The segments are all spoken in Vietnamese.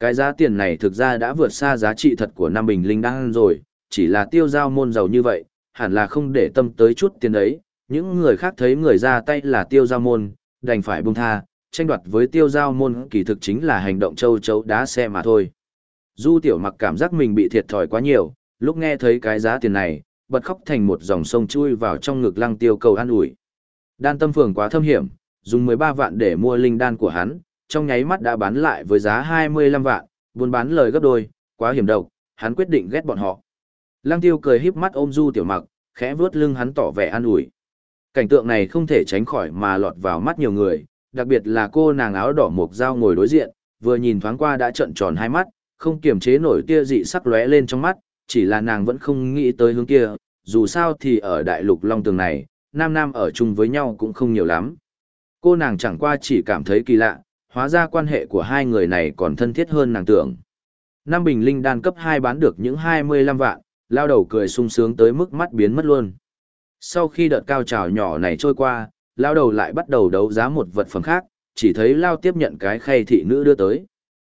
Cái giá tiền này thực ra đã vượt xa giá trị thật của năm bình linh đan rồi, chỉ là tiêu giao môn giàu như vậy, hẳn là không để tâm tới chút tiền đấy. Những người khác thấy người ra tay là tiêu giao môn, đành phải buông tha, tranh đoạt với tiêu giao môn kỳ thực chính là hành động châu chấu đá xe mà thôi. Du tiểu mặc cảm giác mình bị thiệt thòi quá nhiều, lúc nghe thấy cái giá tiền này, bật khóc thành một dòng sông chui vào trong ngực lăng tiêu cầu an ủi. Đan tâm phường quá thâm hiểm, dùng 13 vạn để mua linh đan của hắn, trong nháy mắt đã bán lại với giá 25 vạn, buôn bán lời gấp đôi, quá hiểm độc, hắn quyết định ghét bọn họ. Lăng tiêu cười híp mắt ôm du tiểu mặc, khẽ vuốt lưng hắn tỏ vẻ an ủi. Cảnh tượng này không thể tránh khỏi mà lọt vào mắt nhiều người, đặc biệt là cô nàng áo đỏ mộc dao ngồi đối diện, vừa nhìn thoáng qua đã trợn tròn hai mắt, không kiềm chế nổi tia dị sắc lóe lên trong mắt, chỉ là nàng vẫn không nghĩ tới hướng kia, dù sao thì ở đại lục long tường này, nam nam ở chung với nhau cũng không nhiều lắm. Cô nàng chẳng qua chỉ cảm thấy kỳ lạ, hóa ra quan hệ của hai người này còn thân thiết hơn nàng tưởng. Năm bình linh đan cấp 2 bán được những 25 vạn, lao đầu cười sung sướng tới mức mắt biến mất luôn. Sau khi đợt cao trào nhỏ này trôi qua, lao đầu lại bắt đầu đấu giá một vật phẩm khác, chỉ thấy lao tiếp nhận cái khay thị nữ đưa tới.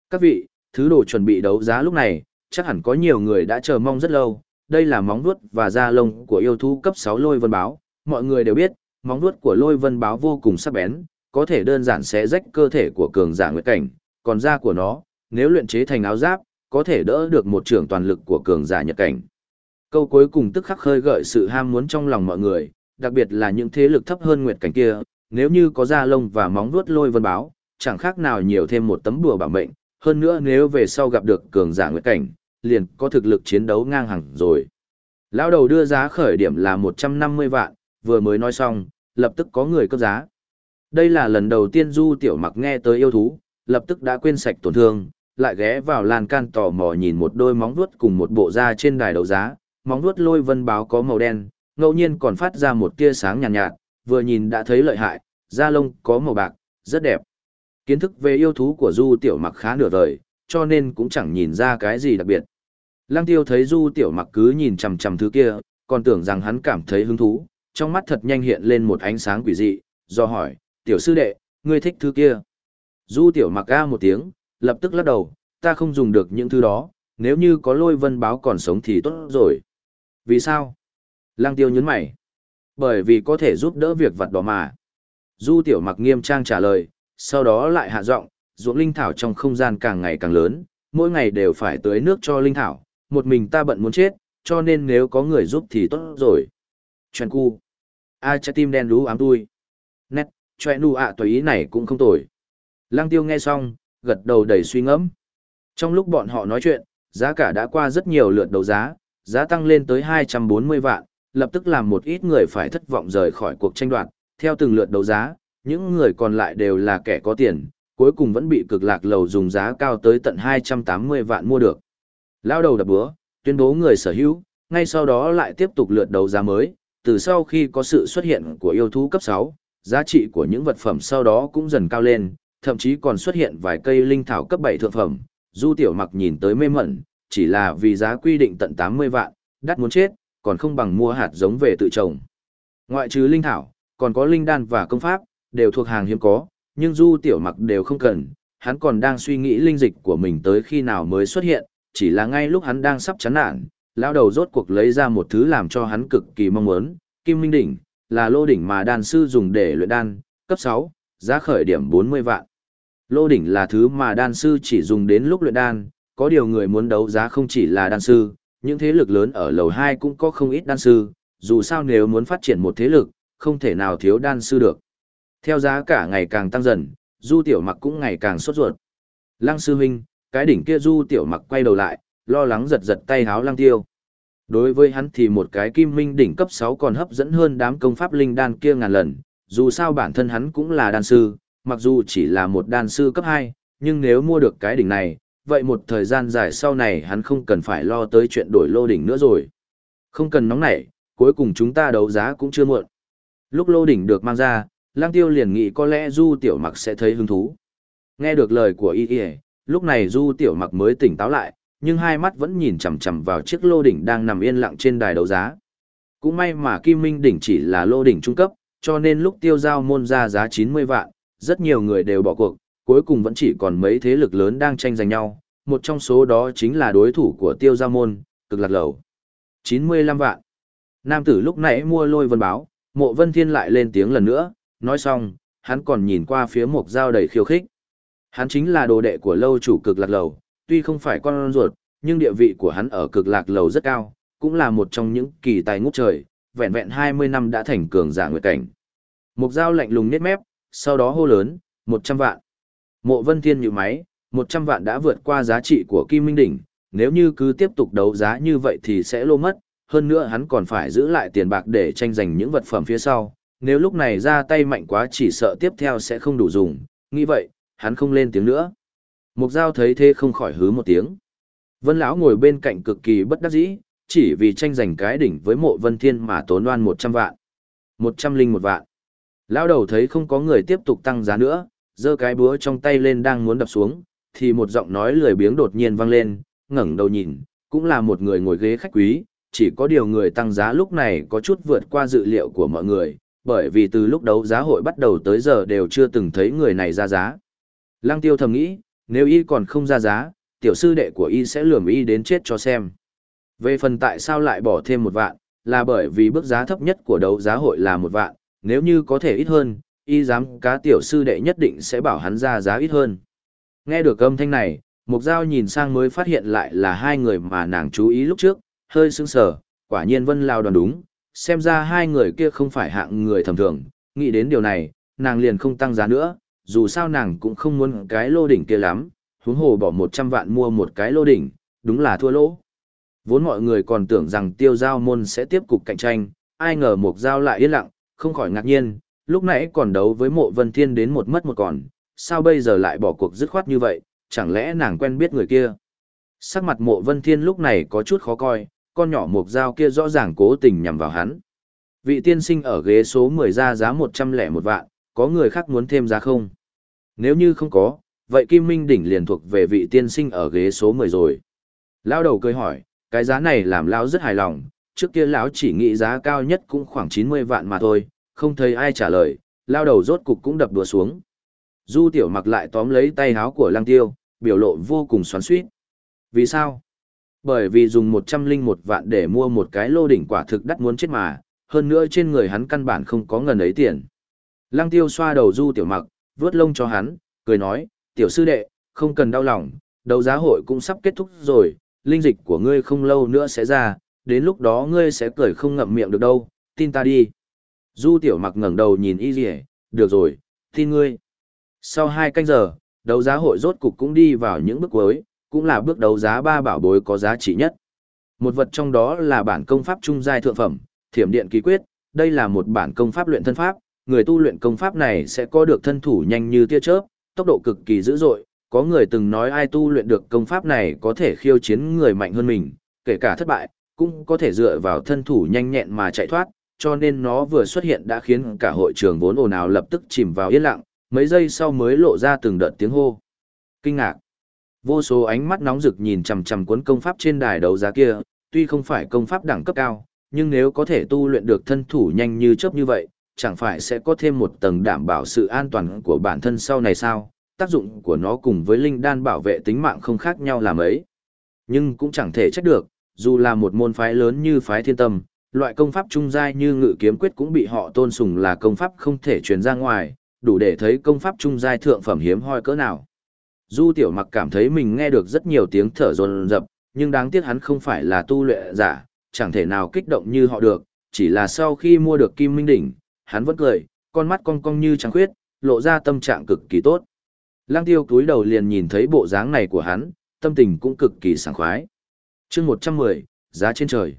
Các vị, thứ đồ chuẩn bị đấu giá lúc này, chắc hẳn có nhiều người đã chờ mong rất lâu. Đây là móng vuốt và da lông của yêu thú cấp 6 lôi vân báo. Mọi người đều biết, móng vuốt của lôi vân báo vô cùng sắc bén, có thể đơn giản xé rách cơ thể của cường giả nguyệt cảnh, còn da của nó, nếu luyện chế thành áo giáp, có thể đỡ được một trưởng toàn lực của cường giả nhật cảnh. Câu cuối cùng tức khắc khơi gợi sự ham muốn trong lòng mọi người, đặc biệt là những thế lực thấp hơn nguyệt cảnh kia, nếu như có da lông và móng vuốt lôi vân báo, chẳng khác nào nhiều thêm một tấm bùa bảo mệnh, hơn nữa nếu về sau gặp được cường giả nguyệt cảnh, liền có thực lực chiến đấu ngang hàng rồi. Lão đầu đưa giá khởi điểm là 150 vạn, vừa mới nói xong, lập tức có người cấp giá. Đây là lần đầu tiên Du Tiểu Mặc nghe tới yêu thú, lập tức đã quên sạch tổn thương, lại ghé vào lan can tò mò nhìn một đôi móng vuốt cùng một bộ da trên đài đấu giá, móng vuốt lôi vân báo có màu đen, ngẫu nhiên còn phát ra một tia sáng nhàn nhạt, nhạt, vừa nhìn đã thấy lợi hại, da lông có màu bạc, rất đẹp. Kiến thức về yêu thú của Du Tiểu Mặc khá nửa vời, cho nên cũng chẳng nhìn ra cái gì đặc biệt. Lăng Tiêu thấy Du Tiểu Mặc cứ nhìn chằm chằm thứ kia, còn tưởng rằng hắn cảm thấy hứng thú, trong mắt thật nhanh hiện lên một ánh sáng quỷ dị, do hỏi, tiểu sư đệ, ngươi thích thứ kia. Du Tiểu Mặc ga một tiếng, lập tức lắc đầu, ta không dùng được những thứ đó, nếu như có lôi vân báo còn sống thì tốt rồi. Vì sao? Lăng Tiêu nhấn mày. Bởi vì có thể giúp đỡ việc vật đó mà. Du Tiểu Mặc nghiêm trang trả lời, sau đó lại hạ giọng, ruộng linh thảo trong không gian càng ngày càng lớn, mỗi ngày đều phải tưới nước cho linh thảo, một mình ta bận muốn chết, cho nên nếu có người giúp thì tốt rồi. Chuyện cu. Ai trái tim đen đú ám tui. Nét, choe nu ạ tùy ý này cũng không tồi. Lăng tiêu nghe xong, gật đầu đầy suy ngẫm. Trong lúc bọn họ nói chuyện, giá cả đã qua rất nhiều lượt đấu giá, giá tăng lên tới 240 vạn, lập tức làm một ít người phải thất vọng rời khỏi cuộc tranh đoạt. Theo từng lượt đấu giá, những người còn lại đều là kẻ có tiền, cuối cùng vẫn bị cực lạc lầu dùng giá cao tới tận 280 vạn mua được. Lao đầu đập búa, tuyên bố người sở hữu, ngay sau đó lại tiếp tục lượt đấu giá mới, từ sau khi có sự xuất hiện của yêu thú cấp 6, giá trị của những vật phẩm sau đó cũng dần cao lên, thậm chí còn xuất hiện vài cây linh thảo cấp 7 thượng phẩm, Du Tiểu Mặc nhìn tới mê mẩn, chỉ là vì giá quy định tận 80 vạn, đắt muốn chết, còn không bằng mua hạt giống về tự trồng. Ngoại trừ linh thảo, còn có linh đan và công pháp, đều thuộc hàng hiếm có, nhưng Du Tiểu Mặc đều không cần, hắn còn đang suy nghĩ linh dịch của mình tới khi nào mới xuất hiện, chỉ là ngay lúc hắn đang sắp chán nản, lão đầu rốt cuộc lấy ra một thứ làm cho hắn cực kỳ mong muốn, Kim Minh đỉnh, là lô đỉnh mà đan sư dùng để luyện đan, cấp 6, giá khởi điểm 40 vạn. Lô đỉnh là thứ mà đan sư chỉ dùng đến lúc luyện đan, có điều người muốn đấu giá không chỉ là đan sư, những thế lực lớn ở lầu 2 cũng có không ít đan sư, dù sao nếu muốn phát triển một thế lực, không thể nào thiếu đan sư được. Theo giá cả ngày càng tăng dần, Du Tiểu Mặc cũng ngày càng sốt ruột. Lăng sư huynh, cái đỉnh kia Du Tiểu Mặc quay đầu lại, lo lắng giật giật tay háo Lăng Tiêu. Đối với hắn thì một cái kim minh đỉnh cấp 6 còn hấp dẫn hơn đám công pháp linh đan kia ngàn lần, dù sao bản thân hắn cũng là đan sư, mặc dù chỉ là một đan sư cấp 2, nhưng nếu mua được cái đỉnh này, vậy một thời gian dài sau này hắn không cần phải lo tới chuyện đổi lô đỉnh nữa rồi. Không cần nóng nảy, cuối cùng chúng ta đấu giá cũng chưa muộn. Lúc lô đỉnh được mang ra, Lang Tiêu liền nghĩ có lẽ Du Tiểu Mặc sẽ thấy hứng thú. Nghe được lời của y y, lúc này Du Tiểu Mặc mới tỉnh táo lại, nhưng hai mắt vẫn nhìn chằm chằm vào chiếc lô đỉnh đang nằm yên lặng trên đài đấu giá. Cũng may mà Kim Minh đỉnh chỉ là lô đỉnh trung cấp, cho nên lúc tiêu giao môn ra giá 90 vạn, rất nhiều người đều bỏ cuộc, cuối cùng vẫn chỉ còn mấy thế lực lớn đang tranh giành nhau, một trong số đó chính là đối thủ của tiêu Giao môn, cực lạc lầu. 95 vạn. Nam tử lúc nãy mua lôi vân báo, mộ vân thiên lại lên tiếng lần nữa, nói xong, hắn còn nhìn qua phía mục dao đầy khiêu khích. Hắn chính là đồ đệ của lâu chủ cực lạc lầu, tuy không phải con ruột, nhưng địa vị của hắn ở cực lạc lầu rất cao, cũng là một trong những kỳ tài ngút trời, vẹn vẹn 20 năm đã thành cường giả nguyệt cảnh. Mục dao lạnh lùng nét mép, sau đó hô lớn, 100 vạn. Mộ vân thiên như máy, 100 vạn đã vượt qua giá trị của Kim Minh Đỉnh, nếu như cứ tiếp tục đấu giá như vậy thì sẽ lô mất, hơn nữa hắn còn phải giữ lại tiền bạc để tranh giành những vật phẩm phía sau, nếu lúc này ra tay mạnh quá chỉ sợ tiếp theo sẽ không đủ dùng, nghĩ vậy, hắn không lên tiếng nữa. Mục Giao thấy thế không khỏi hứ một tiếng. Vân lão ngồi bên cạnh cực kỳ bất đắc dĩ, chỉ vì tranh giành cái đỉnh với mộ vân thiên mà tốn đoan 100 vạn. 101 vạn. Lão đầu thấy không có người tiếp tục tăng giá nữa, giơ cái búa trong tay lên đang muốn đập xuống, thì một giọng nói lười biếng đột nhiên vang lên, ngẩng đầu nhìn, cũng là một người ngồi ghế khách quý, chỉ có điều người tăng giá lúc này có chút vượt qua dự liệu của mọi người, bởi vì từ lúc đấu giá hội bắt đầu tới giờ đều chưa từng thấy người này ra giá. Lăng tiêu thầm nghĩ, nếu y còn không ra giá, tiểu sư đệ của y sẽ lườm y đến chết cho xem. Về phần tại sao lại bỏ thêm một vạn, là bởi vì bước giá thấp nhất của đấu giá hội là một vạn, nếu như có thể ít hơn, y dám cá tiểu sư đệ nhất định sẽ bảo hắn ra giá ít hơn. Nghe được âm thanh này, Mục Giao nhìn sang mới phát hiện lại là hai người mà nàng chú ý lúc trước, hơi sững sờ, quả nhiên Vân Lao đoàn đúng, xem ra hai người kia không phải hạng người thầm thường, nghĩ đến điều này, nàng liền không tăng giá nữa, dù sao nàng cũng không muốn cái lô đỉnh kia lắm, huống hồ bỏ 100 vạn mua một cái lô đỉnh, đúng là thua lỗ. Vốn mọi người còn tưởng rằng tiêu giao môn sẽ tiếp cục cạnh tranh, ai ngờ Mục Giao lại yên lặng, không khỏi ngạc nhiên, lúc nãy còn đấu với mộ vân thiên đến một mất một còn, sao bây giờ lại bỏ cuộc dứt khoát như vậy, chẳng lẽ nàng quen biết người kia. Sắc mặt mộ vân thiên lúc này có chút khó coi, con nhỏ mục dao kia rõ ràng cố tình nhằm vào hắn. Vị tiên sinh ở ghế số 10 ra giá 101 vạn, có người khác muốn thêm giá không? Nếu như không có, vậy Kim Minh Đỉnh liền thuộc về vị tiên sinh ở ghế số 10 rồi. Lao đầu cười hỏi, cái giá này làm Lão rất hài lòng, trước kia Lão chỉ nghĩ giá cao nhất cũng khoảng 90 vạn mà thôi, không thấy ai trả lời, Lao đầu rốt cục cũng đập đùa xuống. Du tiểu mặc lại tóm lấy tay háo của Lang tiêu, biểu lộ vô cùng xoắn suýt. Vì sao? Bởi vì dùng 101 vạn để mua một cái lô đỉnh quả thực đắt muốn chết mà, hơn nữa trên người hắn căn bản không có ngần ấy tiền. Lăng tiêu xoa đầu du tiểu mặc, vớt lông cho hắn, cười nói, tiểu sư đệ, không cần đau lòng, đấu giá hội cũng sắp kết thúc rồi, linh dịch của ngươi không lâu nữa sẽ ra, đến lúc đó ngươi sẽ cười không ngậm miệng được đâu, tin ta đi. Du tiểu mặc ngẩng đầu nhìn y rỉa, được rồi, tin ngươi. Sau hai canh giờ, đấu giá hội rốt cục cũng đi vào những bước cuối, cũng là bước đấu giá ba bảo bối có giá trị nhất. Một vật trong đó là bản công pháp trung giai thượng phẩm, Thiểm Điện Ký Quyết, đây là một bản công pháp luyện thân pháp, người tu luyện công pháp này sẽ có được thân thủ nhanh như tia chớp, tốc độ cực kỳ dữ dội, có người từng nói ai tu luyện được công pháp này có thể khiêu chiến người mạnh hơn mình, kể cả thất bại, cũng có thể dựa vào thân thủ nhanh nhẹn mà chạy thoát, cho nên nó vừa xuất hiện đã khiến cả hội trường vốn ồn ào lập tức chìm vào yên lặng, mấy giây sau mới lộ ra từng đợt tiếng hô. Kinh ngạc. Vô số ánh mắt nóng rực nhìn chằm chằm cuốn công pháp trên đài đấu giá kia, tuy không phải công pháp đẳng cấp cao, nhưng nếu có thể tu luyện được thân thủ nhanh như chớp như vậy, chẳng phải sẽ có thêm một tầng đảm bảo sự an toàn của bản thân sau này sao? Tác dụng của nó cùng với linh đan bảo vệ tính mạng không khác nhau là mấy. Nhưng cũng chẳng thể trách được, dù là một môn phái lớn như phái thiên tâm, loại công pháp trung giai như ngự kiếm quyết cũng bị họ tôn sùng là công pháp không thể truyền ra ngoài, đủ để thấy công pháp trung giai thượng phẩm hiếm hoi cỡ nào. Du tiểu mặc cảm thấy mình nghe được rất nhiều tiếng thở dồn dập, nhưng đáng tiếc hắn không phải là tu luyện giả, chẳng thể nào kích động như họ được, chỉ là sau khi mua được kim minh đỉnh, hắn vẫn cười, con mắt cong cong như trắng khuyết, lộ ra tâm trạng cực kỳ tốt. Lăng tiêu túi đầu liền nhìn thấy bộ dáng này của hắn, tâm tình cũng cực kỳ sảng khoái. chương 110, giá trên trời.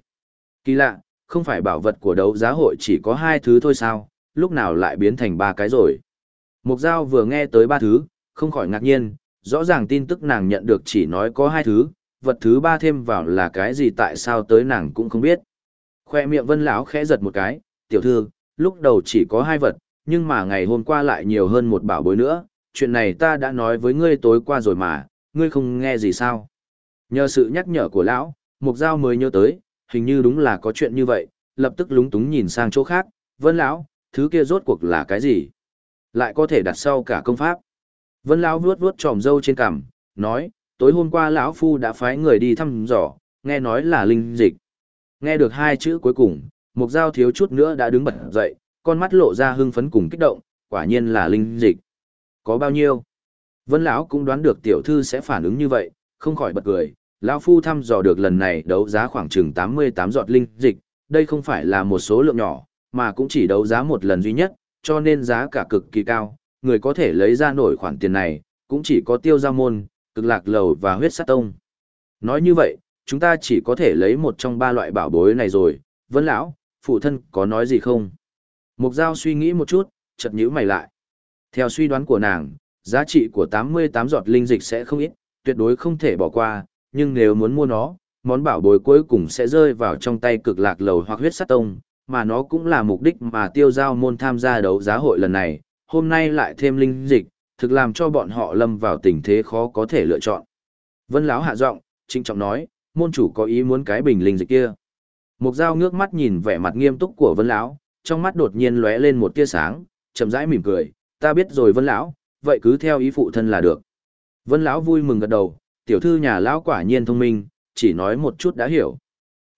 Kỳ lạ, không phải bảo vật của đấu giá hội chỉ có hai thứ thôi sao, lúc nào lại biến thành ba cái rồi. Mục Giao vừa nghe tới ba thứ, không khỏi ngạc nhiên, rõ ràng tin tức nàng nhận được chỉ nói có hai thứ, vật thứ ba thêm vào là cái gì tại sao tới nàng cũng không biết. Khoe miệng vân lão khẽ giật một cái, tiểu thư, lúc đầu chỉ có hai vật, nhưng mà ngày hôm qua lại nhiều hơn một bảo bối nữa, chuyện này ta đã nói với ngươi tối qua rồi mà, ngươi không nghe gì sao. Nhờ sự nhắc nhở của lão, Mục Giao mới nhớ tới, hình như đúng là có chuyện như vậy, lập tức lúng túng nhìn sang chỗ khác, vân lão, thứ kia rốt cuộc là cái gì? Lại có thể đặt sau cả công pháp. Vân lão vuốt vuốt tròm râu trên cằm, nói, tối hôm qua lão phu đã phái người đi thăm dò, nghe nói là linh dịch. Nghe được hai chữ cuối cùng, Mục Giao thiếu chút nữa đã đứng bật dậy, con mắt lộ ra hưng phấn cùng kích động, quả nhiên là linh dịch. Có bao nhiêu? Vân lão cũng đoán được tiểu thư sẽ phản ứng như vậy, không khỏi bật cười. Lão phu thăm dò được lần này đấu giá khoảng chừng 88 giọt linh dịch, đây không phải là một số lượng nhỏ, mà cũng chỉ đấu giá một lần duy nhất, cho nên giá cả cực kỳ cao, người có thể lấy ra nổi khoản tiền này, cũng chỉ có tiêu gia môn, cực lạc lầu và huyết sát tông. Nói như vậy, chúng ta chỉ có thể lấy một trong ba loại bảo bối này rồi, Vân lão, phụ thân có nói gì không? Mục Giao suy nghĩ một chút, chợt nhữ mày lại. Theo suy đoán của nàng, giá trị của 88 giọt linh dịch sẽ không ít, tuyệt đối không thể bỏ qua, nhưng nếu muốn mua nó, món bảo bối cuối cùng sẽ rơi vào trong tay cực lạc lầu hoặc huyết sát tông, mà nó cũng là mục đích mà tiêu giao môn tham gia đấu giá hội lần này, hôm nay lại thêm linh dịch, thực làm cho bọn họ lâm vào tình thế khó có thể lựa chọn. Vân Lão hạ giọng, trinh trọng nói, môn chủ có ý muốn cái bình linh dịch kia. Mục Giao ngước mắt nhìn vẻ mặt nghiêm túc của Vân Lão, trong mắt đột nhiên lóe lên một tia sáng, chậm rãi mỉm cười, ta biết rồi Vân Lão, vậy cứ theo ý phụ thân là được. Vân Lão vui mừng gật đầu, tiểu thư nhà Lão quả nhiên thông minh, chỉ nói một chút đã hiểu.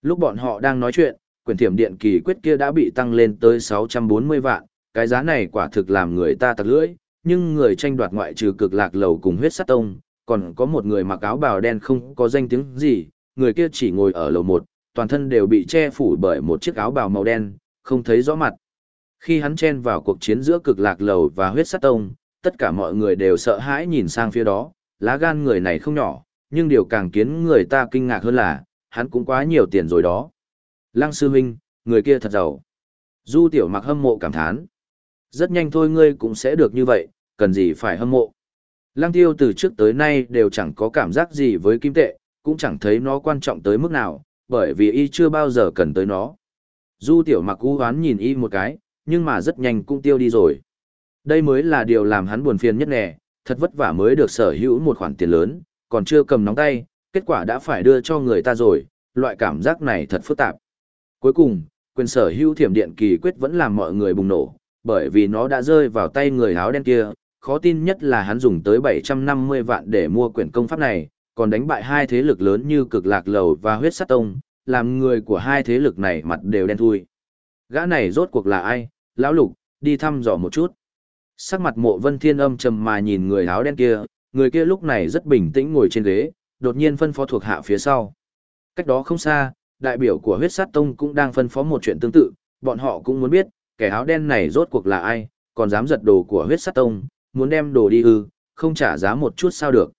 Lúc bọn họ đang nói chuyện, quyền thiểm điện kỳ quyết kia đã bị tăng lên tới 640 vạn, cái giá này quả thực làm người ta tặc lưỡi, nhưng người tranh đoạt ngoại trừ cực lạc lầu cùng huyết sát tông, còn có một người mặc áo bào đen không có danh tiếng gì, người kia chỉ ngồi ở lầu một, toàn thân đều bị che phủ bởi một chiếc áo bào màu đen, không thấy rõ mặt. Khi hắn chen vào cuộc chiến giữa cực lạc lầu và huyết sát tông, tất cả mọi người đều sợ hãi nhìn sang phía đó, lá gan người này không nhỏ, nhưng điều càng khiến người ta kinh ngạc hơn là, hắn cũng quá nhiều tiền rồi đó. Lăng sư huynh, người kia thật giàu. Du tiểu mặc hâm mộ cảm thán. Rất nhanh thôi ngươi cũng sẽ được như vậy, cần gì phải hâm mộ. Lăng tiêu từ trước tới nay đều chẳng có cảm giác gì với kim tệ, cũng chẳng thấy nó quan trọng tới mức nào, bởi vì y chưa bao giờ cần tới nó. Du tiểu mặc u hoán nhìn y một cái, nhưng mà rất nhanh cũng tiêu đi rồi. Đây mới là điều làm hắn buồn phiền nhất nè, thật vất vả mới được sở hữu một khoản tiền lớn, còn chưa cầm nóng tay, kết quả đã phải đưa cho người ta rồi, loại cảm giác này thật phức tạp. Cuối cùng, quyền sở hữu thiểm điện kỳ quyết vẫn làm mọi người bùng nổ, bởi vì nó đã rơi vào tay người áo đen kia, khó tin nhất là hắn dùng tới 750 vạn để mua quyển công pháp này, còn đánh bại hai thế lực lớn như cực lạc lầu và huyết sát tông, làm người của hai thế lực này mặt đều đen thui. Gã này rốt cuộc là ai? Lão lục, đi thăm dò một chút. Sắc mặt mộ vân thiên âm trầm mà nhìn người áo đen kia, người kia lúc này rất bình tĩnh ngồi trên ghế, đột nhiên phân phó thuộc hạ phía sau. Cách đó không xa, đại biểu của huyết sát tông cũng đang phân phó một chuyện tương tự, bọn họ cũng muốn biết, kẻ áo đen này rốt cuộc là ai, còn dám giật đồ của huyết sát tông, muốn đem đồ đi ư, không trả giá một chút sao được.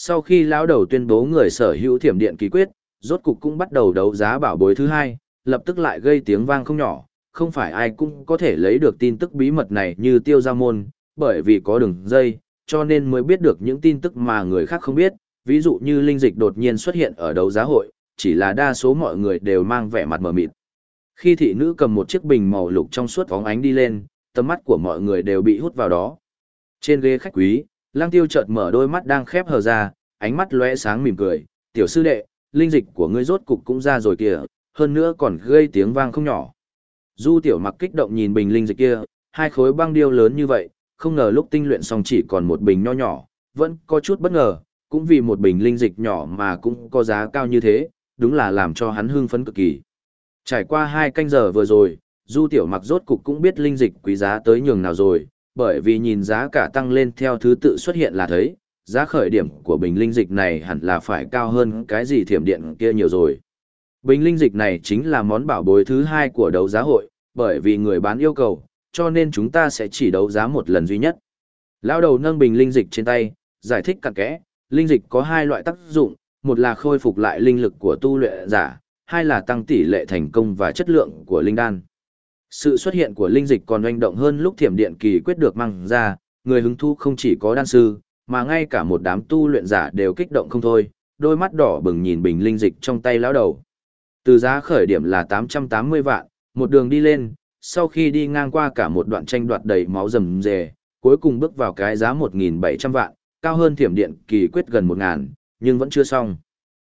Sau khi lão đầu tuyên bố người sở hữu thiểm điện ký quyết, rốt cục cũng bắt đầu đấu giá bảo bối thứ hai, lập tức lại gây tiếng vang không nhỏ, không phải ai cũng có thể lấy được tin tức bí mật này như tiêu gia môn, bởi vì có đường dây, cho nên mới biết được những tin tức mà người khác không biết, ví dụ như linh dịch đột nhiên xuất hiện ở đấu giá hội, chỉ là đa số mọi người đều mang vẻ mặt mờ mịt. Khi thị nữ cầm một chiếc bình màu lục trong suốt phóng ánh đi lên, tầm mắt của mọi người đều bị hút vào đó. Trên ghế khách quý, Lang Tiêu chợt mở đôi mắt đang khép hờ ra, ánh mắt lóe sáng mỉm cười, "Tiểu sư đệ, linh dịch của ngươi rốt cục cũng ra rồi kìa, hơn nữa còn gây tiếng vang không nhỏ." Du Tiểu Mặc kích động nhìn bình linh dịch kia, hai khối băng điêu lớn như vậy, không ngờ lúc tinh luyện xong chỉ còn một bình nho nhỏ, vẫn có chút bất ngờ, cũng vì một bình linh dịch nhỏ mà cũng có giá cao như thế, đúng là làm cho hắn hưng phấn cực kỳ. Trải qua hai canh giờ vừa rồi, Du Tiểu Mặc rốt cục cũng biết linh dịch quý giá tới nhường nào rồi, bởi vì nhìn giá cả tăng lên theo thứ tự xuất hiện là thấy, giá khởi điểm của bình linh dịch này hẳn là phải cao hơn cái gì thiểm điện kia nhiều rồi. Bình linh dịch này chính là món bảo bối thứ hai của đấu giá hội, bởi vì người bán yêu cầu, cho nên chúng ta sẽ chỉ đấu giá một lần duy nhất. Lao đầu nâng bình linh dịch trên tay, giải thích cặn kẽ, linh dịch có hai loại tác dụng, một là khôi phục lại linh lực của tu luyện giả, hai là tăng tỷ lệ thành công và chất lượng của linh đan. Sự xuất hiện của linh dịch còn oanh động hơn lúc thiểm điện kỳ quyết được mang ra, người hứng thu không chỉ có đan sư, mà ngay cả một đám tu luyện giả đều kích động không thôi, đôi mắt đỏ bừng nhìn bình linh dịch trong tay lão đầu. Từ giá khởi điểm là 880 vạn, một đường đi lên, sau khi đi ngang qua cả một đoạn tranh đoạt đầy máu rầm rề, cuối cùng bước vào cái giá 1.700 vạn, cao hơn thiểm điện kỳ quyết gần 1.000, nhưng vẫn chưa xong.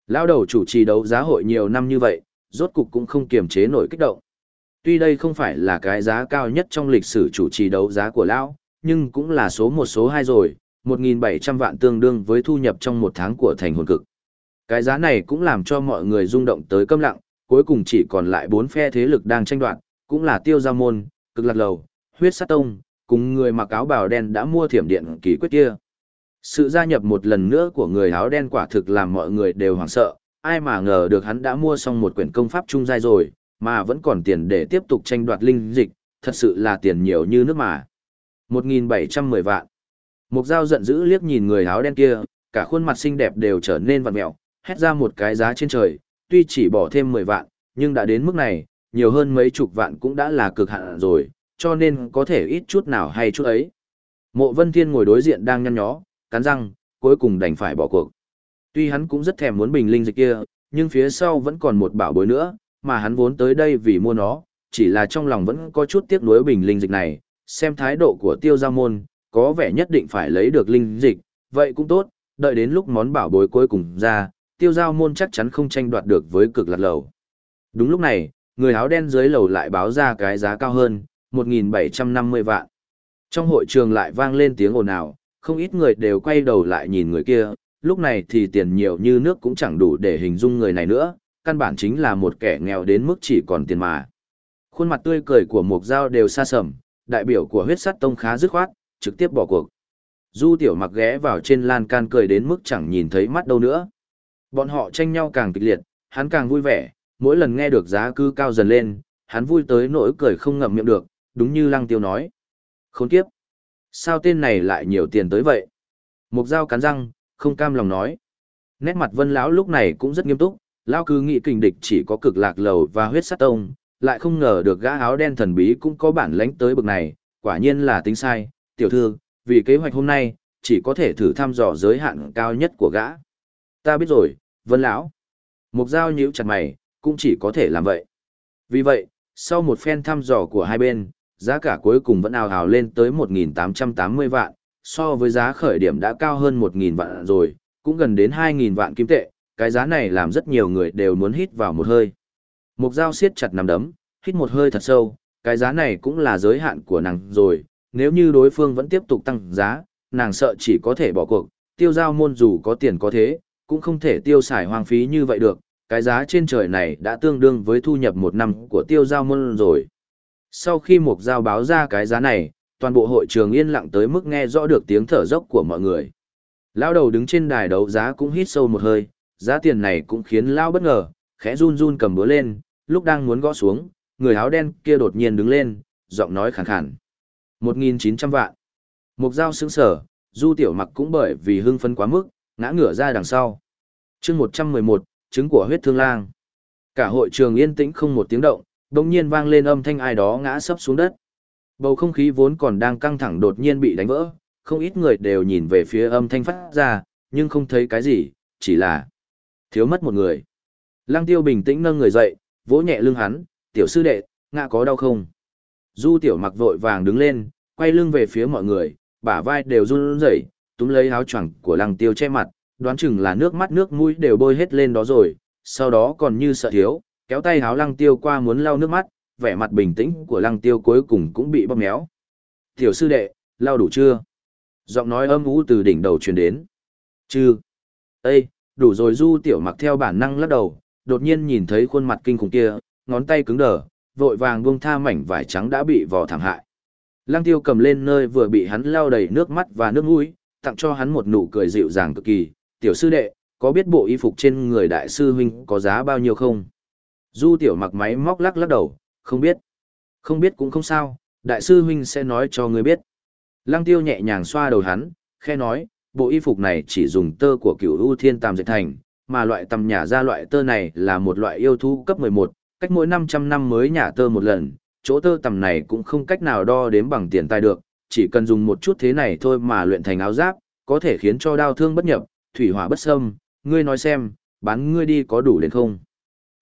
Lão đầu chủ trì đấu giá hội nhiều năm như vậy, rốt cục cũng không kiềm chế nổi kích động. Tuy đây không phải là cái giá cao nhất trong lịch sử chủ trì đấu giá của lão, nhưng cũng là số một số hai rồi, 1.700 vạn tương đương với thu nhập trong một tháng của thành hồn cực. Cái giá này cũng làm cho mọi người rung động tới câm lặng, cuối cùng chỉ còn lại bốn phe thế lực đang tranh đoạt, cũng là tiêu Gia môn, cực lạc lầu, huyết sát tông, cùng người mặc áo bào đen đã mua thiểm điện kỳ quyết kia. Sự gia nhập một lần nữa của người áo đen quả thực làm mọi người đều hoảng sợ, ai mà ngờ được hắn đã mua xong một quyển công pháp trung giai rồi, mà vẫn còn tiền để tiếp tục tranh đoạt linh dịch, thật sự là tiền nhiều như nước mà. 1.710 vạn. Mục dao giận dữ liếc nhìn người áo đen kia, cả khuôn mặt xinh đẹp đều trở nên vặn mẹo, hét ra một cái giá trên trời, tuy chỉ bỏ thêm 10 vạn, nhưng đã đến mức này, nhiều hơn mấy chục vạn cũng đã là cực hạn rồi, cho nên có thể ít chút nào hay chút ấy. Mộ Vân Thiên ngồi đối diện đang nhăn nhó, cắn răng, cuối cùng đành phải bỏ cuộc. Tuy hắn cũng rất thèm muốn bình linh dịch kia, nhưng phía sau vẫn còn một bảo bối nữa, mà hắn vốn tới đây vì mua nó, chỉ là trong lòng vẫn có chút tiếc nuối bình linh dịch này, xem thái độ của tiêu gia môn, có vẻ nhất định phải lấy được linh dịch, vậy cũng tốt, đợi đến lúc món bảo bối cuối cùng ra, tiêu giao môn chắc chắn không tranh đoạt được với cực lạc lầu. Đúng lúc này, người áo đen dưới lầu lại báo ra cái giá cao hơn, 1.750 vạn. Trong hội trường lại vang lên tiếng ồn ào, không ít người đều quay đầu lại nhìn người kia, lúc này thì tiền nhiều như nước cũng chẳng đủ để hình dung người này nữa, căn bản chính là một kẻ nghèo đến mức chỉ còn tiền mà. Khuôn mặt tươi cười của Mục Giao đều xa sầm, đại biểu của huyết sắt tông khá dứt khoát, trực tiếp bỏ cuộc. Du tiểu mặc ghé vào trên lan can cười đến mức chẳng nhìn thấy mắt đâu nữa. Bọn họ tranh nhau càng kịch liệt, hắn càng vui vẻ, mỗi lần nghe được giá cư cao dần lên, hắn vui tới nỗi cười không ngậm miệng được, đúng như lăng tiêu nói. Khốn kiếp! Sao tên này lại nhiều tiền tới vậy? Mục dao cắn răng, không cam lòng nói. Nét mặt vân lão lúc này cũng rất nghiêm túc, lão cứ nghĩ kình địch chỉ có cực lạc lầu và huyết sát tông, lại không ngờ được gã áo đen thần bí cũng có bản lãnh tới bực này, quả nhiên là tính sai, tiểu thư, vì kế hoạch hôm nay, chỉ có thể thử thăm dò giới hạn cao nhất của gã. Ta biết rồi, vân lão. Mục dao nhíu chặt mày, cũng chỉ có thể làm vậy. Vì vậy, sau một phen thăm dò của hai bên, giá cả cuối cùng vẫn ào ào lên tới 1.880 vạn, so với giá khởi điểm đã cao hơn 1.000 vạn rồi, cũng gần đến 2.000 vạn kim tệ, cái giá này làm rất nhiều người đều muốn hít vào một hơi. Mục dao siết chặt nằm đấm, hít một hơi thật sâu, cái giá này cũng là giới hạn của nàng rồi, nếu như đối phương vẫn tiếp tục tăng giá, nàng sợ chỉ có thể bỏ cuộc, tiêu giao môn dù có tiền có thế, cũng không thể tiêu xài hoang phí như vậy được, cái giá trên trời này đã tương đương với thu nhập một năm của tiêu giao môn rồi. Sau khi mục giao báo ra cái giá này, toàn bộ hội trường yên lặng tới mức nghe rõ được tiếng thở dốc của mọi người. Lao đầu đứng trên đài đấu giá cũng hít sâu một hơi, giá tiền này cũng khiến Lao bất ngờ, khẽ run run cầm búa lên, lúc đang muốn gõ xuống, người áo đen kia đột nhiên đứng lên, giọng nói khàn khàn. 1.900 vạn. Mục dao sững sở, du tiểu mặc cũng bởi vì hưng phấn quá mức, ngã ngửa ra đằng sau. chương 111, trứng của huyết thương lang. Cả hội trường yên tĩnh không một tiếng động, đồng nhiên vang lên âm thanh ai đó ngã sấp xuống đất. Bầu không khí vốn còn đang căng thẳng đột nhiên bị đánh vỡ, không ít người đều nhìn về phía âm thanh phát ra, nhưng không thấy cái gì, chỉ là thiếu mất một người. Lăng tiêu bình tĩnh nâng người dậy, vỗ nhẹ lưng hắn, tiểu sư đệ, ngã có đau không? Du tiểu mặc vội vàng đứng lên, quay lưng về phía mọi người, bả vai đều run rẩy, túm lấy áo choàng của lăng tiêu che mặt, đoán chừng là nước mắt nước mũi đều bôi hết lên đó rồi, sau đó còn như sợ thiếu, kéo tay áo lăng tiêu qua muốn lau nước mắt, vẻ mặt bình tĩnh của lăng tiêu cuối cùng cũng bị bóp méo. Tiểu sư đệ, lau đủ chưa? Giọng nói âm ú từ đỉnh đầu truyền đến. Chưa. Ê, đủ rồi du tiểu mặc theo bản năng lắc đầu, đột nhiên nhìn thấy khuôn mặt kinh khủng kia, ngón tay cứng đờ, vội vàng buông tha mảnh vải trắng đã bị vò thảm hại. Lăng tiêu cầm lên nơi vừa bị hắn lao đầy nước mắt và nước mũi, tặng cho hắn một nụ cười dịu dàng cực kỳ. Tiểu sư đệ, có biết bộ y phục trên người đại sư huynh có giá bao nhiêu không? Du tiểu mặc máy móc lắc lắc đầu, không biết. Không biết cũng không sao, đại sư huynh sẽ nói cho ngươi biết. Lăng tiêu nhẹ nhàng xoa đầu hắn, khe nói, bộ y phục này chỉ dùng tơ của cửu u thiên tàm dệt thành, mà loại tầm nhà ra loại tơ này là một loại yêu thú cấp 11, cách mỗi 500 năm mới nhả tơ một lần, chỗ tơ tầm này cũng không cách nào đo đếm bằng tiền tài được, chỉ cần dùng một chút thế này thôi mà luyện thành áo giáp, có thể khiến cho đao thương bất nhập, thủy hỏa bất xâm, ngươi nói xem, bán ngươi đi có đủ đến không?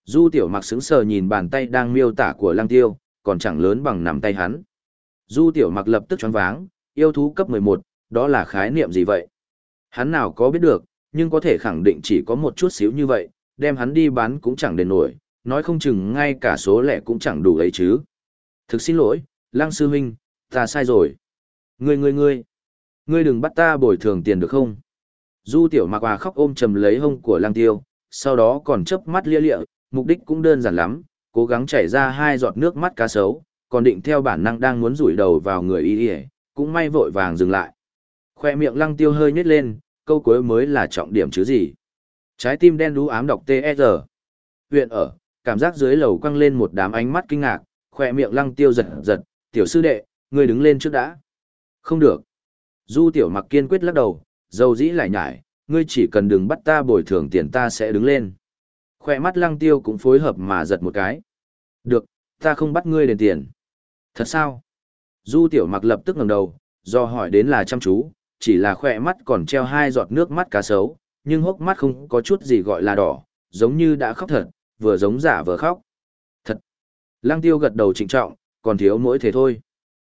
Du tiểu mặc sững sờ nhìn bàn tay đang miêu tả của Lang tiêu, còn chẳng lớn bằng nắm tay hắn. Du tiểu mặc lập tức choáng váng, yêu thú cấp 11, đó là khái niệm gì vậy? Hắn nào có biết được, nhưng có thể khẳng định chỉ có một chút xíu như vậy, đem hắn đi bán cũng chẳng đền nổi, nói không chừng ngay cả số lẻ cũng chẳng đủ ấy chứ. Thực xin lỗi, Lăng Sư Huynh, ta sai rồi. Ngươi ngươi ngươi, Ngươi đừng bắt ta bồi thường tiền được không? Du tiểu mặc hòa khóc ôm chầm lấy hông của lang tiêu, sau đó còn chớp mắt lia lịa, mục đích cũng đơn giản lắm, cố gắng chảy ra hai giọt nước mắt cá sấu, còn định theo bản năng đang muốn rủi đầu vào người y y, cũng may vội vàng dừng lại. Khoe miệng lăng tiêu hơi nhếch lên, câu cuối mới là trọng điểm chứ gì. Trái tim đen đú ám đọc T.E.R. Huyện ở, cảm giác dưới lầu quăng lên một đám ánh mắt kinh ngạc, khoe miệng lăng tiêu giật giật, tiểu sư đệ, người đứng lên trước đã. Không được. Du tiểu mặc kiên quyết lắc đầu, dầu dĩ lại nhải, ngươi chỉ cần đừng bắt ta bồi thường tiền ta sẽ đứng lên. Khoe mắt lăng tiêu cũng phối hợp mà giật một cái. Được, ta không bắt ngươi đền tiền. Thật sao? Du tiểu mặc lập tức ngẩng đầu, do hỏi đến là chăm chú, chỉ là khoe mắt còn treo hai giọt nước mắt cá sấu, nhưng hốc mắt không có chút gì gọi là đỏ, giống như đã khóc thật, vừa giống giả vừa khóc. Thật. Lăng tiêu gật đầu trịnh trọng, còn thiếu mỗi thế thôi.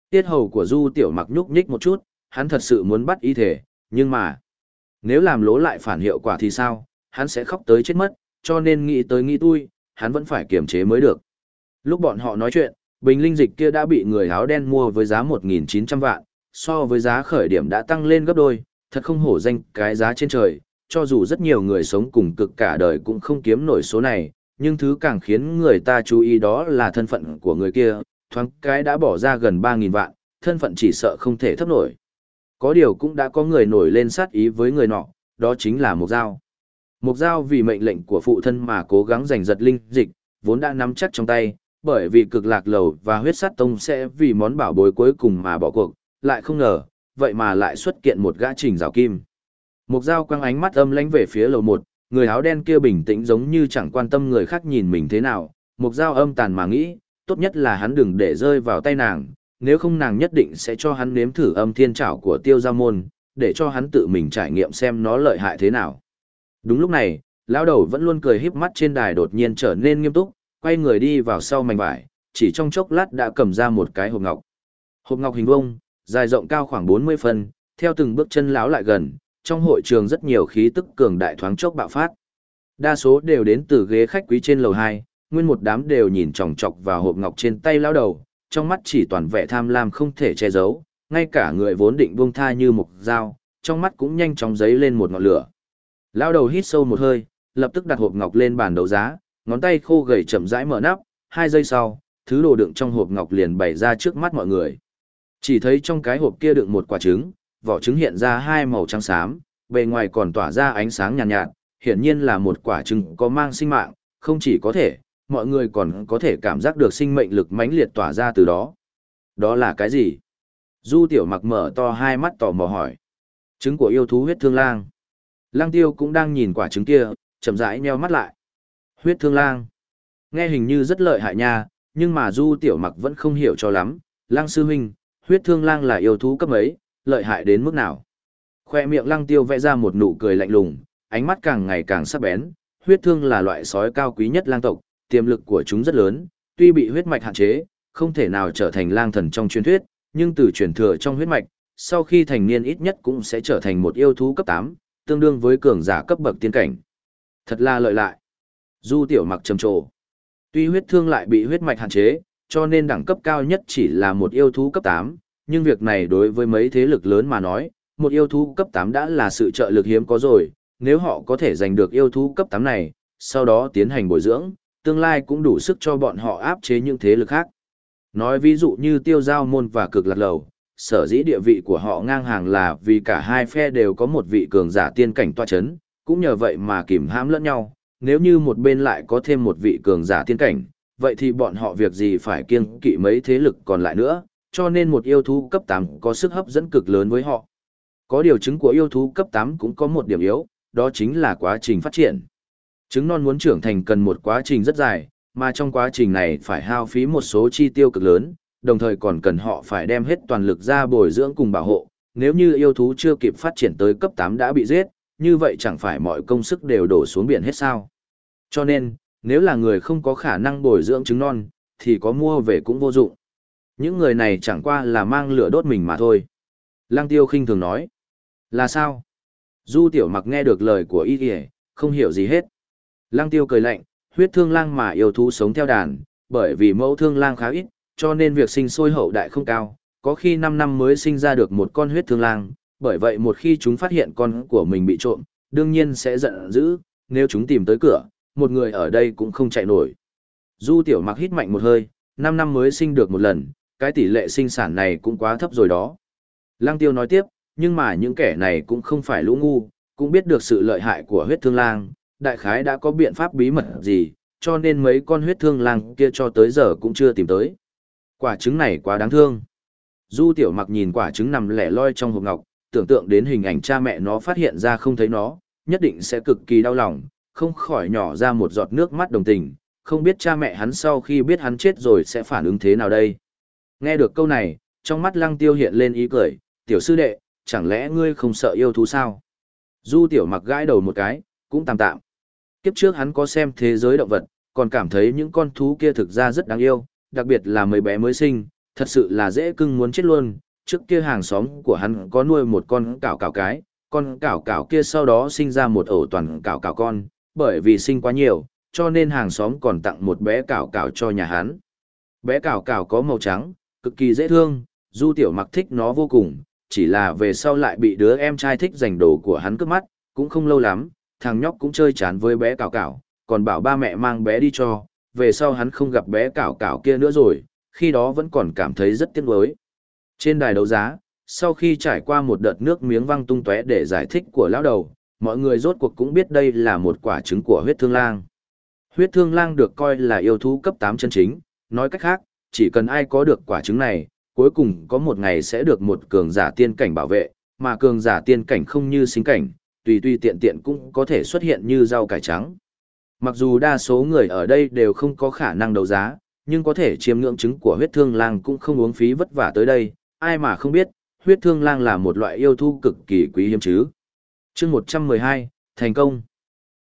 Tiết hầu của du tiểu mặc nhúc nhích một chút, hắn thật sự muốn bắt y thể, nhưng mà, nếu làm lố lại phản hiệu quả thì sao, hắn sẽ khóc tới chết mất, cho nên nghĩ tới nghĩ tui, hắn vẫn phải kiềm chế mới được. Lúc bọn họ nói chuyện, bình linh dịch kia đã bị người áo đen mua với giá 1.900 vạn, so với giá khởi điểm đã tăng lên gấp đôi, thật không hổ danh cái giá trên trời, cho dù rất nhiều người sống cùng cực cả đời cũng không kiếm nổi số này, nhưng thứ càng khiến người ta chú ý đó là thân phận của người kia, thoáng cái đã bỏ ra gần 3.000 vạn, thân phận chỉ sợ không thể thấp nổi. Có điều cũng đã có người nổi lên sát ý với người nọ, đó chính là Mục Giao. Mục Giao vì mệnh lệnh của phụ thân mà cố gắng giành giật linh dịch, vốn đã nắm chắc trong tay, bởi vì cực lạc lầu và huyết sát tông sẽ vì món bảo bối cuối cùng mà bỏ cuộc, lại không ngờ, vậy mà lại xuất kiện một gã trình rào kim. Một Giao quăng ánh mắt âm lánh về phía lầu một, người áo đen kia bình tĩnh giống như chẳng quan tâm người khác nhìn mình thế nào. một Giao âm tàn mà nghĩ, tốt nhất là hắn đừng để rơi vào tay nàng, nếu không nàng nhất định sẽ cho hắn nếm thử âm thiên trảo của tiêu gia môn, để cho hắn tự mình trải nghiệm xem nó lợi hại thế nào. Đúng lúc này, lão đầu vẫn luôn cười híp mắt trên đài đột nhiên trở nên nghiêm túc, quay người đi vào sau mảnh vải, chỉ trong chốc lát đã cầm ra một cái hộp ngọc. Hộp ngọc hình vuông, dài rộng cao khoảng 40 phân, theo từng bước chân lão lại gần, trong hội trường rất nhiều khí tức cường đại thoáng chốc bạo phát. Đa số đều đến từ ghế khách quý trên lầu 2, nguyên một đám đều nhìn chòng chọc vào hộp ngọc trên tay lão đầu, trong mắt chỉ toàn vẻ tham lam không thể che giấu, ngay cả người vốn định buông tha như mục dao, trong mắt cũng nhanh chóng giấy lên một ngọn lửa. Lão đầu hít sâu một hơi, lập tức đặt hộp ngọc lên bàn đấu giá, ngón tay khô gầy chậm rãi mở nắp, hai giây sau, thứ đồ đựng trong hộp ngọc liền bày ra trước mắt mọi người. Chỉ thấy trong cái hộp kia đựng một quả trứng, vỏ trứng hiện ra hai màu trắng xám, bề ngoài còn tỏa ra ánh sáng nhàn nhạt, nhạt, hiển nhiên là một quả trứng có mang sinh mạng, không chỉ có thể, mọi người còn có thể cảm giác được sinh mệnh lực mãnh liệt tỏa ra từ đó. Đó là cái gì? Du tiểu mặc mở to hai mắt tò mò hỏi. Trứng của yêu thú huyết thương lang. Lang tiêu cũng đang nhìn quả trứng kia, chậm rãi nheo mắt lại. Huyết thương lang. Nghe hình như rất lợi hại nha, nhưng mà du tiểu mặc vẫn không hiểu cho lắm. Lang sư huynh, huyết thương lang là yêu thú cấp ấy, lợi hại đến mức nào? Khoe miệng lăng tiêu vẽ ra một nụ cười lạnh lùng, ánh mắt càng ngày càng sắc bén. Huyết thương là loại sói cao quý nhất lang tộc, tiềm lực của chúng rất lớn, tuy bị huyết mạch hạn chế, không thể nào trở thành lang thần trong truyền thuyết, nhưng từ truyền thừa trong huyết mạch, sau khi thành niên ít nhất cũng sẽ trở thành một yêu thú cấp 8, tương đương với cường giả cấp bậc tiên cảnh. Thật là lợi lại. Du tiểu mặc trầm trồ. Tuy huyết thương lại bị huyết mạch hạn chế, cho nên đẳng cấp cao nhất chỉ là một yêu thú cấp 8, nhưng việc này đối với mấy thế lực lớn mà nói, một yêu thú cấp 8 đã là sự trợ lực hiếm có rồi, nếu họ có thể giành được yêu thú cấp 8 này, sau đó tiến hành bồi dưỡng, tương lai cũng đủ sức cho bọn họ áp chế những thế lực khác. Nói ví dụ như tiêu giao môn và cực lạc lầu, sở dĩ địa vị của họ ngang hàng là vì cả hai phe đều có một vị cường giả tiên cảnh toa chấn, cũng nhờ vậy mà kìm hãm lẫn nhau, nếu như một bên lại có thêm một vị cường giả tiên cảnh, vậy thì bọn họ việc gì phải kiêng kỵ mấy thế lực còn lại nữa, cho nên một yêu thú cấp 8 có sức hấp dẫn cực lớn với họ. Có điều chứng của yêu thú cấp 8 cũng có một điểm yếu, đó chính là quá trình phát triển. Trứng non muốn trưởng thành cần một quá trình rất dài, mà trong quá trình này phải hao phí một số chi tiêu cực lớn, đồng thời còn cần họ phải đem hết toàn lực ra bồi dưỡng cùng bảo hộ. Nếu như yêu thú chưa kịp phát triển tới cấp 8 đã bị giết, như vậy chẳng phải mọi công sức đều đổ xuống biển hết sao. Cho nên, nếu là người không có khả năng bồi dưỡng trứng non, thì có mua về cũng vô dụng. Những người này chẳng qua là mang lửa đốt mình mà thôi. Lăng tiêu khinh thường nói. Là sao? Du tiểu mặc nghe được lời của y kìa, không hiểu gì hết. Lăng tiêu cười lạnh, huyết thương lang mà yêu thú sống theo đàn, bởi vì mẫu thương lang khá ít, cho nên việc sinh sôi hậu đại không cao, có khi 5 năm mới sinh ra được một con huyết thương lang, bởi vậy một khi chúng phát hiện con của mình bị trộm, đương nhiên sẽ giận dữ, nếu chúng tìm tới cửa, một người ở đây cũng không chạy nổi. Du tiểu mặc hít mạnh một hơi, 5 năm mới sinh được một lần, cái tỷ lệ sinh sản này cũng quá thấp rồi đó. Lăng tiêu nói tiếp, nhưng mà những kẻ này cũng không phải lũ ngu, cũng biết được sự lợi hại của huyết thương lang, đại khái đã có biện pháp bí mật gì, cho nên mấy con huyết thương lang kia cho tới giờ cũng chưa tìm tới. Quả trứng này quá đáng thương. Du tiểu mặc nhìn quả trứng nằm lẻ loi trong hộp ngọc, tưởng tượng đến hình ảnh cha mẹ nó phát hiện ra không thấy nó, nhất định sẽ cực kỳ đau lòng, không khỏi nhỏ ra một giọt nước mắt đồng tình, không biết cha mẹ hắn sau khi biết hắn chết rồi sẽ phản ứng thế nào đây. Nghe được câu này, trong mắt lăng tiêu hiện lên ý cười, tiểu sư đệ, chẳng lẽ ngươi không sợ yêu thú sao? Du tiểu mặc gãi đầu một cái, cũng tạm tạm. Kiếp trước hắn có xem thế giới động vật, còn cảm thấy những con thú kia thực ra rất đáng yêu, đặc biệt là mấy bé mới sinh, thật sự là dễ cưng muốn chết luôn. Trước kia hàng xóm của hắn có nuôi một con cảo cảo cái, con cảo cảo kia sau đó sinh ra một ổ toàn cảo cảo con, bởi vì sinh quá nhiều, cho nên hàng xóm còn tặng một bé cào cào cho nhà hắn. Bé cào cào có màu trắng, cực kỳ dễ thương, Du Tiểu Mặc thích nó vô cùng, chỉ là về sau lại bị đứa em trai thích giành đồ của hắn cướp mắt, cũng không lâu lắm, thằng nhóc cũng chơi chán với bé cào cào, còn bảo ba mẹ mang bé đi cho, về sau hắn không gặp bé cào cào kia nữa rồi, khi đó vẫn còn cảm thấy rất tiếc nuối. Trên đài đấu giá, sau khi trải qua một đợt nước miếng văng tung tóe để giải thích của lão đầu, mọi người rốt cuộc cũng biết đây là một quả trứng của huyết thương lang. Huyết thương lang được coi là yêu thú cấp 8 chân chính, nói cách khác, chỉ cần ai có được quả trứng này, cuối cùng có một ngày sẽ được một cường giả tiên cảnh bảo vệ, mà cường giả tiên cảnh không như sinh cảnh, tùy tùy tiện tiện cũng có thể xuất hiện như rau cải trắng. Mặc dù đa số người ở đây đều không có khả năng đấu giá, nhưng có thể chiếm ngưỡng trứng của huyết thương lang cũng không uống phí vất vả tới đây, ai mà không biết, huyết thương lang là một loại yêu thú cực kỳ quý hiếm chứ chương 112, thành công.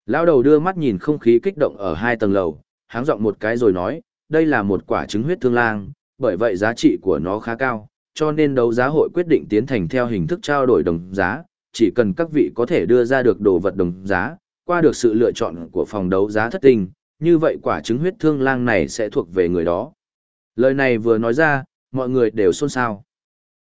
Lão đầu đưa mắt nhìn không khí kích động ở hai tầng lầu, háng giọng một cái rồi nói, đây là một quả trứng huyết thương lang, bởi vậy giá trị của nó khá cao, cho nên đấu giá hội quyết định tiến thành theo hình thức trao đổi đồng giá, chỉ cần các vị có thể đưa ra được đồ vật đồng giá, qua được sự lựa chọn của phòng đấu giá thất tình, như vậy quả trứng huyết thương lang này sẽ thuộc về người đó. Lời này vừa nói ra, mọi người đều xôn xao.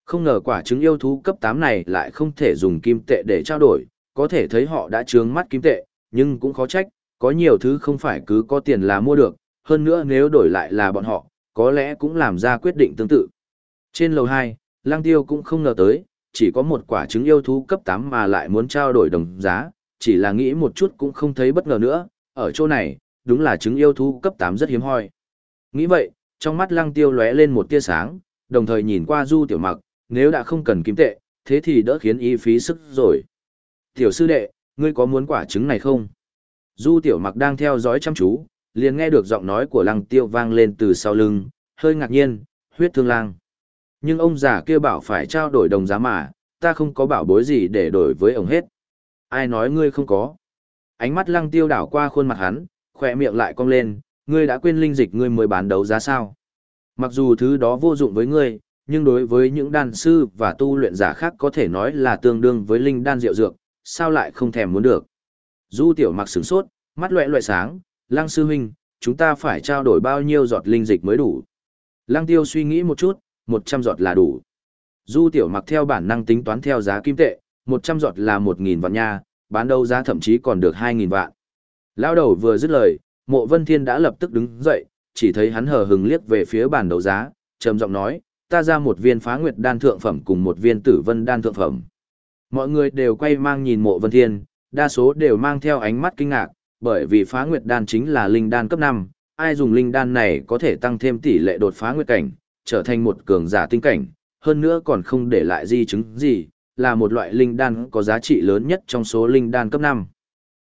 Không ngờ quả trứng yêu thú cấp 8 này lại không thể dùng kim tệ để trao đổi, có thể thấy họ đã trướng mắt kim tệ, nhưng cũng khó trách, có nhiều thứ không phải cứ có tiền là mua được, hơn nữa nếu đổi lại là bọn họ, có lẽ cũng làm ra quyết định tương tự. Trên lầu 2, Lang Tiêu cũng không ngờ tới, chỉ có một quả trứng yêu thú cấp 8 mà lại muốn trao đổi đồng giá, chỉ là nghĩ một chút cũng không thấy bất ngờ nữa, ở chỗ này, đúng là trứng yêu thú cấp 8 rất hiếm hoi. Nghĩ vậy, trong mắt Lăng Tiêu lóe lên một tia sáng, đồng thời nhìn qua Du Tiểu Mặc, nếu đã không cần kim tệ, thế thì đỡ khiến y phí sức rồi. Tiểu sư đệ, ngươi có muốn quả trứng này không? Du Tiểu Mặc đang theo dõi chăm chú, liền nghe được giọng nói của Lăng Tiêu vang lên từ sau lưng, hơi ngạc nhiên, huyết thương lang. Nhưng ông già kia bảo phải trao đổi đồng giá mà, ta không có bảo bối gì để đổi với ông hết. Ai nói ngươi không có? Ánh mắt Lăng Tiêu đảo qua khuôn mặt hắn, khỏe miệng lại cong lên, ngươi đã quên linh dịch ngươi mới bán đấu giá sao? Mặc dù thứ đó vô dụng với ngươi, nhưng đối với những đan sư và tu luyện giả khác có thể nói là tương đương với linh đan rượu dược, sao lại không thèm muốn được. Du tiểu mặc sửng sốt, mắt loẹ loẹ sáng, lăng sư huynh, chúng ta phải trao đổi bao nhiêu giọt linh dịch mới đủ. Lăng tiêu suy nghĩ một chút, 100 giọt là đủ. Du tiểu mặc theo bản năng tính toán theo giá kim tệ, 100 giọt là 1.000 vạn nha, bán đấu giá thậm chí còn được 2.000 vạn. Lao đầu vừa dứt lời, mộ vân thiên đã lập tức đứng dậy, chỉ thấy hắn hờ hừng liếc về phía bản đấu giá, trầm giọng nói, ta ra một viên phá nguyệt đan thượng phẩm cùng một viên tử vân đan thượng phẩm. Mọi người đều quay mang nhìn mộ vân thiên, đa số đều mang theo ánh mắt kinh ngạc, bởi vì phá nguyệt đan chính là linh đan cấp 5, ai dùng linh đan này có thể tăng thêm tỷ lệ đột phá nguyệt cảnh, trở thành một cường giả tinh cảnh, hơn nữa còn không để lại di chứng gì, là một loại linh đan có giá trị lớn nhất trong số linh đan cấp 5.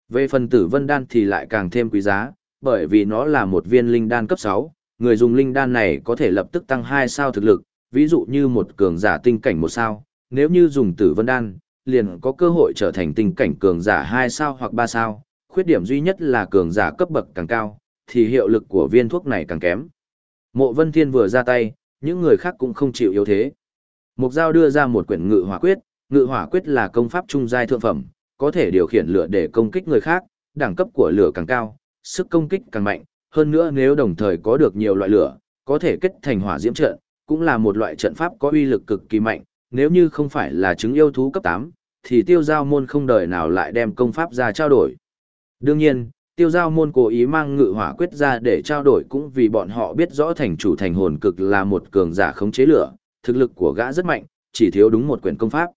Về phần tử vân đan thì lại càng thêm quý giá, bởi vì nó là một viên linh đan cấp 6, người dùng linh đan này có thể lập tức tăng 2 sao thực lực, ví dụ như một cường giả tinh cảnh một sao, nếu như dùng tử vân đan, liền có cơ hội trở thành tình cảnh cường giả 2 sao hoặc 3 sao, khuyết điểm duy nhất là cường giả cấp bậc càng cao, thì hiệu lực của viên thuốc này càng kém. Mộ Vân Thiên vừa ra tay, những người khác cũng không chịu yếu thế. Mục Giao đưa ra một quyển ngự hỏa quyết, ngự hỏa quyết là công pháp trung giai thượng phẩm, có thể điều khiển lửa để công kích người khác, đẳng cấp của lửa càng cao, sức công kích càng mạnh, hơn nữa nếu đồng thời có được nhiều loại lửa, có thể kết thành hỏa diễm trận, cũng là một loại trận pháp có uy lực cực kỳ mạnh, nếu như không phải là chứng yêu thú cấp 8, thì tiêu giao môn không đời nào lại đem công pháp ra trao đổi. Đương nhiên, tiêu giao môn cố ý mang ngự hỏa quyết ra để trao đổi cũng vì bọn họ biết rõ thành chủ thành hồn cực là một cường giả khống chế lửa, thực lực của gã rất mạnh, chỉ thiếu đúng một quyển công pháp.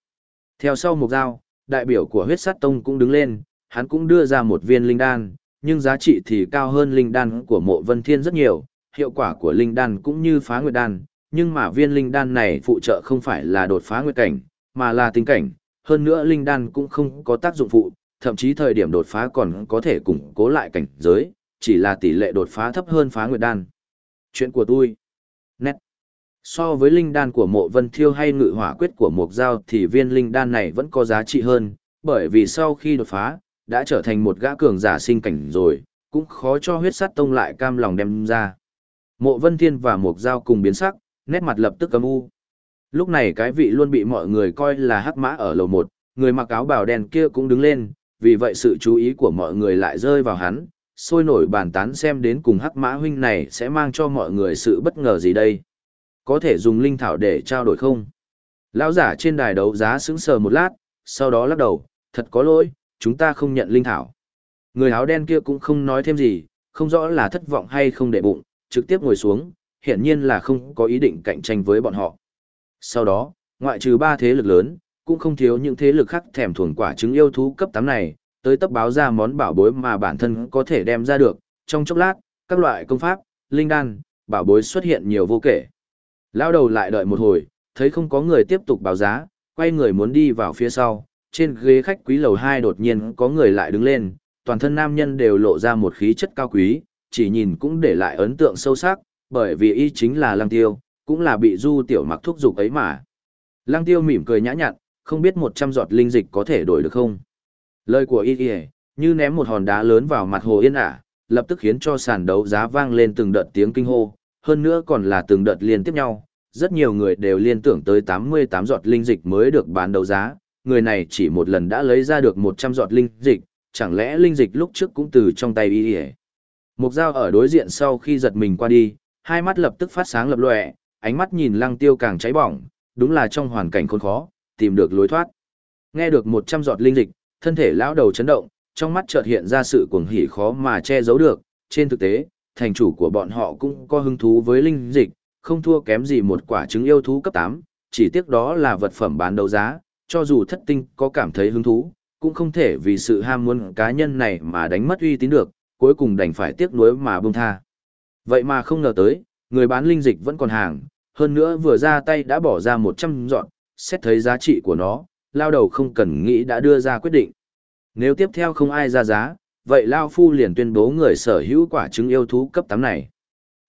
Theo sau một dao, đại biểu của huyết sát tông cũng đứng lên, hắn cũng đưa ra một viên linh đan, nhưng giá trị thì cao hơn linh đan của mộ vân thiên rất nhiều, hiệu quả của linh đan cũng như phá nguyệt đan, nhưng mà viên linh đan này phụ trợ không phải là đột phá nguyệt cảnh, mà là tình cảnh, hơn nữa linh đan cũng không có tác dụng phụ, thậm chí thời điểm đột phá còn có thể củng cố lại cảnh giới, chỉ là tỷ lệ đột phá thấp hơn phá nguyệt đan. Chuyện của tôi. Nét. So với linh đan của mộ vân thiêu hay ngự hỏa quyết của mộc giao thì viên linh đan này vẫn có giá trị hơn, bởi vì sau khi đột phá, đã trở thành một gã cường giả sinh cảnh rồi, cũng khó cho huyết sát tông lại cam lòng đem ra. Mộ vân thiên và mộc giao cùng biến sắc, nét mặt lập tức âm u. Lúc này cái vị luôn bị mọi người coi là hắc mã ở lầu một, người mặc áo bào đen kia cũng đứng lên, vì vậy sự chú ý của mọi người lại rơi vào hắn, sôi nổi bàn tán xem đến cùng hắc mã huynh này sẽ mang cho mọi người sự bất ngờ gì đây. Có thể dùng linh thảo để trao đổi không? Lão giả trên đài đấu giá sững sờ một lát, sau đó lắc đầu, thật có lỗi, chúng ta không nhận linh thảo. Người áo đen kia cũng không nói thêm gì, không rõ là thất vọng hay không để bụng, trực tiếp ngồi xuống, hiển nhiên là không có ý định cạnh tranh với bọn họ. Sau đó, ngoại trừ ba thế lực lớn, cũng không thiếu những thế lực khác thèm thuồng quả trứng yêu thú cấp 8 này, tới tấp báo ra món bảo bối mà bản thân có thể đem ra được, trong chốc lát, các loại công pháp, linh đan, bảo bối xuất hiện nhiều vô kể. Lao đầu lại đợi một hồi, thấy không có người tiếp tục báo giá, quay người muốn đi vào phía sau, trên ghế khách quý lầu 2 đột nhiên có người lại đứng lên, toàn thân nam nhân đều lộ ra một khí chất cao quý, chỉ nhìn cũng để lại ấn tượng sâu sắc, bởi vì y chính là Lăng Tiêu, cũng là bị Du Tiểu Mặc thúc giục ấy mà. Lăng Tiêu mỉm cười nhã nhặn, không biết 100 giọt linh dịch có thể đổi được không? Lời của y như ném một hòn đá lớn vào mặt hồ yên ả, lập tức khiến cho sàn đấu giá vang lên từng đợt tiếng kinh hô, hơn nữa còn là từng đợt liên tiếp nhau. Rất nhiều người đều liên tưởng tới 88 giọt linh dịch mới được bán đấu giá, người này chỉ một lần đã lấy ra được 100 giọt linh dịch, chẳng lẽ linh dịch lúc trước cũng từ trong tay y y Mục dao ở đối diện sau khi giật mình qua đi, hai mắt lập tức phát sáng lập lòe, ánh mắt nhìn lăng tiêu càng cháy bỏng, đúng là trong hoàn cảnh khốn khó, tìm được lối thoát. Nghe được 100 giọt linh dịch, thân thể lão đầu chấn động, trong mắt chợt hiện ra sự cuồng hỉ khó mà che giấu được, trên thực tế, thành chủ của bọn họ cũng có hứng thú với linh dịch, không thua kém gì một quả trứng yêu thú cấp 8, chỉ tiếc đó là vật phẩm bán đấu giá, cho dù thất tinh có cảm thấy hứng thú, cũng không thể vì sự ham muốn cá nhân này mà đánh mất uy tín được, cuối cùng đành phải tiếc nuối mà buông tha. Vậy mà không ngờ tới, người bán linh dịch vẫn còn hàng, hơn nữa vừa ra tay đã bỏ ra 100 dọn, xét thấy giá trị của nó, lao đầu không cần nghĩ đã đưa ra quyết định. Nếu tiếp theo không ai ra giá, vậy lao phu liền tuyên bố người sở hữu quả trứng yêu thú cấp 8 này.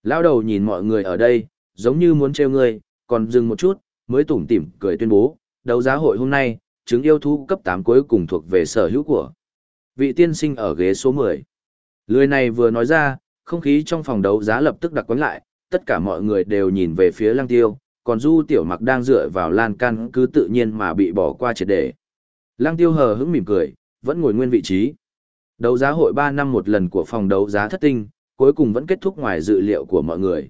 Lao đầu nhìn mọi người ở đây, giống như muốn trêu người, còn dừng một chút, mới tủm tỉm cười tuyên bố, đấu giá hội hôm nay, trứng yêu thú cấp 8 cuối cùng thuộc về sở hữu của vị tiên sinh ở ghế số 10. Lười này vừa nói ra, không khí trong phòng đấu giá lập tức đặc quấn lại, tất cả mọi người đều nhìn về phía lăng tiêu, còn du tiểu mặc đang dựa vào lan can cứ tự nhiên mà bị bỏ qua triệt để. Lăng tiêu hờ hững mỉm cười, vẫn ngồi nguyên vị trí. Đấu giá hội 3 năm một lần của phòng đấu giá thất tinh, cuối cùng vẫn kết thúc ngoài dự liệu của mọi người.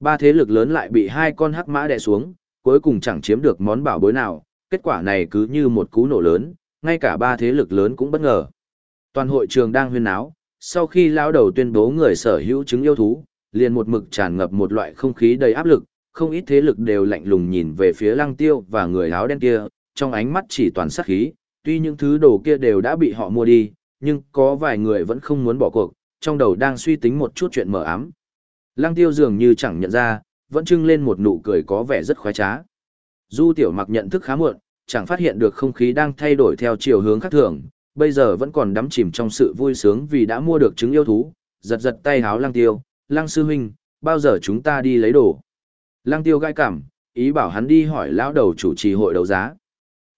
Ba thế lực lớn lại bị hai con hắc mã đè xuống, cuối cùng chẳng chiếm được món bảo bối nào, kết quả này cứ như một cú nổ lớn, ngay cả ba thế lực lớn cũng bất ngờ. Toàn hội trường đang huyên náo, sau khi lão đầu tuyên bố người sở hữu chứng yêu thú, liền một mực tràn ngập một loại không khí đầy áp lực, không ít thế lực đều lạnh lùng nhìn về phía lăng tiêu và người áo đen kia, trong ánh mắt chỉ toàn sát khí, tuy những thứ đồ kia đều đã bị họ mua đi, nhưng có vài người vẫn không muốn bỏ cuộc, trong đầu đang suy tính một chút chuyện mờ ám. Lăng tiêu dường như chẳng nhận ra, vẫn trưng lên một nụ cười có vẻ rất khoái trá. Du tiểu mặc nhận thức khá muộn, chẳng phát hiện được không khí đang thay đổi theo chiều hướng khác thường, bây giờ vẫn còn đắm chìm trong sự vui sướng vì đã mua được trứng yêu thú, giật giật tay háo lăng tiêu, lăng sư huynh, bao giờ chúng ta đi lấy đồ. Lăng tiêu gai cảm, ý bảo hắn đi hỏi lão đầu chủ trì hội đấu giá.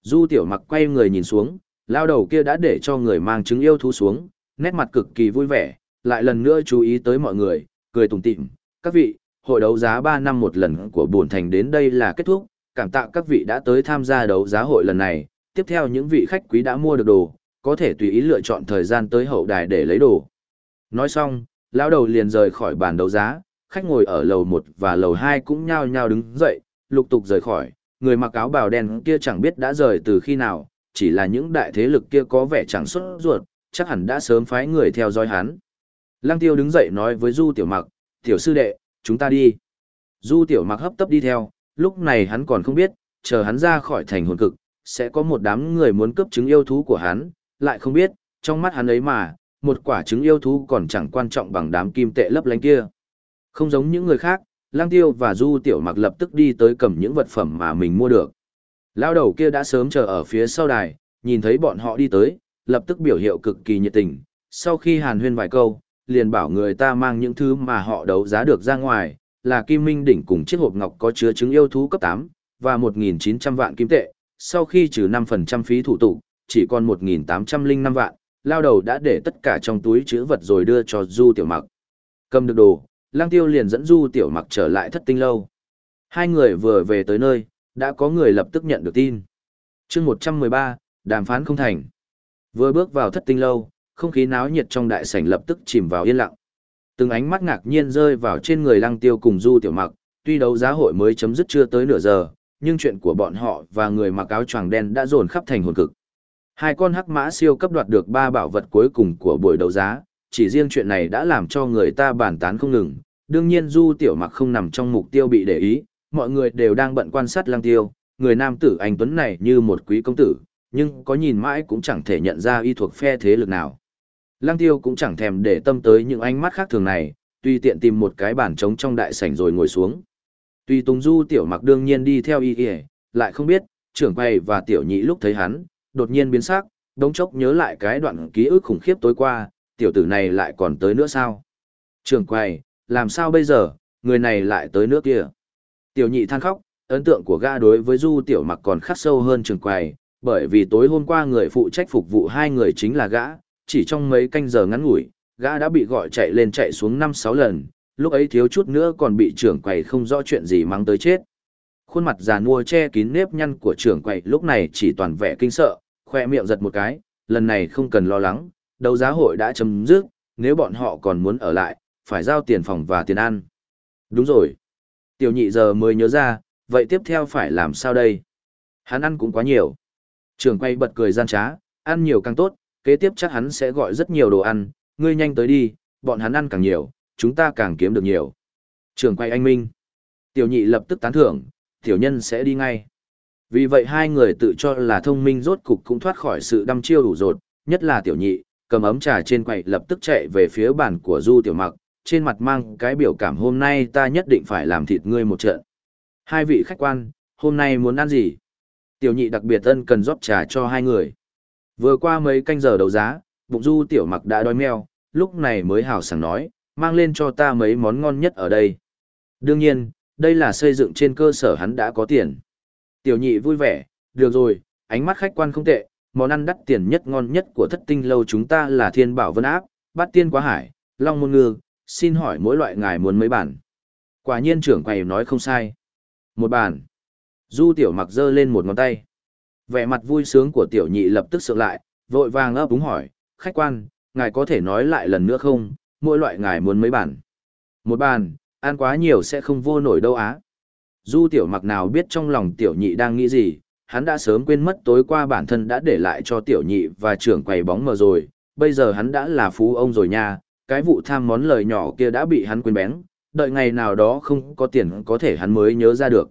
Du tiểu mặc quay người nhìn xuống, lão đầu kia đã để cho người mang trứng yêu thú xuống, nét mặt cực kỳ vui vẻ, lại lần nữa chú ý tới mọi người, cười tủm tỉm. Các vị, hội đấu giá 3 năm một lần của buồn thành đến đây là kết thúc, cảm tạ các vị đã tới tham gia đấu giá hội lần này. Tiếp theo những vị khách quý đã mua được đồ, có thể tùy ý lựa chọn thời gian tới hậu đài để lấy đồ. Nói xong, lão đầu liền rời khỏi bàn đấu giá, khách ngồi ở lầu 1 và lầu 2 cũng nhao nhao đứng dậy, lục tục rời khỏi, người mặc áo bào đen kia chẳng biết đã rời từ khi nào, chỉ là những đại thế lực kia có vẻ chẳng xuất ruột, chắc hẳn đã sớm phái người theo dõi hắn. Lăng tiêu đứng dậy nói với Du Tiểu Mặc, tiểu sư đệ, chúng ta đi. Du Tiểu Mặc hấp tấp đi theo, lúc này hắn còn không biết, chờ hắn ra khỏi thành hồn cực, sẽ có một đám người muốn cướp trứng yêu thú của hắn, lại không biết, trong mắt hắn ấy mà, một quả trứng yêu thú còn chẳng quan trọng bằng đám kim tệ lấp lánh kia. Không giống những người khác, Lang Tiêu và Du Tiểu Mặc lập tức đi tới cầm những vật phẩm mà mình mua được. Lao đầu kia đã sớm chờ ở phía sau đài, nhìn thấy bọn họ đi tới, lập tức biểu hiệu cực kỳ nhiệt tình. Sau khi hàn huyên vài câu, liền bảo người ta mang những thứ mà họ đấu giá được ra ngoài, là kim minh đỉnh cùng chiếc hộp ngọc có chứa trứng yêu thú cấp 8, và 1.900 vạn kim tệ. Sau khi trừ 5% phí thủ tục, chỉ còn 1.805 vạn, lao đầu đã để tất cả trong túi chữ vật rồi đưa cho Du Tiểu Mặc. Cầm được đồ, Lang Tiêu liền dẫn Du Tiểu Mặc trở lại thất tinh lâu. Hai người vừa về tới nơi, đã có người lập tức nhận được tin. chương 113, đàm phán không thành. Vừa bước vào thất tinh lâu, không khí náo nhiệt trong đại sảnh lập tức chìm vào yên lặng. Từng ánh mắt ngạc nhiên rơi vào trên người Lăng Tiêu cùng Du Tiểu Mặc, tuy đấu giá hội mới chấm dứt chưa tới nửa giờ, nhưng chuyện của bọn họ và người mặc áo choàng đen đã dồn khắp thành hồn cực. Hai con hắc mã siêu cấp đoạt được ba bảo vật cuối cùng của buổi đấu giá, chỉ riêng chuyện này đã làm cho người ta bàn tán không ngừng. Đương nhiên Du Tiểu Mặc không nằm trong mục tiêu bị để ý, mọi người đều đang bận quan sát Lăng Tiêu, người nam tử anh tuấn này như một quý công tử, nhưng có nhìn mãi cũng chẳng thể nhận ra y thuộc phe thế lực nào. Lăng Tiêu cũng chẳng thèm để tâm tới những ánh mắt khác thường này, tùy tiện tìm một cái bàn trống trong đại sảnh rồi ngồi xuống. Tùy Tùng Du Tiểu Mặc đương nhiên đi theo y y, lại không biết, trưởng quay và tiểu nhị lúc thấy hắn, đột nhiên biến sắc, đống chốc nhớ lại cái đoạn ký ức khủng khiếp tối qua, tiểu tử này lại còn tới nữa sao? Trường Quầy, làm sao bây giờ, người này lại tới nước kia? Tiểu nhị than khóc, ấn tượng của gã đối với Du Tiểu Mặc còn khắc sâu hơn Trường quầy, bởi vì tối hôm qua người phụ trách phục vụ hai người chính là gã, chỉ trong mấy canh giờ ngắn ngủi, gã đã bị gọi chạy lên chạy xuống 5-6 lần, lúc ấy thiếu chút nữa còn bị trưởng quầy không rõ chuyện gì mắng tới chết. Khuôn mặt già nua che kín nếp nhăn của trưởng quầy lúc này chỉ toàn vẻ kinh sợ, khoe miệng giật một cái, lần này không cần lo lắng, đấu giá hội đã chấm dứt, nếu bọn họ còn muốn ở lại, phải giao tiền phòng và tiền ăn. Đúng rồi. Tiểu nhị giờ mới nhớ ra, vậy tiếp theo phải làm sao đây? Hắn ăn cũng quá nhiều. Trường quay bật cười gian trá, ăn nhiều càng tốt, kế tiếp chắc hắn sẽ gọi rất nhiều đồ ăn, ngươi nhanh tới đi, bọn hắn ăn càng nhiều, chúng ta càng kiếm được nhiều. Trường quay anh Minh. Tiểu nhị lập tức tán thưởng, tiểu nhân sẽ đi ngay. Vì vậy hai người tự cho là thông minh rốt cục cũng thoát khỏi sự đăm chiêu đủ rột, nhất là tiểu nhị, cầm ấm trà trên quầy lập tức chạy về phía bàn của Du Tiểu Mặc, trên mặt mang cái biểu cảm hôm nay ta nhất định phải làm thịt ngươi một trận. Hai vị khách quan, hôm nay muốn ăn gì? Tiểu nhị đặc biệt ân cần rót trà cho hai người. Vừa qua mấy canh giờ đấu giá, bụng du tiểu mặc đã đói meo, lúc này mới hào sảng nói, mang lên cho ta mấy món ngon nhất ở đây. Đương nhiên, đây là xây dựng trên cơ sở hắn đã có tiền. Tiểu nhị vui vẻ, được rồi, ánh mắt khách quan không tệ, món ăn đắt tiền nhất ngon nhất của thất tinh lâu chúng ta là thiên bảo vân áp, bát tiên quá hải, long môn ngư, xin hỏi mỗi loại ngài muốn mấy bản. Quả nhiên trưởng quầy nói không sai. Một bản. Du tiểu mặc giơ lên một ngón tay. Vẻ mặt vui sướng của tiểu nhị lập tức sượng lại, vội vàng ấp úng hỏi, khách quan, ngài có thể nói lại lần nữa không, mỗi loại ngài muốn mấy bản. Một bản, ăn quá nhiều sẽ không vô nổi đâu á. Du tiểu mặc nào biết trong lòng tiểu nhị đang nghĩ gì, hắn đã sớm quên mất tối qua bản thân đã để lại cho tiểu nhị và trưởng quầy bóng mờ rồi, bây giờ hắn đã là phú ông rồi nha, cái vụ tham món lời nhỏ kia đã bị hắn quên bén, đợi ngày nào đó không có tiền có thể hắn mới nhớ ra được.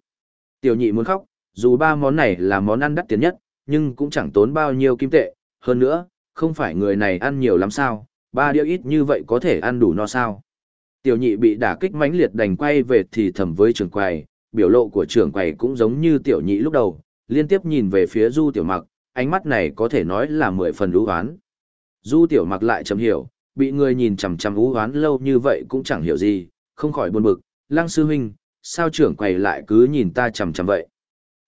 Tiểu nhị muốn khóc, dù ba món này là món ăn đắt tiền nhất, nhưng cũng chẳng tốn bao nhiêu kim tệ, hơn nữa, không phải người này ăn nhiều lắm sao, ba đĩa ít như vậy có thể ăn đủ no sao. Tiểu nhị bị đả kích mãnh liệt đành quay về thì thầm với trưởng quầy, biểu lộ của trưởng quầy cũng giống như tiểu nhị lúc đầu, liên tiếp nhìn về phía du tiểu mặc, ánh mắt này có thể nói là mười phần lũ hoán. Du tiểu mặc lại chấm hiểu, bị người nhìn chằm chằm lũ hoán lâu như vậy cũng chẳng hiểu gì, không khỏi buồn bực, lăng sư huynh, sao trưởng quầy lại cứ nhìn ta chằm chằm vậy.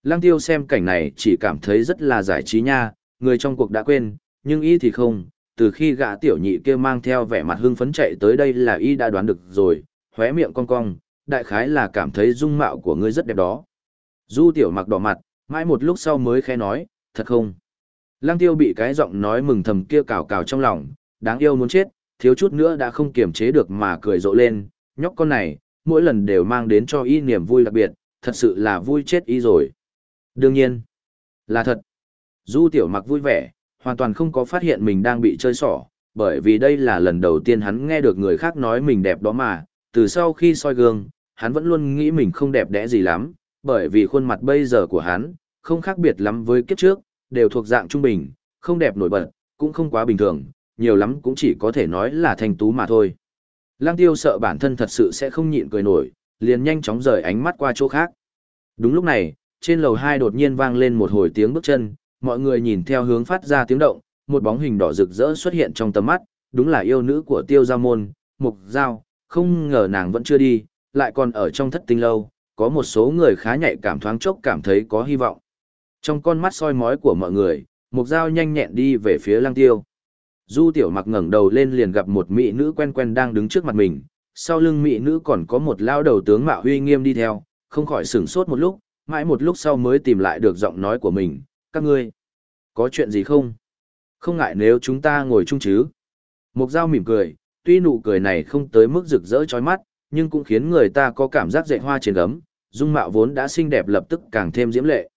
Lăng tiêu xem cảnh này chỉ cảm thấy rất là giải trí nha, người trong cuộc đã quên, nhưng y thì không, từ khi gã tiểu nhị kia mang theo vẻ mặt hưng phấn chạy tới đây là y đã đoán được rồi, khóe miệng cong cong, đại khái là cảm thấy dung mạo của ngươi rất đẹp đó. Du tiểu mặc đỏ mặt, mãi một lúc sau mới khẽ nói, thật không? Lăng tiêu bị cái giọng nói mừng thầm kia cào cào trong lòng, đáng yêu muốn chết, thiếu chút nữa đã không kiềm chế được mà cười rộ lên, nhóc con này, mỗi lần đều mang đến cho y niềm vui đặc biệt, thật sự là vui chết y rồi. Đương nhiên, là thật. Du tiểu mặc vui vẻ, hoàn toàn không có phát hiện mình đang bị chơi xỏ, bởi vì đây là lần đầu tiên hắn nghe được người khác nói mình đẹp đó mà, từ sau khi soi gương, hắn vẫn luôn nghĩ mình không đẹp đẽ gì lắm, bởi vì khuôn mặt bây giờ của hắn, không khác biệt lắm với kiếp trước, đều thuộc dạng trung bình, không đẹp nổi bật, cũng không quá bình thường, nhiều lắm cũng chỉ có thể nói là thanh tú mà thôi. Lăng tiêu sợ bản thân thật sự sẽ không nhịn cười nổi, liền nhanh chóng rời ánh mắt qua chỗ khác. Đúng lúc này, trên lầu 2 đột nhiên vang lên một hồi tiếng bước chân, mọi người nhìn theo hướng phát ra tiếng động, một bóng hình đỏ rực rỡ xuất hiện trong tầm mắt, đúng là yêu nữ của tiêu gia môn, mục giao, không ngờ nàng vẫn chưa đi, lại còn ở trong thất tinh lâu, có một số người khá nhạy cảm thoáng chốc cảm thấy có hy vọng. Trong con mắt soi mói của mọi người, mục giao nhanh nhẹn đi về phía lăng tiêu. Du tiểu mặc ngẩng đầu lên liền gặp một mỹ nữ quen quen đang đứng trước mặt mình, sau lưng mỹ nữ còn có một lao đầu tướng mạo huy nghiêm đi theo, không khỏi sửng sốt một lúc, mãi một lúc sau mới tìm lại được giọng nói của mình, các ngươi, có chuyện gì không? Không ngại nếu chúng ta ngồi chung chứ? Mục Giao mỉm cười, tuy nụ cười này không tới mức rực rỡ chói mắt, nhưng cũng khiến người ta có cảm giác dậy hoa trên gấm, dung mạo vốn đã xinh đẹp lập tức càng thêm diễm lệ.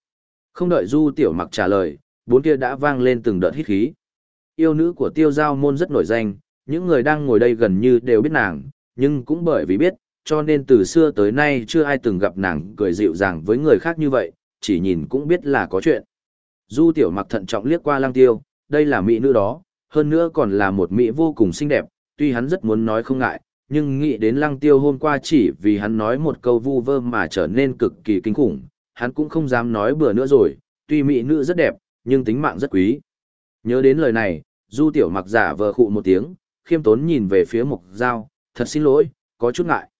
Không đợi Du Tiểu Mặc trả lời, bốn kia đã vang lên từng đợt hít khí. Yêu nữ của Tiêu Giao môn rất nổi danh, những người đang ngồi đây gần như đều biết nàng, nhưng cũng bởi vì biết, cho nên từ xưa tới nay chưa ai từng gặp nàng cười dịu dàng với người khác như vậy, chỉ nhìn cũng biết là có chuyện. Du Tiểu Mặc thận trọng liếc qua Lăng Tiêu, đây là mỹ nữ đó, hơn nữa còn là một mỹ vô cùng xinh đẹp, tuy hắn rất muốn nói không ngại, nhưng nghĩ đến Lăng Tiêu hôm qua chỉ vì hắn nói một câu vu vơ mà trở nên cực kỳ kinh khủng, hắn cũng không dám nói bừa nữa rồi, tuy mỹ nữ rất đẹp, nhưng tính mạng rất quý. Nhớ đến lời này, Du Tiểu Mặc giả vờ khụ một tiếng, khiêm tốn nhìn về phía Mục Giao, thật xin lỗi, có chút ngại.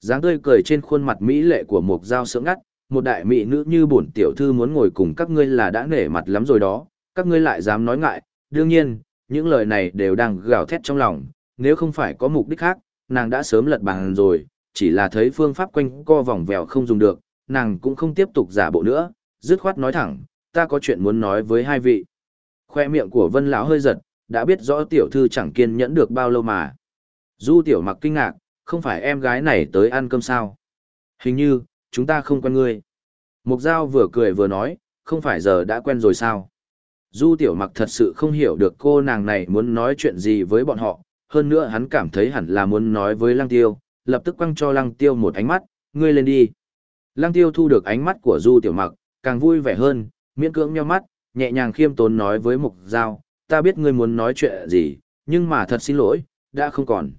dáng tươi cười trên khuôn mặt mỹ lệ của Mục Giao sững ngắt, một đại mỹ nữ như bổn tiểu thư muốn ngồi cùng các ngươi là đã nể mặt lắm rồi đó, các ngươi lại dám nói ngại, đương nhiên, những lời này đều đang gào thét trong lòng, nếu không phải có mục đích khác, nàng đã sớm lật bàn rồi, chỉ là thấy phương pháp quanh co vòng vèo không dùng được, nàng cũng không tiếp tục giả bộ nữa, dứt khoát nói thẳng, ta có chuyện muốn nói với hai vị. Khoe miệng của Vân lão hơi giật, đã biết rõ tiểu thư chẳng kiên nhẫn được bao lâu mà. Du tiểu mặc kinh ngạc, không phải em gái này tới ăn cơm sao? Hình như, chúng ta không quen ngươi. Mục Giao vừa cười vừa nói, không phải giờ đã quen rồi sao? Du tiểu mặc thật sự không hiểu được cô nàng này muốn nói chuyện gì với bọn họ, hơn nữa hắn cảm thấy hẳn là muốn nói với lăng tiêu, lập tức quăng cho lăng tiêu một ánh mắt, ngươi lên đi. Lăng tiêu thu được ánh mắt của du tiểu mặc, càng vui vẻ hơn, miễn cưỡng nheo mắt, nhẹ nhàng khiêm tốn nói với mục giao, ta biết ngươi muốn nói chuyện gì, nhưng mà thật xin lỗi, đã không còn.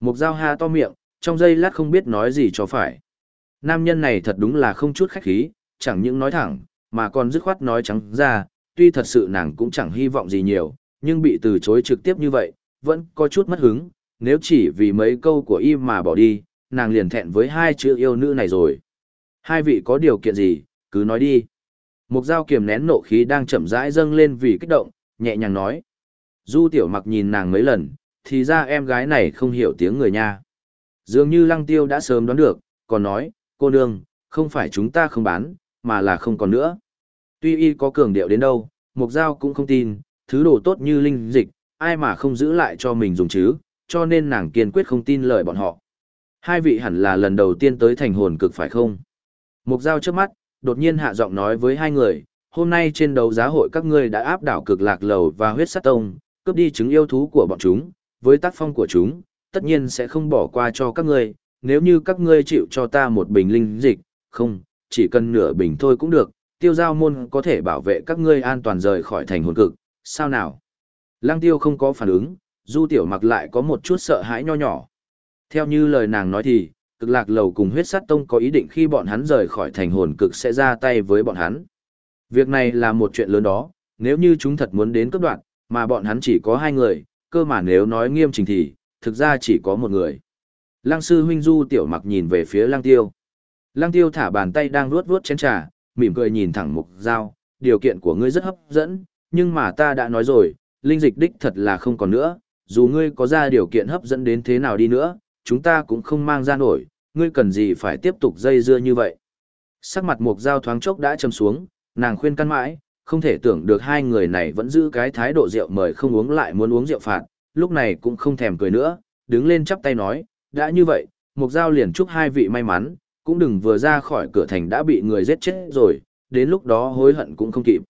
Mục giao ha to miệng, trong giây lát không biết nói gì cho phải. Nam nhân này thật đúng là không chút khách khí, chẳng những nói thẳng, mà còn dứt khoát nói trắng ra, tuy thật sự nàng cũng chẳng hy vọng gì nhiều, nhưng bị từ chối trực tiếp như vậy, vẫn có chút mất hứng, nếu chỉ vì mấy câu của y mà bỏ đi, nàng liền thẹn với hai chữ yêu nữ này rồi. Hai vị có điều kiện gì, cứ nói đi. Mục dao kiềm nén nộ khí đang chậm rãi dâng lên vì kích động, nhẹ nhàng nói. Du tiểu mặc nhìn nàng mấy lần, thì ra em gái này không hiểu tiếng người nha. Dường như lăng tiêu đã sớm đoán được, còn nói, cô nương, không phải chúng ta không bán, mà là không còn nữa. Tuy y có cường điệu đến đâu, Mục dao cũng không tin, thứ đồ tốt như linh dịch, ai mà không giữ lại cho mình dùng chứ, cho nên nàng kiên quyết không tin lời bọn họ. Hai vị hẳn là lần đầu tiên tới thành hồn cực phải không? Mục Giao trước mắt, đột nhiên hạ giọng nói với hai người, hôm nay trên đấu giá hội các ngươi đã áp đảo cực lạc lầu và huyết sát tông, cướp đi chứng yêu thú của bọn chúng, với tác phong của chúng, tất nhiên sẽ không bỏ qua cho các ngươi, nếu như các ngươi chịu cho ta một bình linh dịch, không, chỉ cần nửa bình thôi cũng được, tiêu giao môn có thể bảo vệ các ngươi an toàn rời khỏi thành hồn cực, sao nào? Lăng tiêu không có phản ứng, du tiểu mặc lại có một chút sợ hãi nho nhỏ. Theo như lời nàng nói thì, cực lạc lầu cùng huyết sát tông có ý định khi bọn hắn rời khỏi thành hồn cực sẽ ra tay với bọn hắn. Việc này là một chuyện lớn đó, nếu như chúng thật muốn đến cấp đoạn, mà bọn hắn chỉ có hai người, cơ mà nếu nói nghiêm trình thì, thực ra chỉ có một người. Lăng sư huynh du tiểu mặc nhìn về phía lăng tiêu. Lăng tiêu thả bàn tay đang ruốt ruốt chén trà, mỉm cười nhìn thẳng mục Giao. điều kiện của ngươi rất hấp dẫn, nhưng mà ta đã nói rồi, linh dịch đích thật là không còn nữa, dù ngươi có ra điều kiện hấp dẫn đến thế nào đi nữa, chúng ta cũng không mang ra nổi, ngươi cần gì phải tiếp tục dây dưa như vậy. Sắc mặt mục Giao thoáng chốc đã trầm xuống, nàng khuyên căn mãi, không thể tưởng được hai người này vẫn giữ cái thái độ rượu mời không uống lại muốn uống rượu phạt, lúc này cũng không thèm cười nữa, đứng lên chắp tay nói, đã như vậy, mục Giao liền chúc hai vị may mắn, cũng đừng vừa ra khỏi cửa thành đã bị người giết chết rồi, đến lúc đó hối hận cũng không kịp.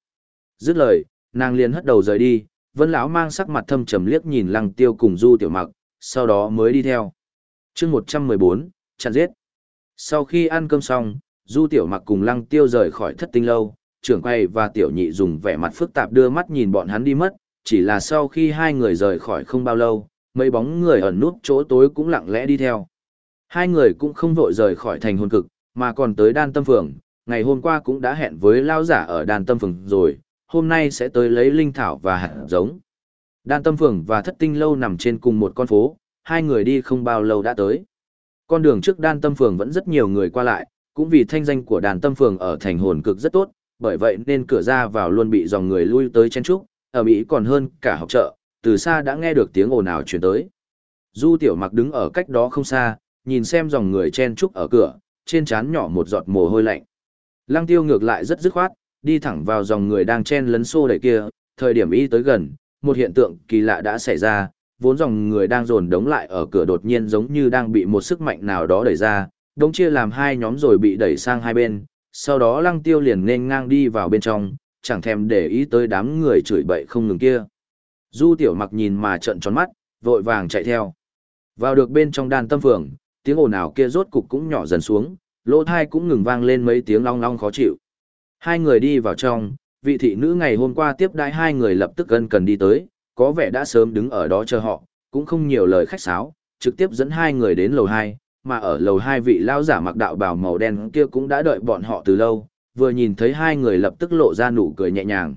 Dứt lời, nàng liền hất đầu rời đi, Vân lão mang sắc mặt thâm trầm liếc nhìn Lăng Tiêu cùng Du Tiểu Mặc, sau đó mới đi theo. Chương 114, chặn giết. Sau khi ăn cơm xong, Du Tiểu Mặc cùng Lăng Tiêu rời khỏi Thất Tinh lâu, trưởng quay và Tiểu Nhị dùng vẻ mặt phức tạp đưa mắt nhìn bọn hắn đi mất, chỉ là sau khi hai người rời khỏi không bao lâu, mấy bóng người ẩn nút chỗ tối cũng lặng lẽ đi theo. Hai người cũng không vội rời khỏi thành hồn cực, mà còn tới đan tâm phường, ngày hôm qua cũng đã hẹn với lao giả ở đan tâm phường rồi, hôm nay sẽ tới lấy linh thảo và hạt giống. Đan tâm phường và thất tinh lâu nằm trên cùng một con phố, hai người đi không bao lâu đã tới. Con đường trước đan tâm phường vẫn rất nhiều người qua lại, cũng vì thanh danh của Đan tâm phường ở thành hồn cực rất tốt, bởi vậy nên cửa ra vào luôn bị dòng người lui tới chen trúc, ở Mỹ còn hơn cả học chợ, từ xa đã nghe được tiếng ồn ào truyền tới. Du tiểu mặc đứng ở cách đó không xa, nhìn xem dòng người chen trúc ở cửa, trên trán nhỏ một giọt mồ hôi lạnh. Lăng tiêu ngược lại rất dứt khoát, đi thẳng vào dòng người đang chen lấn xô đẩy kia, thời điểm y tới gần, một hiện tượng kỳ lạ đã xảy ra, vốn dòng người đang dồn đống lại ở cửa đột nhiên giống như đang bị một sức mạnh nào đó đẩy ra, đống chia làm hai nhóm rồi bị đẩy sang hai bên, sau đó lăng tiêu liền nên ngang đi vào bên trong, chẳng thèm để ý tới đám người chửi bậy không ngừng kia. Du tiểu mặc nhìn mà trợn tròn mắt, vội vàng chạy theo. Vào được bên trong đàn tâm phường, tiếng ồn ào kia rốt cục cũng nhỏ dần xuống, lỗ thai cũng ngừng vang lên mấy tiếng long long khó chịu. Hai người đi vào trong, vị thị nữ ngày hôm qua tiếp đãi hai người lập tức gần cần đi tới, có vẻ đã sớm đứng ở đó chờ họ, cũng không nhiều lời khách sáo, trực tiếp dẫn hai người đến lầu hai, mà ở lầu hai vị lao giả mặc đạo bào màu đen kia cũng đã đợi bọn họ từ lâu, vừa nhìn thấy hai người lập tức lộ ra nụ cười nhẹ nhàng.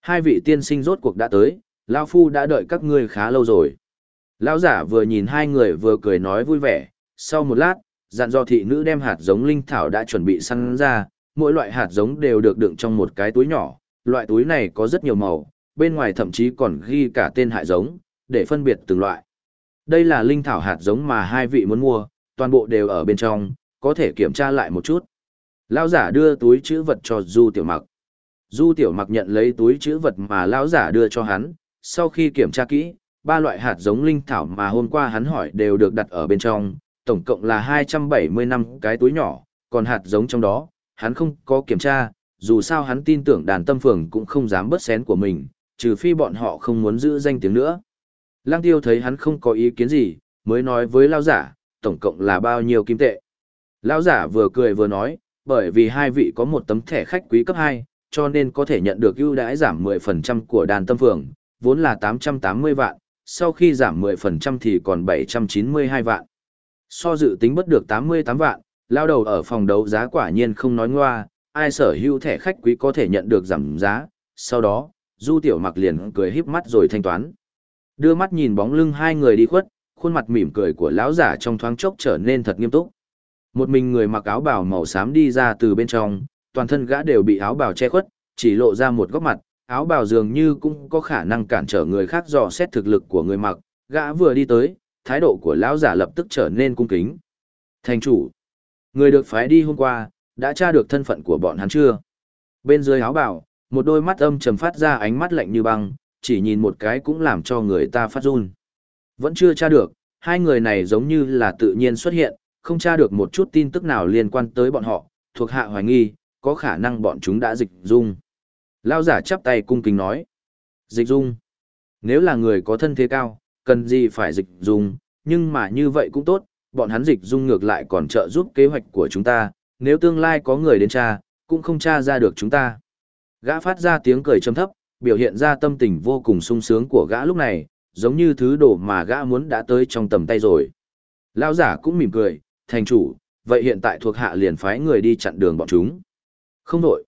Hai vị tiên sinh rốt cuộc đã tới, lao phu đã đợi các ngươi khá lâu rồi. Lão giả vừa nhìn hai người vừa cười nói vui vẻ, sau một lát, dặn do thị nữ đem hạt giống linh thảo đã chuẩn bị săn ra, mỗi loại hạt giống đều được đựng trong một cái túi nhỏ, loại túi này có rất nhiều màu, bên ngoài thậm chí còn ghi cả tên hạt giống, để phân biệt từng loại. Đây là linh thảo hạt giống mà hai vị muốn mua, toàn bộ đều ở bên trong, có thể kiểm tra lại một chút. Lão giả đưa túi chữ vật cho Du Tiểu Mặc. Du Tiểu Mặc nhận lấy túi chữ vật mà lão giả đưa cho hắn, sau khi kiểm tra kỹ, ba loại hạt giống linh thảo mà hôm qua hắn hỏi đều được đặt ở bên trong, tổng cộng là 275 cái túi nhỏ, còn hạt giống trong đó, hắn không có kiểm tra, dù sao hắn tin tưởng đàn tâm phường cũng không dám bớt xén của mình, trừ phi bọn họ không muốn giữ danh tiếng nữa. Lăng tiêu thấy hắn không có ý kiến gì, mới nói với lao giả, tổng cộng là bao nhiêu kim tệ. Lão giả vừa cười vừa nói, bởi vì hai vị có một tấm thẻ khách quý cấp 2, cho nên có thể nhận được ưu đãi giảm 10% của đàn tâm phường, vốn là 880 vạn, sau khi giảm 10% thì còn 792 vạn. So dự tính bất được 88 vạn, lao đầu ở phòng đấu giá quả nhiên không nói ngoa, ai sở hữu thẻ khách quý có thể nhận được giảm giá, sau đó, Du Tiểu Mặc liền cười híp mắt rồi thanh toán. Đưa mắt nhìn bóng lưng hai người đi khuất, khuôn mặt mỉm cười của lão giả trong thoáng chốc trở nên thật nghiêm túc. Một mình người mặc áo bào màu xám đi ra từ bên trong, toàn thân gã đều bị áo bào che khuất, chỉ lộ ra một góc mặt, áo bào dường như cũng có khả năng cản trở người khác dò xét thực lực của người mặc, gã vừa đi tới, thái độ của lão giả lập tức trở nên cung kính. Thành chủ, người được phái đi hôm qua, đã tra được thân phận của bọn hắn chưa? Bên dưới áo bảo một đôi mắt âm trầm phát ra ánh mắt lạnh như băng, chỉ nhìn một cái cũng làm cho người ta phát run. Vẫn chưa tra được, hai người này giống như là tự nhiên xuất hiện, không tra được một chút tin tức nào liên quan tới bọn họ, thuộc hạ hoài nghi, có khả năng bọn chúng đã dịch dung. Lao giả chắp tay cung kính nói. Dịch dung. Nếu là người có thân thế cao, cần gì phải dịch dung, nhưng mà như vậy cũng tốt, bọn hắn dịch dung ngược lại còn trợ giúp kế hoạch của chúng ta, nếu tương lai có người đến tra, cũng không tra ra được chúng ta. Gã phát ra tiếng cười trầm thấp, biểu hiện ra tâm tình vô cùng sung sướng của gã lúc này, giống như thứ đồ mà gã muốn đã tới trong tầm tay rồi. Lão giả cũng mỉm cười, thành chủ, vậy hiện tại thuộc hạ liền phái người đi chặn đường bọn chúng. Không đổi.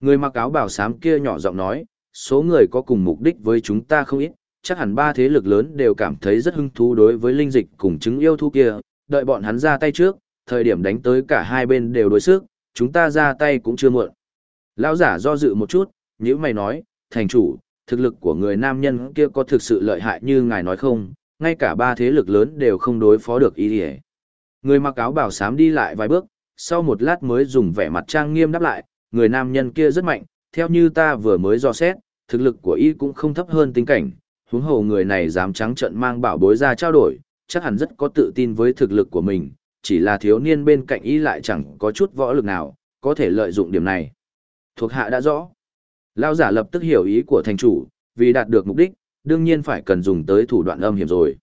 Người mặc áo bảo xám kia nhỏ giọng nói, số người có cùng mục đích với chúng ta không ít, chắc hẳn ba thế lực lớn đều cảm thấy rất hứng thú đối với linh dịch cùng chứng yêu thú kia, đợi bọn hắn ra tay trước, thời điểm đánh tới cả hai bên đều đối sức, chúng ta ra tay cũng chưa muộn. Lão giả do dự một chút, như mày nói, thành chủ, thực lực của người nam nhân kia có thực sự lợi hại như ngài nói không, ngay cả ba thế lực lớn đều không đối phó được ý đi Người mặc áo bảo sám đi lại vài bước, sau một lát mới dùng vẻ mặt trang nghiêm đáp lại, người nam nhân kia rất mạnh, theo như ta vừa mới dò xét, thực lực của y cũng không thấp hơn tính cảnh, huống hồ người này dám trắng trận mang bảo bối ra trao đổi, chắc hẳn rất có tự tin với thực lực của mình, chỉ là thiếu niên bên cạnh y lại chẳng có chút võ lực nào, có thể lợi dụng điểm này. Thuộc hạ đã rõ. Lao giả lập tức hiểu ý của thành chủ, vì đạt được mục đích, đương nhiên phải cần dùng tới thủ đoạn âm hiểm rồi.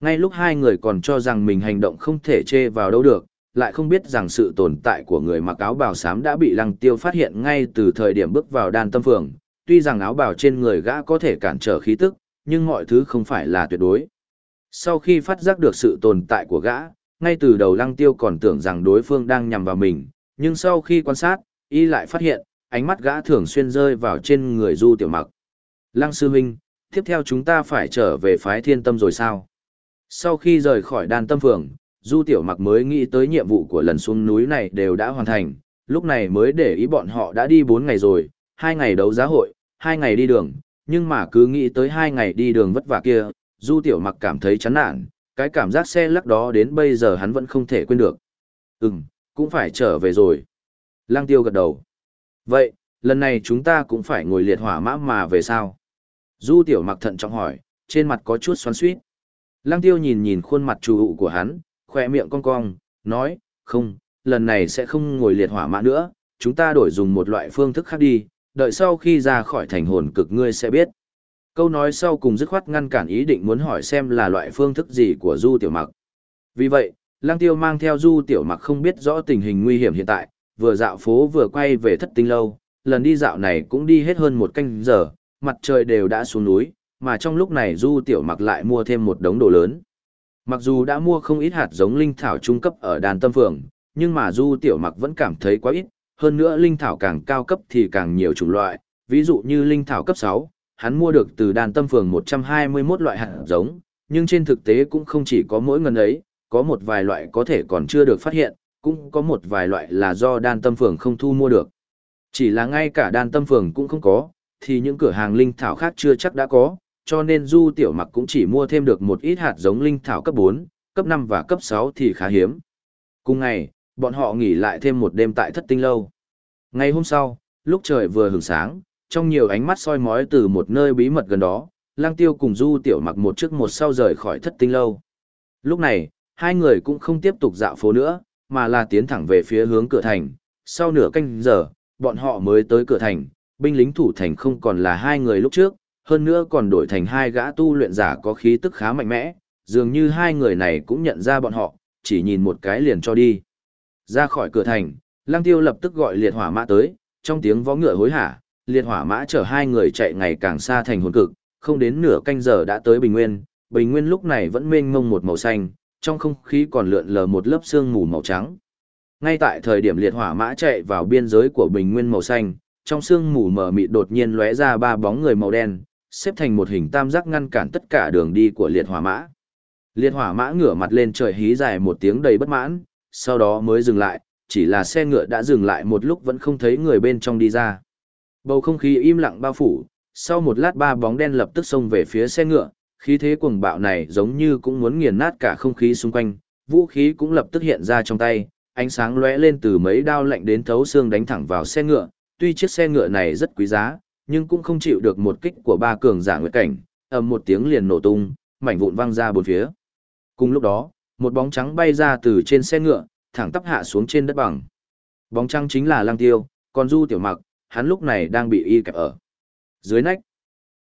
Ngay lúc hai người còn cho rằng mình hành động không thể chê vào đâu được, lại không biết rằng sự tồn tại của người mặc áo bào xám đã bị lăng tiêu phát hiện ngay từ thời điểm bước vào đan tâm phường. Tuy rằng áo bào trên người gã có thể cản trở khí tức, nhưng mọi thứ không phải là tuyệt đối. Sau khi phát giác được sự tồn tại của gã, ngay từ đầu lăng tiêu còn tưởng rằng đối phương đang nhằm vào mình, nhưng sau khi quan sát, y lại phát hiện, ánh mắt gã thường xuyên rơi vào trên người du tiểu mặc. Lăng sư huynh, tiếp theo chúng ta phải trở về phái thiên tâm rồi sao? Sau khi rời khỏi đan tâm phường, du tiểu mặc mới nghĩ tới nhiệm vụ của lần xuống núi này đều đã hoàn thành, lúc này mới để ý bọn họ đã đi 4 ngày rồi, 2 ngày đấu giá hội, 2 ngày đi đường, nhưng mà cứ nghĩ tới 2 ngày đi đường vất vả kia, du tiểu mặc cảm thấy chán nản, cái cảm giác xe lắc đó đến bây giờ hắn vẫn không thể quên được. Ừm, cũng phải trở về rồi. Lăng tiêu gật đầu. Vậy, lần này chúng ta cũng phải ngồi liệt hỏa mã mà về sao? Du tiểu mặc thận trọng hỏi, trên mặt có chút xoắn suýt. Lăng tiêu nhìn nhìn khuôn mặt trù hụ của hắn, khỏe miệng cong cong, nói, không, lần này sẽ không ngồi liệt hỏa mã nữa, chúng ta đổi dùng một loại phương thức khác đi, đợi sau khi ra khỏi thành hồn cực ngươi sẽ biết. Câu nói sau cùng dứt khoát ngăn cản ý định muốn hỏi xem là loại phương thức gì của Du Tiểu Mặc. Vì vậy, Lang Tiêu mang theo Du Tiểu Mặc không biết rõ tình hình nguy hiểm hiện tại, vừa dạo phố vừa quay về thất tinh lâu, lần đi dạo này cũng đi hết hơn một canh giờ, mặt trời đều đã xuống núi, mà trong lúc này Du Tiểu Mặc lại mua thêm một đống đồ lớn. Mặc dù đã mua không ít hạt giống linh thảo trung cấp ở đàn tâm phường, nhưng mà Du Tiểu Mặc vẫn cảm thấy quá ít, hơn nữa linh thảo càng cao cấp thì càng nhiều chủng loại, ví dụ như linh thảo cấp 6, hắn mua được từ đàn tâm phường 121 loại hạt giống, nhưng trên thực tế cũng không chỉ có mỗi ngần ấy, có một vài loại có thể còn chưa được phát hiện, cũng có một vài loại là do đan tâm phường không thu mua được. Chỉ là ngay cả đan tâm phường cũng không có, thì những cửa hàng linh thảo khác chưa chắc đã có, cho nên Du Tiểu Mặc cũng chỉ mua thêm được một ít hạt giống linh thảo cấp 4, cấp 5 và cấp 6 thì khá hiếm. Cùng ngày, bọn họ nghỉ lại thêm một đêm tại thất tinh lâu. Ngày hôm sau, lúc trời vừa hưởng sáng, trong nhiều ánh mắt soi mói từ một nơi bí mật gần đó, Lang Tiêu cùng Du Tiểu Mặc một trước một sau rời khỏi thất tinh lâu. Lúc này, hai người cũng không tiếp tục dạo phố nữa, mà là tiến thẳng về phía hướng cửa thành. Sau nửa canh giờ, bọn họ mới tới cửa thành, binh lính thủ thành không còn là hai người lúc trước, hơn nữa còn đổi thành hai gã tu luyện giả có khí tức khá mạnh mẽ, dường như hai người này cũng nhận ra bọn họ, chỉ nhìn một cái liền cho đi. Ra khỏi cửa thành, Lăng Tiêu lập tức gọi liệt hỏa mã tới, trong tiếng vó ngựa hối hả, liệt hỏa mã chở hai người chạy ngày càng xa thành hồn cực, không đến nửa canh giờ đã tới Bình Nguyên, Bình Nguyên lúc này vẫn mênh mông một màu xanh, trong không khí còn lượn lờ một lớp sương mù màu trắng. Ngay tại thời điểm liệt hỏa mã chạy vào biên giới của Bình Nguyên màu xanh, trong sương mù mờ mịt đột nhiên lóe ra ba bóng người màu đen, xếp thành một hình tam giác ngăn cản tất cả đường đi của liệt hỏa mã. Liệt hỏa mã ngửa mặt lên trời hí dài một tiếng đầy bất mãn, sau đó mới dừng lại, chỉ là xe ngựa đã dừng lại một lúc vẫn không thấy người bên trong đi ra. Bầu không khí im lặng bao phủ, sau một lát ba bóng đen lập tức xông về phía xe ngựa, khí thế cuồng bạo này giống như cũng muốn nghiền nát cả không khí xung quanh, vũ khí cũng lập tức hiện ra trong tay, ánh sáng lóe lên từ mấy đao lạnh đến thấu xương đánh thẳng vào xe ngựa, tuy chiếc xe ngựa này rất quý giá, nhưng cũng không chịu được một kích của ba cường giả nguyệt cảnh, ầm một tiếng liền nổ tung, mảnh vụn văng ra bốn phía. Cùng lúc đó, một bóng trắng bay ra từ trên xe ngựa, thẳng tắp hạ xuống trên đất bằng. Bóng trắng chính là Lang Tiêu, còn Du Tiểu Mặc, hắn lúc này đang bị y kẹp ở dưới nách.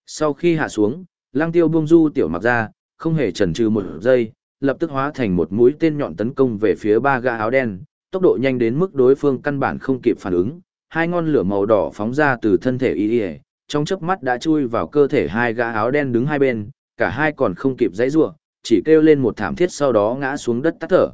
Sau khi hạ xuống, Lang Tiêu buông Du Tiểu Mặc ra, không hề chần chừ một giây, lập tức hóa thành một mũi tên nhọn tấn công về phía ba gã áo đen, tốc độ nhanh đến mức đối phương căn bản không kịp phản ứng, hai ngọn lửa màu đỏ phóng ra từ thân thể y y, trong chớp mắt đã chui vào cơ thể hai gã áo đen đứng hai bên, cả hai còn không kịp dãy rủa, chỉ kêu lên một thảm thiết sau đó ngã xuống đất tắt thở.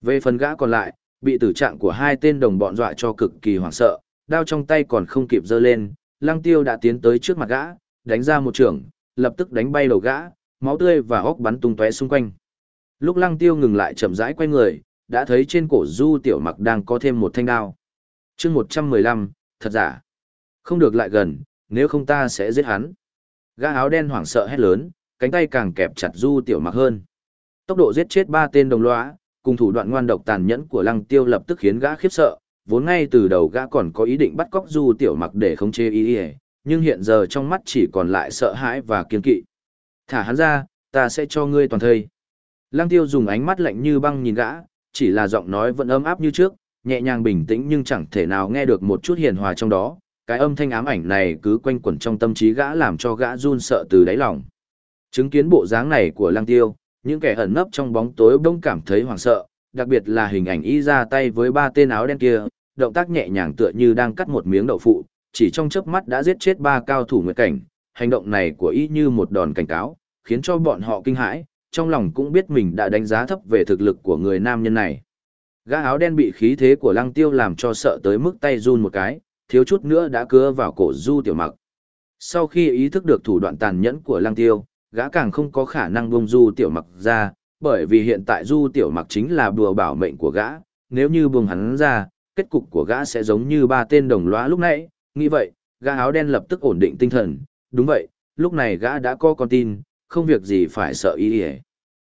Về phần gã còn lại, bị tử trạng của hai tên đồng bọn dọa cho cực kỳ hoảng sợ, đao trong tay còn không kịp giơ lên, Lăng Tiêu đã tiến tới trước mặt gã, đánh ra một trường, lập tức đánh bay đầu gã, máu tươi và óc bắn tung tóe xung quanh. Lúc Lăng Tiêu ngừng lại chậm rãi quay người, đã thấy trên cổ Du Tiểu Mặc đang có thêm một thanh đao. Chương 115, thật giả. Không được lại gần, nếu không ta sẽ giết hắn. Gã áo đen hoảng sợ hét lớn, cánh tay càng kẹp chặt Du Tiểu Mặc hơn. Tốc độ giết chết ba tên đồng lõa, cùng thủ đoạn ngoan độc tàn nhẫn của Lăng Tiêu lập tức khiến gã khiếp sợ, vốn ngay từ đầu gã còn có ý định bắt cóc Du Tiểu Mặc để khống chế ý, ỉa nhưng hiện giờ trong mắt chỉ còn lại sợ hãi và kiên kỵ. Thả hắn ra, ta sẽ cho ngươi toàn thây. Lăng Tiêu dùng ánh mắt lạnh như băng nhìn gã, chỉ là giọng nói vẫn ấm áp như trước, nhẹ nhàng bình tĩnh nhưng chẳng thể nào nghe được một chút hiền hòa trong đó, cái âm thanh ám ảnh này cứ quanh quẩn trong tâm trí gã làm cho gã run sợ từ đáy lòng. Chứng kiến bộ dáng này của Lăng Tiêu, những kẻ ẩn nấp trong bóng tối bỗng cảm thấy hoảng sợ, đặc biệt là hình ảnh y ra tay với ba tên áo đen kia, động tác nhẹ nhàng tựa như đang cắt một miếng đậu phụ, chỉ trong chớp mắt đã giết chết ba cao thủ nguyệt cảnh, hành động này của y như một đòn cảnh cáo, khiến cho bọn họ kinh hãi, trong lòng cũng biết mình đã đánh giá thấp về thực lực của người nam nhân này. Gã áo đen bị khí thế của lăng tiêu làm cho sợ tới mức tay run một cái, thiếu chút nữa đã cưa vào cổ du tiểu mặc. Sau khi ý thức được thủ đoạn tàn nhẫn của lăng tiêu, gã càng không có khả năng buông du tiểu mặc ra, bởi vì hiện tại du tiểu mặc chính là đùa bảo mệnh của gã, nếu như buông hắn ra, kết cục của gã sẽ giống như ba tên đồng lõa lúc nãy, nghĩ vậy, gã áo đen lập tức ổn định tinh thần, đúng vậy, lúc này gã đã có con tin, không việc gì phải sợ ý ý.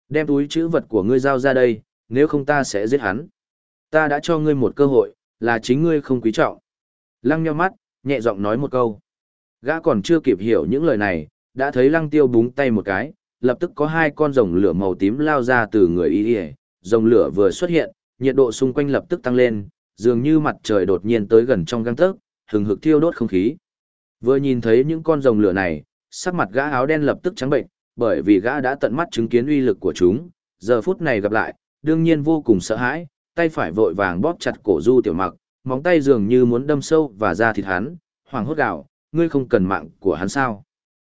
Đem túi chữ vật của ngươi giao ra đây, nếu không ta sẽ giết hắn. Ta đã cho ngươi một cơ hội, là chính ngươi không quý trọng. Lăng nhau mắt, nhẹ giọng nói một câu. Gã còn chưa kịp hiểu những lời này, đã thấy lăng tiêu búng tay một cái, lập tức có hai con rồng lửa màu tím lao ra từ người y y. Rồng lửa vừa xuất hiện, nhiệt độ xung quanh lập tức tăng lên, dường như mặt trời đột nhiên tới gần trong găng tấc, hừng hực thiêu đốt không khí. Vừa nhìn thấy những con rồng lửa này, sắc mặt gã áo đen lập tức trắng bệnh, bởi vì gã đã tận mắt chứng kiến uy lực của chúng, giờ phút này gặp lại, đương nhiên vô cùng sợ hãi, tay phải vội vàng bóp chặt cổ Du Tiểu Mặc, móng tay dường như muốn đâm sâu và ra thịt hắn, hoàng hốt gạo, ngươi không cần mạng của hắn sao?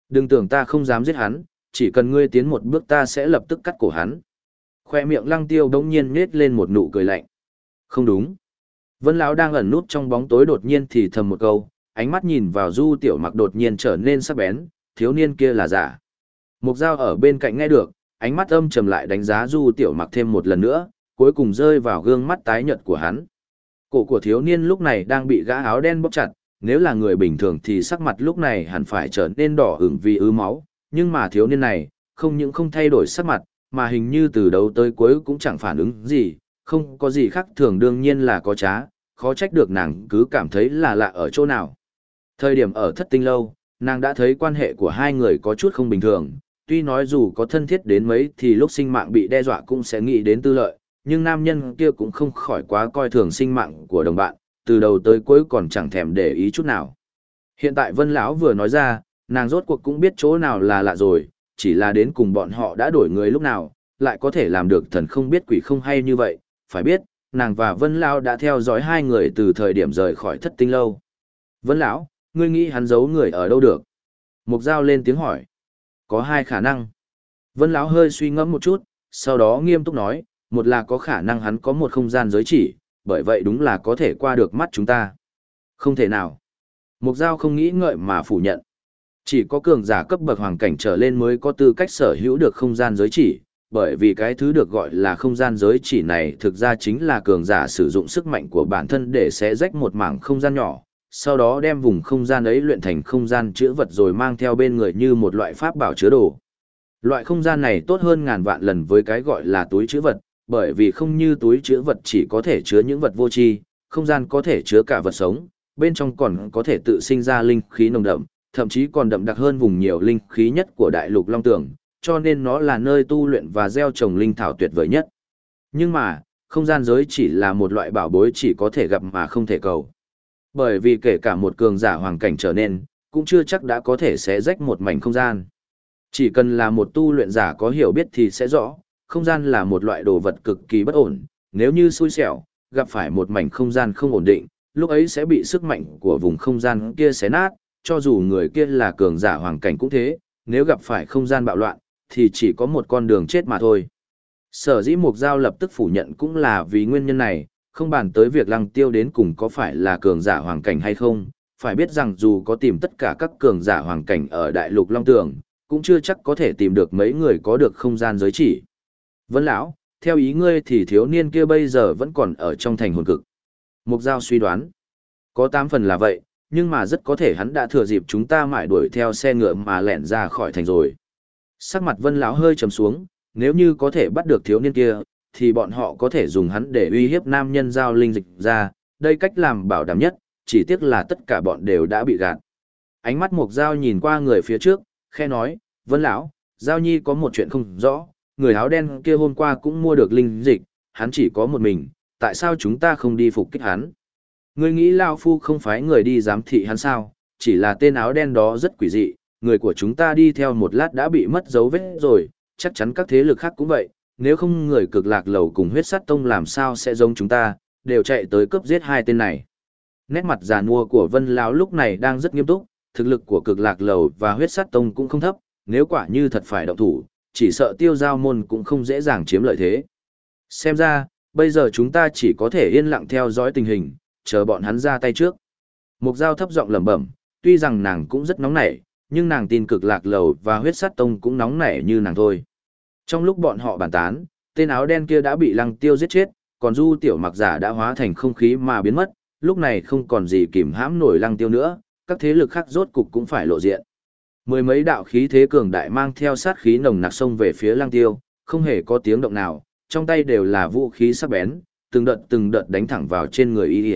Đừng tưởng ta không dám giết hắn, chỉ cần ngươi tiến một bước ta sẽ lập tức cắt cổ hắn. Khoe miệng lăng tiêu đống nhiên nết lên một nụ cười lạnh. Không đúng. Vân Lão đang ẩn nút trong bóng tối đột nhiên thì thầm một câu, ánh mắt nhìn vào du tiểu mặc đột nhiên trở nên sắc bén, thiếu niên kia là giả. Mục dao ở bên cạnh nghe được, ánh mắt âm trầm lại đánh giá du tiểu mặc thêm một lần nữa, cuối cùng rơi vào gương mắt tái nhợt của hắn. Cổ của thiếu niên lúc này đang bị gã áo đen bóp chặt, nếu là người bình thường thì sắc mặt lúc này hẳn phải trở nên đỏ ửng vì ứ máu, nhưng mà thiếu niên này, không những không thay đổi sắc mặt, mà hình như từ đầu tới cuối cũng chẳng phản ứng gì, không có gì khác thường đương nhiên là có trá, khó trách được nàng cứ cảm thấy là lạ ở chỗ nào. Thời điểm ở thất tinh lâu, nàng đã thấy quan hệ của hai người có chút không bình thường, tuy nói dù có thân thiết đến mấy thì lúc sinh mạng bị đe dọa cũng sẽ nghĩ đến tư lợi, nhưng nam nhân kia cũng không khỏi quá coi thường sinh mạng của đồng bạn, từ đầu tới cuối còn chẳng thèm để ý chút nào. Hiện tại Vân lão vừa nói ra, nàng rốt cuộc cũng biết chỗ nào là lạ rồi, chỉ là đến cùng bọn họ đã đổi người lúc nào, lại có thể làm được thần không biết quỷ không hay như vậy, phải biết, nàng và Vân lão đã theo dõi hai người từ thời điểm rời khỏi thất tinh lâu. Vân lão, ngươi nghĩ hắn giấu người ở đâu được? Mục Giao lên tiếng hỏi. Có hai khả năng. Vân lão hơi suy ngẫm một chút, sau đó nghiêm túc nói, một là có khả năng hắn có một không gian giới chỉ, bởi vậy đúng là có thể qua được mắt chúng ta. Không thể nào. Mục Giao không nghĩ ngợi mà phủ nhận. Chỉ có cường giả cấp bậc hoàng cảnh trở lên mới có tư cách sở hữu được không gian giới chỉ, bởi vì cái thứ được gọi là không gian giới chỉ này thực ra chính là cường giả sử dụng sức mạnh của bản thân để xé rách một mảng không gian nhỏ, sau đó đem vùng không gian ấy luyện thành không gian chữa vật rồi mang theo bên người như một loại pháp bảo chứa đồ. Loại không gian này tốt hơn ngàn vạn lần với cái gọi là túi chứa vật, bởi vì không như túi chứa vật chỉ có thể chứa những vật vô tri, không gian có thể chứa cả vật sống, bên trong còn có thể tự sinh ra linh khí nồng đậm, thậm chí còn đậm đặc hơn vùng nhiều linh khí nhất của đại lục Long Tường, cho nên nó là nơi tu luyện và gieo trồng linh thảo tuyệt vời nhất. Nhưng mà, không gian giới chỉ là một loại bảo bối chỉ có thể gặp mà không thể cầu. Bởi vì kể cả một cường giả hoàng cảnh trở nên, cũng chưa chắc đã có thể sẽ rách một mảnh không gian. Chỉ cần là một tu luyện giả có hiểu biết thì sẽ rõ, không gian là một loại đồ vật cực kỳ bất ổn, nếu như xui xẻo, gặp phải một mảnh không gian không ổn định, lúc ấy sẽ bị sức mạnh của vùng không gian kia xé nát, cho dù người kia là cường giả hoàng cảnh cũng thế, nếu gặp phải không gian bạo loạn, thì chỉ có một con đường chết mà thôi. Sở dĩ Mục Giao lập tức phủ nhận cũng là vì nguyên nhân này, không bàn tới việc lăng tiêu đến cùng có phải là cường giả hoàng cảnh hay không, phải biết rằng dù có tìm tất cả các cường giả hoàng cảnh ở đại lục Long Tường, cũng chưa chắc có thể tìm được mấy người có được không gian giới chỉ. Vân lão, theo ý ngươi thì thiếu niên kia bây giờ vẫn còn ở trong thành hồn cực. Mục Giao suy đoán, có tám phần là vậy, nhưng mà rất có thể hắn đã thừa dịp chúng ta mãi đuổi theo xe ngựa mà lẻn ra khỏi thành rồi. Sắc mặt Vân lão hơi trầm xuống, nếu như có thể bắt được thiếu niên kia, thì bọn họ có thể dùng hắn để uy hiếp nam nhân giao linh dịch ra, đây cách làm bảo đảm nhất, chỉ tiếc là tất cả bọn đều đã bị gạt. Ánh mắt Mục Giao nhìn qua người phía trước, khe nói, Vân lão, Giao Nhi có một chuyện không rõ, người áo đen kia hôm qua cũng mua được linh dịch, hắn chỉ có một mình, tại sao chúng ta không đi phục kích hắn? Ngươi nghĩ Lao Phu không phải người đi giám thị hắn sao, chỉ là tên áo đen đó rất quỷ dị, người của chúng ta đi theo một lát đã bị mất dấu vết rồi, chắc chắn các thế lực khác cũng vậy, nếu không người cực lạc lầu cùng huyết sắt tông làm sao sẽ giống chúng ta, đều chạy tới cướp giết hai tên này. Nét mặt già nua của Vân Lão lúc này đang rất nghiêm túc, thực lực của cực lạc lầu và huyết sắt tông cũng không thấp, nếu quả như thật phải động thủ, chỉ sợ tiêu giao môn cũng không dễ dàng chiếm lợi thế. Xem ra, bây giờ chúng ta chỉ có thể yên lặng theo dõi tình hình, chờ bọn hắn ra tay trước. Mục giao thấp giọng lẩm bẩm, tuy rằng nàng cũng rất nóng nảy, nhưng nàng tin cực lạc lầu và huyết sát tông cũng nóng nảy như nàng thôi. Trong lúc bọn họ bàn tán, tên áo đen kia đã bị lăng tiêu giết chết, còn du tiểu mặc giả đã hóa thành không khí mà biến mất, lúc này không còn gì kìm hãm nổi lăng tiêu nữa, các thế lực khác rốt cục cũng phải lộ diện. Mười mấy đạo khí thế cường đại mang theo sát khí nồng nặc xông về phía lăng tiêu, không hề có tiếng động nào, trong tay đều là vũ khí sắc bén, từng đợt từng đợt đánh thẳng vào trên người y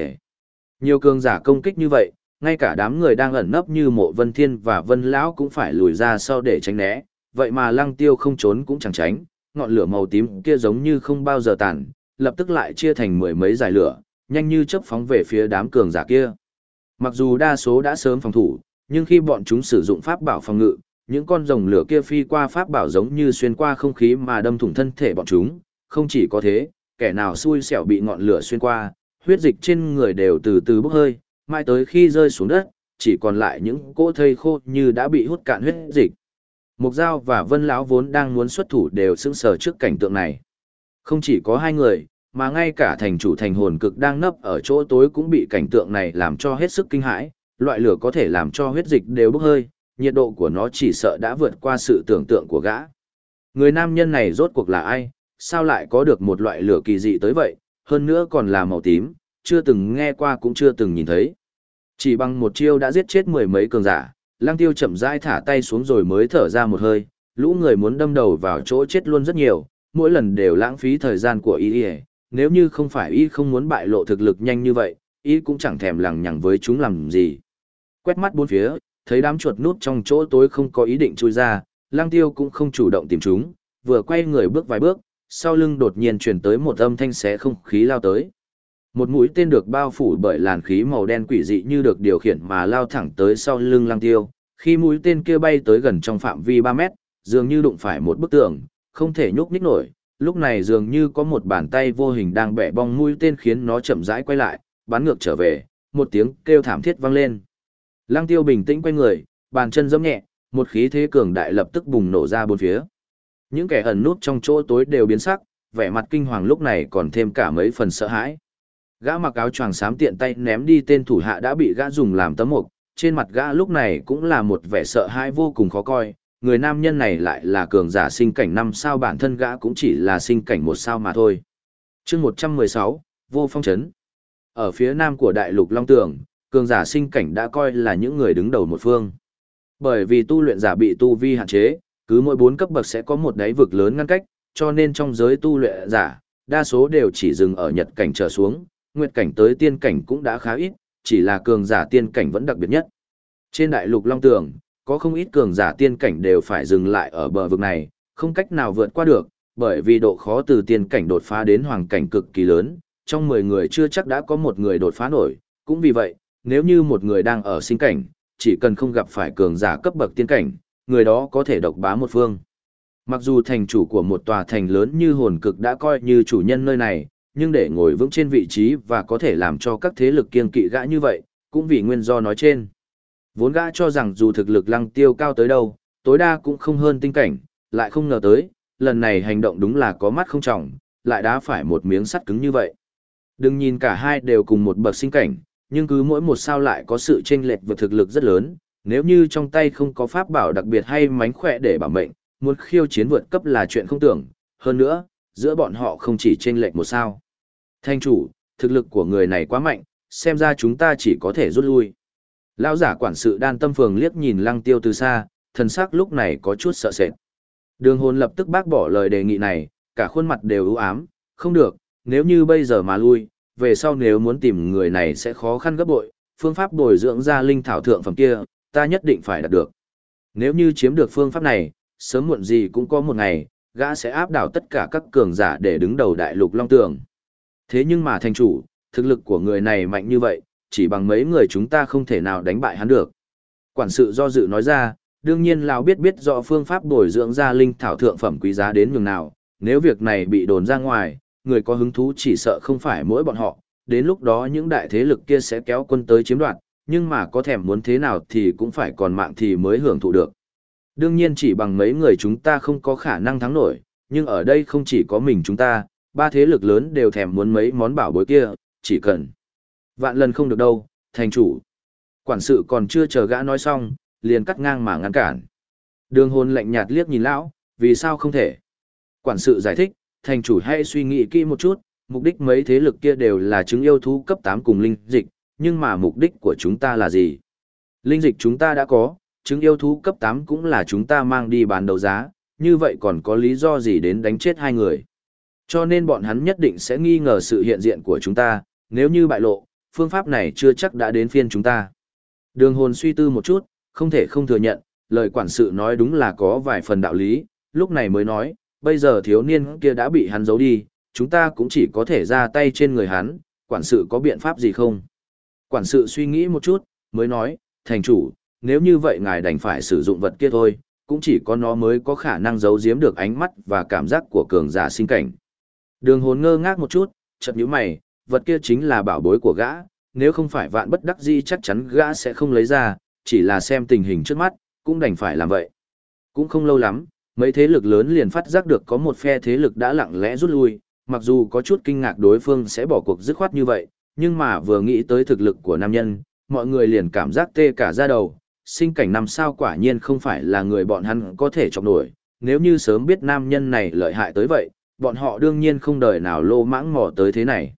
nhiều cường giả công kích như vậy ngay cả đám người đang ẩn nấp như mộ vân thiên và vân lão cũng phải lùi ra sau để tránh né. Vậy mà lăng tiêu không trốn cũng chẳng tránh ngọn lửa màu tím kia giống như không bao giờ tàn lập tức lại chia thành mười mấy giải lửa nhanh như chớp phóng về phía đám cường giả kia. Mặc dù đa số đã sớm phòng thủ nhưng khi bọn chúng sử dụng pháp bảo phòng ngự những con rồng lửa kia phi qua pháp bảo giống như xuyên qua không khí mà đâm thủng thân thể bọn chúng. Không chỉ có thế kẻ nào xui xẻo bị ngọn lửa xuyên qua, huyết dịch trên người đều từ từ bốc hơi, mãi tới khi rơi xuống đất, chỉ còn lại những cỗ thây khô như đã bị hút cạn huyết dịch. Mục Giao và Vân Lão vốn đang muốn xuất thủ đều sững sờ trước cảnh tượng này. Không chỉ có hai người, mà ngay cả thành chủ thành hồn cực đang nấp ở chỗ tối cũng bị cảnh tượng này làm cho hết sức kinh hãi, loại lửa có thể làm cho huyết dịch đều bốc hơi, nhiệt độ của nó chỉ sợ đã vượt qua sự tưởng tượng của gã. Người nam nhân này rốt cuộc là ai, sao lại có được một loại lửa kỳ dị tới vậy, hơn nữa còn là màu tím, chưa từng nghe qua cũng chưa từng nhìn thấy. Chỉ bằng một chiêu đã giết chết mười mấy cường giả, Lăng Tiêu chậm rãi thả tay xuống rồi mới thở ra một hơi, lũ người muốn đâm đầu vào chỗ chết luôn rất nhiều, mỗi lần đều lãng phí thời gian của y nếu như không phải y không muốn bại lộ thực lực nhanh như vậy, y cũng chẳng thèm lằng nhằng với chúng làm gì. Quét mắt bốn phía, thấy đám chuột nút trong chỗ tối không có ý định chui ra, Lăng Tiêu cũng không chủ động tìm chúng, vừa quay người bước vài bước, sau lưng đột nhiên truyền tới một âm thanh xé không khí lao tới. Một mũi tên được bao phủ bởi làn khí màu đen quỷ dị như được điều khiển mà lao thẳng tới sau lưng lăng tiêu. Khi mũi tên kia bay tới gần trong phạm vi 3 mét, dường như đụng phải một bức tường, không thể nhúc nhích nổi. Lúc này dường như có một bàn tay vô hình đang bẻ bong mũi tên khiến nó chậm rãi quay lại, bắn ngược trở về, một tiếng kêu thảm thiết vang lên. Lăng tiêu bình tĩnh quay người, bàn chân giẫm nhẹ, một khí thế cường đại lập tức bùng nổ ra bốn phía. Những kẻ ẩn nút trong chỗ tối đều biến sắc, vẻ mặt kinh hoàng lúc này còn thêm cả mấy phần sợ hãi. Gã mặc áo choàng xám tiện tay ném đi tên thủ hạ đã bị gã dùng làm tấm mục, trên mặt gã lúc này cũng là một vẻ sợ hãi vô cùng khó coi, người nam nhân này lại là cường giả sinh cảnh năm sao bản thân gã cũng chỉ là sinh cảnh một sao mà thôi. chương 116, Vô Phong Trấn Ở phía nam của đại lục Long Tường, cường giả sinh cảnh đã coi là những người đứng đầu một phương. Bởi vì tu luyện giả bị tu vi hạn chế, cứ mỗi bốn cấp bậc sẽ có một đáy vực lớn ngăn cách, cho nên trong giới tu luyện giả, đa số đều chỉ dừng ở nhật cảnh trở xuống, nguyệt cảnh tới tiên cảnh cũng đã khá ít, chỉ là cường giả tiên cảnh vẫn đặc biệt nhất. Trên đại lục Long Tường, có không ít cường giả tiên cảnh đều phải dừng lại ở bờ vực này, không cách nào vượt qua được, bởi vì độ khó từ tiên cảnh đột phá đến hoàng cảnh cực kỳ lớn, trong 10 người chưa chắc đã có một người đột phá nổi, cũng vì vậy, nếu như một người đang ở sinh cảnh, chỉ cần không gặp phải cường giả cấp bậc tiên cảnh, người đó có thể độc bá một phương. Mặc dù thành chủ của một tòa thành lớn như hồn cực đã coi như chủ nhân nơi này, nhưng để ngồi vững trên vị trí và có thể làm cho các thế lực kiên kỵ gã như vậy, cũng vì nguyên do nói trên. Vốn gã cho rằng dù thực lực lăng tiêu cao tới đâu, tối đa cũng không hơn tinh cảnh, lại không ngờ tới, lần này hành động đúng là có mắt không trọng, lại đã phải một miếng sắt cứng như vậy. Đừng nhìn cả hai đều cùng một bậc sinh cảnh, nhưng cứ mỗi một sao lại có sự chênh lệch về thực lực rất lớn, nếu như trong tay không có pháp bảo đặc biệt hay mánh khỏe để bảo mệnh, muốn khiêu chiến vượt cấp là chuyện không tưởng, hơn nữa, giữa bọn họ không chỉ chênh lệch một sao. Thanh chủ, thực lực của người này quá mạnh, xem ra chúng ta chỉ có thể rút lui. Lão giả quản sự đan tâm phường liếc nhìn lăng tiêu từ xa, thần sắc lúc này có chút sợ sệt. Đường hồn lập tức bác bỏ lời đề nghị này, cả khuôn mặt đều ưu ám, không được, nếu như bây giờ mà lui, về sau nếu muốn tìm người này sẽ khó khăn gấp bội, phương pháp bồi dưỡng ra linh thảo thượng phẩm kia, ta nhất định phải đạt được. Nếu như chiếm được phương pháp này, sớm muộn gì cũng có một ngày, gã sẽ áp đảo tất cả các cường giả để đứng đầu đại lục long tường. Thế nhưng mà thành chủ, thực lực của người này mạnh như vậy, chỉ bằng mấy người chúng ta không thể nào đánh bại hắn được. Quản sự do dự nói ra, đương nhiên lão biết biết rõ phương pháp bồi dưỡng ra linh thảo thượng phẩm quý giá đến nhường nào, nếu việc này bị đồn ra ngoài, người có hứng thú chỉ sợ không phải mỗi bọn họ, đến lúc đó những đại thế lực kia sẽ kéo quân tới chiếm đoạt, nhưng mà có thèm muốn thế nào thì cũng phải còn mạng thì mới hưởng thụ được. Đương nhiên chỉ bằng mấy người chúng ta không có khả năng thắng nổi, nhưng ở đây không chỉ có mình chúng ta, ba thế lực lớn đều thèm muốn mấy món bảo bối kia, chỉ cần. Vạn lần không được đâu, thành chủ. Quản sự còn chưa chờ gã nói xong, liền cắt ngang mà ngăn cản. Đường hồn lạnh nhạt liếc nhìn lão, vì sao không thể? Quản sự giải thích, thành chủ hãy suy nghĩ kỹ một chút, mục đích mấy thế lực kia đều là chứng yêu thú cấp 8 cùng linh dịch, nhưng mà mục đích của chúng ta là gì? Linh dịch chúng ta đã có, chứng yêu thú cấp 8 cũng là chúng ta mang đi bán đấu giá, như vậy còn có lý do gì đến đánh chết hai người? Cho nên bọn hắn nhất định sẽ nghi ngờ sự hiện diện của chúng ta, nếu như bại lộ, phương pháp này chưa chắc đã đến phiên chúng ta. Đường hồn suy tư một chút, không thể không thừa nhận, lời quản sự nói đúng là có vài phần đạo lý, lúc này mới nói, bây giờ thiếu niên kia đã bị hắn giấu đi, chúng ta cũng chỉ có thể ra tay trên người hắn, quản sự có biện pháp gì không? Quản sự suy nghĩ một chút, mới nói, thành chủ, nếu như vậy ngài đành phải sử dụng vật kia thôi, cũng chỉ có nó mới có khả năng giấu giếm được ánh mắt và cảm giác của cường giả sinh cảnh. Đường hồn ngơ ngác một chút, chợt nhíu mày, vật kia chính là bảo bối của gã, nếu không phải vạn bất đắc dĩ chắc chắn gã sẽ không lấy ra, chỉ là xem tình hình trước mắt, cũng đành phải làm vậy. Cũng không lâu lắm, mấy thế lực lớn liền phát giác được có một phe thế lực đã lặng lẽ rút lui, mặc dù có chút kinh ngạc đối phương sẽ bỏ cuộc dứt khoát như vậy, nhưng mà vừa nghĩ tới thực lực của nam nhân, mọi người liền cảm giác tê cả da đầu, sinh cảnh năm sao quả nhiên không phải là người bọn hắn có thể chọc nổi, nếu như sớm biết nam nhân này lợi hại tới vậy, bọn họ đương nhiên không đời nào lô mãng mò tới thế này.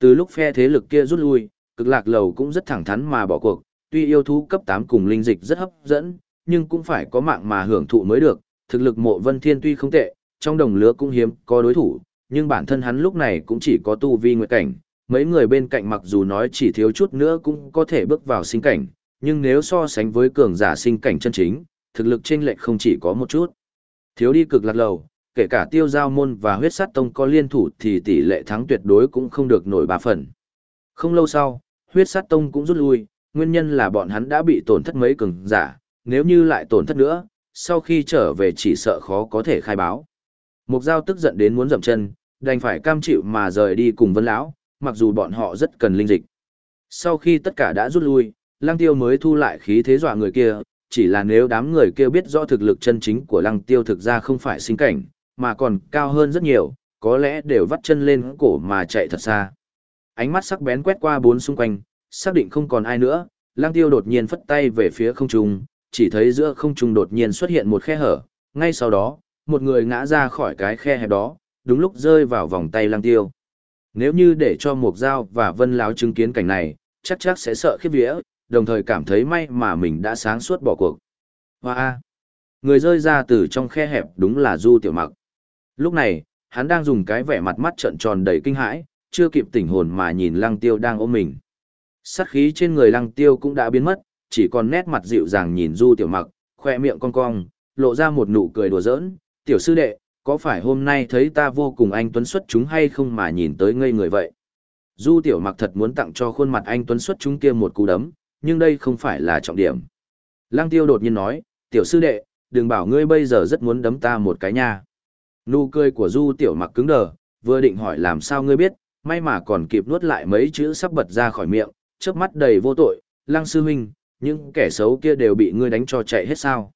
Từ lúc phe thế lực kia rút lui, cực lạc lầu cũng rất thẳng thắn mà bỏ cuộc, tuy yêu thú cấp 8 cùng linh dịch rất hấp dẫn, nhưng cũng phải có mạng mà hưởng thụ mới được, thực lực mộ vân thiên tuy không tệ, trong đồng lứa cũng hiếm có đối thủ, nhưng bản thân hắn lúc này cũng chỉ có tu vi nguyệt cảnh, mấy người bên cạnh mặc dù nói chỉ thiếu chút nữa cũng có thể bước vào sinh cảnh, nhưng nếu so sánh với cường giả sinh cảnh chân chính, thực lực chênh lệch không chỉ có một chút. Thiếu đi cực lạc lầu, kể cả tiêu giao môn và huyết sát tông có liên thủ thì tỷ lệ thắng tuyệt đối cũng không được nổi ba phần. Không lâu sau, huyết sát tông cũng rút lui, nguyên nhân là bọn hắn đã bị tổn thất mấy cường giả, nếu như lại tổn thất nữa, sau khi trở về chỉ sợ khó có thể khai báo. Mục giao tức giận đến muốn dậm chân, đành phải cam chịu mà rời đi cùng vân lão, mặc dù bọn họ rất cần linh dịch. Sau khi tất cả đã rút lui, lăng tiêu mới thu lại khí thế dọa người kia, chỉ là nếu đám người kia biết rõ thực lực chân chính của lăng tiêu thực ra không phải sinh cảnh, mà còn cao hơn rất nhiều, có lẽ đều vắt chân lên cổ mà chạy thật xa. Ánh mắt sắc bén quét qua bốn xung quanh, xác định không còn ai nữa, Lang tiêu đột nhiên phất tay về phía không trung, chỉ thấy giữa không trung đột nhiên xuất hiện một khe hở, ngay sau đó, một người ngã ra khỏi cái khe hẹp đó, đúng lúc rơi vào vòng tay Lang tiêu. Nếu như để cho Mục Giao và Vân Láo chứng kiến cảnh này, chắc chắc sẽ sợ khiếp vía, đồng thời cảm thấy may mà mình đã sáng suốt bỏ cuộc. Hoa! Người rơi ra từ trong khe hẹp đúng là Du Tiểu Mặc. Lúc này, hắn đang dùng cái vẻ mặt mắt trợn tròn đầy kinh hãi, chưa kịp tỉnh hồn mà nhìn lăng tiêu đang ôm mình. Sát khí trên người lăng tiêu cũng đã biến mất, chỉ còn nét mặt dịu dàng nhìn Du Tiểu Mặc, khoe miệng cong cong, lộ ra một nụ cười đùa giỡn, "Tiểu sư đệ, có phải hôm nay thấy ta vô cùng anh tuấn xuất chúng hay không mà nhìn tới ngây người vậy?" Du Tiểu Mặc thật muốn tặng cho khuôn mặt anh tuấn xuất chúng kia một cú đấm, nhưng đây không phải là trọng điểm. Lăng Tiêu đột nhiên nói, "Tiểu sư đệ, đừng bảo ngươi bây giờ rất muốn đấm ta một cái nha." Nụ cười của Du Tiểu Mặc cứng đờ, vừa định hỏi làm sao ngươi biết, may mà còn kịp nuốt lại mấy chữ sắp bật ra khỏi miệng, chớp mắt đầy vô tội, "Lăng sư huynh, những kẻ xấu kia đều bị ngươi đánh cho chạy hết sao.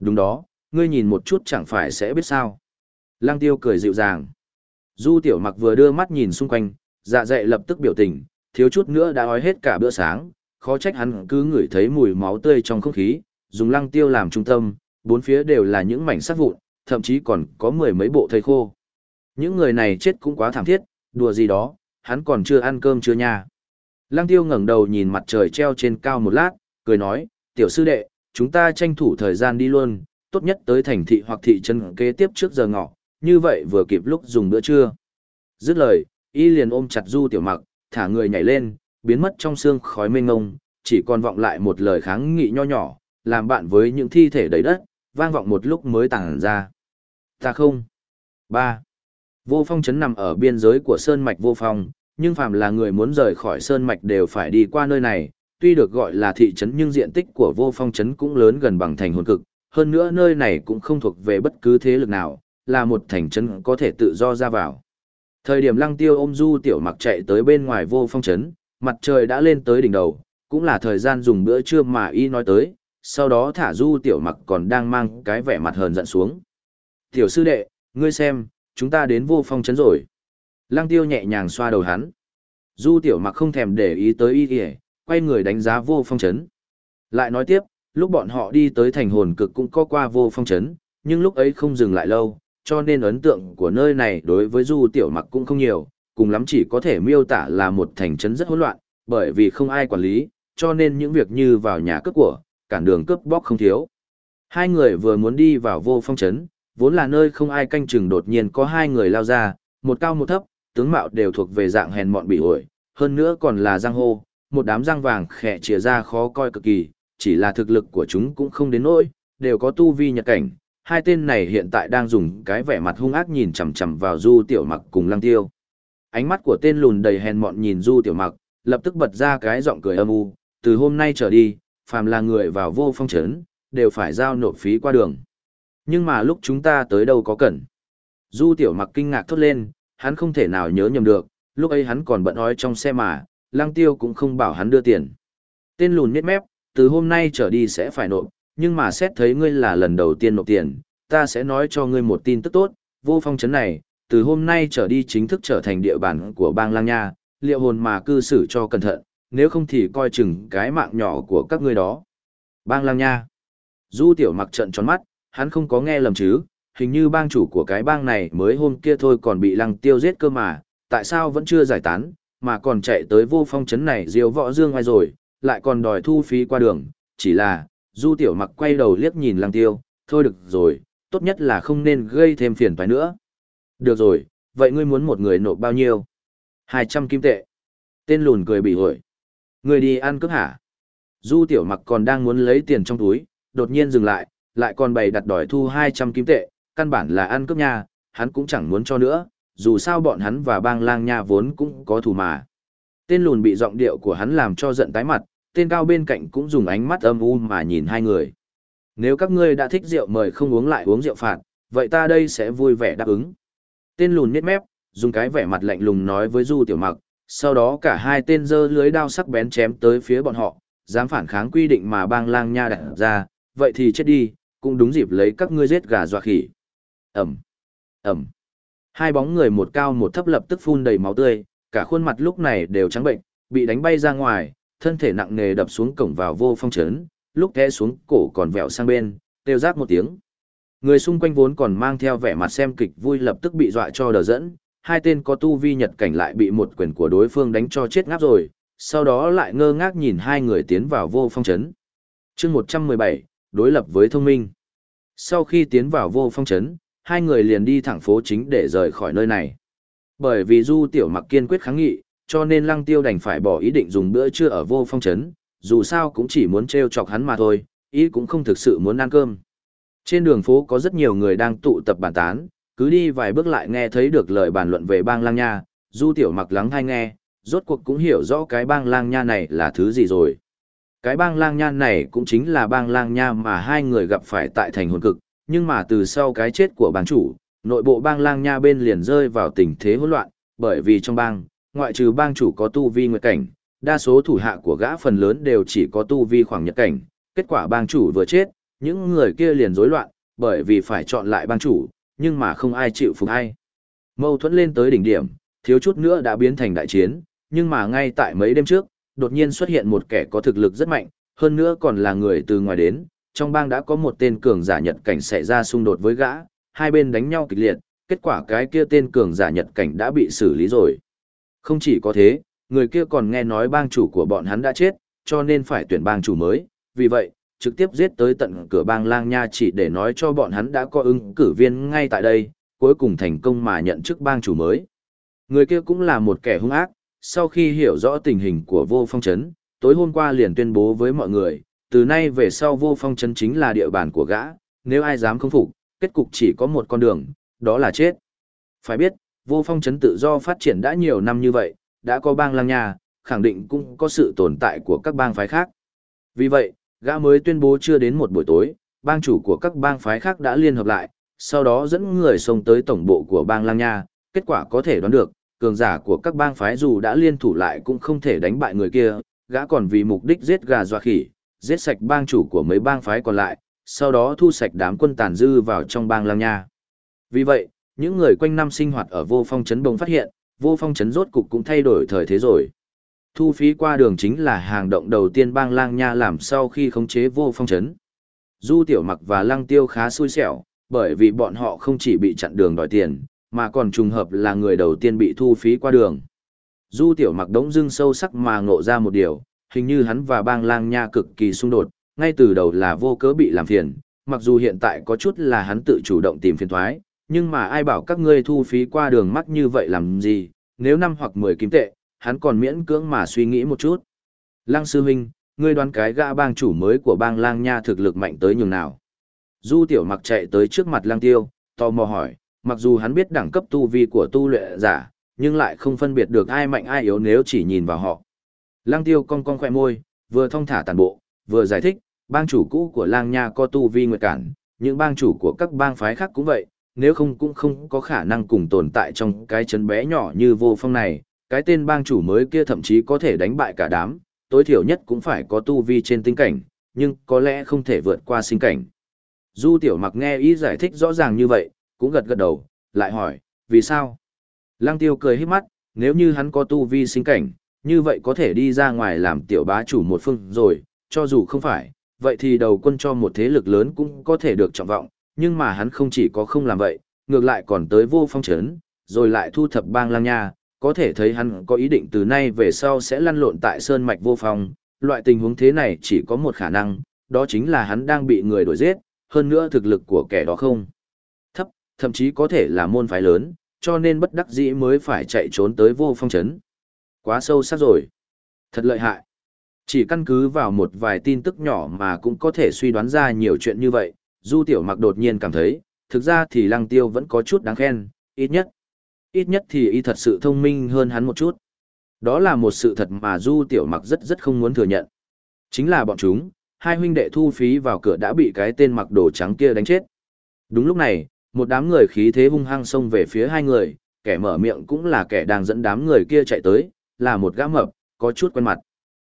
Đúng đó, ngươi nhìn một chút chẳng phải sẽ biết sao. Lăng tiêu cười dịu dàng. Du tiểu mặc vừa đưa mắt nhìn xung quanh, dạ dậy lập tức biểu tình, thiếu chút nữa đã ói hết cả bữa sáng, khó trách hắn cứ ngửi thấy mùi máu tươi trong không khí, dùng lăng tiêu làm trung tâm, bốn phía đều là những mảnh sắt vụn, thậm chí còn có mười mấy bộ thây khô. Những người này chết cũng quá thảm thiết, đùa gì đó, hắn còn chưa ăn cơm chưa nha. Lăng tiêu ngẩng đầu nhìn mặt trời treo trên cao một lát, cười nói, tiểu sư đệ, chúng ta tranh thủ thời gian đi luôn, tốt nhất tới thành thị hoặc thị trấn kế tiếp trước giờ ngọ, như vậy vừa kịp lúc dùng bữa trưa. Dứt lời, y liền ôm chặt du tiểu mặc, thả người nhảy lên, biến mất trong xương khói mênh ngông, chỉ còn vọng lại một lời kháng nghị nho nhỏ, làm bạn với những thi thể đầy đất, vang vọng một lúc mới tàng ra. Ta không. ba Vô phong trấn nằm ở biên giới của sơn mạch vô phong, Nhưng phàm là người muốn rời khỏi sơn mạch đều phải đi qua nơi này, tuy được gọi là thị trấn nhưng diện tích của vô phong trấn cũng lớn gần bằng thành hồn cực, hơn nữa nơi này cũng không thuộc về bất cứ thế lực nào, là một thành trấn có thể tự do ra vào. Thời điểm lăng tiêu ôm du tiểu mặc chạy tới bên ngoài vô phong trấn, mặt trời đã lên tới đỉnh đầu, cũng là thời gian dùng bữa trưa mà y nói tới, sau đó thả du tiểu mặc còn đang mang cái vẻ mặt hờn giận xuống. Tiểu sư đệ, ngươi xem, chúng ta đến vô phong trấn rồi. Lăng tiêu nhẹ nhàng xoa đầu hắn. Du tiểu mặc không thèm để ý tới y kìa, quay người đánh giá vô phong trấn. Lại nói tiếp, lúc bọn họ đi tới thành hồn cực cũng có qua vô phong trấn, nhưng lúc ấy không dừng lại lâu, cho nên ấn tượng của nơi này đối với du tiểu mặc cũng không nhiều, cùng lắm chỉ có thể miêu tả là một thành trấn rất hỗn loạn, bởi vì không ai quản lý, cho nên những việc như vào nhà cướp của, cản đường cướp bóc không thiếu. Hai người vừa muốn đi vào vô phong trấn, vốn là nơi không ai canh chừng đột nhiên có hai người lao ra, một cao một thấp, tướng mạo đều thuộc về dạng hèn mọn bị ổi, hơn nữa còn là giang hô, một đám răng vàng khẽ chìa ra khó coi cực kỳ, chỉ là thực lực của chúng cũng không đến nỗi, đều có tu vi nhật cảnh. Hai tên này hiện tại đang dùng cái vẻ mặt hung ác nhìn chằm chằm vào Du Tiểu Mặc cùng Lăng Tiêu. Ánh mắt của tên lùn đầy hèn mọn nhìn Du Tiểu Mặc, lập tức bật ra cái giọng cười âm u, từ hôm nay trở đi, phàm là người vào vô phong trấn, đều phải giao nộp phí qua đường. Nhưng mà lúc chúng ta tới đâu có cần. Du Tiểu Mặc kinh ngạc thốt lên, hắn không thể nào nhớ nhầm được, lúc ấy hắn còn bận ói trong xe mà, lang tiêu cũng không bảo hắn đưa tiền. Tên lùn miết mép, từ hôm nay trở đi sẽ phải nộp, nhưng mà xét thấy ngươi là lần đầu tiên nộp tiền, ta sẽ nói cho ngươi một tin tức tốt, vô phong trấn này, từ hôm nay trở đi chính thức trở thành địa bàn của bang lang nha, liệu hồn mà cư xử cho cẩn thận, nếu không thì coi chừng cái mạng nhỏ của các ngươi đó. Bang lang nha. Du tiểu mặc trận tròn mắt, hắn không có nghe lầm chứ, hình như bang chủ của cái bang này mới hôm kia thôi còn bị lăng tiêu giết cơ mà, tại sao vẫn chưa giải tán, mà còn chạy tới vô phong trấn này diêu võ dương ai rồi, lại còn đòi thu phí qua đường, chỉ là, du tiểu mặc quay đầu liếc nhìn lăng tiêu, thôi được rồi, tốt nhất là không nên gây thêm phiền toái nữa. Được rồi, vậy ngươi muốn một người nộp bao nhiêu? 200 kim tệ. Tên lùn cười bị hội. Ngươi đi ăn cướp hả? Du tiểu mặc còn đang muốn lấy tiền trong túi, đột nhiên dừng lại, lại còn bày đặt đòi thu 200 kim tệ, căn bản là ăn cướp nha, hắn cũng chẳng muốn cho nữa, dù sao bọn hắn và bang lang nha vốn cũng có thù mà. Tên lùn bị giọng điệu của hắn làm cho giận tái mặt, tên cao bên cạnh cũng dùng ánh mắt âm u mà nhìn hai người. Nếu các ngươi đã thích rượu mời không uống lại uống rượu phạt, vậy ta đây sẽ vui vẻ đáp ứng. Tên lùn nhếch mép, dùng cái vẻ mặt lạnh lùng nói với Du Tiểu Mặc, sau đó cả hai tên giơ lưới đao sắc bén chém tới phía bọn họ, dám phản kháng quy định mà bang lang nha đặt ra, vậy thì chết đi, cũng đúng dịp lấy các ngươi giết gà dọa khỉ. Ẩm, Ẩm. Hai bóng người một cao một thấp lập tức phun đầy máu tươi, cả khuôn mặt lúc này đều trắng bệnh, bị đánh bay ra ngoài, thân thể nặng nề đập xuống cổng vào vô phong trấn, lúc té xuống cổ còn vẹo sang bên, kêu rác một tiếng. Người xung quanh vốn còn mang theo vẻ mặt xem kịch vui lập tức bị dọa cho đờ dẫn, hai tên có tu vi nhật cảnh lại bị một quyền của đối phương đánh cho chết ngáp rồi, sau đó lại ngơ ngác nhìn hai người tiến vào vô phong trấn. chương 117, đối lập với thông minh. Sau khi tiến vào vô phong trấn, hai người liền đi thẳng phố chính để rời khỏi nơi này. Bởi vì Du Tiểu Mặc kiên quyết kháng nghị, cho nên Lăng Tiêu đành phải bỏ ý định dùng bữa trưa ở vô phong trấn, dù sao cũng chỉ muốn trêu chọc hắn mà thôi, ý cũng không thực sự muốn ăn cơm. Trên đường phố có rất nhiều người đang tụ tập bàn tán, cứ đi vài bước lại nghe thấy được lời bàn luận về bang lang nha, Du Tiểu Mặc lắng hay nghe, rốt cuộc cũng hiểu rõ cái bang lang nha này là thứ gì rồi. Cái bang lang nha này cũng chính là bang lang nha mà hai người gặp phải tại thành hồn cực, nhưng mà từ sau cái chết của bang chủ, nội bộ bang lang nha bên liền rơi vào tình thế hỗn loạn, bởi vì trong bang, ngoại trừ bang chủ có tu vi nguyệt cảnh, đa số thủ hạ của gã phần lớn đều chỉ có tu vi khoảng nhật cảnh, kết quả bang chủ vừa chết, những người kia liền rối loạn, bởi vì phải chọn lại bang chủ, nhưng mà không ai chịu phục ai. Mâu thuẫn lên tới đỉnh điểm, thiếu chút nữa đã biến thành đại chiến, nhưng mà ngay tại mấy đêm trước, đột nhiên xuất hiện một kẻ có thực lực rất mạnh, hơn nữa còn là người từ ngoài đến, trong bang đã có một tên cường giả Nhật cảnh xảy ra xung đột với gã, hai bên đánh nhau kịch liệt, kết quả cái kia tên cường giả Nhật cảnh đã bị xử lý rồi. Không chỉ có thế, người kia còn nghe nói bang chủ của bọn hắn đã chết, cho nên phải tuyển bang chủ mới, vì vậy, trực tiếp giết tới tận cửa bang lang nha chỉ để nói cho bọn hắn đã có ứng cử viên ngay tại đây, cuối cùng thành công mà nhận chức bang chủ mới. Người kia cũng là một kẻ hung ác, sau khi hiểu rõ tình hình của vô phong trấn, tối hôm qua liền tuyên bố với mọi người, từ nay về sau vô phong trấn chính là địa bàn của gã, nếu ai dám không phục, kết cục chỉ có một con đường, đó là chết. Phải biết, vô phong trấn tự do phát triển đã nhiều năm như vậy, đã có bang lang nha, khẳng định cũng có sự tồn tại của các bang phái khác. Vì vậy, gã mới tuyên bố chưa đến một buổi tối, bang chủ của các bang phái khác đã liên hợp lại, sau đó dẫn người xông tới tổng bộ của bang lang nha, kết quả có thể đoán được, cường giả của các bang phái dù đã liên thủ lại cũng không thể đánh bại người kia, gã còn vì mục đích giết gà dọa khỉ, giết sạch bang chủ của mấy bang phái còn lại, sau đó thu sạch đám quân tàn dư vào trong bang lang nha. Vì vậy, những người quanh năm sinh hoạt ở vô phong trấn bỗng phát hiện, vô phong trấn rốt cục cũng thay đổi thời thế rồi. Thu phí qua đường chính là hàng động đầu tiên bang lang nha làm sau khi khống chế vô phong trấn. Du tiểu mặc và lăng tiêu khá xui xẻo, bởi vì bọn họ không chỉ bị chặn đường đòi tiền, mà còn trùng hợp là người đầu tiên bị thu phí qua đường. Du tiểu mặc đống dưng sâu sắc mà ngộ ra một điều, hình như hắn và bang lang nha cực kỳ xung đột, ngay từ đầu là vô cớ bị làm phiền, mặc dù hiện tại có chút là hắn tự chủ động tìm phiền thoái, nhưng mà ai bảo các ngươi thu phí qua đường mắc như vậy làm gì, nếu năm hoặc 10 kim tệ, hắn còn miễn cưỡng mà suy nghĩ một chút. Lăng sư huynh, ngươi đoán cái gã bang chủ mới của bang lang nha thực lực mạnh tới nhường nào. Du tiểu mặc chạy tới trước mặt lang tiêu, tò mò hỏi, mặc dù hắn biết đẳng cấp tu vi của tu luyện giả, nhưng lại không phân biệt được ai mạnh ai yếu nếu chỉ nhìn vào họ. Lang tiêu cong cong khỏe môi, vừa thông thả tàn bộ, vừa giải thích, bang chủ cũ của lang nha có tu vi nguyệt cản, những bang chủ của các bang phái khác cũng vậy, nếu không cũng không có khả năng cùng tồn tại trong cái chân bé nhỏ như vô phong này, cái tên bang chủ mới kia thậm chí có thể đánh bại cả đám, tối thiểu nhất cũng phải có tu vi trên tinh cảnh, nhưng có lẽ không thể vượt qua sinh cảnh. Du tiểu mặc nghe ý giải thích rõ ràng như vậy, cũng gật gật đầu, lại hỏi, vì sao? Lăng tiêu cười hít mắt, nếu như hắn có tu vi sinh cảnh, như vậy có thể đi ra ngoài làm tiểu bá chủ một phương rồi, cho dù không phải, vậy thì đầu quân cho một thế lực lớn cũng có thể được trọng vọng, nhưng mà hắn không chỉ có không làm vậy, ngược lại còn tới vô phong trấn, rồi lại thu thập bang lang nha, có thể thấy hắn có ý định từ nay về sau sẽ lăn lộn tại sơn mạch vô phong, loại tình huống thế này chỉ có một khả năng, đó chính là hắn đang bị người đuổi giết, hơn nữa thực lực của kẻ đó không thậm chí có thể là môn phái lớn, cho nên bất đắc dĩ mới phải chạy trốn tới vô phong trấn. Quá sâu sắc rồi. Thật lợi hại. Chỉ căn cứ vào một vài tin tức nhỏ mà cũng có thể suy đoán ra nhiều chuyện như vậy, Du Tiểu Mặc đột nhiên cảm thấy, thực ra thì Lăng Tiêu vẫn có chút đáng khen, ít nhất. Ít nhất thì y thật sự thông minh hơn hắn một chút. Đó là một sự thật mà Du Tiểu Mặc rất rất không muốn thừa nhận. Chính là bọn chúng, hai huynh đệ thu phí vào cửa đã bị cái tên mặc đồ trắng kia đánh chết. Đúng lúc này, một đám người khí thế hung hăng xông về phía hai người, kẻ mở miệng cũng là kẻ đang dẫn đám người kia chạy tới, là một gã mập, có chút quen mặt.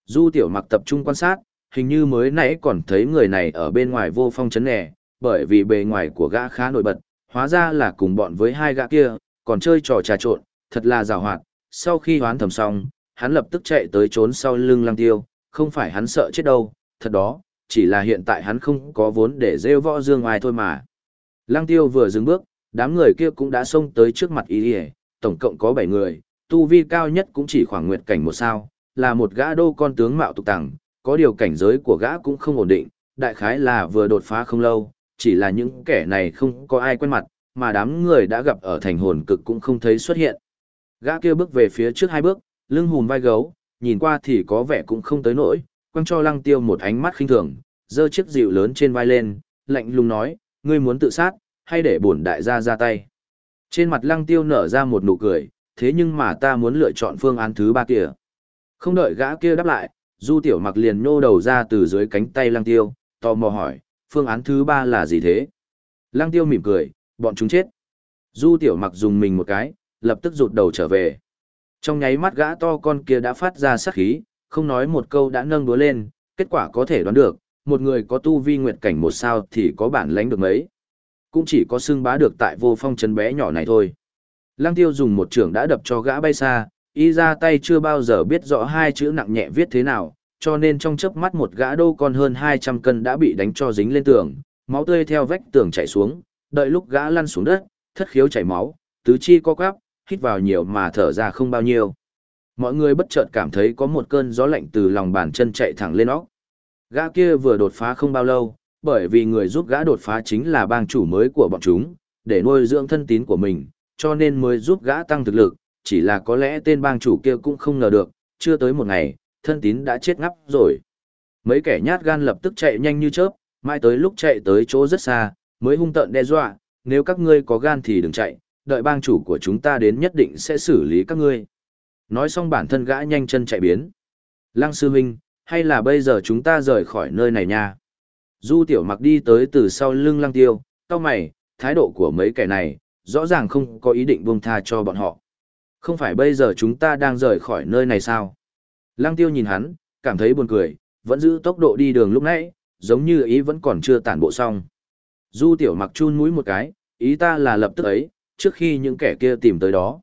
Du Tiểu Mặc tập trung quan sát, hình như mới nãy còn thấy người này ở bên ngoài vô phong chấn nẻ, bởi vì bề ngoài của gã khá nổi bật, hóa ra là cùng bọn với hai gã kia, còn chơi trò trà trộn, thật là rào hoạt. Sau khi hoán thầm xong, hắn lập tức chạy tới trốn sau lưng lăng tiêu, không phải hắn sợ chết đâu, thật đó, chỉ là hiện tại hắn không có vốn để rêu võ dương ngoài thôi mà. Lăng tiêu vừa dừng bước, đám người kia cũng đã xông tới trước mặt ý đi tổng cộng có 7 người, tu vi cao nhất cũng chỉ khoảng nguyệt cảnh một sao, là một gã đô con tướng mạo tục tẳng, có điều cảnh giới của gã cũng không ổn định, đại khái là vừa đột phá không lâu, chỉ là những kẻ này không có ai quen mặt, mà đám người đã gặp ở thành hồn cực cũng không thấy xuất hiện. Gã kia bước về phía trước hai bước, lưng hùm vai gấu, nhìn qua thì có vẻ cũng không tới nỗi, quăng cho lăng tiêu một ánh mắt khinh thường, giơ chiếc dịu lớn trên vai lên, lạnh lùng nói, ngươi muốn tự sát, hay để bổn đại gia ra tay. Trên mặt lăng tiêu nở ra một nụ cười, thế nhưng mà ta muốn lựa chọn phương án thứ ba kia. Không đợi gã kia đáp lại, du tiểu mặc liền nhô đầu ra từ dưới cánh tay lăng tiêu, tò mò hỏi, phương án thứ ba là gì thế? Lăng tiêu mỉm cười, bọn chúng chết. Du tiểu mặc dùng mình một cái, lập tức rụt đầu trở về. Trong nháy mắt gã to con kia đã phát ra sát khí, không nói một câu đã nâng đúa lên, kết quả có thể đoán được, một người có tu vi nguyệt cảnh một sao thì có bản lãnh được mấy. Cũng chỉ có xưng bá được tại vô phong chân bé nhỏ này thôi. Lăng tiêu dùng một trường đã đập cho gã bay xa, y ra tay chưa bao giờ biết rõ hai chữ nặng nhẹ viết thế nào, cho nên trong chớp mắt một gã đô con hơn 200 cân đã bị đánh cho dính lên tường, máu tươi theo vách tường chảy xuống, đợi lúc gã lăn xuống đất, thất khiếu chảy máu, tứ chi co quắp, hít vào nhiều mà thở ra không bao nhiêu. Mọi người bất chợt cảm thấy có một cơn gió lạnh từ lòng bàn chân chạy thẳng lên óc. Gã kia vừa đột phá không bao lâu, bởi vì người giúp gã đột phá chính là bang chủ mới của bọn chúng, để nuôi dưỡng thân tín của mình, cho nên mới giúp gã tăng thực lực, chỉ là có lẽ tên bang chủ kia cũng không ngờ được, chưa tới một ngày, thân tín đã chết ngắp rồi. Mấy kẻ nhát gan lập tức chạy nhanh như chớp, mai tới lúc chạy tới chỗ rất xa, mới hung tợn đe dọa, nếu các ngươi có gan thì đừng chạy, đợi bang chủ của chúng ta đến nhất định sẽ xử lý các ngươi. Nói xong bản thân gã nhanh chân chạy biến. Lăng sư huynh, hay là bây giờ chúng ta rời khỏi nơi này nha? Du tiểu mặc đi tới từ sau lưng lăng tiêu, cao mày, thái độ của mấy kẻ này, rõ ràng không có ý định buông tha cho bọn họ. Không phải bây giờ chúng ta đang rời khỏi nơi này sao? Lăng tiêu nhìn hắn, cảm thấy buồn cười, vẫn giữ tốc độ đi đường lúc nãy, giống như ý vẫn còn chưa tản bộ xong. Du tiểu mặc chun mũi một cái, ý ta là lập tức ấy, trước khi những kẻ kia tìm tới đó.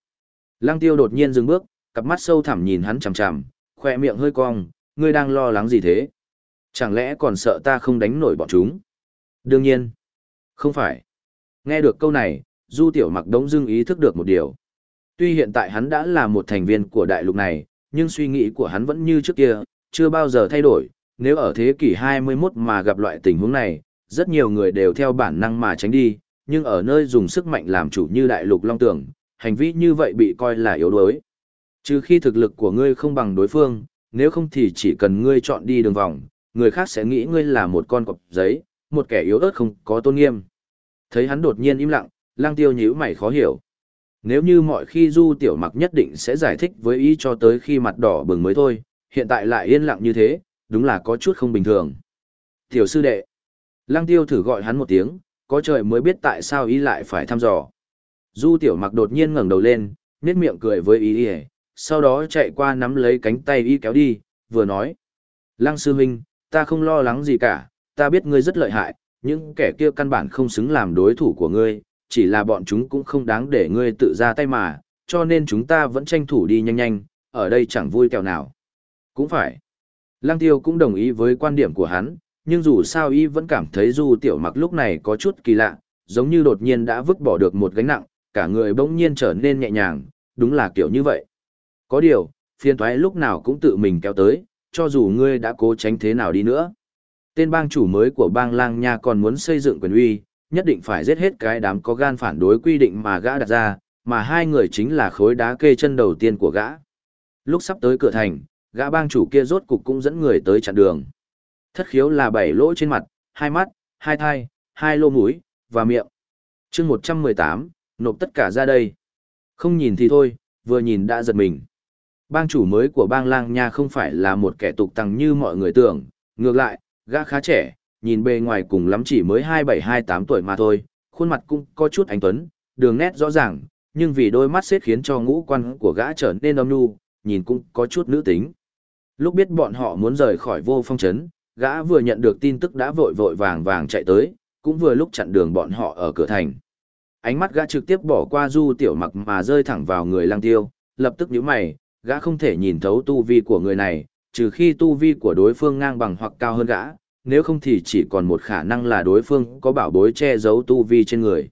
Lăng tiêu đột nhiên dừng bước, cặp mắt sâu thẳm nhìn hắn chằm chằm, khoe miệng hơi cong, ngươi đang lo lắng gì thế? Chẳng lẽ còn sợ ta không đánh nổi bọn chúng? Đương nhiên. Không phải. Nghe được câu này, Du Tiểu Mặc đống dưng ý thức được một điều. Tuy hiện tại hắn đã là một thành viên của đại lục này, nhưng suy nghĩ của hắn vẫn như trước kia, chưa bao giờ thay đổi. Nếu ở thế kỷ 21 mà gặp loại tình huống này, rất nhiều người đều theo bản năng mà tránh đi, nhưng ở nơi dùng sức mạnh làm chủ như đại lục long tưởng, hành vi như vậy bị coi là yếu đuối. Trừ khi thực lực của ngươi không bằng đối phương, nếu không thì chỉ cần ngươi chọn đi đường vòng, người khác sẽ nghĩ ngươi là một con cọp giấy, một kẻ yếu ớt không có tôn nghiêm. Thấy hắn đột nhiên im lặng, lang tiêu nhíu mày khó hiểu. Nếu như mọi khi du tiểu mặc nhất định sẽ giải thích với ý cho tới khi mặt đỏ bừng mới thôi, hiện tại lại yên lặng như thế, đúng là có chút không bình thường. Tiểu sư đệ. Lang tiêu thử gọi hắn một tiếng, có trời mới biết tại sao ý lại phải thăm dò. Du tiểu mặc đột nhiên ngẩng đầu lên, nét miệng cười với ý ý, sau đó chạy qua nắm lấy cánh tay y kéo đi, vừa nói. Lăng sư huynh, ta không lo lắng gì cả, ta biết ngươi rất lợi hại, những kẻ kia căn bản không xứng làm đối thủ của ngươi, chỉ là bọn chúng cũng không đáng để ngươi tự ra tay mà, cho nên chúng ta vẫn tranh thủ đi nhanh nhanh, ở đây chẳng vui kẹo nào. Cũng phải. Lăng tiêu cũng đồng ý với quan điểm của hắn, nhưng dù sao y vẫn cảm thấy du tiểu mặc lúc này có chút kỳ lạ, giống như đột nhiên đã vứt bỏ được một gánh nặng, cả người bỗng nhiên trở nên nhẹ nhàng, đúng là kiểu như vậy. Có điều, phiền toái lúc nào cũng tự mình kéo tới, cho dù ngươi đã cố tránh thế nào đi nữa. Tên bang chủ mới của bang lang nha còn muốn xây dựng quyền uy, nhất định phải giết hết cái đám có gan phản đối quy định mà gã đặt ra, mà hai người chính là khối đá kê chân đầu tiên của gã. Lúc sắp tới cửa thành, gã bang chủ kia rốt cục cũng dẫn người tới chặn đường. Thất khiếu là bảy lỗ trên mặt, hai mắt, hai thai, hai lô mũi, và miệng. chương 118, nộp tất cả ra đây. Không nhìn thì thôi, vừa nhìn đã giật mình. Bang chủ mới của bang lang nha không phải là một kẻ tục tăng như mọi người tưởng, ngược lại, gã khá trẻ, nhìn bề ngoài cùng lắm chỉ mới 27-28 tuổi mà thôi, khuôn mặt cũng có chút anh tuấn, đường nét rõ ràng, nhưng vì đôi mắt xếp khiến cho ngũ quan của gã trở nên âm nhu, nhìn cũng có chút nữ tính. Lúc biết bọn họ muốn rời khỏi vô phong trấn, gã vừa nhận được tin tức đã vội vội vàng vàng chạy tới, cũng vừa lúc chặn đường bọn họ ở cửa thành. Ánh mắt gã trực tiếp bỏ qua du tiểu mặc mà rơi thẳng vào người lang tiêu, lập tức nhíu mày, gã không thể nhìn thấu tu vi của người này, trừ khi tu vi của đối phương ngang bằng hoặc cao hơn gã, nếu không thì chỉ còn một khả năng là đối phương có bảo bối che giấu tu vi trên người.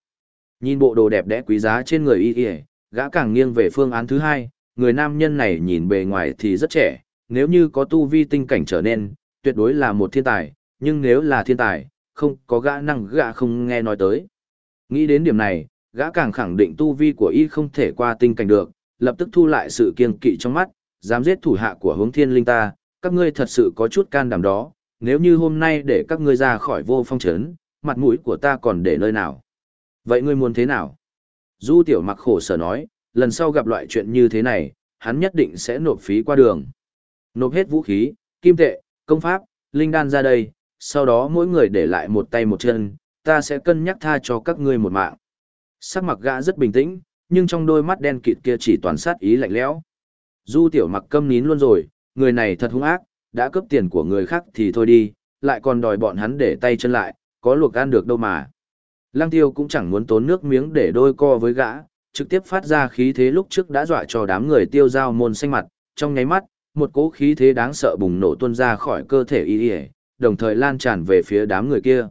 Nhìn bộ đồ đẹp đẽ quý giá trên người y y, gã càng nghiêng về phương án thứ hai, người nam nhân này nhìn bề ngoài thì rất trẻ, nếu như có tu vi tinh cảnh trở nên, tuyệt đối là một thiên tài, nhưng nếu là thiên tài, không có gã năng gã không nghe nói tới. Nghĩ đến điểm này, gã càng khẳng định tu vi của y không thể qua tinh cảnh được, lập tức thu lại sự kiên kỵ trong mắt, dám giết thủ hạ của hướng thiên linh ta, các ngươi thật sự có chút can đảm đó, nếu như hôm nay để các ngươi ra khỏi vô phong trấn, mặt mũi của ta còn để nơi nào. Vậy ngươi muốn thế nào? Du tiểu mặc khổ sở nói, lần sau gặp loại chuyện như thế này, hắn nhất định sẽ nộp phí qua đường. Nộp hết vũ khí, kim tệ, công pháp, linh đan ra đây, sau đó mỗi người để lại một tay một chân, ta sẽ cân nhắc tha cho các ngươi một mạng. Sắc mặt gã rất bình tĩnh, nhưng trong đôi mắt đen kịt kia chỉ toàn sát ý lạnh lẽo. Du tiểu mặc câm nín luôn rồi, người này thật hung ác, đã cướp tiền của người khác thì thôi đi, lại còn đòi bọn hắn để tay chân lại, có luộc ăn được đâu mà. Lăng tiêu cũng chẳng muốn tốn nước miếng để đôi co với gã, trực tiếp phát ra khí thế lúc trước đã dọa cho đám người tiêu giao môn xanh mặt, trong nháy mắt, một cỗ khí thế đáng sợ bùng nổ tuôn ra khỏi cơ thể y y, đồng thời lan tràn về phía đám người kia.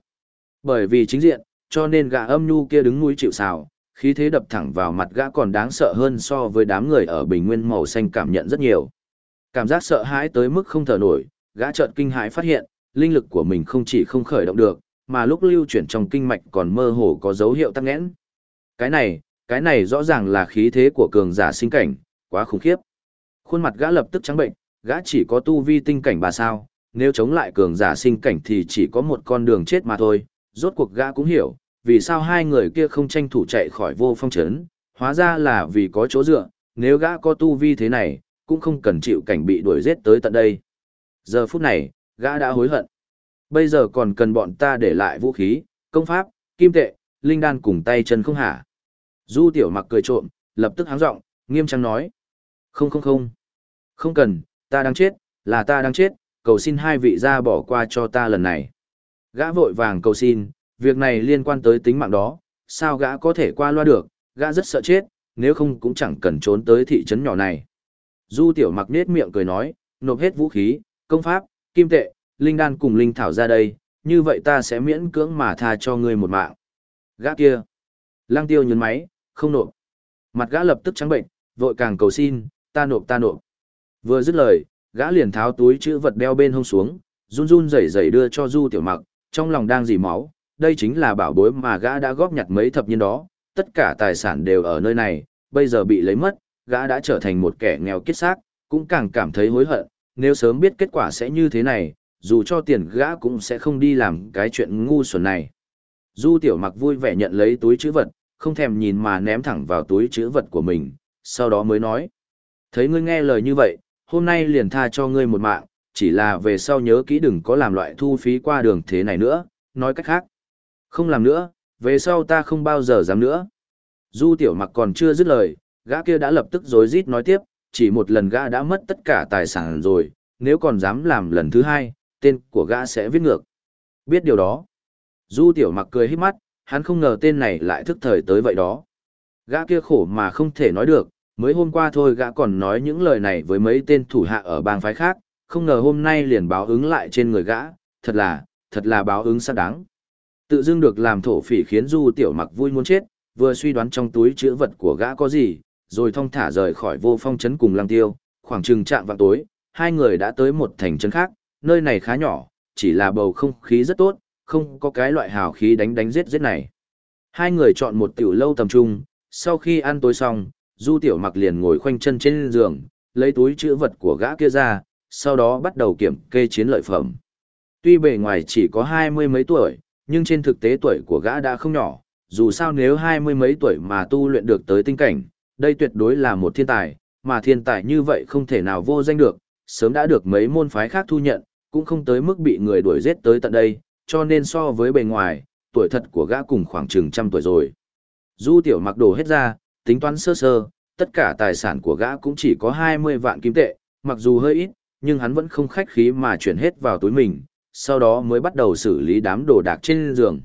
Bởi vì chính diện, cho nên gã âm nhu kia đứng núi chịu sào, khí thế đập thẳng vào mặt gã còn đáng sợ hơn so với đám người ở bình nguyên màu xanh cảm nhận rất nhiều. Cảm giác sợ hãi tới mức không thở nổi, gã chợt kinh hãi phát hiện, linh lực của mình không chỉ không khởi động được, mà lúc lưu chuyển trong kinh mạch còn mơ hồ có dấu hiệu tắc nghẽn. Cái này, cái này rõ ràng là khí thế của cường giả sinh cảnh, quá khủng khiếp. Khuôn mặt gã lập tức trắng bệnh, gã chỉ có tu vi tinh cảnh bà sao, nếu chống lại cường giả sinh cảnh thì chỉ có một con đường chết mà thôi, rốt cuộc gã cũng hiểu, vì sao hai người kia không tranh thủ chạy khỏi vô phong trấn, hóa ra là vì có chỗ dựa, nếu gã có tu vi thế này, cũng không cần chịu cảnh bị đuổi giết tới tận đây. Giờ phút này, gã đã hối hận. Bây giờ còn cần bọn ta để lại vũ khí, công pháp, kim tệ, linh đan cùng tay chân không hả? Du tiểu mặc cười trộm, lập tức háng giọng, nghiêm trang nói. Không không không. Không cần, ta đang chết, là ta đang chết, cầu xin hai vị ra bỏ qua cho ta lần này. Gã vội vàng cầu xin, việc này liên quan tới tính mạng đó, sao gã có thể qua loa được, gã rất sợ chết, nếu không cũng chẳng cần trốn tới thị trấn nhỏ này. Du tiểu mặc nết miệng cười nói, nộp hết vũ khí, công pháp, kim tệ, linh đan cùng linh thảo ra đây, như vậy ta sẽ miễn cưỡng mà tha cho ngươi một mạng. Gã kia. Lang tiêu nhấn máy, không nộp. Mặt gã lập tức trắng bệnh, vội càng cầu xin, ta nộp ta nộp. Vừa dứt lời, gã liền tháo túi chữ vật đeo bên hông xuống, run run rẩy rẩy đưa cho Du Tiểu Mặc, trong lòng đang dì máu, đây chính là bảo bối mà gã đã góp nhặt mấy thập niên đó, tất cả tài sản đều ở nơi này, bây giờ bị lấy mất, gã đã trở thành một kẻ nghèo kiết xác, cũng càng cảm thấy hối hận, nếu sớm biết kết quả sẽ như thế này, dù cho tiền gã cũng sẽ không đi làm cái chuyện ngu xuẩn này. Du Tiểu Mặc vui vẻ nhận lấy túi chữ vật, không thèm nhìn mà ném thẳng vào túi chữ vật của mình, sau đó mới nói. Thấy ngươi nghe lời như vậy, hôm nay liền tha cho ngươi một mạng, chỉ là về sau nhớ kỹ đừng có làm loại thu phí qua đường thế này nữa, nói cách khác. Không làm nữa, về sau ta không bao giờ dám nữa. Du tiểu mặc còn chưa dứt lời, gã kia đã lập tức rối rít nói tiếp, chỉ một lần gã đã mất tất cả tài sản rồi, nếu còn dám làm lần thứ hai, tên của gã sẽ viết ngược. Biết điều đó. Du tiểu mặc cười hít mắt, hắn không ngờ tên này lại thức thời tới vậy đó. Gã kia khổ mà không thể nói được, mới hôm qua thôi gã còn nói những lời này với mấy tên thủ hạ ở bang phái khác, không ngờ hôm nay liền báo ứng lại trên người gã, thật là, thật là báo ứng xác đáng. Tự dưng được làm thổ phỉ khiến Du Tiểu Mặc vui muốn chết, vừa suy đoán trong túi chữ vật của gã có gì, rồi thong thả rời khỏi vô phong trấn cùng lăng tiêu, khoảng chừng chạm vào tối, hai người đã tới một thành trấn khác, nơi này khá nhỏ, chỉ là bầu không khí rất tốt, không có cái loại hào khí đánh đánh giết giết này. Hai người chọn một tiểu lâu tầm trung, sau khi ăn tối xong, Du Tiểu Mặc liền ngồi khoanh chân trên giường, lấy túi chữ vật của gã kia ra, sau đó bắt đầu kiểm kê chiến lợi phẩm. Tuy bề ngoài chỉ có hai mươi mấy tuổi, nhưng trên thực tế tuổi của gã đã không nhỏ, dù sao nếu hai mươi mấy tuổi mà tu luyện được tới tinh cảnh, đây tuyệt đối là một thiên tài, mà thiên tài như vậy không thể nào vô danh được, sớm đã được mấy môn phái khác thu nhận, cũng không tới mức bị người đuổi giết tới tận đây, cho nên so với bề ngoài, tuổi thật của gã cùng khoảng chừng trăm tuổi rồi. Du tiểu mặc đồ hết ra, tính toán sơ sơ, tất cả tài sản của gã cũng chỉ có 20 vạn kim tệ, mặc dù hơi ít, nhưng hắn vẫn không khách khí mà chuyển hết vào túi mình, sau đó mới bắt đầu xử lý đám đồ đạc trên giường.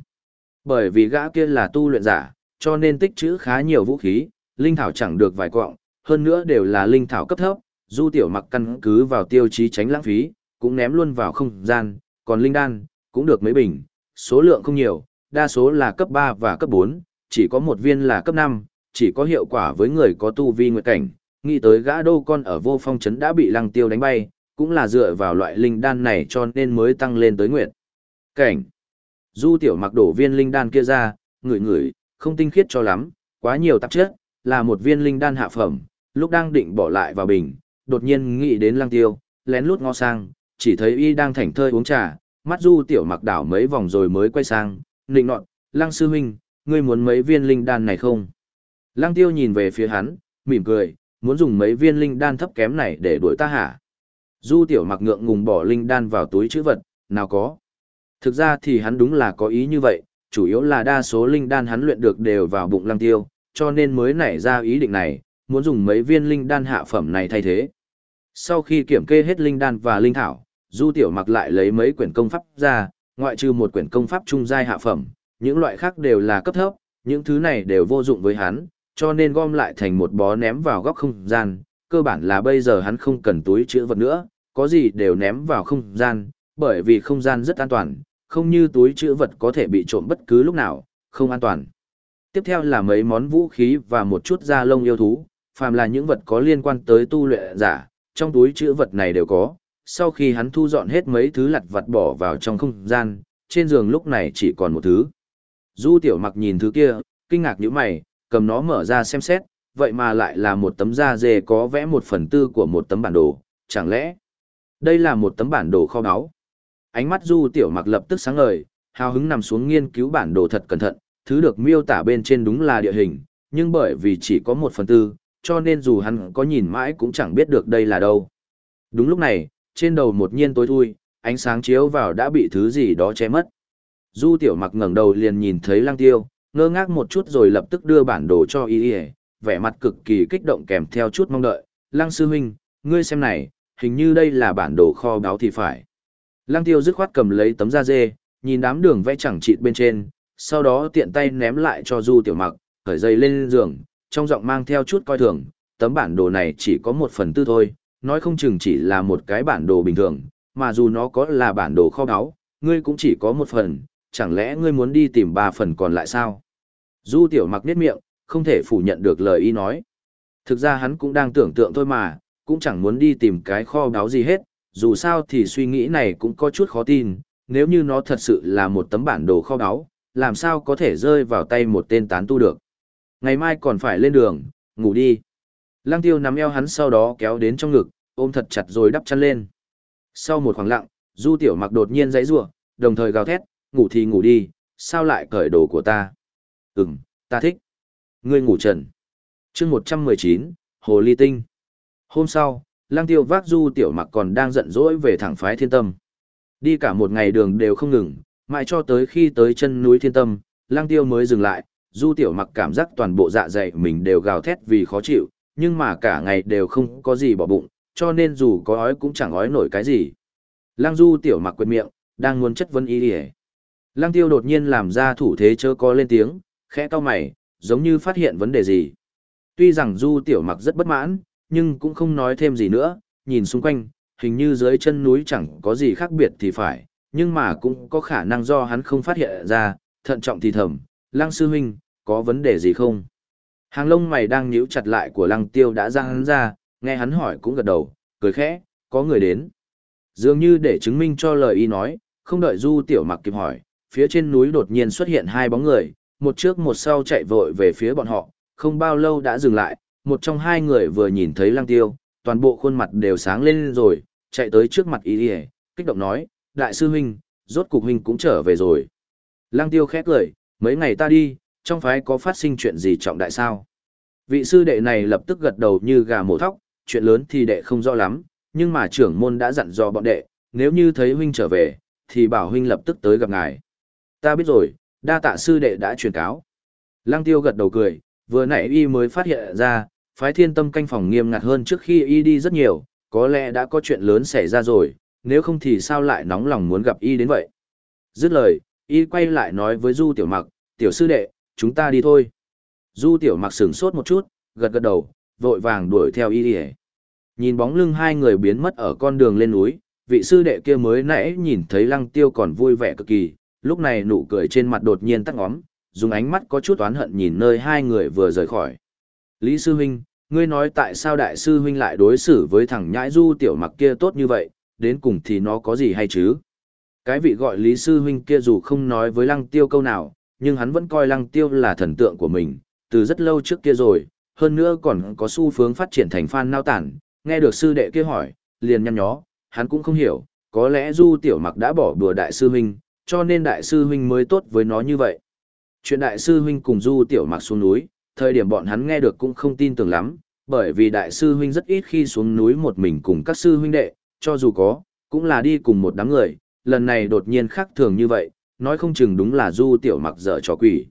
Bởi vì gã kia là tu luyện giả, cho nên tích trữ khá nhiều vũ khí, linh thảo chẳng được vài quọng, hơn nữa đều là linh thảo cấp thấp, du tiểu mặc căn cứ vào tiêu chí tránh lãng phí, cũng ném luôn vào không gian, còn linh đan, cũng được mấy bình, số lượng không nhiều, đa số là cấp 3 và cấp 4, chỉ có một viên là cấp 5, chỉ có hiệu quả với người có tu vi nguyệt cảnh, nghĩ tới gã đô con ở vô phong trấn đã bị lăng tiêu đánh bay, cũng là dựa vào loại linh đan này cho nên mới tăng lên tới nguyệt. Cảnh. Du tiểu mặc đổ viên linh đan kia ra, ngửi ngửi, không tinh khiết cho lắm, quá nhiều tạp chất, là một viên linh đan hạ phẩm, lúc đang định bỏ lại vào bình, đột nhiên nghĩ đến lăng tiêu, lén lút ngó sang, chỉ thấy y đang thảnh thơi uống trà, mắt du tiểu mặc đảo mấy vòng rồi mới quay sang, nịnh nọt, lăng sư huynh, ngươi muốn mấy viên linh đan này không? Lăng tiêu nhìn về phía hắn, mỉm cười, muốn dùng mấy viên linh đan thấp kém này để đuổi ta hả? Du tiểu mặc ngượng ngùng bỏ linh đan vào túi chữ vật, nào có. Thực ra thì hắn đúng là có ý như vậy, chủ yếu là đa số linh đan hắn luyện được đều vào bụng lăng tiêu, cho nên mới nảy ra ý định này, muốn dùng mấy viên linh đan hạ phẩm này thay thế. Sau khi kiểm kê hết linh đan và linh thảo, Du Tiểu Mặc lại lấy mấy quyển công pháp ra, ngoại trừ một quyển công pháp trung giai hạ phẩm, những loại khác đều là cấp thấp, những thứ này đều vô dụng với hắn, cho nên gom lại thành một bó ném vào góc không gian, cơ bản là bây giờ hắn không cần túi chữ vật nữa, có gì đều ném vào không gian, bởi vì không gian rất an toàn, không như túi chữ vật có thể bị trộm bất cứ lúc nào, không an toàn. Tiếp theo là mấy món vũ khí và một chút da lông yêu thú, phàm là những vật có liên quan tới tu luyện giả, trong túi chữ vật này đều có. Sau khi hắn thu dọn hết mấy thứ lặt vặt bỏ vào trong không gian, trên giường lúc này chỉ còn một thứ. Du tiểu mặc nhìn thứ kia, kinh ngạc như mày, cầm nó mở ra xem xét, vậy mà lại là một tấm da dê có vẽ một phần tư của một tấm bản đồ, chẳng lẽ đây là một tấm bản đồ kho báu? Ánh mắt Du Tiểu Mặc lập tức sáng ngời, hào hứng nằm xuống nghiên cứu bản đồ thật cẩn thận, thứ được miêu tả bên trên đúng là địa hình, nhưng bởi vì chỉ có một phần tư, cho nên dù hắn có nhìn mãi cũng chẳng biết được đây là đâu. Đúng lúc này, trên đầu một nhiên tối thui, ánh sáng chiếu vào đã bị thứ gì đó che mất. Du tiểu mặc ngẩng đầu liền nhìn thấy lăng tiêu, ngơ ngác một chút rồi lập tức đưa bản đồ cho y y, vẻ mặt cực kỳ kích động kèm theo chút mong đợi. Lăng sư huynh, ngươi xem này, hình như đây là bản đồ kho báu thì phải. Lăng tiêu dứt khoát cầm lấy tấm da dê, nhìn đám đường vẽ chẳng chịt bên trên, sau đó tiện tay ném lại cho du tiểu mặc, khởi dây lên giường, trong giọng mang theo chút coi thường, tấm bản đồ này chỉ có một phần tư thôi, nói không chừng chỉ là một cái bản đồ bình thường, mà dù nó có là bản đồ kho báu, ngươi cũng chỉ có một phần, chẳng lẽ ngươi muốn đi tìm ba phần còn lại sao? Du tiểu mặc niết miệng, không thể phủ nhận được lời y nói. Thực ra hắn cũng đang tưởng tượng thôi mà, cũng chẳng muốn đi tìm cái kho báu gì hết, dù sao thì suy nghĩ này cũng có chút khó tin, nếu như nó thật sự là một tấm bản đồ kho báu, làm sao có thể rơi vào tay một tên tán tu được. Ngày mai còn phải lên đường, ngủ đi. Lăng tiêu nắm eo hắn sau đó kéo đến trong ngực, ôm thật chặt rồi đắp chăn lên. Sau một khoảng lặng, du tiểu mặc đột nhiên dãy rủa đồng thời gào thét, ngủ thì ngủ đi, sao lại cởi đồ của ta? Ừm, ta thích. Ngươi ngủ trần. chương 119, Hồ Ly Tinh. Hôm sau, lang tiêu vác du tiểu mặc còn đang giận dỗi về thẳng phái thiên tâm. Đi cả một ngày đường đều không ngừng, mãi cho tới khi tới chân núi thiên tâm, lang tiêu mới dừng lại, du tiểu mặc cảm giác toàn bộ dạ dày mình đều gào thét vì khó chịu, nhưng mà cả ngày đều không có gì bỏ bụng, cho nên dù có ói cũng chẳng ói nổi cái gì. Lang du tiểu mặc quên miệng, đang muốn chất vấn ý ỉa. Lang tiêu đột nhiên làm ra thủ thế chớ có lên tiếng, khẽ cau mày, giống như phát hiện vấn đề gì. Tuy rằng du tiểu mặc rất bất mãn, nhưng cũng không nói thêm gì nữa, nhìn xung quanh, hình như dưới chân núi chẳng có gì khác biệt thì phải, nhưng mà cũng có khả năng do hắn không phát hiện ra, thận trọng thì thầm, lăng sư huynh, có vấn đề gì không? Hàng lông mày đang nhíu chặt lại của lăng tiêu đã ra hắn ra, nghe hắn hỏi cũng gật đầu, cười khẽ, có người đến. Dường như để chứng minh cho lời y nói, không đợi du tiểu mặc kịp hỏi, phía trên núi đột nhiên xuất hiện hai bóng người, một trước một sau chạy vội về phía bọn họ, không bao lâu đã dừng lại, một trong hai người vừa nhìn thấy lăng tiêu, toàn bộ khuôn mặt đều sáng lên rồi, chạy tới trước mặt y kích động nói, đại sư huynh, rốt cục huynh cũng trở về rồi. Lăng tiêu khét lời: mấy ngày ta đi, trong phái có phát sinh chuyện gì trọng đại sao? Vị sư đệ này lập tức gật đầu như gà mổ thóc, chuyện lớn thì đệ không rõ lắm, nhưng mà trưởng môn đã dặn dò bọn đệ, nếu như thấy huynh trở về, thì bảo huynh lập tức tới gặp ngài. Ta biết rồi, đa tạ sư đệ đã truyền cáo. Lăng tiêu gật đầu cười, vừa nãy y mới phát hiện ra, phái thiên tâm canh phòng nghiêm ngặt hơn trước khi y đi rất nhiều, có lẽ đã có chuyện lớn xảy ra rồi, nếu không thì sao lại nóng lòng muốn gặp y đến vậy. Dứt lời, y quay lại nói với Du Tiểu Mặc, Tiểu sư đệ, chúng ta đi thôi. Du Tiểu Mặc sửng sốt một chút, gật gật đầu, vội vàng đuổi theo y đi Nhìn bóng lưng hai người biến mất ở con đường lên núi, vị sư đệ kia mới nãy nhìn thấy lăng tiêu còn vui vẻ cực kỳ, lúc này nụ cười trên mặt đột nhiên tắt ngóm, dùng ánh mắt có chút oán hận nhìn nơi hai người vừa rời khỏi. Lý sư huynh, ngươi nói tại sao đại sư huynh lại đối xử với thằng nhãi du tiểu mặc kia tốt như vậy, đến cùng thì nó có gì hay chứ? Cái vị gọi Lý sư huynh kia dù không nói với lăng tiêu câu nào, nhưng hắn vẫn coi lăng tiêu là thần tượng của mình, từ rất lâu trước kia rồi, hơn nữa còn có xu hướng phát triển thành fan nao tản, nghe được sư đệ kia hỏi, liền nhăn nhó, hắn cũng không hiểu, có lẽ du tiểu mặc đã bỏ đùa đại sư huynh, cho nên đại sư huynh mới tốt với nó như vậy. Chuyện đại sư huynh cùng du tiểu mặc xuống núi, thời điểm bọn hắn nghe được cũng không tin tưởng lắm, bởi vì đại sư huynh rất ít khi xuống núi một mình cùng các sư huynh đệ, cho dù có, cũng là đi cùng một đám người, lần này đột nhiên khác thường như vậy, nói không chừng đúng là du tiểu mặc dở trò quỷ.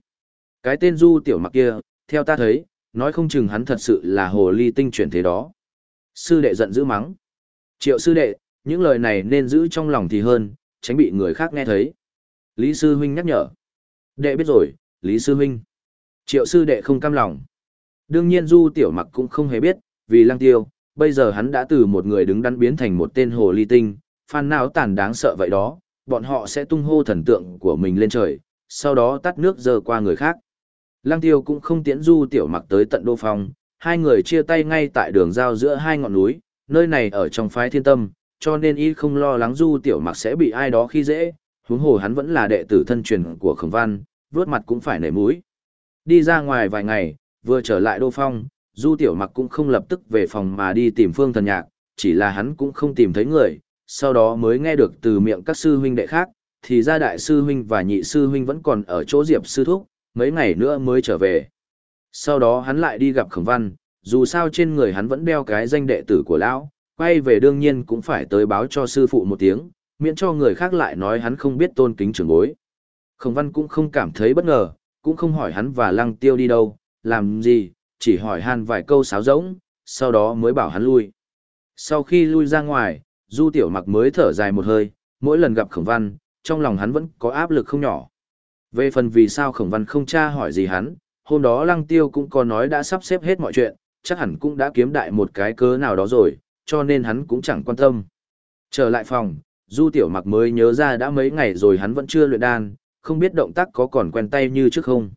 Cái tên du tiểu mặc kia, theo ta thấy, nói không chừng hắn thật sự là hồ ly tinh chuyển thế đó. Sư đệ giận dữ mắng. Triệu sư đệ, những lời này nên giữ trong lòng thì hơn, tránh bị người khác nghe thấy. Lý sư huynh nhắc nhở. Đệ biết rồi, Lý sư huynh. Triệu sư đệ không cam lòng. Đương nhiên Du Tiểu Mặc cũng không hề biết, vì lăng tiêu, bây giờ hắn đã từ một người đứng đắn biến thành một tên hồ ly tinh, phan não tàn đáng sợ vậy đó, bọn họ sẽ tung hô thần tượng của mình lên trời, sau đó tắt nước dơ qua người khác. Lăng tiêu cũng không tiễn Du Tiểu Mặc tới tận đô phong, hai người chia tay ngay tại đường giao giữa hai ngọn núi, nơi này ở trong phái thiên tâm, cho nên y không lo lắng Du Tiểu Mặc sẽ bị ai đó khi dễ, huống hồ hắn vẫn là đệ tử thân truyền của Khổng Văn, vớt mặt cũng phải nể mũi. Đi ra ngoài vài ngày, vừa trở lại Đô Phong, Du Tiểu Mặc cũng không lập tức về phòng mà đi tìm Phương Thần Nhạc, chỉ là hắn cũng không tìm thấy người, sau đó mới nghe được từ miệng các sư huynh đệ khác, thì ra đại sư huynh và nhị sư huynh vẫn còn ở chỗ Diệp sư thúc, mấy ngày nữa mới trở về. Sau đó hắn lại đi gặp Khổng Văn, Dù sao trên người hắn vẫn đeo cái danh đệ tử của lão, quay về đương nhiên cũng phải tới báo cho sư phụ một tiếng, miễn cho người khác lại nói hắn không biết tôn kính trưởng bối. Khổng văn cũng không cảm thấy bất ngờ, cũng không hỏi hắn và lăng tiêu đi đâu, làm gì, chỉ hỏi han vài câu sáo rỗng, sau đó mới bảo hắn lui. Sau khi lui ra ngoài, du tiểu mặc mới thở dài một hơi, mỗi lần gặp khổng văn, trong lòng hắn vẫn có áp lực không nhỏ. Về phần vì sao khổng văn không tra hỏi gì hắn, hôm đó lăng tiêu cũng có nói đã sắp xếp hết mọi chuyện, chắc hẳn cũng đã kiếm đại một cái cớ nào đó rồi, cho nên hắn cũng chẳng quan tâm. Trở lại phòng, du tiểu mặc mới nhớ ra đã mấy ngày rồi hắn vẫn chưa luyện đan, không biết động tác có còn quen tay như trước không.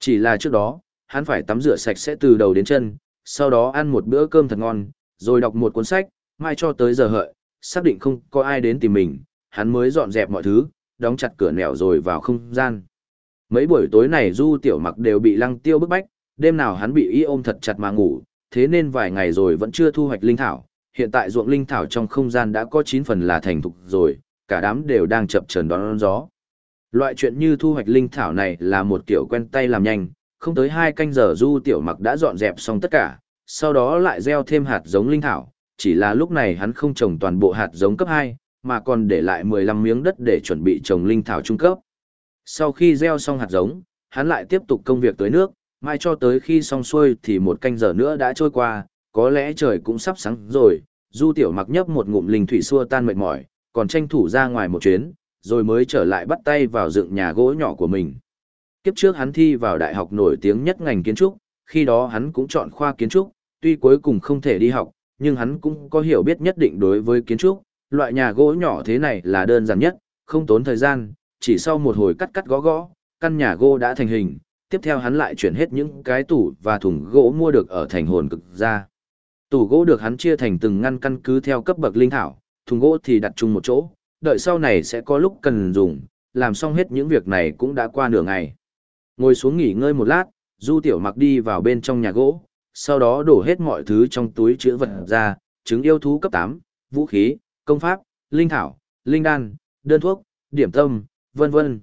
Chỉ là trước đó, hắn phải tắm rửa sạch sẽ từ đầu đến chân, sau đó ăn một bữa cơm thật ngon, rồi đọc một cuốn sách, mai cho tới giờ hợi, xác định không có ai đến tìm mình, hắn mới dọn dẹp mọi thứ, đóng chặt cửa nẻo rồi vào không gian. Mấy buổi tối này Du Tiểu Mặc đều bị Lăng Tiêu bức bách, đêm nào hắn bị y ôm thật chặt mà ngủ, thế nên vài ngày rồi vẫn chưa thu hoạch linh thảo, hiện tại ruộng linh thảo trong không gian đã có 9 phần là thành thục rồi, cả đám đều đang chập chờn đón gió. Loại chuyện như thu hoạch linh thảo này là một kiểu quen tay làm nhanh, không tới hai canh giờ Du Tiểu Mặc đã dọn dẹp xong tất cả, sau đó lại gieo thêm hạt giống linh thảo, chỉ là lúc này hắn không trồng toàn bộ hạt giống cấp 2, mà còn để lại 15 miếng đất để chuẩn bị trồng linh thảo trung cấp. Sau khi gieo xong hạt giống, hắn lại tiếp tục công việc tưới nước, mai cho tới khi xong xuôi thì một canh giờ nữa đã trôi qua, có lẽ trời cũng sắp sáng rồi, Du Tiểu Mặc nhấp một ngụm linh thủy xua tan mệt mỏi, còn tranh thủ ra ngoài một chuyến, rồi mới trở lại bắt tay vào dựng nhà gỗ nhỏ của mình. Kiếp trước hắn thi vào đại học nổi tiếng nhất ngành kiến trúc, khi đó hắn cũng chọn khoa kiến trúc, tuy cuối cùng không thể đi học, nhưng hắn cũng có hiểu biết nhất định đối với kiến trúc, loại nhà gỗ nhỏ thế này là đơn giản nhất, không tốn thời gian, chỉ sau một hồi cắt cắt gõ gõ, căn nhà gỗ đã thành hình, tiếp theo hắn lại chuyển hết những cái tủ và thùng gỗ mua được ở thành hồn cực ra. Tủ gỗ được hắn chia thành từng ngăn căn cứ theo cấp bậc linh thảo, thùng gỗ thì đặt chung một chỗ, đợi sau này sẽ có lúc cần dùng, làm xong hết những việc này cũng đã qua nửa ngày. Ngồi xuống nghỉ ngơi một lát, Du Tiểu Mặc đi vào bên trong nhà gỗ, sau đó đổ hết mọi thứ trong túi chứa vật ra, trứng yêu thú cấp 8, vũ khí, công pháp, linh thảo, linh đan, đơn thuốc, điểm tâm, vân vân.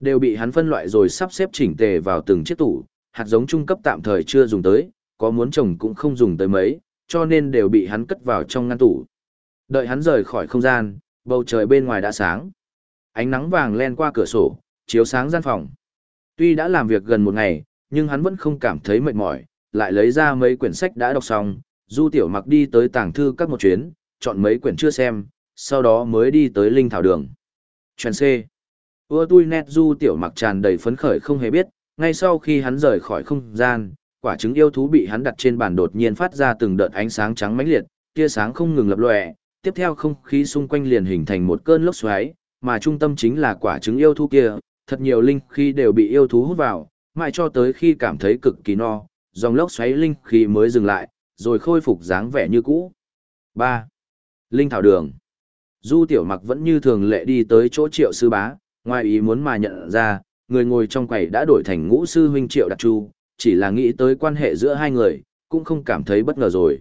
Đều bị hắn phân loại rồi sắp xếp chỉnh tề vào từng chiếc tủ, hạt giống trung cấp tạm thời chưa dùng tới, có muốn trồng cũng không dùng tới mấy, cho nên đều bị hắn cất vào trong ngăn tủ. Đợi hắn rời khỏi không gian, bầu trời bên ngoài đã sáng. Ánh nắng vàng len qua cửa sổ, chiếu sáng gian phòng. Tuy đã làm việc gần một ngày, nhưng hắn vẫn không cảm thấy mệt mỏi, lại lấy ra mấy quyển sách đã đọc xong, Du Tiểu Mặc đi tới tàng thư các một chuyến, chọn mấy quyển chưa xem, sau đó mới đi tới Linh Thảo Đường. Chuyển C. Ưa tui nét Du Tiểu Mặc tràn đầy phấn khởi không hề biết, ngay sau khi hắn rời khỏi không gian, quả trứng yêu thú bị hắn đặt trên bàn đột nhiên phát ra từng đợt ánh sáng trắng mãnh liệt, tia sáng không ngừng lập lòe, tiếp theo không khí xung quanh liền hình thành một cơn lốc xoáy, mà trung tâm chính là quả trứng yêu thú kia, thật nhiều linh khí đều bị yêu thú hút vào, mãi cho tới khi cảm thấy cực kỳ no, dòng lốc xoáy linh khí mới dừng lại, rồi khôi phục dáng vẻ như cũ. 3. Linh thảo đường. Du tiểu mặc vẫn như thường lệ đi tới chỗ triệu sư bá, ngoài ý muốn mà nhận ra, người ngồi trong quầy đã đổi thành ngũ sư huynh triệu đặc chu, chỉ là nghĩ tới quan hệ giữa hai người, cũng không cảm thấy bất ngờ rồi.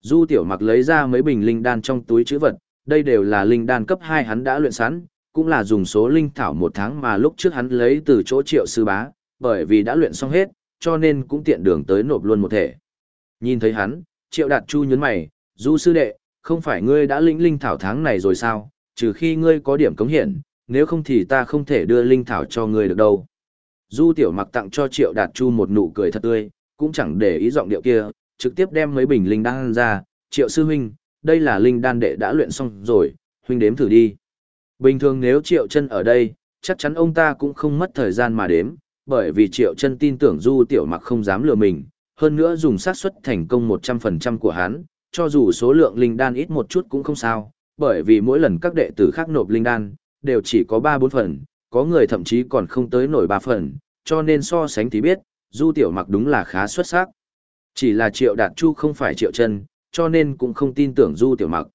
Du tiểu mặc lấy ra mấy bình linh đan trong túi chữ vật, đây đều là linh đan cấp 2 hắn đã luyện sẵn, cũng là dùng số linh thảo một tháng mà lúc trước hắn lấy từ chỗ triệu sư bá, bởi vì đã luyện xong hết, cho nên cũng tiện đường tới nộp luôn một thể. Nhìn thấy hắn, triệu đạt chu nhấn mày, du sư đệ, không phải ngươi đã lĩnh linh thảo tháng này rồi sao, trừ khi ngươi có điểm cống hiển, nếu không thì ta không thể đưa linh thảo cho ngươi được đâu. Du tiểu mặc tặng cho triệu đạt chu một nụ cười thật tươi, cũng chẳng để ý giọng điệu kia, trực tiếp đem mấy bình linh đan ra, triệu sư huynh, đây là linh đan đệ đã luyện xong rồi, huynh đếm thử đi. Bình thường nếu triệu chân ở đây, chắc chắn ông ta cũng không mất thời gian mà đếm, bởi vì triệu chân tin tưởng du tiểu mặc không dám lừa mình, hơn nữa dùng xác suất thành công 100% của hắn, cho dù số lượng linh đan ít một chút cũng không sao, bởi vì mỗi lần các đệ tử khác nộp linh đan, đều chỉ có 3-4 phần, có người thậm chí còn không tới nổi ba phần, cho nên so sánh thì biết, du tiểu mặc đúng là khá xuất sắc. Chỉ là triệu đạt chu không phải triệu chân, cho nên cũng không tin tưởng du tiểu mặc.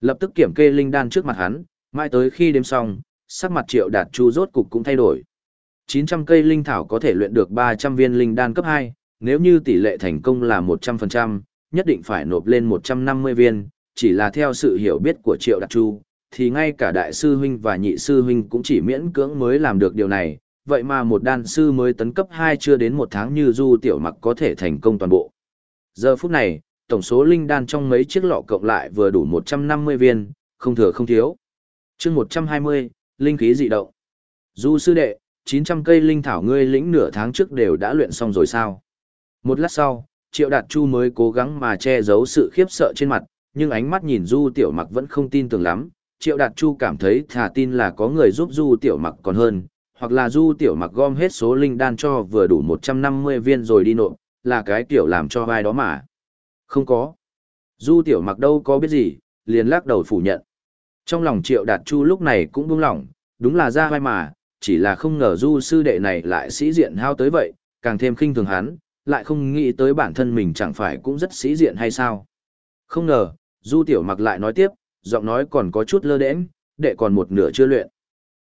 Lập tức kiểm kê linh đan trước mặt hắn, mãi tới khi đêm xong, sắc mặt triệu đạt chu rốt cục cũng thay đổi. 900 cây linh thảo có thể luyện được 300 viên linh đan cấp 2, nếu như tỷ lệ thành công là 100%, nhất định phải nộp lên 150 viên, chỉ là theo sự hiểu biết của Triệu Đạt Chu, thì ngay cả đại sư huynh và nhị sư huynh cũng chỉ miễn cưỡng mới làm được điều này, vậy mà một đan sư mới tấn cấp 2 chưa đến một tháng như Du Tiểu Mặc có thể thành công toàn bộ. Giờ phút này, tổng số linh đan trong mấy chiếc lọ cộng lại vừa đủ 150 viên, không thừa không thiếu. chương 120, linh khí dị động. Du sư đệ, 900 cây linh thảo ngươi lĩnh nửa tháng trước đều đã luyện xong rồi sao? Một lát sau, Triệu Đạt Chu mới cố gắng mà che giấu sự khiếp sợ trên mặt, nhưng ánh mắt nhìn Du Tiểu Mặc vẫn không tin tưởng lắm. Triệu Đạt Chu cảm thấy thả tin là có người giúp Du Tiểu Mặc còn hơn, hoặc là Du Tiểu Mặc gom hết số linh đan cho vừa đủ 150 viên rồi đi nộp, là cái tiểu làm cho vai đó mà. Không có. Du Tiểu Mặc đâu có biết gì, liền lắc đầu phủ nhận. Trong lòng Triệu Đạt Chu lúc này cũng buông lỏng, đúng là ra vai mà, chỉ là không ngờ Du sư đệ này lại sĩ diện hao tới vậy, càng thêm khinh thường hắn, lại không nghĩ tới bản thân mình chẳng phải cũng rất sĩ diện hay sao. Không ngờ, Du Tiểu Mặc lại nói tiếp, giọng nói còn có chút lơ đễnh, đệ còn một nửa chưa luyện.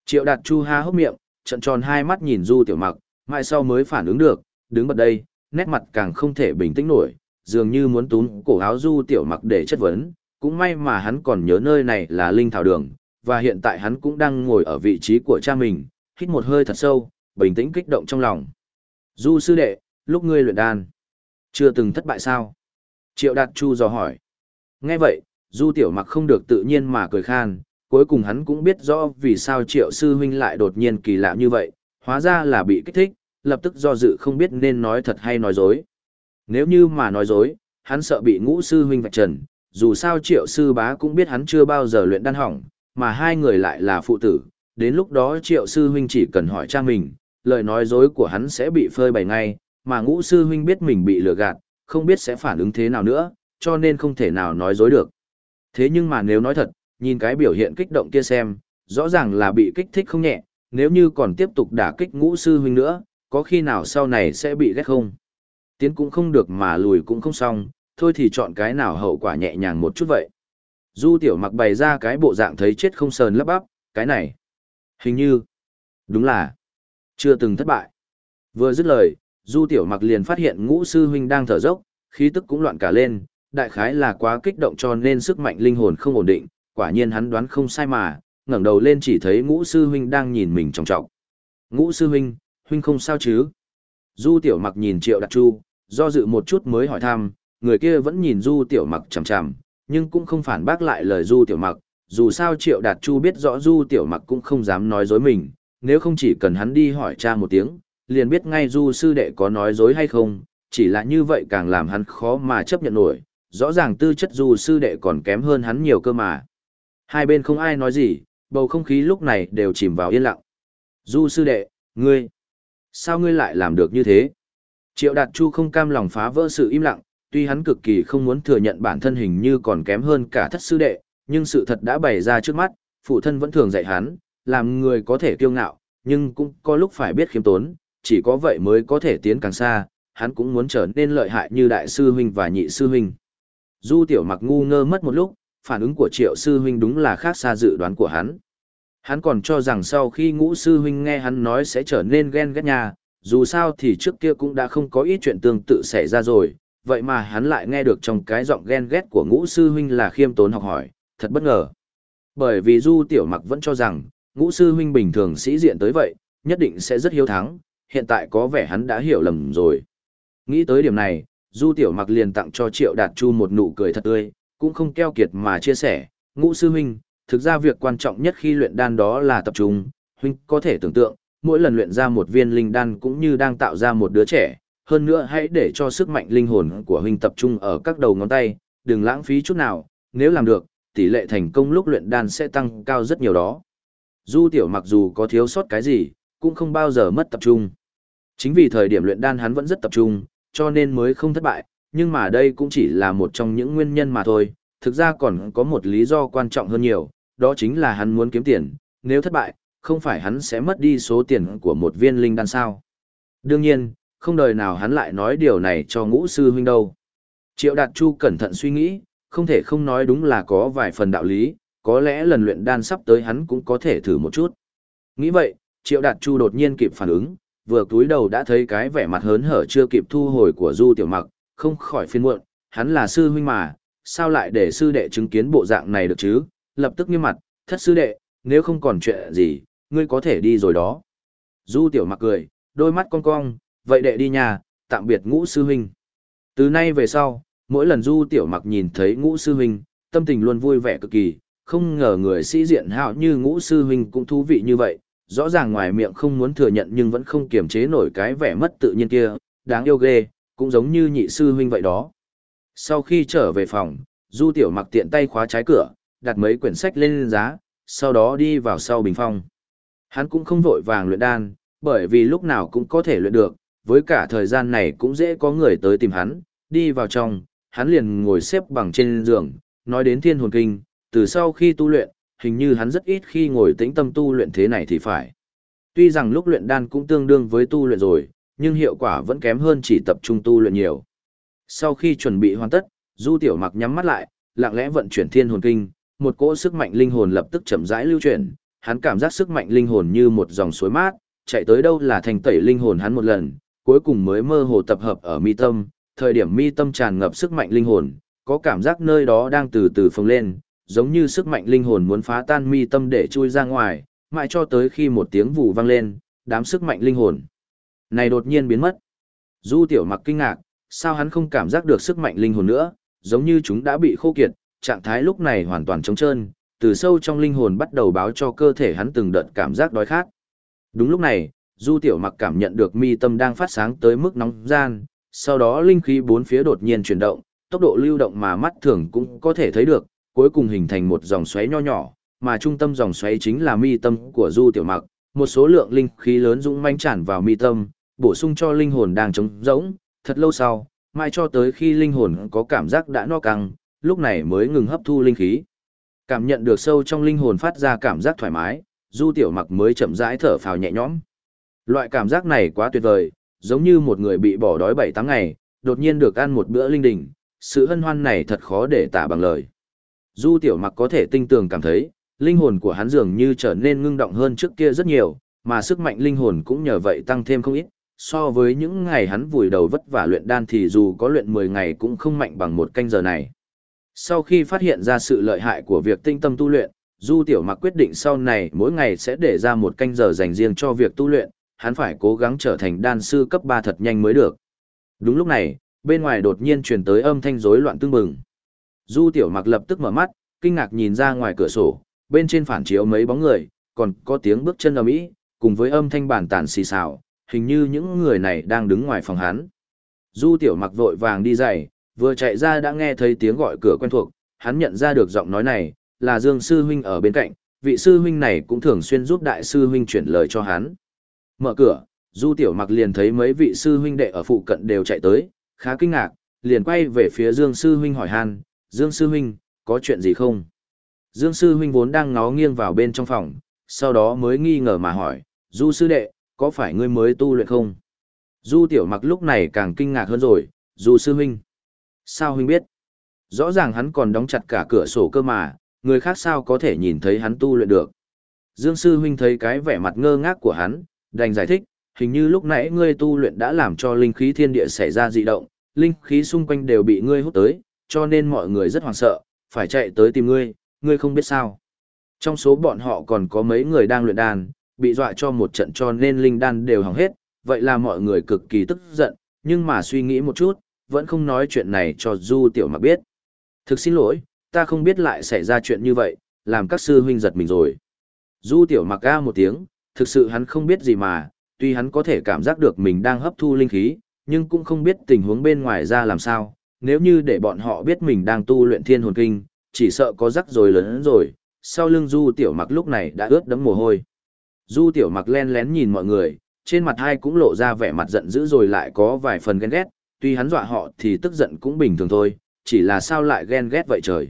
Triệu Đạt Chu ha hốc miệng, trận tròn hai mắt nhìn Du Tiểu Mặc, mãi sau mới phản ứng được, đứng bật đây, nét mặt càng không thể bình tĩnh nổi, dường như muốn túm cổ áo Du Tiểu Mặc để chất vấn, cũng may mà hắn còn nhớ nơi này là Linh Thảo Đường, và hiện tại hắn cũng đang ngồi ở vị trí của cha mình, hít một hơi thật sâu, bình tĩnh kích động trong lòng. Du sư đệ, lúc ngươi luyện đan, chưa từng thất bại sao? Triệu Đạt Chu dò hỏi. Nghe vậy, Du Tiểu Mặc không được tự nhiên mà cười khan, cuối cùng hắn cũng biết rõ vì sao Triệu Sư Huynh lại đột nhiên kỳ lạ như vậy, hóa ra là bị kích thích, lập tức do dự không biết nên nói thật hay nói dối. Nếu như mà nói dối, hắn sợ bị ngũ sư huynh vạch trần, dù sao Triệu Sư Bá cũng biết hắn chưa bao giờ luyện đan hỏng, mà hai người lại là phụ tử, đến lúc đó Triệu Sư Huynh chỉ cần hỏi cha mình, lời nói dối của hắn sẽ bị phơi bày ngay, mà ngũ sư huynh biết mình bị lừa gạt, không biết sẽ phản ứng thế nào nữa, cho nên không thể nào nói dối được. Thế nhưng mà nếu nói thật, nhìn cái biểu hiện kích động kia xem, rõ ràng là bị kích thích không nhẹ, nếu như còn tiếp tục đả kích ngũ sư huynh nữa, có khi nào sau này sẽ bị ghét không? Tiến cũng không được mà lùi cũng không xong, thôi thì chọn cái nào hậu quả nhẹ nhàng một chút vậy. Du tiểu mặc bày ra cái bộ dạng thấy chết không sờn lấp bắp, cái này. Hình như, đúng là, chưa từng thất bại. Vừa dứt lời, Du Tiểu Mặc liền phát hiện ngũ sư huynh đang thở dốc, khí tức cũng loạn cả lên, đại khái là quá kích động cho nên sức mạnh linh hồn không ổn định, quả nhiên hắn đoán không sai mà, ngẩng đầu lên chỉ thấy ngũ sư huynh đang nhìn mình trọng trọng. Ngũ sư huynh, huynh không sao chứ? Du Tiểu Mặc nhìn Triệu Đạt Chu, do dự một chút mới hỏi thăm, người kia vẫn nhìn Du Tiểu Mặc chằm chằm, nhưng cũng không phản bác lại lời Du Tiểu Mặc, dù sao Triệu Đạt Chu biết rõ Du Tiểu Mặc cũng không dám nói dối mình, nếu không chỉ cần hắn đi hỏi cha một tiếng, liền biết ngay du sư đệ có nói dối hay không, chỉ là như vậy càng làm hắn khó mà chấp nhận nổi, rõ ràng tư chất du sư đệ còn kém hơn hắn nhiều cơ mà. Hai bên không ai nói gì, bầu không khí lúc này đều chìm vào yên lặng. Du sư đệ, ngươi, sao ngươi lại làm được như thế? Triệu Đạt Chu không cam lòng phá vỡ sự im lặng, tuy hắn cực kỳ không muốn thừa nhận bản thân hình như còn kém hơn cả thất sư đệ, nhưng sự thật đã bày ra trước mắt, phụ thân vẫn thường dạy hắn, làm người có thể kiêu ngạo, nhưng cũng có lúc phải biết khiêm tốn, chỉ có vậy mới có thể tiến càng xa, hắn cũng muốn trở nên lợi hại như đại sư huynh và nhị sư huynh. Du tiểu mặc ngu ngơ mất một lúc, phản ứng của triệu sư huynh đúng là khác xa dự đoán của hắn. Hắn còn cho rằng sau khi ngũ sư huynh nghe hắn nói sẽ trở nên ghen ghét nhà, dù sao thì trước kia cũng đã không có ít chuyện tương tự xảy ra rồi, vậy mà hắn lại nghe được trong cái giọng ghen ghét của ngũ sư huynh là khiêm tốn học hỏi, thật bất ngờ. Bởi vì Du Tiểu Mặc vẫn cho rằng, ngũ sư huynh bình thường sĩ diện tới vậy, nhất định sẽ rất hiếu thắng, hiện tại có vẻ hắn đã hiểu lầm rồi. Nghĩ tới điểm này, Du Tiểu Mặc liền tặng cho Triệu Đạt Chu một nụ cười thật tươi, cũng không keo kiệt mà chia sẻ, ngũ sư huynh, thực ra việc quan trọng nhất khi luyện đan đó là tập trung, huynh có thể tưởng tượng, mỗi lần luyện ra một viên linh đan cũng như đang tạo ra một đứa trẻ, hơn nữa hãy để cho sức mạnh linh hồn của huynh tập trung ở các đầu ngón tay, đừng lãng phí chút nào, nếu làm được, tỷ lệ thành công lúc luyện đan sẽ tăng cao rất nhiều đó. Du Tiểu mặc dù có thiếu sót cái gì, cũng không bao giờ mất tập trung. Chính vì thời điểm luyện đan hắn vẫn rất tập trung, cho nên mới không thất bại, nhưng mà đây cũng chỉ là một trong những nguyên nhân mà thôi, thực ra còn có một lý do quan trọng hơn nhiều, đó chính là hắn muốn kiếm tiền, nếu thất bại, không phải hắn sẽ mất đi số tiền của một viên linh đan sao. Đương nhiên, không đời nào hắn lại nói điều này cho ngũ sư huynh đâu. Triệu Đạt Chu cẩn thận suy nghĩ, không thể không nói đúng là có vài phần đạo lý, có lẽ lần luyện đan sắp tới hắn cũng có thể thử một chút. Nghĩ vậy, Triệu Đạt Chu đột nhiên kịp phản ứng, vừa túi đầu đã thấy cái vẻ mặt hớn hở chưa kịp thu hồi của Du Tiểu Mặc, không khỏi phiền muộn, hắn là sư huynh mà, sao lại để sư đệ chứng kiến bộ dạng này được chứ, lập tức nghiêm mặt, thất sư đệ, nếu không còn chuyện gì, ngươi có thể đi rồi đó. Du Tiểu Mặc cười, đôi mắt cong cong, vậy đệ đi nhà, tạm biệt ngũ sư huynh. Từ nay về sau, mỗi lần Du Tiểu Mặc nhìn thấy Ngũ sư huynh, tâm tình luôn vui vẻ cực kỳ, không ngờ người sĩ diện hạo như Ngũ sư huynh cũng thú vị như vậy, rõ ràng ngoài miệng không muốn thừa nhận nhưng vẫn không kiềm chế nổi cái vẻ mất tự nhiên kia, đáng yêu ghê, cũng giống như nhị sư huynh vậy đó. Sau khi trở về phòng, Du Tiểu Mặc tiện tay khóa trái cửa, đặt mấy quyển sách lên giá, sau đó đi vào sau bình phong. Hắn cũng không vội vàng luyện đan, bởi vì lúc nào cũng có thể luyện được, với cả thời gian này cũng dễ có người tới tìm hắn, đi vào trong, hắn liền ngồi xếp bằng trên giường, nói đến thiên hồn kinh, từ sau khi tu luyện, hình như hắn rất ít khi ngồi tĩnh tâm tu luyện thế này thì phải. Tuy rằng lúc luyện đan cũng tương đương với tu luyện rồi, nhưng hiệu quả vẫn kém hơn chỉ tập trung tu luyện nhiều. Sau khi chuẩn bị hoàn tất, Du Tiểu Mặc nhắm mắt lại, lặng lẽ vận chuyển thiên hồn kinh, một cỗ sức mạnh linh hồn lập tức chậm rãi lưu chuyển, hắn cảm giác sức mạnh linh hồn như một dòng suối mát, chạy tới đâu là thành tẩy linh hồn hắn một lần, cuối cùng mới mơ hồ tập hợp ở mi tâm, thời điểm mi tâm tràn ngập sức mạnh linh hồn, có cảm giác nơi đó đang từ từ phồng lên, giống như sức mạnh linh hồn muốn phá tan mi tâm để chui ra ngoài, mãi cho tới khi một tiếng vù vang lên, đám sức mạnh linh hồn này đột nhiên biến mất. Du tiểu mặc kinh ngạc, sao hắn không cảm giác được sức mạnh linh hồn nữa, giống như chúng đã bị khô kiệt, trạng thái lúc này hoàn toàn trống trơn, từ sâu trong linh hồn bắt đầu báo cho cơ thể hắn từng đợt cảm giác đói khát. Đúng lúc này, Du Tiểu Mặc cảm nhận được mi tâm đang phát sáng tới mức nóng gian, sau đó linh khí bốn phía đột nhiên chuyển động, tốc độ lưu động mà mắt thường cũng có thể thấy được, cuối cùng hình thành một dòng xoáy nho nhỏ, mà trung tâm dòng xoáy chính là mi tâm của Du Tiểu Mặc, một số lượng linh khí lớn dũng mãnh tràn vào mi tâm, bổ sung cho linh hồn đang trống rỗng, thật lâu sau, mai cho tới khi linh hồn có cảm giác đã no căng, lúc này mới ngừng hấp thu linh khí. Cảm nhận được sâu trong linh hồn phát ra cảm giác thoải mái, Du Tiểu Mặc mới chậm rãi thở phào nhẹ nhõm. Loại cảm giác này quá tuyệt vời, giống như một người bị bỏ đói 7 tháng ngày, đột nhiên được ăn một bữa linh đình, sự hân hoan này thật khó để tả bằng lời. Du Tiểu Mặc có thể tinh tường cảm thấy, linh hồn của hắn dường như trở nên ngưng động hơn trước kia rất nhiều, mà sức mạnh linh hồn cũng nhờ vậy tăng thêm không ít, so với những ngày hắn vùi đầu vất vả luyện đan thì dù có luyện 10 ngày cũng không mạnh bằng một canh giờ này. Sau khi phát hiện ra sự lợi hại của việc tinh tâm tu luyện, Du Tiểu Mặc quyết định sau này mỗi ngày sẽ để ra một canh giờ dành riêng cho việc tu luyện, hắn phải cố gắng trở thành đan sư cấp 3 thật nhanh mới được. Đúng lúc này, bên ngoài đột nhiên truyền tới âm thanh rối loạn tương mừng. Du Tiểu Mặc lập tức mở mắt, kinh ngạc nhìn ra ngoài cửa sổ, bên trên phản chiếu mấy bóng người, còn có tiếng bước chân ầm ĩ, cùng với âm thanh bản tàn xì xào, hình như những người này đang đứng ngoài phòng hắn. Du tiểu mặc vội vàng đi dậy, vừa chạy ra đã nghe thấy tiếng gọi cửa quen thuộc, hắn nhận ra được giọng nói này, là Dương Sư Huynh ở bên cạnh, vị Sư Huynh này cũng thường xuyên giúp Đại Sư Huynh chuyển lời cho hắn. Mở cửa, Du tiểu mặc liền thấy mấy vị Sư Huynh đệ ở phụ cận đều chạy tới, khá kinh ngạc, liền quay về phía Dương Sư Huynh hỏi han, Dương Sư Huynh, có chuyện gì không? Dương Sư Huynh vốn đang ngó nghiêng vào bên trong phòng, sau đó mới nghi ngờ mà hỏi, Du Sư Đệ, có phải ngươi mới tu luyện không? Du tiểu mặc lúc này càng kinh ngạc hơn rồi, Du sư huynh. Sao huynh biết? Rõ ràng hắn còn đóng chặt cả cửa sổ cơ mà, người khác sao có thể nhìn thấy hắn tu luyện được? Dương sư huynh thấy cái vẻ mặt ngơ ngác của hắn, đành giải thích, hình như lúc nãy ngươi tu luyện đã làm cho linh khí thiên địa xảy ra dị động, linh khí xung quanh đều bị ngươi hút tới, cho nên mọi người rất hoảng sợ, phải chạy tới tìm ngươi, ngươi không biết sao. Trong số bọn họ còn có mấy người đang luyện đàn, bị dọa cho một trận cho nên linh đan đều hỏng hết, vậy là mọi người cực kỳ tức giận, nhưng mà suy nghĩ một chút, vẫn không nói chuyện này cho Du Tiểu Mặc biết. Thực xin lỗi, ta không biết lại xảy ra chuyện như vậy, làm các sư huynh giật mình rồi. Du Tiểu Mặc ga một tiếng, thực sự hắn không biết gì mà, tuy hắn có thể cảm giác được mình đang hấp thu linh khí, nhưng cũng không biết tình huống bên ngoài ra làm sao, nếu như để bọn họ biết mình đang tu luyện thiên hồn kinh, chỉ sợ có rắc rồi lớn rồi, sau lưng Du Tiểu Mặc lúc này đã ướt đẫm mồ hôi. Du tiểu mặc len lén nhìn mọi người, trên mặt hai cũng lộ ra vẻ mặt giận dữ rồi lại có vài phần ghen ghét, tuy hắn dọa họ thì tức giận cũng bình thường thôi, chỉ là sao lại ghen ghét vậy trời.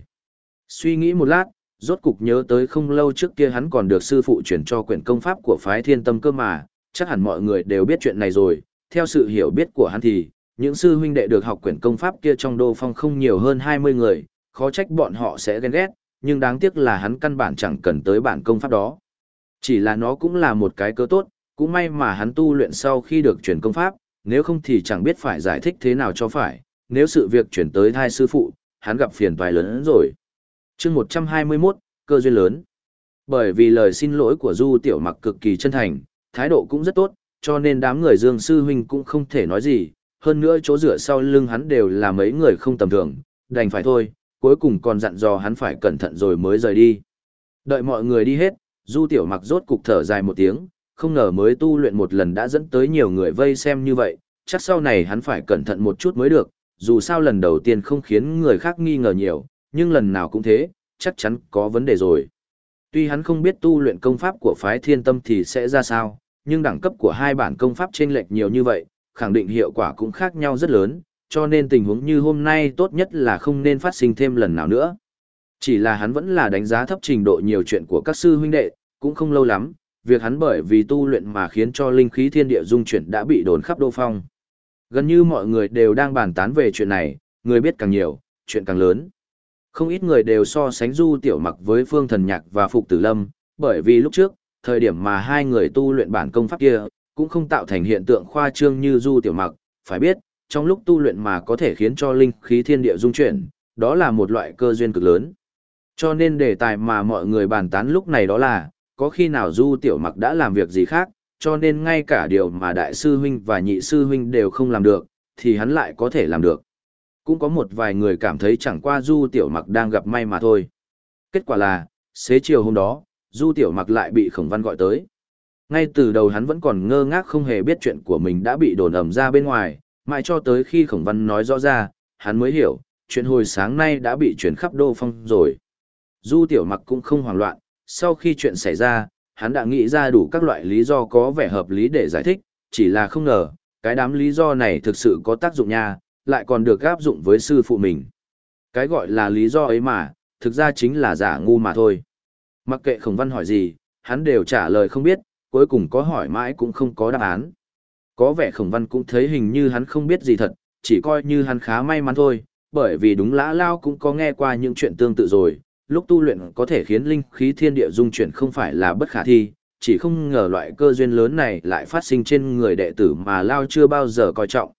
Suy nghĩ một lát, rốt cục nhớ tới không lâu trước kia hắn còn được sư phụ chuyển cho quyển công pháp của phái thiên tâm cơ mà, chắc hẳn mọi người đều biết chuyện này rồi, theo sự hiểu biết của hắn thì, những sư huynh đệ được học quyển công pháp kia trong đô phong không nhiều hơn 20 người, khó trách bọn họ sẽ ghen ghét, nhưng đáng tiếc là hắn căn bản chẳng cần tới bản công pháp đó. Chỉ là nó cũng là một cái cơ tốt, cũng may mà hắn tu luyện sau khi được chuyển công pháp, nếu không thì chẳng biết phải giải thích thế nào cho phải, nếu sự việc chuyển tới thai sư phụ, hắn gặp phiền toái lớn hơn rồi. chương 121, cơ duyên lớn. Bởi vì lời xin lỗi của Du Tiểu Mặc cực kỳ chân thành, thái độ cũng rất tốt, cho nên đám người Dương Sư Huynh cũng không thể nói gì, hơn nữa chỗ dựa sau lưng hắn đều là mấy người không tầm thường, đành phải thôi, cuối cùng còn dặn dò hắn phải cẩn thận rồi mới rời đi. Đợi mọi người đi hết, Du Tiểu Mặc rốt cục thở dài một tiếng, không ngờ mới tu luyện một lần đã dẫn tới nhiều người vây xem như vậy, chắc sau này hắn phải cẩn thận một chút mới được, dù sao lần đầu tiên không khiến người khác nghi ngờ nhiều, nhưng lần nào cũng thế, chắc chắn có vấn đề rồi. Tuy hắn không biết tu luyện công pháp của phái thiên tâm thì sẽ ra sao, nhưng đẳng cấp của hai bản công pháp chênh lệch nhiều như vậy, khẳng định hiệu quả cũng khác nhau rất lớn, cho nên tình huống như hôm nay tốt nhất là không nên phát sinh thêm lần nào nữa. Chỉ là hắn vẫn là đánh giá thấp trình độ nhiều chuyện của các sư huynh đệ, cũng không lâu lắm, việc hắn bởi vì tu luyện mà khiến cho linh khí thiên địa dung chuyển đã bị đồn khắp đô phong. Gần như mọi người đều đang bàn tán về chuyện này, người biết càng nhiều, chuyện càng lớn. Không ít người đều so sánh Du Tiểu Mặc với Phương Thần Nhạc và Phục Tử Lâm, bởi vì lúc trước, thời điểm mà hai người tu luyện bản công pháp kia, cũng không tạo thành hiện tượng khoa trương như Du Tiểu Mặc, phải biết, trong lúc tu luyện mà có thể khiến cho linh khí thiên địa dung chuyển, đó là một loại cơ duyên cực lớn. Cho nên đề tài mà mọi người bàn tán lúc này đó là, có khi nào Du Tiểu Mặc đã làm việc gì khác, cho nên ngay cả điều mà đại sư huynh và nhị sư huynh đều không làm được, thì hắn lại có thể làm được. Cũng có một vài người cảm thấy chẳng qua Du Tiểu Mặc đang gặp may mà thôi. Kết quả là, xế chiều hôm đó, Du Tiểu Mặc lại bị Khổng Văn gọi tới. Ngay từ đầu hắn vẫn còn ngơ ngác không hề biết chuyện của mình đã bị đồn ẩm ra bên ngoài, mãi cho tới khi Khổng Văn nói rõ ra, hắn mới hiểu, chuyện hồi sáng nay đã bị chuyển khắp đô phong rồi. Du Tiểu Mặc cũng không hoảng loạn, sau khi chuyện xảy ra, hắn đã nghĩ ra đủ các loại lý do có vẻ hợp lý để giải thích, chỉ là không ngờ, cái đám lý do này thực sự có tác dụng nha, lại còn được áp dụng với sư phụ mình. Cái gọi là lý do ấy mà, thực ra chính là giả ngu mà thôi. Mặc kệ khổng văn hỏi gì, hắn đều trả lời không biết, cuối cùng có hỏi mãi cũng không có đáp án. Có vẻ khổng văn cũng thấy hình như hắn không biết gì thật, chỉ coi như hắn khá may mắn thôi, bởi vì đúng lã lao cũng có nghe qua những chuyện tương tự rồi, lúc tu luyện có thể khiến linh khí thiên địa dung chuyển không phải là bất khả thi, chỉ không ngờ loại cơ duyên lớn này lại phát sinh trên người đệ tử mà Lao chưa bao giờ coi trọng.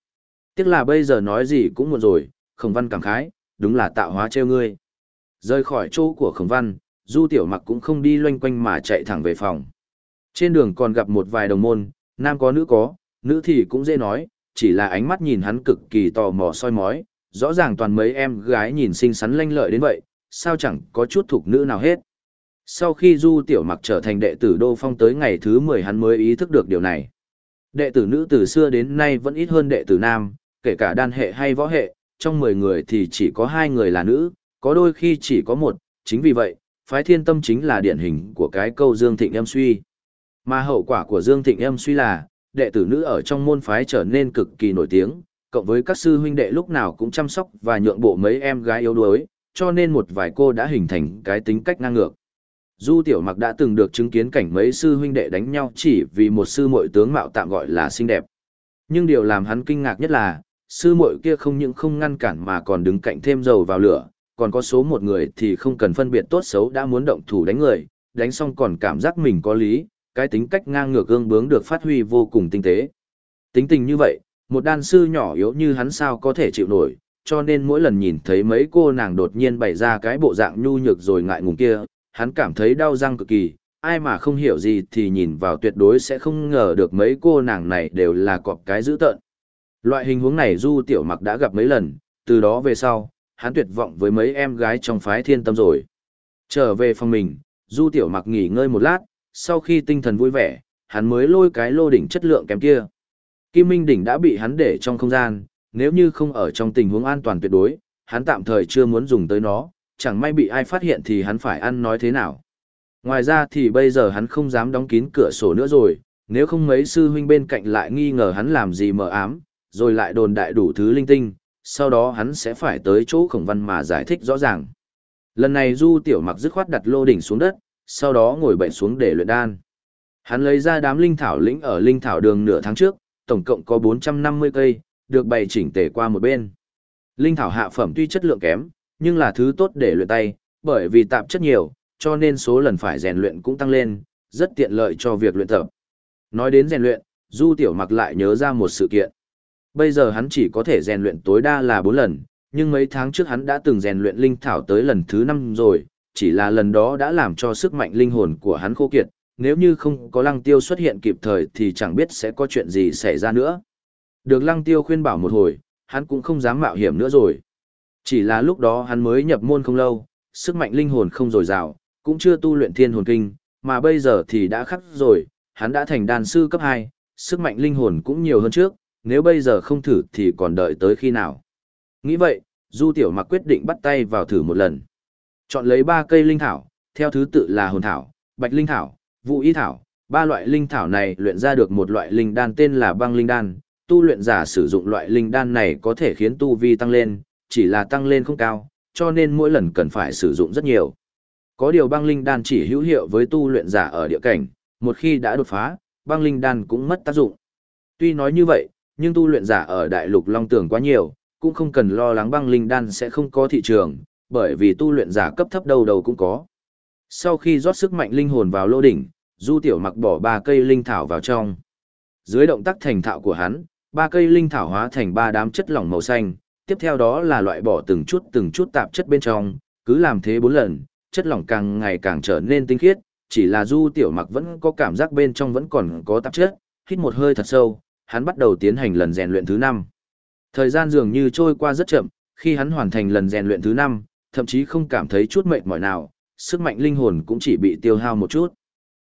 Tiếc là bây giờ nói gì cũng muộn rồi, khổng văn cảm khái, đúng là tạo hóa treo ngươi. Rời khỏi chỗ của khổng văn, du tiểu mặc cũng không đi loanh quanh mà chạy thẳng về phòng. Trên đường còn gặp một vài đồng môn, nam có nữ có, nữ thì cũng dễ nói, chỉ là ánh mắt nhìn hắn cực kỳ tò mò soi mói, rõ ràng toàn mấy em gái nhìn xinh xắn lanh lợi đến vậy, sao chẳng có chút thuộc nữ nào hết. Sau khi Du Tiểu Mặc trở thành đệ tử Đô Phong tới ngày thứ 10 hắn mới ý thức được điều này. Đệ tử nữ từ xưa đến nay vẫn ít hơn đệ tử nam, kể cả đan hệ hay võ hệ, trong 10 người thì chỉ có hai người là nữ, có đôi khi chỉ có một, chính vì vậy, phái thiên tâm chính là điển hình của cái câu Dương Thịnh em suy. Mà hậu quả của Dương Thịnh em suy là, đệ tử nữ ở trong môn phái trở nên cực kỳ nổi tiếng, cộng với các sư huynh đệ lúc nào cũng chăm sóc và nhượng bộ mấy em gái yếu đuối, cho nên một vài cô đã hình thành cái tính cách ngang ngược. Du Tiểu Mặc đã từng được chứng kiến cảnh mấy sư huynh đệ đánh nhau chỉ vì một sư muội tướng mạo tạm gọi là xinh đẹp. Nhưng điều làm hắn kinh ngạc nhất là, sư muội kia không những không ngăn cản mà còn đứng cạnh thêm dầu vào lửa, còn có số một người thì không cần phân biệt tốt xấu đã muốn động thủ đánh người, đánh xong còn cảm giác mình có lý, cái tính cách ngang ngược gương bướng được phát huy vô cùng tinh tế. Tính tình như vậy, một đan sư nhỏ yếu như hắn sao có thể chịu nổi, cho nên mỗi lần nhìn thấy mấy cô nàng đột nhiên bày ra cái bộ dạng nhu nhược rồi ngại ngùng kia, hắn cảm thấy đau răng cực kỳ, ai mà không hiểu gì thì nhìn vào tuyệt đối sẽ không ngờ được mấy cô nàng này đều là cọp cái dữ tợn. Loại hình huống này Du Tiểu Mặc đã gặp mấy lần, từ đó về sau, hắn tuyệt vọng với mấy em gái trong phái thiên tâm rồi. Trở về phòng mình, Du Tiểu Mặc nghỉ ngơi một lát, sau khi tinh thần vui vẻ, hắn mới lôi cái lô đỉnh chất lượng kém kia. Kim Minh đỉnh đã bị hắn để trong không gian, nếu như không ở trong tình huống an toàn tuyệt đối, hắn tạm thời chưa muốn dùng tới nó, chẳng may bị ai phát hiện thì hắn phải ăn nói thế nào. Ngoài ra thì bây giờ hắn không dám đóng kín cửa sổ nữa rồi, nếu không mấy sư huynh bên cạnh lại nghi ngờ hắn làm gì mờ ám, rồi lại đồn đại đủ thứ linh tinh, sau đó hắn sẽ phải tới chỗ khổng văn mà giải thích rõ ràng. Lần này Du Tiểu Mặc dứt khoát đặt lô đỉnh xuống đất, sau đó ngồi bệnh xuống để luyện đan. Hắn lấy ra đám linh thảo lĩnh ở linh thảo đường nửa tháng trước, tổng cộng có 450 cây, được bày chỉnh tề qua một bên. Linh thảo hạ phẩm tuy chất lượng kém, nhưng là thứ tốt để luyện tay, bởi vì tạp chất nhiều, cho nên số lần phải rèn luyện cũng tăng lên, rất tiện lợi cho việc luyện tập. Nói đến rèn luyện, Du Tiểu Mặc lại nhớ ra một sự kiện. Bây giờ hắn chỉ có thể rèn luyện tối đa là 4 lần, nhưng mấy tháng trước hắn đã từng rèn luyện linh thảo tới lần thứ 5 rồi, chỉ là lần đó đã làm cho sức mạnh linh hồn của hắn khô kiệt, nếu như không có lăng tiêu xuất hiện kịp thời thì chẳng biết sẽ có chuyện gì xảy ra nữa. Được lăng tiêu khuyên bảo một hồi, hắn cũng không dám mạo hiểm nữa rồi. Chỉ là lúc đó hắn mới nhập môn không lâu, sức mạnh linh hồn không dồi dào, cũng chưa tu luyện thiên hồn kinh, mà bây giờ thì đã khắc rồi, hắn đã thành đàn sư cấp 2, sức mạnh linh hồn cũng nhiều hơn trước, nếu bây giờ không thử thì còn đợi tới khi nào. Nghĩ vậy, Du Tiểu Mặc quyết định bắt tay vào thử một lần. Chọn lấy 3 cây linh thảo, theo thứ tự là hồn thảo, bạch linh thảo, vũ y thảo. Ba loại linh thảo này luyện ra được một loại linh đan tên là băng linh đan. Tu luyện giả sử dụng loại linh đan này có thể khiến tu vi tăng lên, chỉ là tăng lên không cao, cho nên mỗi lần cần phải sử dụng rất nhiều. Có điều băng linh đan chỉ hữu hiệu với tu luyện giả ở địa cảnh, một khi đã đột phá, băng linh đan cũng mất tác dụng. Tuy nói như vậy, nhưng tu luyện giả ở đại lục Long Tường quá nhiều, cũng không cần lo lắng băng linh đan sẽ không có thị trường, bởi vì tu luyện giả cấp thấp đầu đầu cũng có. Sau khi rót sức mạnh linh hồn vào lô đỉnh, Du Tiểu Mặc bỏ ba cây linh thảo vào trong. Dưới động tác thành thạo của hắn, ba cây linh thảo hóa thành ba đám chất lỏng màu xanh, tiếp theo đó là loại bỏ từng chút từng chút tạp chất bên trong, cứ làm thế bốn lần, chất lỏng càng ngày càng trở nên tinh khiết, chỉ là Du Tiểu Mặc vẫn có cảm giác bên trong vẫn còn có tạp chất, hít một hơi thật sâu, hắn bắt đầu tiến hành lần rèn luyện thứ năm. Thời gian dường như trôi qua rất chậm, khi hắn hoàn thành lần rèn luyện thứ năm, thậm chí không cảm thấy chút mệt mỏi nào, sức mạnh linh hồn cũng chỉ bị tiêu hao một chút.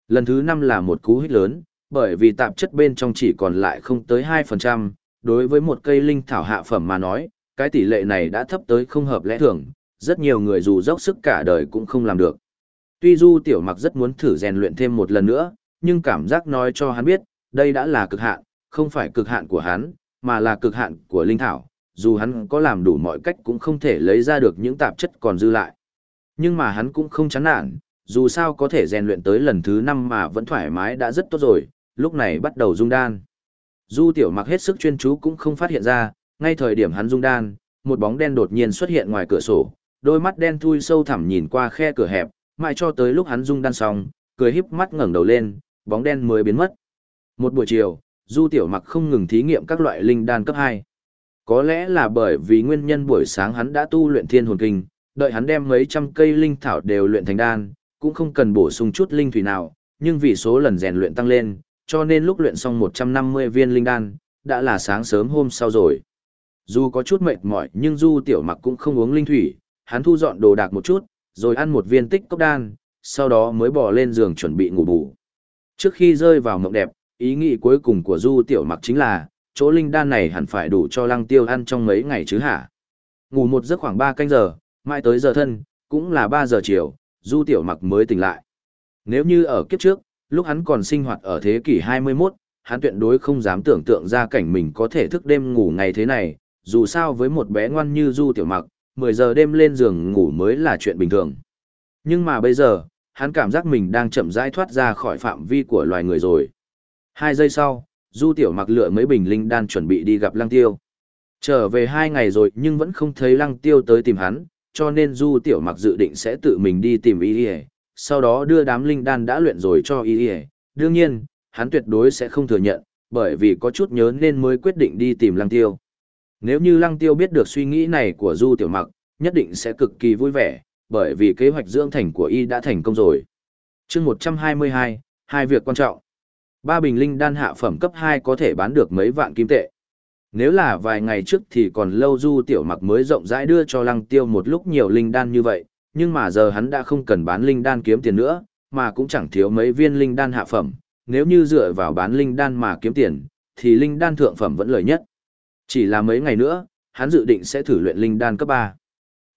Lần thứ năm là một cú hít lớn, bởi vì tạp chất bên trong chỉ còn lại không tới 2%, đối với một cây linh thảo hạ phẩm mà nói, cái tỷ lệ này đã thấp tới không hợp lẽ thường, rất nhiều người dù dốc sức cả đời cũng không làm được. Tuy Du Tiểu Mặc rất muốn thử rèn luyện thêm một lần nữa, nhưng cảm giác nói cho hắn biết, đây đã là cực hạn, không phải cực hạn của hắn, mà là cực hạn của linh thảo, dù hắn có làm đủ mọi cách cũng không thể lấy ra được những tạp chất còn dư lại. Nhưng mà hắn cũng không chán nản, dù sao có thể rèn luyện tới lần thứ 5 mà vẫn thoải mái đã rất tốt rồi, lúc này bắt đầu dung đan. Du tiểu mặc hết sức chuyên chú cũng không phát hiện ra, ngay thời điểm hắn dung đan, một bóng đen đột nhiên xuất hiện ngoài cửa sổ, đôi mắt đen thui sâu thẳm nhìn qua khe cửa hẹp, mãi cho tới lúc hắn dung đan xong, cười híp mắt ngẩng đầu lên, bóng đen mới biến mất. Một buổi chiều, Du Tiểu Mặc không ngừng thí nghiệm các loại linh đan cấp 2. Có lẽ là bởi vì nguyên nhân buổi sáng hắn đã tu luyện Thiên Hồn Kinh, đợi hắn đem mấy trăm cây linh thảo đều luyện thành đan, cũng không cần bổ sung chút linh thủy nào, nhưng vì số lần rèn luyện tăng lên, cho nên lúc luyện xong 150 viên linh đan, đã là sáng sớm hôm sau rồi. Dù có chút mệt mỏi nhưng Du Tiểu Mặc cũng không uống linh thủy, hắn thu dọn đồ đạc một chút, rồi ăn một viên tích cốc đan, sau đó mới bỏ lên giường chuẩn bị ngủ bù. Trước khi rơi vào mộng đẹp, ý nghĩ cuối cùng của Du Tiểu Mặc chính là, chỗ linh đan này hẳn phải đủ cho lăng tiêu ăn trong mấy ngày chứ hả. Ngủ một giấc khoảng 3 canh giờ, mãi tới giờ thân, cũng là 3 giờ chiều, Du Tiểu Mặc mới tỉnh lại. Nếu như ở kiếp trước, lúc hắn còn sinh hoạt ở thế kỷ 21, hắn tuyệt đối không dám tưởng tượng ra cảnh mình có thể thức đêm ngủ ngày thế này, dù sao với một bé ngoan như Du Tiểu Mặc, 10 giờ đêm lên giường ngủ mới là chuyện bình thường. Nhưng mà bây giờ, hắn cảm giác mình đang chậm rãi thoát ra khỏi phạm vi của loài người rồi. Hai giây sau, Du Tiểu Mặc lựa mấy bình linh đan chuẩn bị đi gặp Lăng Tiêu. Trở về hai ngày rồi nhưng vẫn không thấy Lăng Tiêu tới tìm hắn, cho nên Du Tiểu Mặc dự định sẽ tự mình đi tìm Y Y, sau đó đưa đám linh đan đã luyện rồi cho Y Y. Đương nhiên, hắn tuyệt đối sẽ không thừa nhận, bởi vì có chút nhớ nên mới quyết định đi tìm Lăng Tiêu. Nếu như Lăng Tiêu biết được suy nghĩ này của Du Tiểu Mặc, nhất định sẽ cực kỳ vui vẻ, bởi vì kế hoạch dưỡng thành của Y đã thành công rồi. chương 122, hai việc quan trọng. Ba bình linh đan hạ phẩm cấp 2 có thể bán được mấy vạn kim tệ. Nếu là vài ngày trước thì còn lâu du tiểu mặc mới rộng rãi đưa cho lăng tiêu một lúc nhiều linh đan như vậy, nhưng mà giờ hắn đã không cần bán linh đan kiếm tiền nữa, mà cũng chẳng thiếu mấy viên linh đan hạ phẩm. Nếu như dựa vào bán linh đan mà kiếm tiền, thì linh đan thượng phẩm vẫn lợi nhất. Chỉ là mấy ngày nữa, hắn dự định sẽ thử luyện linh đan cấp 3.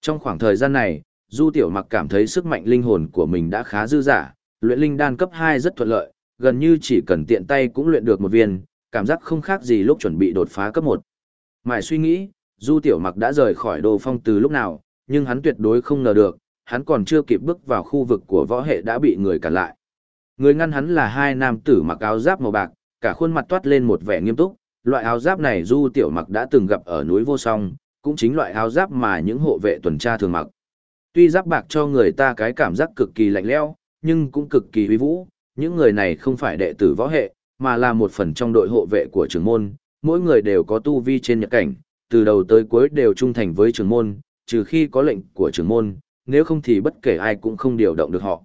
Trong khoảng thời gian này, Du Tiểu Mặc cảm thấy sức mạnh linh hồn của mình đã khá dư giả, luyện linh đan cấp 2 rất thuận lợi, gần như chỉ cần tiện tay cũng luyện được một viên, cảm giác không khác gì lúc chuẩn bị đột phá cấp 1. Mãi suy nghĩ, Du Tiểu Mặc đã rời khỏi Đồ Phong từ lúc nào, nhưng hắn tuyệt đối không ngờ được, hắn còn chưa kịp bước vào khu vực của võ hệ đã bị người cản lại. Người ngăn hắn là hai nam tử mặc áo giáp màu bạc, cả khuôn mặt toát lên một vẻ nghiêm túc, loại áo giáp này Du Tiểu Mặc đã từng gặp ở núi Vô Song, cũng chính loại áo giáp mà những hộ vệ tuần tra thường mặc. Tuy giáp bạc cho người ta cái cảm giác cực kỳ lạnh lẽo, nhưng cũng cực kỳ uy vũ, những người này không phải đệ tử võ hệ, mà là một phần trong đội hộ vệ của trưởng môn, mỗi người đều có tu vi trên nhật cảnh, từ đầu tới cuối đều trung thành với trưởng môn, trừ khi có lệnh của trưởng môn, nếu không thì bất kể ai cũng không điều động được họ.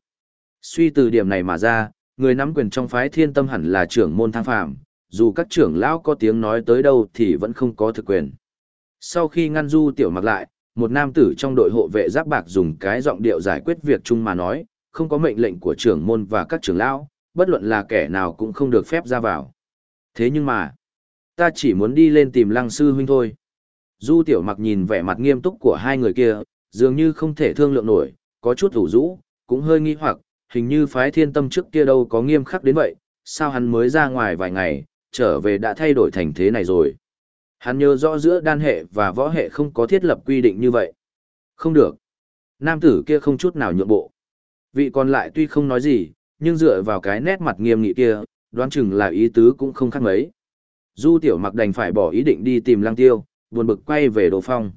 Suy từ điểm này mà ra, người nắm quyền trong phái thiên tâm hẳn là trưởng môn thang phạm, dù các trưởng lão có tiếng nói tới đâu thì vẫn không có thực quyền. Sau khi ngăn du tiểu mặc lại, một nam tử trong đội hộ vệ giáp bạc dùng cái giọng điệu giải quyết việc chung mà nói, không có mệnh lệnh của trưởng môn và các trưởng lão, bất luận là kẻ nào cũng không được phép ra vào. Thế nhưng mà, ta chỉ muốn đi lên tìm lăng sư huynh thôi. Du tiểu mặc nhìn vẻ mặt nghiêm túc của hai người kia, dường như không thể thương lượng nổi, có chút ủ rũ, cũng hơi nghi hoặc, hình như phái thiên tâm trước kia đâu có nghiêm khắc đến vậy, sao hắn mới ra ngoài vài ngày, trở về đã thay đổi thành thế này rồi. Hắn nhớ rõ giữa đan hệ và võ hệ không có thiết lập quy định như vậy. Không được. Nam tử kia không chút nào nhượng bộ. Vị còn lại tuy không nói gì, nhưng dựa vào cái nét mặt nghiêm nghị kia, đoán chừng là ý tứ cũng không khác mấy. Du tiểu mặc đành phải bỏ ý định đi tìm lăng tiêu, buồn bực quay về đồ phong.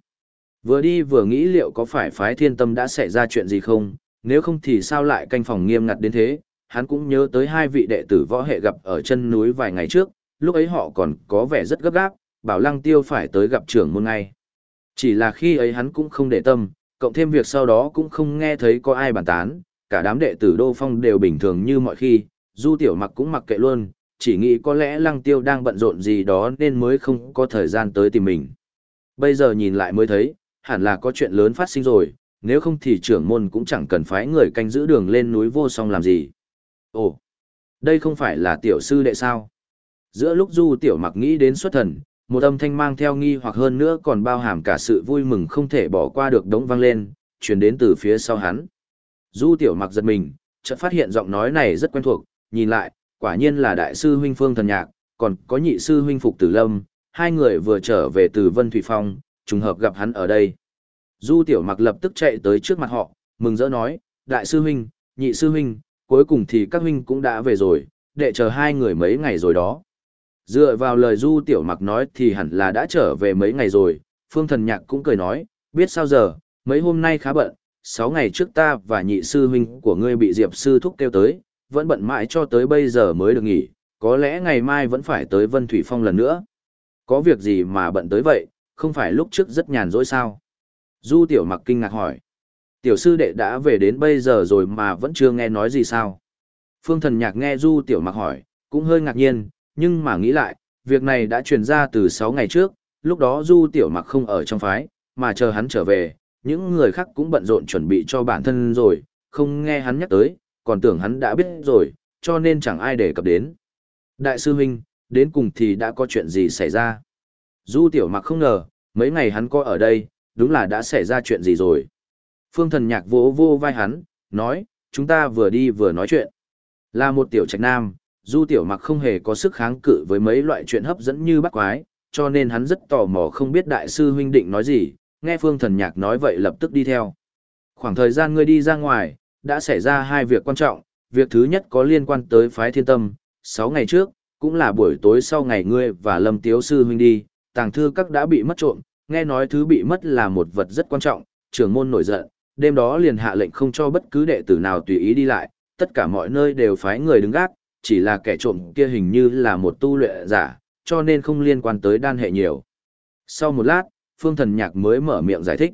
Vừa đi vừa nghĩ liệu có phải phái thiên tâm đã xảy ra chuyện gì không, nếu không thì sao lại canh phòng nghiêm ngặt đến thế. Hắn cũng nhớ tới hai vị đệ tử võ hệ gặp ở chân núi vài ngày trước, lúc ấy họ còn có vẻ rất gấp gáp, bảo lăng tiêu phải tới gặp trưởng môn ngay. Chỉ là khi ấy hắn cũng không để tâm, cộng thêm việc sau đó cũng không nghe thấy có ai bàn tán, cả đám đệ tử Đô Phong đều bình thường như mọi khi, Du Tiểu Mặc cũng mặc kệ luôn, chỉ nghĩ có lẽ Lăng Tiêu đang bận rộn gì đó nên mới không có thời gian tới tìm mình. Bây giờ nhìn lại mới thấy, hẳn là có chuyện lớn phát sinh rồi, nếu không thì trưởng môn cũng chẳng cần phái người canh giữ đường lên núi vô song làm gì. Ồ, đây không phải là tiểu sư đệ sao? Giữa lúc Du Tiểu Mặc nghĩ đến xuất thần, một âm thanh mang theo nghi hoặc hơn nữa còn bao hàm cả sự vui mừng không thể bỏ qua được đống vang lên, truyền đến từ phía sau hắn. Du tiểu mặc giật mình, chợt phát hiện giọng nói này rất quen thuộc, nhìn lại, quả nhiên là đại sư huynh Phương Thần Nhạc, còn có nhị sư huynh Phục Tử Lâm, hai người vừa trở về từ Vân Thủy Phong, trùng hợp gặp hắn ở đây. Du tiểu mặc lập tức chạy tới trước mặt họ, mừng rỡ nói, đại sư huynh, nhị sư huynh, cuối cùng thì các huynh cũng đã về rồi, đệ chờ hai người mấy ngày rồi đó. Dựa vào lời Du tiểu mặc nói thì hẳn là đã trở về mấy ngày rồi, Phương Thần Nhạc cũng cười nói, biết sao giờ, mấy hôm nay khá bận, sáu ngày trước ta và nhị sư huynh của ngươi bị Diệp sư thúc kêu tới, vẫn bận mãi cho tới bây giờ mới được nghỉ, có lẽ ngày mai vẫn phải tới Vân Thủy Phong lần nữa. Có việc gì mà bận tới vậy, không phải lúc trước rất nhàn rỗi sao? Du tiểu mặc kinh ngạc hỏi. Tiểu sư đệ đã về đến bây giờ rồi mà vẫn chưa nghe nói gì sao? Phương thần nhạc nghe Du tiểu mặc hỏi, cũng hơi ngạc nhiên, nhưng mà nghĩ lại, việc này đã truyền ra từ sáu ngày trước, lúc đó Du tiểu mặc không ở trong phái, mà chờ hắn trở về, những người khác cũng bận rộn chuẩn bị cho bản thân rồi, không nghe hắn nhắc tới, còn tưởng hắn đã biết rồi, cho nên chẳng ai để cập đến. Đại sư huynh, đến cùng thì đã có chuyện gì xảy ra? Du tiểu mặc không ngờ, mấy ngày hắn có ở đây, đúng là đã xảy ra chuyện gì rồi. Phương thần nhạc vỗ vô vai hắn, nói, chúng ta vừa đi vừa nói chuyện. Là một tiểu trạch nam, du tiểu mặc không hề có sức kháng cự với mấy loại chuyện hấp dẫn như bắt quái, cho nên hắn rất tò mò không biết đại sư huynh định nói gì, nghe phương thần nhạc nói vậy lập tức đi theo. Khoảng thời gian ngươi đi ra ngoài, đã xảy ra hai việc quan trọng, việc thứ nhất có liên quan tới phái thiên tâm, sáu ngày trước, cũng là buổi tối sau ngày ngươi và lâm tiếu sư huynh đi, tàng thư các đã bị mất trộm, nghe nói thứ bị mất là một vật rất quan trọng, trưởng môn nổi giận, đêm đó liền hạ lệnh không cho bất cứ đệ tử nào tùy ý đi lại, tất cả mọi nơi đều phái người đứng gác, chỉ là kẻ trộm kia hình như là một tu luyện giả, cho nên không liên quan tới đan hệ nhiều. Sau một lát, phương thần nhạc mới mở miệng giải thích.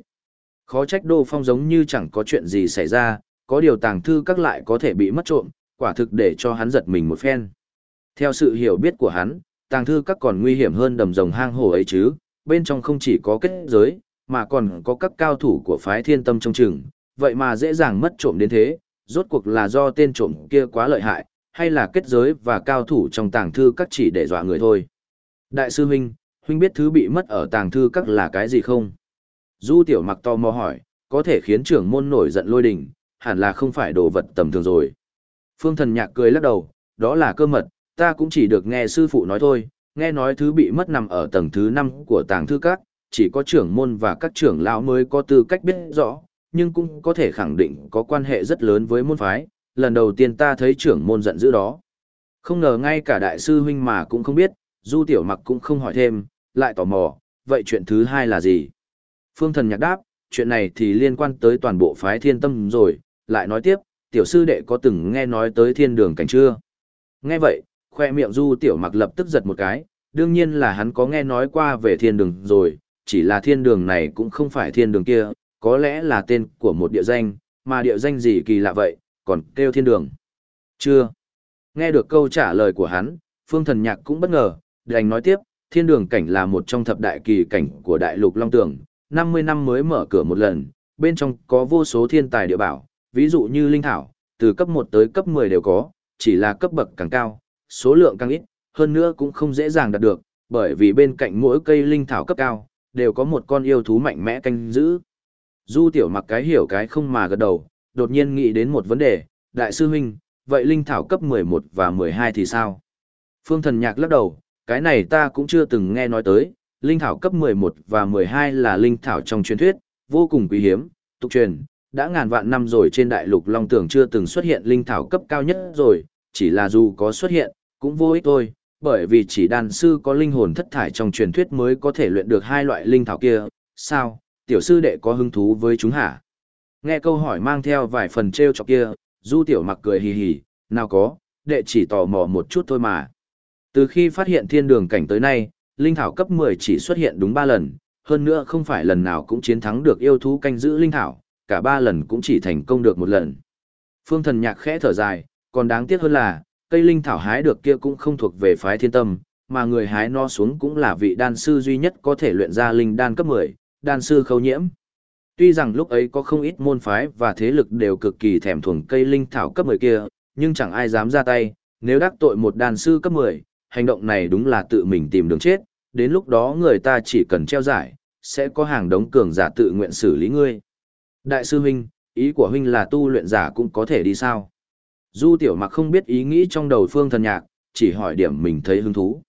Khó trách đô phong giống như chẳng có chuyện gì xảy ra, có điều tàng thư các lại có thể bị mất trộm, quả thực để cho hắn giật mình một phen. Theo sự hiểu biết của hắn, tàng thư các còn nguy hiểm hơn đầm rồng hang hồ ấy chứ, bên trong không chỉ có kết giới, mà còn có các cao thủ của phái thiên tâm trong chừng, vậy mà dễ dàng mất trộm đến thế, rốt cuộc là do tên trộm kia quá lợi hại, hay là kết giới và cao thủ trong tàng thư các chỉ để dọa người thôi. Đại sư huynh, huynh biết thứ bị mất ở tàng thư các là cái gì không? Du tiểu mặc to mò hỏi, có thể khiến trưởng môn nổi giận lôi đình, hẳn là không phải đồ vật tầm thường rồi. Phương thần nhạc cười lắc đầu, đó là cơ mật, ta cũng chỉ được nghe sư phụ nói thôi, nghe nói thứ bị mất nằm ở tầng thứ 5 của tàng thư các, chỉ có trưởng môn và các trưởng lão mới có tư cách biết rõ, nhưng cũng có thể khẳng định có quan hệ rất lớn với môn phái, lần đầu tiên ta thấy trưởng môn giận dữ đó. Không ngờ ngay cả đại sư huynh mà cũng không biết, du tiểu mặc cũng không hỏi thêm, lại tò mò, vậy chuyện thứ hai là gì? Phương thần nhạc đáp, chuyện này thì liên quan tới toàn bộ phái thiên tâm rồi, lại nói tiếp, tiểu sư đệ có từng nghe nói tới thiên đường cảnh chưa? Nghe vậy, khoe miệng du tiểu mặc lập tức giật một cái, đương nhiên là hắn có nghe nói qua về thiên đường rồi, chỉ là thiên đường này cũng không phải thiên đường kia, có lẽ là tên của một địa danh, mà địa danh gì kỳ lạ vậy, còn kêu thiên đường. Chưa. Nghe được câu trả lời của hắn, Phương Thần Nhạc cũng bất ngờ, đành nói tiếp, thiên đường cảnh là một trong thập đại kỳ cảnh của đại lục Long Tường, 50 năm mới mở cửa một lần, bên trong có vô số thiên tài địa bảo, ví dụ như linh thảo, từ cấp 1 tới cấp 10 đều có, chỉ là cấp bậc càng cao, số lượng càng ít, hơn nữa cũng không dễ dàng đạt được, bởi vì bên cạnh mỗi cây linh thảo cấp cao, đều có một con yêu thú mạnh mẽ canh giữ. Du tiểu mặc cái hiểu cái không mà gật đầu, đột nhiên nghĩ đến một vấn đề, đại sư huynh, vậy linh thảo cấp 11 và 12 thì sao? Phương thần nhạc lắc đầu, cái này ta cũng chưa từng nghe nói tới, linh thảo cấp 11 và 12 là linh thảo trong truyền thuyết, vô cùng quý hiếm, tục truyền, đã ngàn vạn năm rồi trên đại lục Long tưởng chưa từng xuất hiện linh thảo cấp cao nhất rồi, chỉ là dù có xuất hiện, cũng vô ích thôi, bởi vì chỉ đàn sư có linh hồn thất thải trong truyền thuyết mới có thể luyện được hai loại linh thảo kia, sao, tiểu sư đệ có hứng thú với chúng hả? Nghe câu hỏi mang theo vài phần treo chọc kia, du tiểu mặc cười hì hì, nào có, đệ chỉ tò mò một chút thôi mà. Từ khi phát hiện thiên đường cảnh tới nay, linh thảo cấp 10 chỉ xuất hiện đúng 3 lần, hơn nữa không phải lần nào cũng chiến thắng được yêu thú canh giữ linh thảo, cả 3 lần cũng chỉ thành công được một lần. Phương thần nhạc khẽ thở dài, còn đáng tiếc hơn là, cây linh thảo hái được kia cũng không thuộc về phái thiên tâm, mà người hái nó xuống cũng là vị đan sư duy nhất có thể luyện ra linh đan cấp 10, đan sư khâu nhiễm. Tuy rằng lúc ấy có không ít môn phái và thế lực đều cực kỳ thèm thuồng cây linh thảo cấp 10 kia, nhưng chẳng ai dám ra tay, nếu đắc tội một đan sư cấp 10, hành động này đúng là tự mình tìm đường chết, đến lúc đó người ta chỉ cần treo giải, sẽ có hàng đống cường giả tự nguyện xử lý ngươi. Đại sư huynh, ý của huynh là tu luyện giả cũng có thể đi sao? Du tiểu mặc không biết ý nghĩ trong đầu phương thần nhạc, chỉ hỏi điểm mình thấy hứng thú.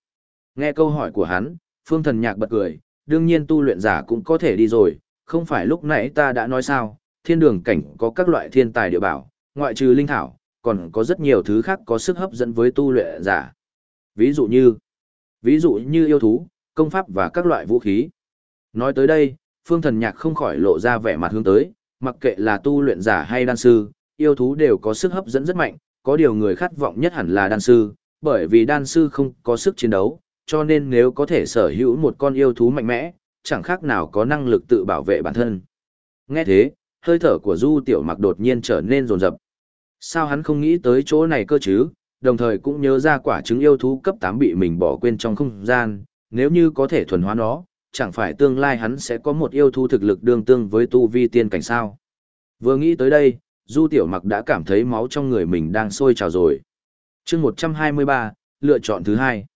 Nghe câu hỏi của hắn, phương thần nhạc bật cười, đương nhiên tu luyện giả cũng có thể đi rồi, không phải lúc nãy ta đã nói sao, thiên đường cảnh có các loại thiên tài địa bảo, ngoại trừ linh thảo, còn có rất nhiều thứ khác có sức hấp dẫn với tu luyện giả. Ví dụ như, ví dụ như yêu thú, công pháp và các loại vũ khí. Nói tới đây, phương thần nhạc không khỏi lộ ra vẻ mặt hướng tới, mặc kệ là tu luyện giả hay đan sư, yêu thú đều có sức hấp dẫn rất mạnh, có điều người khát vọng nhất hẳn là đan sư, bởi vì đan sư không có sức chiến đấu, cho nên nếu có thể sở hữu một con yêu thú mạnh mẽ, chẳng khác nào có năng lực tự bảo vệ bản thân. Nghe thế, hơi thở của Du Tiểu Mặc đột nhiên trở nên rồn rập. Sao hắn không nghĩ tới chỗ này cơ chứ, đồng thời cũng nhớ ra quả trứng yêu thú cấp 8 bị mình bỏ quên trong không gian, nếu như có thể thuần hóa nó, chẳng phải tương lai hắn sẽ có một yêu thú thực lực đương tương với tu vi tiên cảnh sao. Vừa nghĩ tới đây, Du Tiểu Mặc đã cảm thấy máu trong người mình đang sôi trào rồi. chương 123, lựa chọn thứ hai.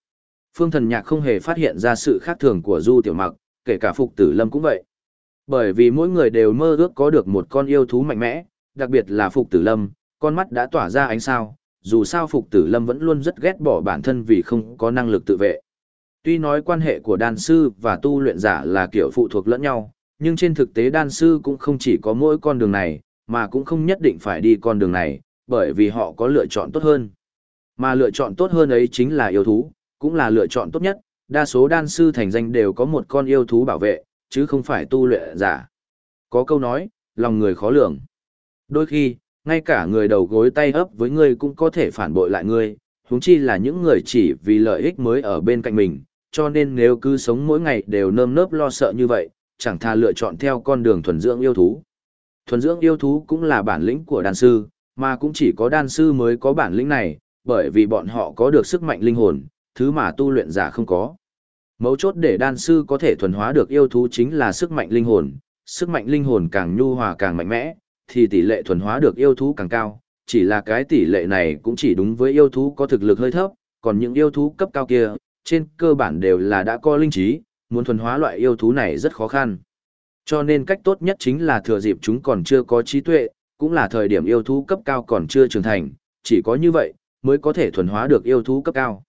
Phương Thần Nhạc không hề phát hiện ra sự khác thường của Du Tiểu Mặc, kể cả Phục Tử Lâm cũng vậy. Bởi vì mỗi người đều mơ ước có được một con yêu thú mạnh mẽ, đặc biệt là Phục Tử Lâm, con mắt đã tỏa ra ánh sao, dù sao Phục Tử Lâm vẫn luôn rất ghét bỏ bản thân vì không có năng lực tự vệ. Tuy nói quan hệ của đan sư và tu luyện giả là kiểu phụ thuộc lẫn nhau, nhưng trên thực tế đan sư cũng không chỉ có mỗi con đường này, mà cũng không nhất định phải đi con đường này, bởi vì họ có lựa chọn tốt hơn. Mà lựa chọn tốt hơn ấy chính là yêu thú, cũng là lựa chọn tốt nhất, đa số đan sư thành danh đều có một con yêu thú bảo vệ, chứ không phải tu luyện giả. Có câu nói, lòng người khó lường. Đôi khi, ngay cả người đầu gối tay ấp với ngươi cũng có thể phản bội lại ngươi, huống chi là những người chỉ vì lợi ích mới ở bên cạnh mình, cho nên nếu cứ sống mỗi ngày đều nơm nớp lo sợ như vậy, chẳng thà lựa chọn theo con đường thuần dưỡng yêu thú. Thuần dưỡng yêu thú cũng là bản lĩnh của đan sư, mà cũng chỉ có đan sư mới có bản lĩnh này, bởi vì bọn họ có được sức mạnh linh hồn, thứ mà tu luyện giả không có. Mấu chốt để đan sư có thể thuần hóa được yêu thú chính là sức mạnh linh hồn, sức mạnh linh hồn càng nhu hòa càng mạnh mẽ, thì tỷ lệ thuần hóa được yêu thú càng cao, chỉ là cái tỷ lệ này cũng chỉ đúng với yêu thú có thực lực hơi thấp, còn những yêu thú cấp cao kia, trên cơ bản đều là đã có linh trí, muốn thuần hóa loại yêu thú này rất khó khăn. Cho nên cách tốt nhất chính là thừa dịp chúng còn chưa có trí tuệ, cũng là thời điểm yêu thú cấp cao còn chưa trưởng thành, chỉ có như vậy mới có thể thuần hóa được yêu thú cấp cao.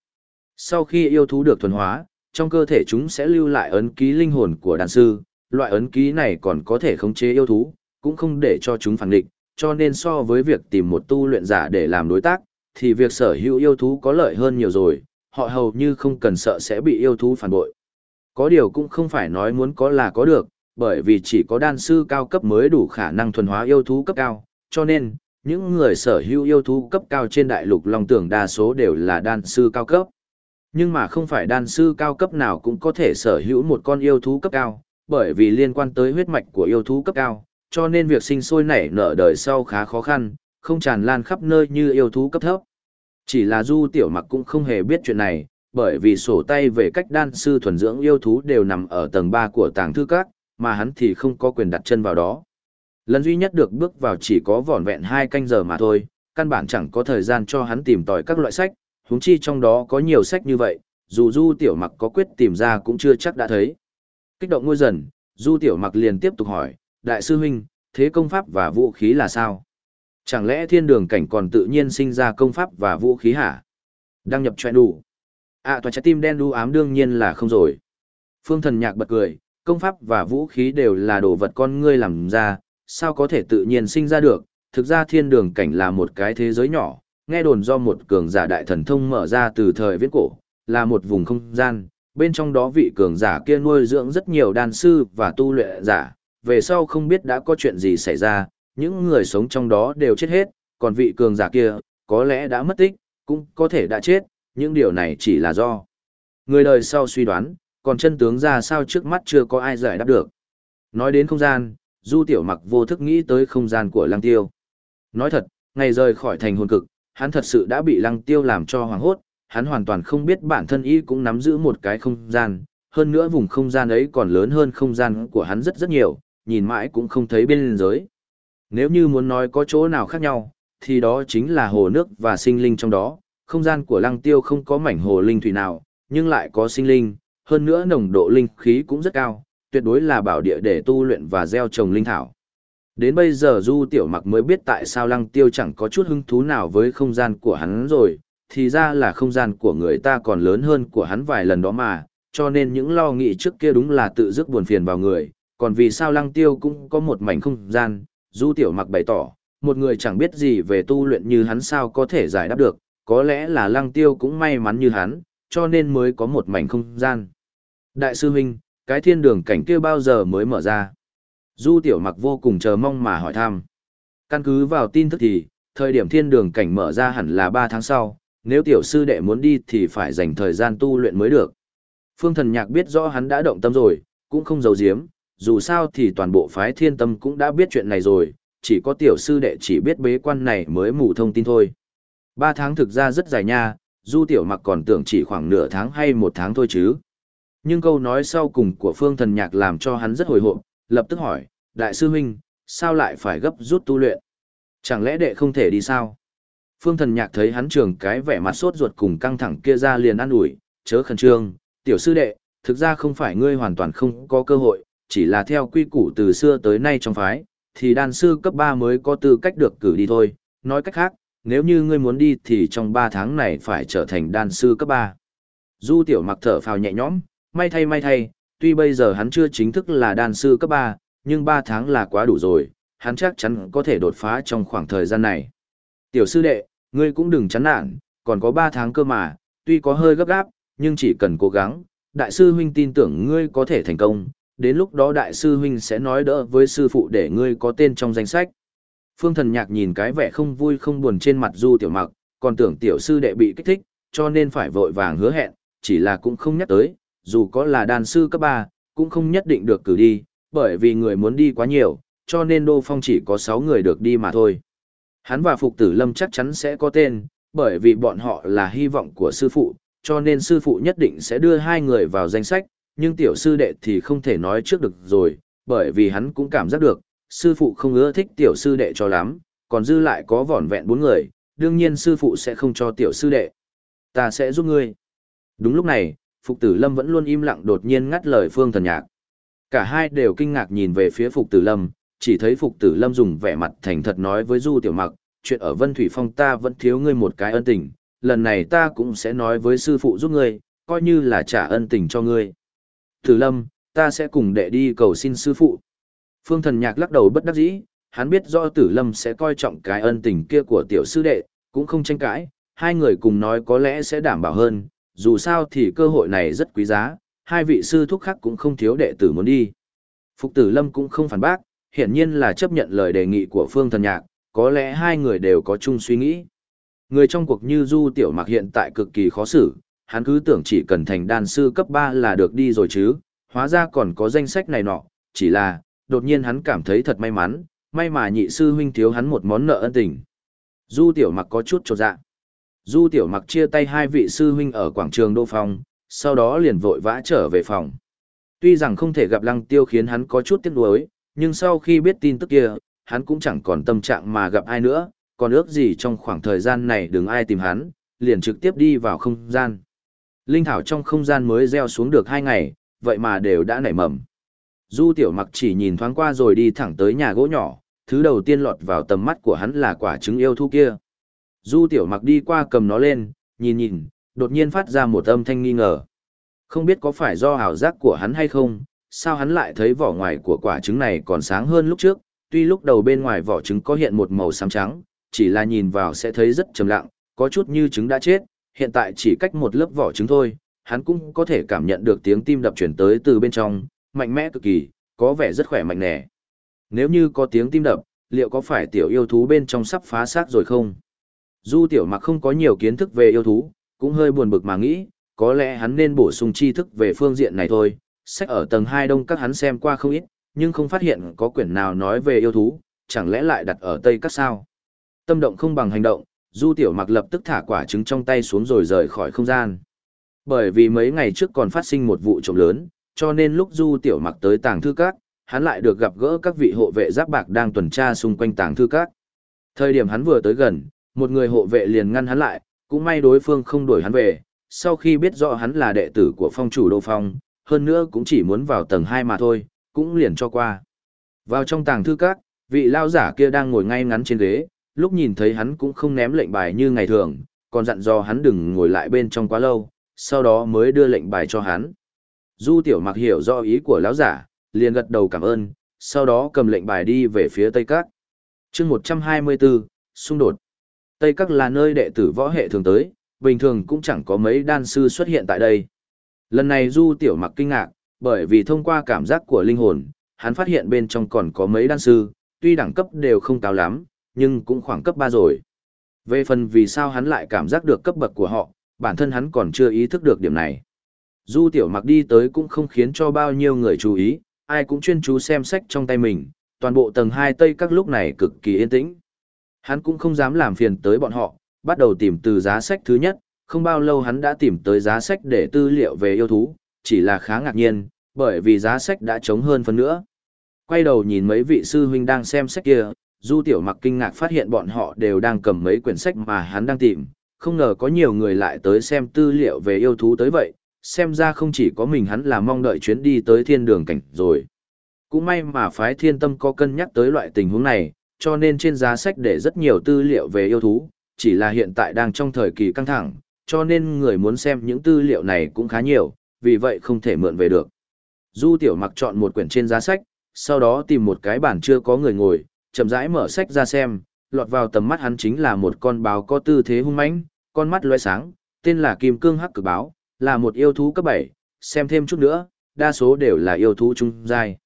Sau khi yêu thú được thuần hóa, trong cơ thể chúng sẽ lưu lại ấn ký linh hồn của đàn sư, loại ấn ký này còn có thể khống chế yêu thú, cũng không để cho chúng phản định, cho nên so với việc tìm một tu luyện giả để làm đối tác, thì việc sở hữu yêu thú có lợi hơn nhiều rồi, họ hầu như không cần sợ sẽ bị yêu thú phản bội. Có điều cũng không phải nói muốn có là có được, bởi vì chỉ có đan sư cao cấp mới đủ khả năng thuần hóa yêu thú cấp cao, cho nên, những người sở hữu yêu thú cấp cao trên đại lục Long Tưởng đa số đều là đan sư cao cấp. Nhưng mà không phải đan sư cao cấp nào cũng có thể sở hữu một con yêu thú cấp cao, bởi vì liên quan tới huyết mạch của yêu thú cấp cao, cho nên việc sinh sôi nảy nở đời sau khá khó khăn, không tràn lan khắp nơi như yêu thú cấp thấp. Chỉ là Du Tiểu Mặc cũng không hề biết chuyện này, bởi vì sổ tay về cách đan sư thuần dưỡng yêu thú đều nằm ở tầng 3 của tàng thư các, mà hắn thì không có quyền đặt chân vào đó. Lần duy nhất được bước vào chỉ có vỏn vẹn 2 canh giờ mà thôi, căn bản chẳng có thời gian cho hắn tìm tòi các loại sách, huống chi trong đó có nhiều sách như vậy, dù Du Tiểu Mặc có quyết tìm ra cũng chưa chắc đã thấy. Kích động ngôi dần, Du Tiểu Mặc liền tiếp tục hỏi, Đại sư huynh, thế công pháp và vũ khí là sao? Chẳng lẽ thiên đường cảnh còn tự nhiên sinh ra công pháp và vũ khí hả? Đăng nhập chuyện đủ. À toàn trái tim đen đu ám đương nhiên là không rồi. Phương thần nhạc bật cười, công pháp và vũ khí đều là đồ vật con ngươi làm ra, sao có thể tự nhiên sinh ra được? Thực ra thiên đường cảnh là một cái thế giới nhỏ, nghe đồn do một cường giả đại thần thông mở ra từ thời viễn cổ, là một vùng không gian, bên trong đó vị cường giả kia nuôi dưỡng rất nhiều đan sư và tu luyện giả, về sau không biết đã có chuyện gì xảy ra, những người sống trong đó đều chết hết, còn vị cường giả kia, có lẽ đã mất tích, cũng có thể đã chết, những điều này chỉ là do người đời sau suy đoán, còn chân tướng ra sao trước mắt chưa có ai giải đáp được. Nói đến không gian, Du Tiểu Mặc vô thức nghĩ tới không gian của Lăng Tiêu. Nói thật, ngày rời khỏi thành hồn cực, hắn thật sự đã bị Lăng Tiêu làm cho hoảng hốt, hắn hoàn toàn không biết bản thân y cũng nắm giữ một cái không gian, hơn nữa vùng không gian ấy còn lớn hơn không gian của hắn rất rất nhiều, nhìn mãi cũng không thấy bên giới. Nếu như muốn nói có chỗ nào khác nhau, thì đó chính là hồ nước và sinh linh trong đó, không gian của lăng tiêu không có mảnh hồ linh thủy nào, nhưng lại có sinh linh, hơn nữa nồng độ linh khí cũng rất cao, tuyệt đối là bảo địa để tu luyện và gieo trồng linh thảo. Đến bây giờ Du Tiểu Mặc mới biết tại sao lăng tiêu chẳng có chút hứng thú nào với không gian của hắn rồi, thì ra là không gian của người ta còn lớn hơn của hắn vài lần đó mà, cho nên những lo nghĩ trước kia đúng là tự dứt buồn phiền vào người, còn vì sao lăng tiêu cũng có một mảnh không gian, Du Tiểu Mặc bày tỏ, một người chẳng biết gì về tu luyện như hắn sao có thể giải đáp được, có lẽ là lăng tiêu cũng may mắn như hắn, cho nên mới có một mảnh không gian. Đại sư huynh, cái thiên đường cảnh kia bao giờ mới mở ra? Du Tiểu Mặc vô cùng chờ mong mà hỏi thăm. Căn cứ vào tin tức thì, thời điểm thiên đường cảnh mở ra hẳn là 3 tháng sau, nếu tiểu sư đệ muốn đi thì phải dành thời gian tu luyện mới được. Phương thần nhạc biết rõ hắn đã động tâm rồi, cũng không giấu giếm, dù sao thì toàn bộ phái thiên tâm cũng đã biết chuyện này rồi, chỉ có tiểu sư đệ chỉ biết bế quan này mới mù thông tin thôi. Ba tháng thực ra rất dài nha, du tiểu mặc còn tưởng chỉ khoảng nửa tháng hay một tháng thôi chứ. Nhưng câu nói sau cùng của phương thần nhạc làm cho hắn rất hồi hộp, lập tức hỏi, đại sư huynh, sao lại phải gấp rút tu luyện? Chẳng lẽ đệ không thể đi sao? Phương thần nhạc thấy hắn trường cái vẻ mặt sốt ruột cùng căng thẳng kia ra liền an ủi, chớ khẩn trương, tiểu sư đệ, thực ra không phải ngươi hoàn toàn không có cơ hội, chỉ là theo quy củ từ xưa tới nay trong phái, thì đan sư cấp 3 mới có tư cách được cử đi thôi, nói cách khác, nếu như ngươi muốn đi thì trong 3 tháng này phải trở thành đan sư cấp 3. Du tiểu mặc thở phào nhẹ nhõm, may thay may thay, tuy bây giờ hắn chưa chính thức là đan sư cấp 3, nhưng 3 tháng là quá đủ rồi, hắn chắc chắn có thể đột phá trong khoảng thời gian này. Tiểu sư đệ, ngươi cũng đừng chán nản, còn có 3 tháng cơ mà, tuy có hơi gấp gáp, nhưng chỉ cần cố gắng, đại sư huynh tin tưởng ngươi có thể thành công, đến lúc đó đại sư huynh sẽ nói đỡ với sư phụ để ngươi có tên trong danh sách. Phương thần nhạc nhìn cái vẻ không vui không buồn trên mặt du tiểu mặc, còn tưởng tiểu sư đệ bị kích thích, cho nên phải vội vàng hứa hẹn, chỉ là cũng không nhắc tới, dù có là đàn sư cấp 3, cũng không nhất định được cử đi, bởi vì người muốn đi quá nhiều, cho nên Đô Phong chỉ có 6 người được đi mà thôi. Hắn và Phục Tử Lâm chắc chắn sẽ có tên, bởi vì bọn họ là hy vọng của sư phụ, cho nên sư phụ nhất định sẽ đưa hai người vào danh sách, nhưng tiểu sư đệ thì không thể nói trước được rồi, bởi vì hắn cũng cảm giác được, sư phụ không ưa thích tiểu sư đệ cho lắm, còn dư lại có vỏn vẹn bốn người, đương nhiên sư phụ sẽ không cho tiểu sư đệ. Ta sẽ giúp ngươi. Đúng lúc này, Phục Tử Lâm vẫn luôn im lặng đột nhiên ngắt lời Phương Thần Nhạc. Cả hai đều kinh ngạc nhìn về phía Phục Tử Lâm, chỉ thấy Phục Tử Lâm dùng vẻ mặt thành thật nói với Du Tiểu Mặc, chuyện ở Vân Thủy Phong ta vẫn thiếu ngươi một cái ân tình, lần này ta cũng sẽ nói với sư phụ giúp ngươi, coi như là trả ân tình cho ngươi. Tử Lâm, ta sẽ cùng đệ đi cầu xin sư phụ. Phương Thần Nhạc lắc đầu bất đắc dĩ, hắn biết rõ Tử Lâm sẽ coi trọng cái ân tình kia của tiểu sư đệ, cũng không tranh cãi, hai người cùng nói có lẽ sẽ đảm bảo hơn, dù sao thì cơ hội này rất quý giá, hai vị sư thúc khác cũng không thiếu đệ tử muốn đi. Phục Tử Lâm cũng không phản bác, hiển nhiên là chấp nhận lời đề nghị của Phương Thần Nhạc, có lẽ hai người đều có chung suy nghĩ. Người trong cuộc như Du Tiểu Mặc hiện tại cực kỳ khó xử, hắn cứ tưởng chỉ cần thành đan sư cấp 3 là được đi rồi chứ, hóa ra còn có danh sách này nọ, chỉ là, đột nhiên hắn cảm thấy thật may mắn, may mà nhị sư huynh thiếu hắn một món nợ ân tình. Du tiểu mặc có chút trột dạ. Du Tiểu Mặc chia tay hai vị sư huynh ở quảng trường Đô Phong, sau đó liền vội vã trở về phòng. Tuy rằng không thể gặp Lăng Tiêu khiến hắn có chút tiếc nuối, nhưng sau khi biết tin tức kia, hắn cũng chẳng còn tâm trạng mà gặp ai nữa, còn ước gì trong khoảng thời gian này đừng ai tìm hắn, liền trực tiếp đi vào không gian. Linh thảo trong không gian mới gieo xuống được hai ngày, vậy mà đều đã nảy mầm. Du Tiểu Mặc chỉ nhìn thoáng qua rồi đi thẳng tới nhà gỗ nhỏ, thứ đầu tiên lọt vào tầm mắt của hắn là quả trứng yêu thú kia. Du Tiểu Mặc đi qua cầm nó lên, nhìn nhìn, đột nhiên phát ra một âm thanh nghi ngờ. Không biết có phải do ảo giác của hắn hay không, sao hắn lại thấy vỏ ngoài của quả trứng này còn sáng hơn lúc trước, tuy lúc đầu bên ngoài vỏ trứng có hiện một màu xám trắng, chỉ là nhìn vào sẽ thấy rất trầm lặng, có chút như trứng đã chết, hiện tại chỉ cách một lớp vỏ trứng thôi, hắn cũng có thể cảm nhận được tiếng tim đập chuyển tới từ bên trong, mạnh mẽ cực kỳ, có vẻ rất khỏe mạnh nẻ. Nếu như có tiếng tim đập, liệu có phải tiểu yêu thú bên trong sắp phá xác rồi không? Du tiểu mặc không có nhiều kiến thức về yêu thú, cũng hơi buồn bực mà nghĩ, có lẽ hắn nên bổ sung tri thức về phương diện này thôi. Sách ở tầng 2 đông các hắn xem qua không ít, nhưng không phát hiện có quyển nào nói về yêu thú, chẳng lẽ lại đặt ở tây các sao? Tâm động không bằng hành động, Du Tiểu Mặc lập tức thả quả trứng trong tay xuống rồi rời khỏi không gian. Bởi vì mấy ngày trước còn phát sinh một vụ trộm lớn, cho nên lúc Du Tiểu Mặc tới tàng thư các, hắn lại được gặp gỡ các vị hộ vệ giáp bạc đang tuần tra xung quanh tàng thư các. Thời điểm hắn vừa tới gần, một người hộ vệ liền ngăn hắn lại, cũng may đối phương không đuổi hắn về, sau khi biết rõ hắn là đệ tử của phong chủ đô phong, hơn nữa cũng chỉ muốn vào tầng hai mà thôi, cũng liền cho qua. Vào trong tàng thư các, vị lao giả kia đang ngồi ngay ngắn trên ghế, lúc nhìn thấy hắn cũng không ném lệnh bài như ngày thường, còn dặn dò hắn đừng ngồi lại bên trong quá lâu, sau đó mới đưa lệnh bài cho hắn. Du tiểu mặc hiểu rõ ý của lão giả, liền gật đầu cảm ơn, sau đó cầm lệnh bài đi về phía Tây Các. chương 124, xung đột. Tây Các là nơi đệ tử võ hệ thường tới, bình thường cũng chẳng có mấy đan sư xuất hiện tại đây. Lần này Du tiểu mặc kinh ngạc, bởi vì thông qua cảm giác của linh hồn, hắn phát hiện bên trong còn có mấy đan sư, tuy đẳng cấp đều không cao lắm, nhưng cũng khoảng cấp 3 rồi. Về phần vì sao hắn lại cảm giác được cấp bậc của họ, bản thân hắn còn chưa ý thức được điểm này. Du tiểu mặc đi tới cũng không khiến cho bao nhiêu người chú ý, ai cũng chuyên chú xem sách trong tay mình, toàn bộ tầng 2 tây các lúc này cực kỳ yên tĩnh. Hắn cũng không dám làm phiền tới bọn họ, bắt đầu tìm từ giá sách thứ nhất, không bao lâu hắn đã tìm tới giá sách để tư liệu về yêu thú, chỉ là khá ngạc nhiên, bởi vì giá sách đã trống hơn phần nữa. Quay đầu nhìn mấy vị sư huynh đang xem sách kia, Du Tiểu Mặc kinh ngạc phát hiện bọn họ đều đang cầm mấy quyển sách mà hắn đang tìm, không ngờ có nhiều người lại tới xem tư liệu về yêu thú tới vậy, xem ra không chỉ có mình hắn là mong đợi chuyến đi tới thiên đường cảnh rồi. Cũng may mà phái thiên tâm có cân nhắc tới loại tình huống này, cho nên trên giá sách để rất nhiều tư liệu về yêu thú, chỉ là hiện tại đang trong thời kỳ căng thẳng, cho nên người muốn xem những tư liệu này cũng khá nhiều, vì vậy không thể mượn về được. Du Tiểu Mặc chọn một quyển trên giá sách, sau đó tìm một cái bàn chưa có người ngồi, chậm rãi mở sách ra xem, lọt vào tầm mắt hắn chính là một con báo có tư thế hung mãnh, con mắt lóe sáng, tên là Kim Cương Hắc Cực Báo, là một yêu thú cấp 7, xem thêm chút nữa, đa số đều là yêu thú trung giai.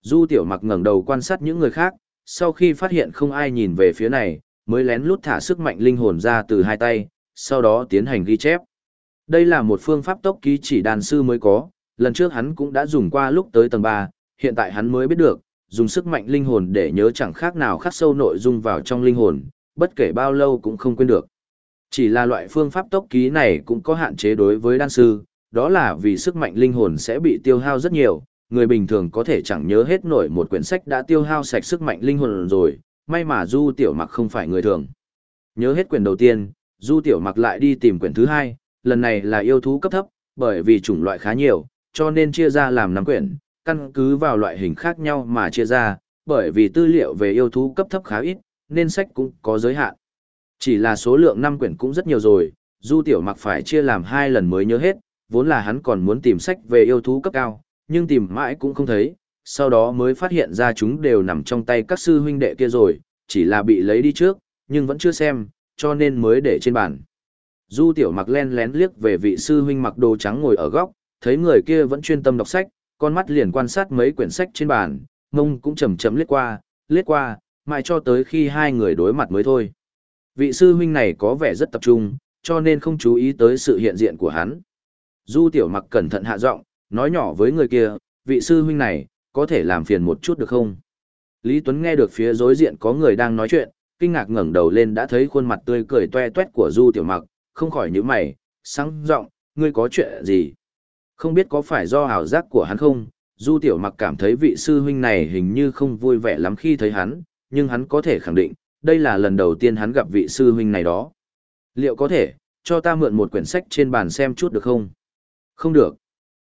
Du Tiểu Mặc ngẩng đầu quan sát những người khác, sau khi phát hiện không ai nhìn về phía này, mới lén lút thả sức mạnh linh hồn ra từ hai tay, sau đó tiến hành ghi chép. Đây là một phương pháp tốc ký chỉ đàn sư mới có, lần trước hắn cũng đã dùng qua lúc tới tầng 3, hiện tại hắn mới biết được, dùng sức mạnh linh hồn để nhớ chẳng khác nào khắc sâu nội dung vào trong linh hồn, bất kể bao lâu cũng không quên được. Chỉ là loại phương pháp tốc ký này cũng có hạn chế đối với đan sư, đó là vì sức mạnh linh hồn sẽ bị tiêu hao rất nhiều, người bình thường có thể chẳng nhớ hết nổi một quyển sách đã tiêu hao sạch sức mạnh linh hồn rồi, may mà Du Tiểu Mặc không phải người thường. Nhớ hết quyển đầu tiên, Du Tiểu Mặc lại đi tìm quyển thứ hai, lần này là yêu thú cấp thấp, bởi vì chủng loại khá nhiều, cho nên chia ra làm năm quyển, căn cứ vào loại hình khác nhau mà chia ra, bởi vì tư liệu về yêu thú cấp thấp khá ít, nên sách cũng có giới hạn. Chỉ là số lượng 5 quyển cũng rất nhiều rồi, Du Tiểu Mặc phải chia làm hai lần mới nhớ hết, vốn là hắn còn muốn tìm sách về yêu thú cấp cao, nhưng tìm mãi cũng không thấy, sau đó mới phát hiện ra chúng đều nằm trong tay các sư huynh đệ kia rồi, chỉ là bị lấy đi trước, nhưng vẫn chưa xem, cho nên mới để trên bàn. Du Tiểu Mặc len lén liếc về vị sư huynh mặc đồ trắng ngồi ở góc, thấy người kia vẫn chuyên tâm đọc sách, con mắt liền quan sát mấy quyển sách trên bàn, mông cũng chầm chậm liếc qua, liếc qua, mãi cho tới khi hai người đối mặt mới thôi. Vị sư huynh này có vẻ rất tập trung, cho nên không chú ý tới sự hiện diện của hắn. Du tiểu mặc cẩn thận hạ giọng, nói nhỏ với người kia, vị sư huynh này, có thể làm phiền một chút được không? Lý Tuấn nghe được phía đối diện có người đang nói chuyện, kinh ngạc ngẩng đầu lên đã thấy khuôn mặt tươi cười toe toét của Du tiểu mặc, không khỏi nhíu mày, sáng giọng, ngươi có chuyện gì? Không biết có phải do ảo giác của hắn không? Du Tiểu Mặc cảm thấy vị sư huynh này hình như không vui vẻ lắm khi thấy hắn, nhưng hắn có thể khẳng định, đây là lần đầu tiên hắn gặp vị sư huynh này đó. Liệu có thể, cho ta mượn một quyển sách trên bàn xem chút được không? Không được.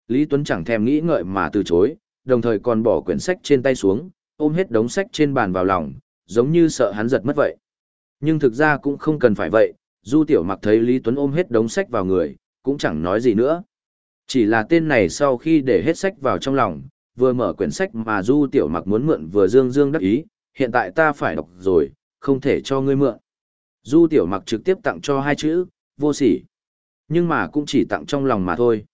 Lý Tuấn chẳng thèm nghĩ ngợi mà từ chối, đồng thời còn bỏ quyển sách trên tay xuống, ôm hết đống sách trên bàn vào lòng, giống như sợ hắn giật mất vậy. Nhưng thực ra cũng không cần phải vậy, Du Tiểu Mặc thấy Lý Tuấn ôm hết đống sách vào người, cũng chẳng nói gì nữa. Chỉ là tên này sau khi để hết sách vào trong lòng, vừa mở quyển sách mà Du Tiểu Mặc muốn mượn vừa dương dương đắc ý, hiện tại ta phải đọc rồi, không thể cho ngươi mượn. Du Tiểu Mặc trực tiếp tặng cho hai chữ, vô sỉ. Nhưng mà cũng chỉ tặng trong lòng mà thôi.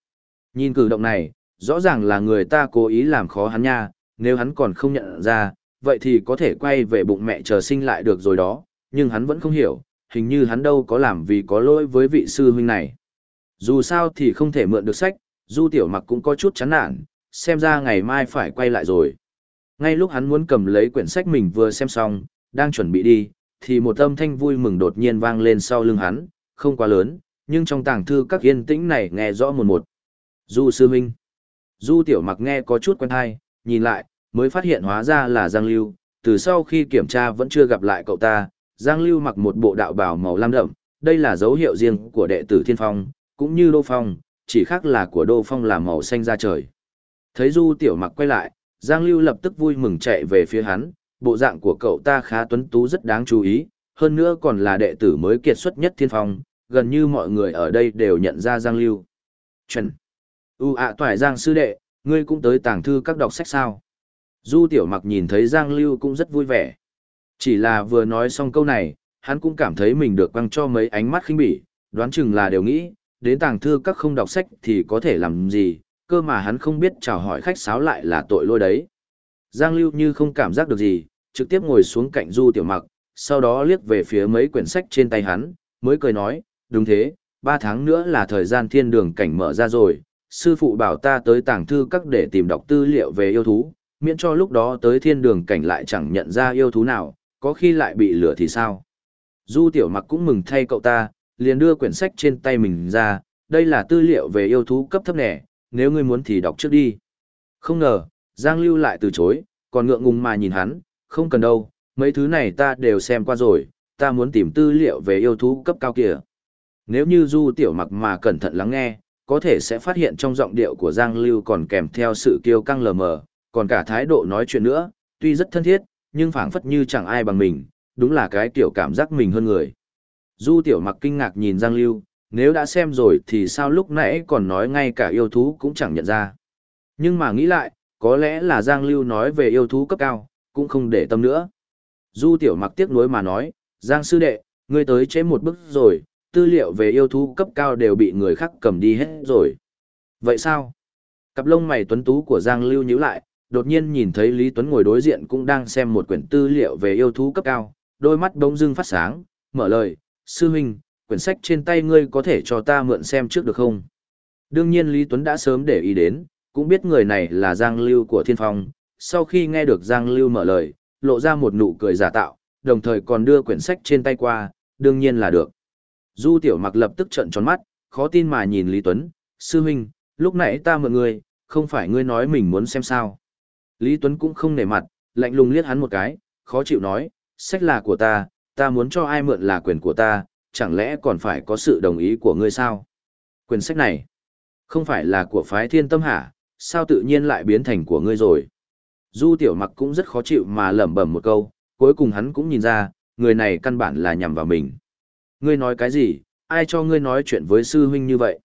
Nhìn cử động này, rõ ràng là người ta cố ý làm khó hắn nha, nếu hắn còn không nhận ra, vậy thì có thể quay về bụng mẹ chờ sinh lại được rồi đó, nhưng hắn vẫn không hiểu, hình như hắn đâu có làm vì có lỗi với vị sư huynh này. Dù sao thì không thể mượn được sách, Du Tiểu Mặc cũng có chút chán nản, xem ra ngày mai phải quay lại rồi. Ngay lúc hắn muốn cầm lấy quyển sách mình vừa xem xong, đang chuẩn bị đi, thì một âm thanh vui mừng đột nhiên vang lên sau lưng hắn, không quá lớn, nhưng trong tàng thư các yên tĩnh này nghe rõ một một. Du sư huynh. Du tiểu mặc nghe có chút quen hay, nhìn lại, mới phát hiện hóa ra là Giang Lưu, từ sau khi kiểm tra vẫn chưa gặp lại cậu ta, Giang Lưu mặc một bộ đạo bào màu lam đậm, đây là dấu hiệu riêng của đệ tử Thiên Phong, cũng như Đô Phong, chỉ khác là của Đô Phong là màu xanh da trời. Thấy Du Tiểu Mặc quay lại, Giang Lưu lập tức vui mừng chạy về phía hắn, bộ dạng của cậu ta khá tuấn tú rất đáng chú ý, hơn nữa còn là đệ tử mới kiệt xuất nhất Thiên Phong, gần như mọi người ở đây đều nhận ra Giang Lưu. Trần, U ạ toại Giang sư đệ, ngươi cũng tới tàng thư các đọc sách sao? Du Tiểu Mặc nhìn thấy Giang Lưu cũng rất vui vẻ. Chỉ là vừa nói xong câu này, hắn cũng cảm thấy mình được quăng cho mấy ánh mắt khinh bỉ, đoán chừng là đều nghĩ, đến tàng thư các không đọc sách thì có thể làm gì, cơ mà hắn không biết chào hỏi khách sáo lại là tội lỗi đấy. Giang Lưu như không cảm giác được gì, trực tiếp ngồi xuống cạnh Du Tiểu Mặc, sau đó liếc về phía mấy quyển sách trên tay hắn, mới cười nói, đúng thế, ba tháng nữa là thời gian thiên đường cảnh mở ra rồi, sư phụ bảo ta tới tàng thư các để tìm đọc tư liệu về yêu thú, miễn cho lúc đó tới thiên đường cảnh lại chẳng nhận ra yêu thú nào, có khi lại bị lửa thì sao. Du tiểu mặc cũng mừng thay cậu ta, liền đưa quyển sách trên tay mình ra, đây là tư liệu về yêu thú cấp thấp nẻ, nếu ngươi muốn thì đọc trước đi. Không ngờ, Giang Lưu lại từ chối, còn ngượng ngùng mà nhìn hắn, không cần đâu, mấy thứ này ta đều xem qua rồi, ta muốn tìm tư liệu về yêu thú cấp cao kìa. Nếu như Du Tiểu Mặc mà cẩn thận lắng nghe, có thể sẽ phát hiện trong giọng điệu của Giang Lưu còn kèm theo sự kiêu căng lờ mờ, còn cả thái độ nói chuyện nữa, tuy rất thân thiết, nhưng phảng phất như chẳng ai bằng mình, đúng là cái tiểu cảm giác mình hơn người. Du Tiểu Mặc kinh ngạc nhìn Giang Lưu, nếu đã xem rồi thì sao lúc nãy còn nói ngay cả yêu thú cũng chẳng nhận ra. Nhưng mà nghĩ lại, có lẽ là Giang Lưu nói về yêu thú cấp cao, cũng không để tâm nữa. Du Tiểu Mặc tiếc nuối mà nói, Giang Sư Đệ, ngươi tới chế một bức rồi, tư liệu về yêu thú cấp cao đều bị người khác cầm đi hết rồi. Vậy sao? Cặp lông mày tuấn tú của Giang Lưu nhíu lại, đột nhiên nhìn thấy Lý Tuấn ngồi đối diện cũng đang xem một quyển tư liệu về yêu thú cấp cao, đôi mắt bỗng dưng phát sáng, mở lời, sư huynh, quyển sách trên tay ngươi có thể cho ta mượn xem trước được không? Đương nhiên Lý Tuấn đã sớm để ý đến, cũng biết người này là Giang Lưu của Thiên Phong, sau khi nghe được Giang Lưu mở lời, lộ ra một nụ cười giả tạo, đồng thời còn đưa quyển sách trên tay qua, đương nhiên là được. Du Tiểu Mặc lập tức trợn tròn mắt, khó tin mà nhìn Lý Tuấn, sư huynh, lúc nãy ta mượn ngươi, không phải ngươi nói mình muốn xem sao. Lý Tuấn cũng không nể mặt, lạnh lùng liếc hắn một cái, khó chịu nói, sách là của ta, ta muốn cho ai mượn là quyền của ta, chẳng lẽ còn phải có sự đồng ý của ngươi sao? Quyền sách này, không phải là của phái thiên tâm hả, sao tự nhiên lại biến thành của ngươi rồi? Du tiểu mặc cũng rất khó chịu mà lẩm bẩm một câu, cuối cùng hắn cũng nhìn ra, người này căn bản là nhằm vào mình. Ngươi nói cái gì, ai cho ngươi nói chuyện với sư huynh như vậy?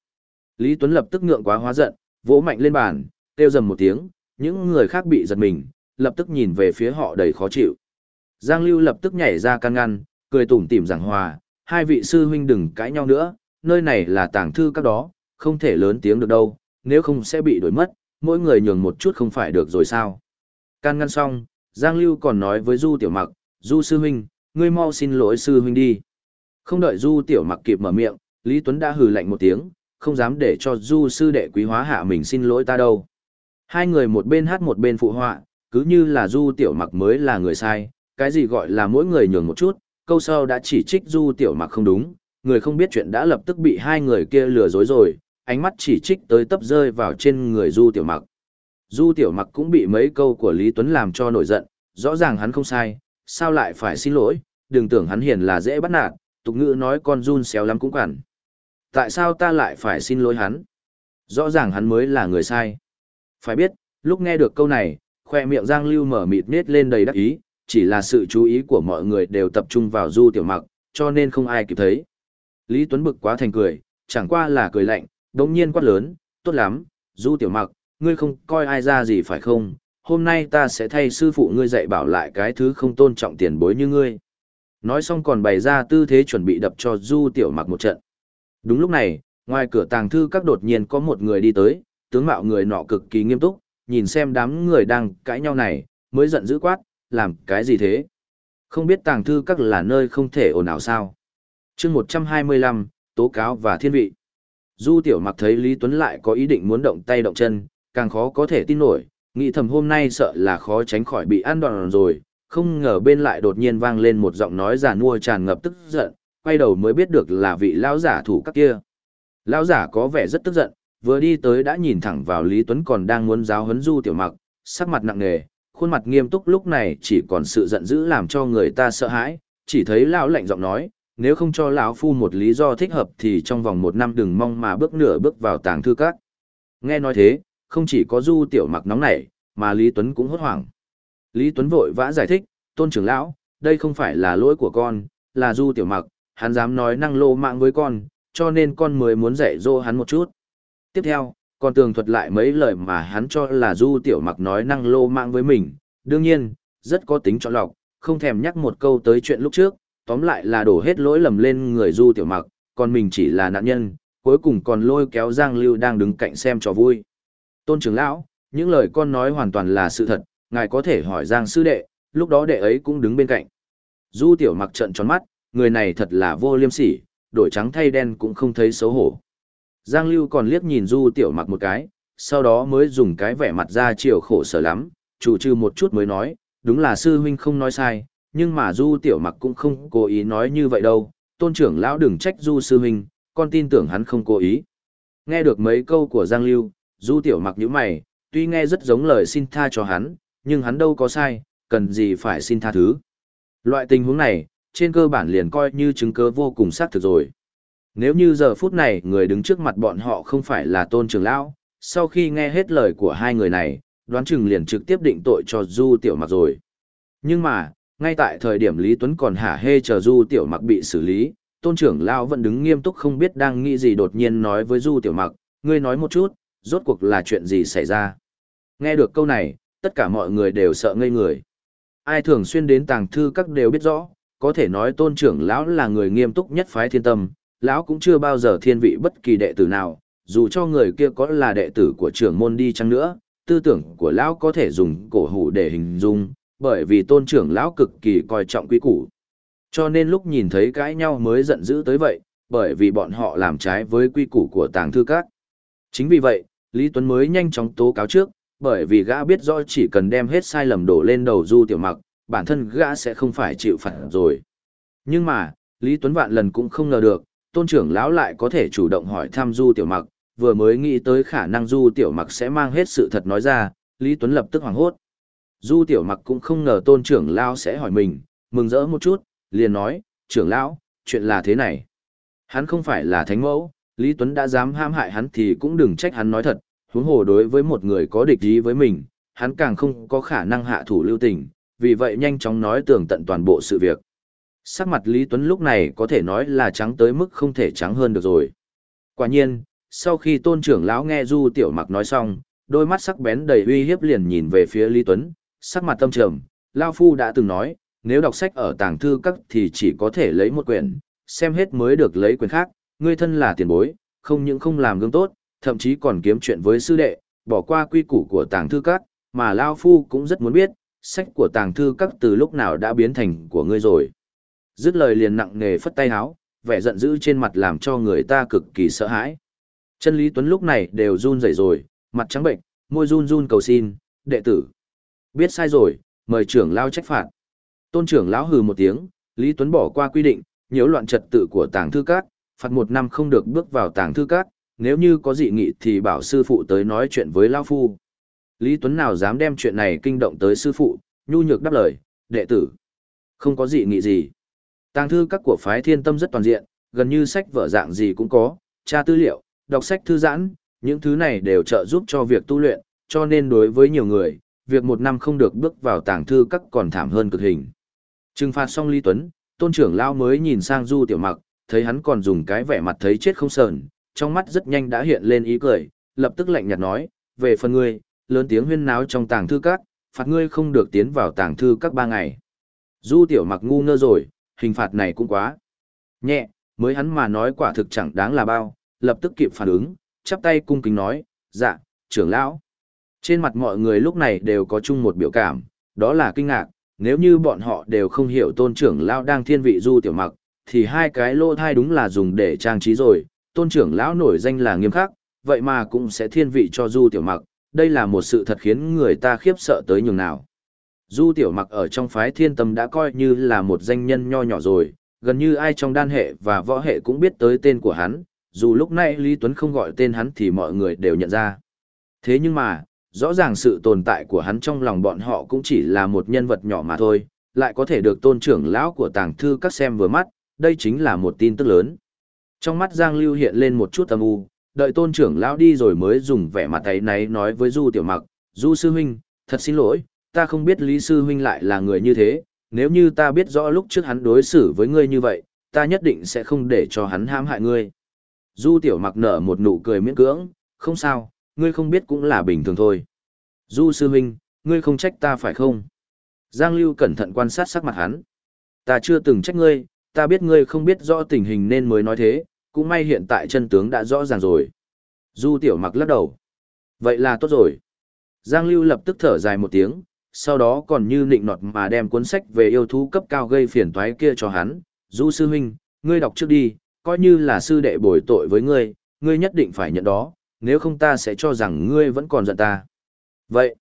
Lý Tuấn lập tức ngượng quá hóa giận, vỗ mạnh lên bàn, kêu dầm một tiếng, những người khác bị giật mình, lập tức nhìn về phía họ đầy khó chịu. Giang Lưu lập tức nhảy ra can ngăn, cười tủm tỉm giảng hòa, hai vị sư huynh đừng cãi nhau nữa, nơi này là tàng thư các đó, không thể lớn tiếng được đâu, nếu không sẽ bị đổi mất, mỗi người nhường một chút không phải được rồi sao. Can ngăn xong, Giang Lưu còn nói với Du Tiểu Mặc, Du sư huynh, ngươi mau xin lỗi sư huynh đi. Không đợi Du Tiểu Mặc kịp mở miệng, Lý Tuấn đã hừ lạnh một tiếng, không dám để cho Du sư đệ quý hóa hạ mình xin lỗi ta đâu. Hai người một bên hát một bên phụ họa, cứ như là Du Tiểu Mặc mới là người sai, cái gì gọi là mỗi người nhường một chút, câu sau đã chỉ trích Du Tiểu Mặc không đúng, người không biết chuyện đã lập tức bị hai người kia lừa dối rồi, ánh mắt chỉ trích tới tấp rơi vào trên người Du Tiểu Mặc. Du Tiểu Mặc cũng bị mấy câu của Lý Tuấn làm cho nổi giận, rõ ràng hắn không sai, sao lại phải xin lỗi, đừng tưởng hắn hiền là dễ bắt nạt, tục ngữ nói con run xéo lắm cũng quản. Tại sao ta lại phải xin lỗi hắn? Rõ ràng hắn mới là người sai. Phải biết, lúc nghe được câu này, khoe miệng Giang Lưu mở mịt nết lên đầy đắc ý, chỉ là sự chú ý của mọi người đều tập trung vào Du Tiểu Mặc, cho nên không ai kịp thấy. Lý Tuấn bực quá thành cười, chẳng qua là cười lạnh, đống nhiên quát lớn, tốt lắm, Du Tiểu Mặc, ngươi không coi ai ra gì phải không? Hôm nay ta sẽ thay sư phụ ngươi dạy bảo lại cái thứ không tôn trọng tiền bối như ngươi. Nói xong còn bày ra tư thế chuẩn bị đập cho Du Tiểu Mặc một trận. Đúng lúc này, ngoài cửa tàng thư các đột nhiên có một người đi tới, tướng mạo người nọ cực kỳ nghiêm túc, nhìn xem đám người đang cãi nhau này, mới giận dữ quát, làm cái gì thế? Không biết tàng thư các là nơi không thể ồn ào sao? chương 125, tố cáo và thiên vị. Du tiểu mặc thấy Lý Tuấn lại có ý định muốn động tay động chân, càng khó có thể tin nổi, nghĩ thầm hôm nay sợ là khó tránh khỏi bị ăn đòn rồi, không ngờ bên lại đột nhiên vang lên một giọng nói giả nua tràn ngập tức giận, quay đầu mới biết được là vị lão giả thủ các kia. Lão giả có vẻ rất tức giận, vừa đi tới đã nhìn thẳng vào Lý Tuấn còn đang muốn giáo huấn Du Tiểu Mặc, sắc mặt nặng nề, khuôn mặt nghiêm túc lúc này chỉ còn sự giận dữ làm cho người ta sợ hãi, chỉ thấy lão lạnh giọng nói, nếu không cho lão phu một lý do thích hợp thì trong vòng một năm đừng mong mà bước nửa bước vào tàng thư các. Nghe nói thế, không chỉ có Du Tiểu Mặc nóng nảy, mà Lý Tuấn cũng hốt hoảng. Lý Tuấn vội vã giải thích, tôn trưởng lão, đây không phải là lỗi của con, là Du Tiểu Mặc, hắn dám nói năng lô mạng với con, cho nên con mới muốn dạy dỗ hắn một chút. Tiếp theo, còn tường thuật lại mấy lời mà hắn cho là Du Tiểu Mặc nói năng lô mạng với mình, đương nhiên, rất có tính chọn lọc, không thèm nhắc một câu tới chuyện lúc trước, tóm lại là đổ hết lỗi lầm lên người Du Tiểu Mặc, còn mình chỉ là nạn nhân, cuối cùng còn lôi kéo Giang Lưu đang đứng cạnh xem trò vui. Tôn trưởng lão, những lời con nói hoàn toàn là sự thật, ngài có thể hỏi Giang sư đệ, lúc đó đệ ấy cũng đứng bên cạnh. Du Tiểu Mặc trợn tròn mắt, người này thật là vô liêm sỉ, đổi trắng thay đen cũng không thấy xấu hổ. Giang Lưu còn liếc nhìn Du Tiểu Mặc một cái, sau đó mới dùng cái vẻ mặt ra chiều khổ sở lắm, chủ trừ một chút mới nói, đúng là sư huynh không nói sai, nhưng mà Du Tiểu Mặc cũng không cố ý nói như vậy đâu, tôn trưởng lão đừng trách Du sư huynh, con tin tưởng hắn không cố ý. Nghe được mấy câu của Giang Lưu, Du Tiểu Mặc nhíu mày, tuy nghe rất giống lời xin tha cho hắn, nhưng hắn đâu có sai, cần gì phải xin tha thứ. Loại tình huống này, trên cơ bản liền coi như chứng cứ vô cùng xác thực rồi. Nếu như giờ phút này người đứng trước mặt bọn họ không phải là tôn trưởng lão, sau khi nghe hết lời của hai người này, đoán chừng liền trực tiếp định tội cho Du Tiểu Mặc rồi. Nhưng mà, ngay tại thời điểm Lý Tuấn còn hả hê chờ Du Tiểu Mặc bị xử lý, tôn trưởng lão vẫn đứng nghiêm túc không biết đang nghĩ gì đột nhiên nói với Du Tiểu Mặc, ngươi nói một chút, rốt cuộc là chuyện gì xảy ra. Nghe được câu này, tất cả mọi người đều sợ ngây người. Ai thường xuyên đến tàng thư các đều biết rõ, có thể nói tôn trưởng lão là người nghiêm túc nhất phái thiên tâm, lão cũng chưa bao giờ thiên vị bất kỳ đệ tử nào, dù cho người kia có là đệ tử của trưởng môn đi chăng nữa, tư tưởng của lão có thể dùng cổ hủ để hình dung, bởi vì tôn trưởng lão cực kỳ coi trọng quý củ. Cho nên lúc nhìn thấy cãi nhau mới giận dữ tới vậy, bởi vì bọn họ làm trái với quy củ của tàng thư các. Chính vì vậy, Lý Tuấn mới nhanh chóng tố cáo trước, bởi vì gã biết rõ chỉ cần đem hết sai lầm đổ lên đầu Du Tiểu Mặc, bản thân gã sẽ không phải chịu phạt rồi. Nhưng mà, Lý Tuấn vạn lần cũng không ngờ được, tôn trưởng lão lại có thể chủ động hỏi thăm Du Tiểu Mặc, vừa mới nghĩ tới khả năng Du Tiểu Mặc sẽ mang hết sự thật nói ra, Lý Tuấn lập tức hoảng hốt. Du Tiểu Mặc cũng không ngờ tôn trưởng lão sẽ hỏi mình, mừng rỡ một chút, liền nói, trưởng lão, chuyện là thế này. Hắn không phải là thánh mẫu, Lý Tuấn đã dám ham hại hắn thì cũng đừng trách hắn nói thật, huống hồ đối với một người có địch ý với mình, hắn càng không có khả năng hạ thủ lưu tình, vì vậy nhanh chóng nói tường tận toàn bộ sự việc. Sắc mặt Lý Tuấn lúc này có thể nói là trắng tới mức không thể trắng hơn được rồi. Quả nhiên, sau khi tôn trưởng lão nghe Du Tiểu Mặc nói xong, đôi mắt sắc bén đầy uy hiếp liền nhìn về phía Lý Tuấn, sắc mặt tâm trầm, Lao Phu đã từng nói, nếu đọc sách ở tàng thư các thì chỉ có thể lấy một quyển, xem hết mới được lấy quyển khác, ngươi thân là tiền bối, không những không làm gương tốt, thậm chí còn kiếm chuyện với sư đệ, bỏ qua quy củ của tàng thư các, mà Lao Phu cũng rất muốn biết, sách của tàng thư các từ lúc nào đã biến thành của ngươi rồi. Dứt lời liền nặng nề phất tay háo, vẻ giận dữ trên mặt làm cho người ta cực kỳ sợ hãi. Chân Lý Tuấn lúc này đều run rẩy rồi, mặt trắng bệnh, môi run run cầu xin, đệ tử. Biết sai rồi, mời trưởng lao trách phạt. Tôn trưởng lão hừ một tiếng, Lý Tuấn bỏ qua quy định, nhiễu loạn trật tự của tàng thư các, phạt một năm không được bước vào tàng thư các, nếu như có dị nghị thì bảo sư phụ tới nói chuyện với Lao Phu. Lý Tuấn nào dám đem chuyện này kinh động tới sư phụ, nhu nhược đáp lời, đệ tử. Không có dị nghị gì. Tàng thư các của phái thiên tâm rất toàn diện, gần như sách vở dạng gì cũng có, tra tư liệu, đọc sách thư giãn, những thứ này đều trợ giúp cho việc tu luyện, cho nên đối với nhiều người, việc một năm không được bước vào tàng thư các còn thảm hơn cực hình. Trừng phạt xong Lý Tuấn, tôn trưởng lao mới nhìn sang Du Tiểu Mặc, thấy hắn còn dùng cái vẻ mặt thấy chết không sờn, trong mắt rất nhanh đã hiện lên ý cười, lập tức lạnh nhạt nói, về phần ngươi, lớn tiếng huyên náo trong tàng thư các, phạt ngươi không được tiến vào tàng thư các ba ngày. Du Tiểu Mặc ngu ngơ rồi, hình phạt này cũng quá. Nhẹ, mới hắn mà nói quả thực chẳng đáng là bao, lập tức kịp phản ứng, chắp tay cung kính nói, dạ, trưởng lão. Trên mặt mọi người lúc này đều có chung một biểu cảm, đó là kinh ngạc, nếu như bọn họ đều không hiểu tôn trưởng lão đang thiên vị du tiểu mặc, thì hai cái lô thai đúng là dùng để trang trí rồi, tôn trưởng lão nổi danh là nghiêm khắc, vậy mà cũng sẽ thiên vị cho du tiểu mặc, đây là một sự thật khiến người ta khiếp sợ tới nhường nào. Du tiểu mặc ở trong phái thiên tâm đã coi như là một danh nhân nho nhỏ rồi, gần như ai trong đan hệ và võ hệ cũng biết tới tên của hắn, dù lúc này Lý Tuấn không gọi tên hắn thì mọi người đều nhận ra. Thế nhưng mà, rõ ràng sự tồn tại của hắn trong lòng bọn họ cũng chỉ là một nhân vật nhỏ mà thôi, lại có thể được tôn trưởng lão của tàng thư các xem vừa mắt, đây chính là một tin tức lớn. Trong mắt Giang Lưu hiện lên một chút âm u, đợi tôn trưởng lão đi rồi mới dùng vẻ mặt ấy náy nói với Du Tiểu Mặc, Du Sư Huynh, thật xin lỗi, ta không biết Lý Sư Huynh lại là người như thế, nếu như ta biết rõ lúc trước hắn đối xử với ngươi như vậy, ta nhất định sẽ không để cho hắn hãm hại ngươi. Du Tiểu Mặc nở một nụ cười miễn cưỡng, không sao, ngươi không biết cũng là bình thường thôi. Du Sư Huynh, ngươi không trách ta phải không? Giang Lưu cẩn thận quan sát sắc mặt hắn. Ta chưa từng trách ngươi, ta biết ngươi không biết rõ tình hình nên mới nói thế, cũng may hiện tại chân tướng đã rõ ràng rồi. Du Tiểu Mặc lắc đầu. Vậy là tốt rồi. Giang Lưu lập tức thở dài một tiếng, sau đó còn như nịnh nọt mà đem cuốn sách về yêu thú cấp cao gây phiền toái kia cho hắn. Du sư huynh, ngươi đọc trước đi, coi như là sư đệ bồi tội với ngươi, ngươi nhất định phải nhận đó, nếu không ta sẽ cho rằng ngươi vẫn còn giận ta. Vậy,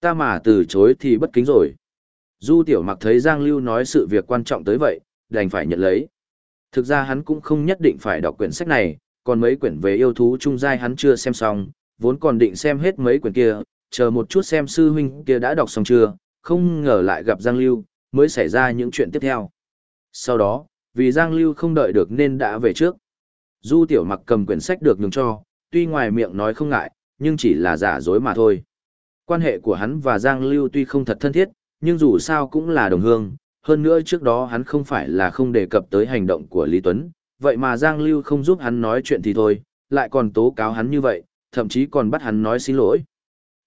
ta mà từ chối thì bất kính rồi. Du tiểu mặc thấy Giang Lưu nói sự việc quan trọng tới vậy, đành phải nhận lấy. Thực ra hắn cũng không nhất định phải đọc quyển sách này, còn mấy quyển về yêu thú trung giai hắn chưa xem xong, vốn còn định xem hết mấy quyển kia, chờ một chút xem sư huynh kia đã đọc xong chưa, không ngờ lại gặp Giang Lưu, mới xảy ra những chuyện tiếp theo. Sau đó, vì Giang Lưu không đợi được nên đã về trước. Du Tiểu Mặc cầm quyển sách được nhường cho, tuy ngoài miệng nói không ngại, nhưng chỉ là giả dối mà thôi. Quan hệ của hắn và Giang Lưu tuy không thật thân thiết, nhưng dù sao cũng là đồng hương, hơn nữa trước đó hắn không phải là không đề cập tới hành động của Lý Tuấn, vậy mà Giang Lưu không giúp hắn nói chuyện thì thôi, lại còn tố cáo hắn như vậy, thậm chí còn bắt hắn nói xin lỗi.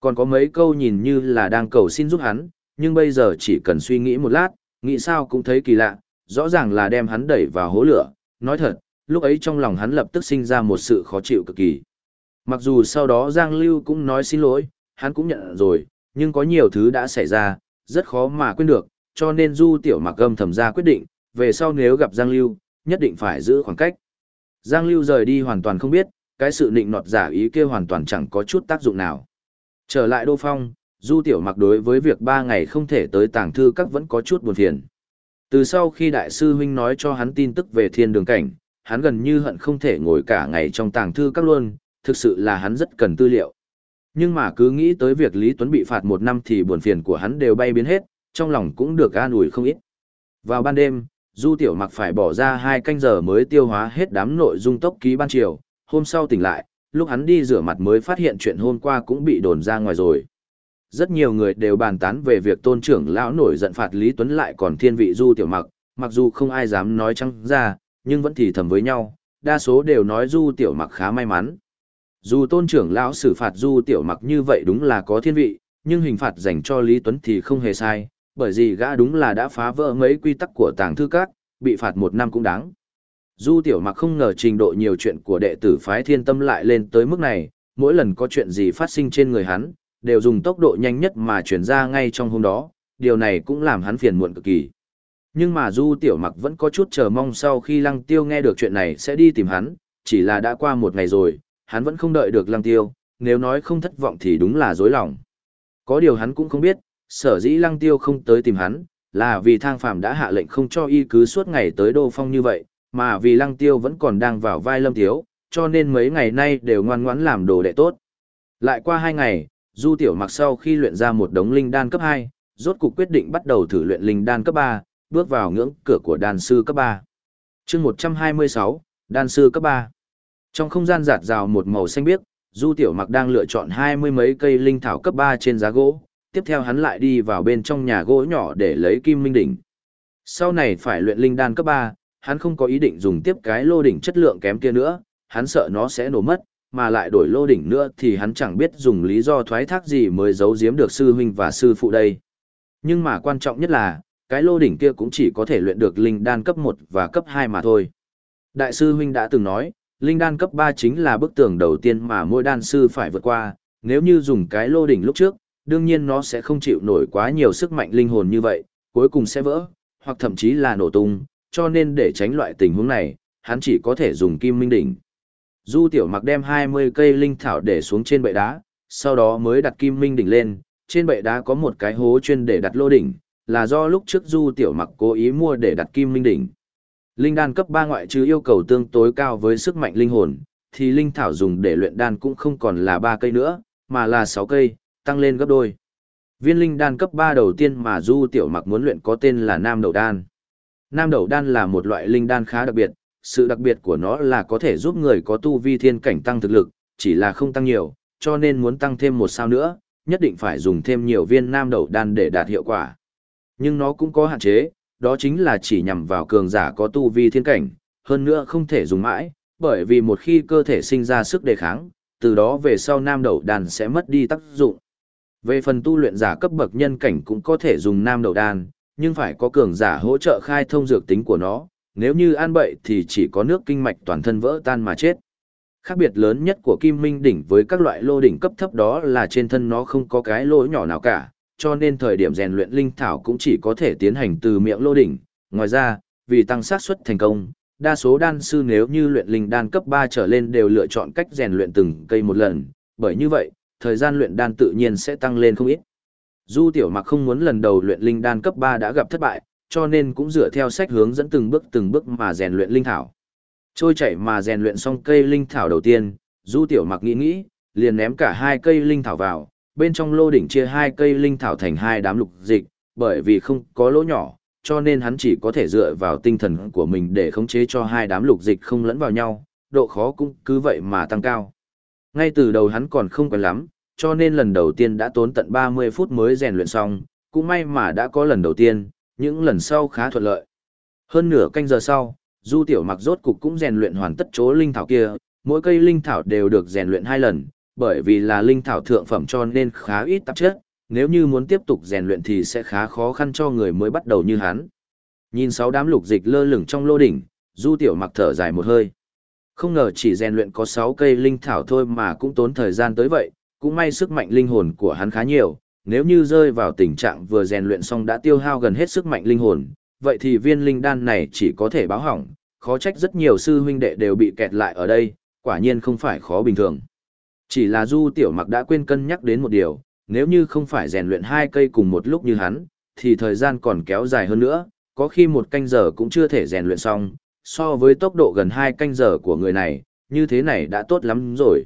Còn có mấy câu nhìn như là đang cầu xin giúp hắn, nhưng bây giờ chỉ cần suy nghĩ một lát, nghĩ sao cũng thấy kỳ lạ, rõ ràng là đem hắn đẩy vào hố lửa, nói thật, lúc ấy trong lòng hắn lập tức sinh ra một sự khó chịu cực kỳ. Mặc dù sau đó Giang Lưu cũng nói xin lỗi, hắn cũng nhận rồi, nhưng có nhiều thứ đã xảy ra, rất khó mà quên được, cho nên Du Tiểu Mặc âm thầm ra quyết định, về sau nếu gặp Giang Lưu, nhất định phải giữ khoảng cách. Giang Lưu rời đi hoàn toàn không biết, cái sự nịnh nọt giả ý kia hoàn toàn chẳng có chút tác dụng nào. Trở lại Đô Phong, Du Tiểu Mặc đối với việc ba ngày không thể tới tàng thư các vẫn có chút buồn phiền. Từ sau khi đại sư huynh nói cho hắn tin tức về thiên đường cảnh, hắn gần như hận không thể ngồi cả ngày trong tàng thư các luôn, thực sự là hắn rất cần tư liệu. Nhưng mà cứ nghĩ tới việc Lý Tuấn bị phạt một năm thì buồn phiền của hắn đều bay biến hết, trong lòng cũng được an ủi không ít. Vào ban đêm, Du Tiểu Mặc phải bỏ ra hai canh giờ mới tiêu hóa hết đám nội dung tốc ký ban chiều, hôm sau tỉnh lại, lúc hắn đi rửa mặt mới phát hiện chuyện hôm qua cũng bị đồn ra ngoài rồi. Rất nhiều người đều bàn tán về việc tôn trưởng lão nổi giận phạt Lý Tuấn lại còn thiên vị Du Tiểu Mặc, mặc dù không ai dám nói trắng ra, nhưng vẫn thì thầm với nhau, đa số đều nói Du Tiểu Mặc khá may mắn. Dù tôn trưởng lão xử phạt Du Tiểu Mặc như vậy đúng là có thiên vị, nhưng hình phạt dành cho Lý Tuấn thì không hề sai, bởi vì gã đúng là đã phá vỡ mấy quy tắc của tàng thư các, bị phạt một năm cũng đáng. Du Tiểu Mặc không ngờ trình độ nhiều chuyện của đệ tử phái thiên tâm lại lên tới mức này, mỗi lần có chuyện gì phát sinh trên người hắn, đều dùng tốc độ nhanh nhất mà chuyển ra ngay trong hôm đó, điều này cũng làm hắn phiền muộn cực kỳ. Nhưng mà Du Tiểu Mặc vẫn có chút chờ mong sau khi Lăng Tiêu nghe được chuyện này sẽ đi tìm hắn, chỉ là đã qua một ngày rồi, hắn vẫn không đợi được Lăng Tiêu, nếu nói không thất vọng thì đúng là dối lòng. Có điều hắn cũng không biết, sở dĩ Lăng Tiêu không tới tìm hắn, là vì thang phàm đã hạ lệnh không cho y cứ suốt ngày tới Đô Phong như vậy, mà vì lăng tiêu vẫn còn đang vào vai lâm thiếu, cho nên mấy ngày nay đều ngoan ngoãn làm đồ đệ tốt. Lại qua hai ngày, Du Tiểu Mặc sau khi luyện ra một đống linh đan cấp 2, rốt cục quyết định bắt đầu thử luyện linh đan cấp 3, bước vào ngưỡng cửa của đan sư cấp 3. Chương 126, đan sư cấp 3. Trong không gian giạt rào một màu xanh biếc, Du Tiểu Mặc đang lựa chọn hai mươi mấy cây linh thảo cấp 3 trên giá gỗ, tiếp theo hắn lại đi vào bên trong nhà gỗ nhỏ để lấy kim minh đỉnh. Sau này phải luyện linh đan cấp 3, hắn không có ý định dùng tiếp cái lô đỉnh chất lượng kém kia nữa, hắn sợ nó sẽ nổ mất, mà lại đổi lô đỉnh nữa thì hắn chẳng biết dùng lý do thoái thác gì mới giấu giếm được sư huynh và sư phụ đây. Nhưng mà quan trọng nhất là, cái lô đỉnh kia cũng chỉ có thể luyện được linh đan cấp 1 và cấp 2 mà thôi. Đại sư huynh đã từng nói, linh đan cấp 3 chính là bức tường đầu tiên mà mỗi đan sư phải vượt qua, nếu như dùng cái lô đỉnh lúc trước, đương nhiên nó sẽ không chịu nổi quá nhiều sức mạnh linh hồn như vậy, cuối cùng sẽ vỡ, hoặc thậm chí là nổ tung, cho nên để tránh loại tình huống này, hắn chỉ có thể dùng kim minh đỉnh. Du tiểu mặc đem 20 cây linh thảo để xuống trên bệ đá, sau đó mới đặt kim minh đỉnh lên, trên bệ đá có một cái hố chuyên để đặt lô đỉnh, là do lúc trước du tiểu mặc cố ý mua để đặt kim minh đỉnh. Linh đan cấp 3 ngoại trừ yêu cầu tương tối cao với sức mạnh linh hồn, thì linh thảo dùng để luyện đan cũng không còn là 3 cây nữa, mà là 6 cây, tăng lên gấp đôi. Viên linh đan cấp 3 đầu tiên mà Du Tiểu Mặc muốn luyện có tên là Nam Đầu Đan. Nam Đầu Đan là một loại linh đan khá đặc biệt, sự đặc biệt của nó là có thể giúp người có tu vi thiên cảnh tăng thực lực, chỉ là không tăng nhiều, cho nên muốn tăng thêm một sao nữa, nhất định phải dùng thêm nhiều viên Nam Đầu Đan để đạt hiệu quả. Nhưng nó cũng có hạn chế, đó chính là chỉ nhằm vào cường giả có tu vi thiên cảnh, hơn nữa không thể dùng mãi, bởi vì một khi cơ thể sinh ra sức đề kháng, từ đó về sau Nam Đầu Đan sẽ mất đi tác dụng. Về phần tu luyện giả cấp bậc nhân cảnh cũng có thể dùng nam đầu đan, nhưng phải có cường giả hỗ trợ khai thông dược tính của nó, nếu như ăn bậy thì chỉ có nước kinh mạch toàn thân vỡ tan mà chết. Khác biệt lớn nhất của kim minh đỉnh với các loại lô đỉnh cấp thấp đó là trên thân nó không có cái lỗ nhỏ nào cả, cho nên thời điểm rèn luyện linh thảo cũng chỉ có thể tiến hành từ miệng lô đỉnh. Ngoài ra, vì tăng xác suất thành công, đa số đan sư nếu như luyện linh đan cấp 3 trở lên đều lựa chọn cách rèn luyện từng cây một lần, bởi như vậy, thời gian luyện đan tự nhiên sẽ tăng lên không ít. Du Tiểu Mặc không muốn lần đầu luyện linh đan cấp 3 đã gặp thất bại, cho nên cũng dựa theo sách hướng dẫn từng bước từng bước mà rèn luyện linh thảo. Trôi chảy mà rèn luyện xong cây linh thảo đầu tiên, Du Tiểu Mặc nghĩ nghĩ, liền ném cả hai cây linh thảo vào, bên trong lô đỉnh chia hai cây linh thảo thành hai đám lục dịch, bởi vì không có lỗ nhỏ, cho nên hắn chỉ có thể dựa vào tinh thần của mình để khống chế cho hai đám lục dịch không lẫn vào nhau, độ khó cũng cứ vậy mà tăng cao. Ngay từ đầu hắn còn không quen lắm, cho nên lần đầu tiên đã tốn tận 30 phút mới rèn luyện xong, cũng may mà đã có lần đầu tiên, những lần sau khá thuận lợi. Hơn nửa canh giờ sau, Du Tiểu Mặc rốt cục cũng rèn luyện hoàn tất chỗ linh thảo kia, mỗi cây linh thảo đều được rèn luyện hai lần, bởi vì là linh thảo thượng phẩm cho nên khá ít tạp chất, nếu như muốn tiếp tục rèn luyện thì sẽ khá khó khăn cho người mới bắt đầu như hắn. Nhìn sáu đám lục dịch lơ lửng trong lô đỉnh, Du Tiểu Mặc thở dài một hơi. Không ngờ chỉ rèn luyện có 6 cây linh thảo thôi mà cũng tốn thời gian tới vậy, cũng may sức mạnh linh hồn của hắn khá nhiều, nếu như rơi vào tình trạng vừa rèn luyện xong đã tiêu hao gần hết sức mạnh linh hồn, vậy thì viên linh đan này chỉ có thể báo hỏng, khó trách rất nhiều sư huynh đệ đều bị kẹt lại ở đây, quả nhiên không phải khó bình thường. Chỉ là Du Tiểu Mặc đã quên cân nhắc đến một điều, nếu như không phải rèn luyện hai cây cùng một lúc như hắn, thì thời gian còn kéo dài hơn nữa, có khi một canh giờ cũng chưa thể rèn luyện xong, so với tốc độ gần hai canh giờ của người này, như thế này đã tốt lắm rồi.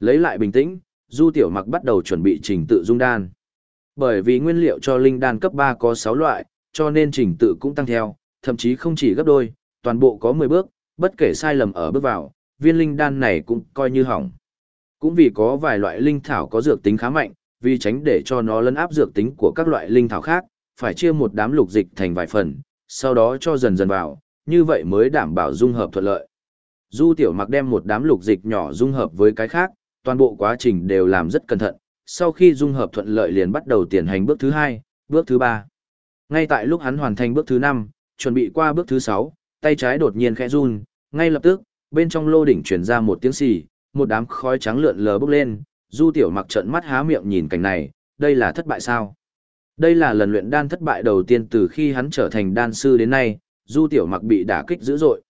Lấy lại bình tĩnh, Du Tiểu Mặc bắt đầu chuẩn bị trình tự dung đan. Bởi vì nguyên liệu cho linh đan cấp 3 có 6 loại, cho nên trình tự cũng tăng theo, thậm chí không chỉ gấp đôi, toàn bộ có 10 bước, bất kể sai lầm ở bước vào, viên linh đan này cũng coi như hỏng. Cũng vì có vài loại linh thảo có dược tính khá mạnh, vì tránh để cho nó lấn áp dược tính của các loại linh thảo khác, phải chia một đám lục dịch thành vài phần, sau đó cho dần dần vào, như vậy mới đảm bảo dung hợp thuận lợi. Du tiểu mặc đem một đám lục dịch nhỏ dung hợp với cái khác, toàn bộ quá trình đều làm rất cẩn thận, sau khi dung hợp thuận lợi liền bắt đầu tiến hành bước thứ hai, bước thứ ba. Ngay tại lúc hắn hoàn thành bước thứ năm, chuẩn bị qua bước thứ sáu, tay trái đột nhiên khẽ run, ngay lập tức, bên trong lô đỉnh truyền ra một tiếng xì, một đám khói trắng lượn lờ bốc lên, Du Tiểu Mặc trợn mắt há miệng nhìn cảnh này, đây là thất bại sao? Đây là lần luyện đan thất bại đầu tiên từ khi hắn trở thành đan sư đến nay, Du Tiểu Mặc bị đả kích dữ dội.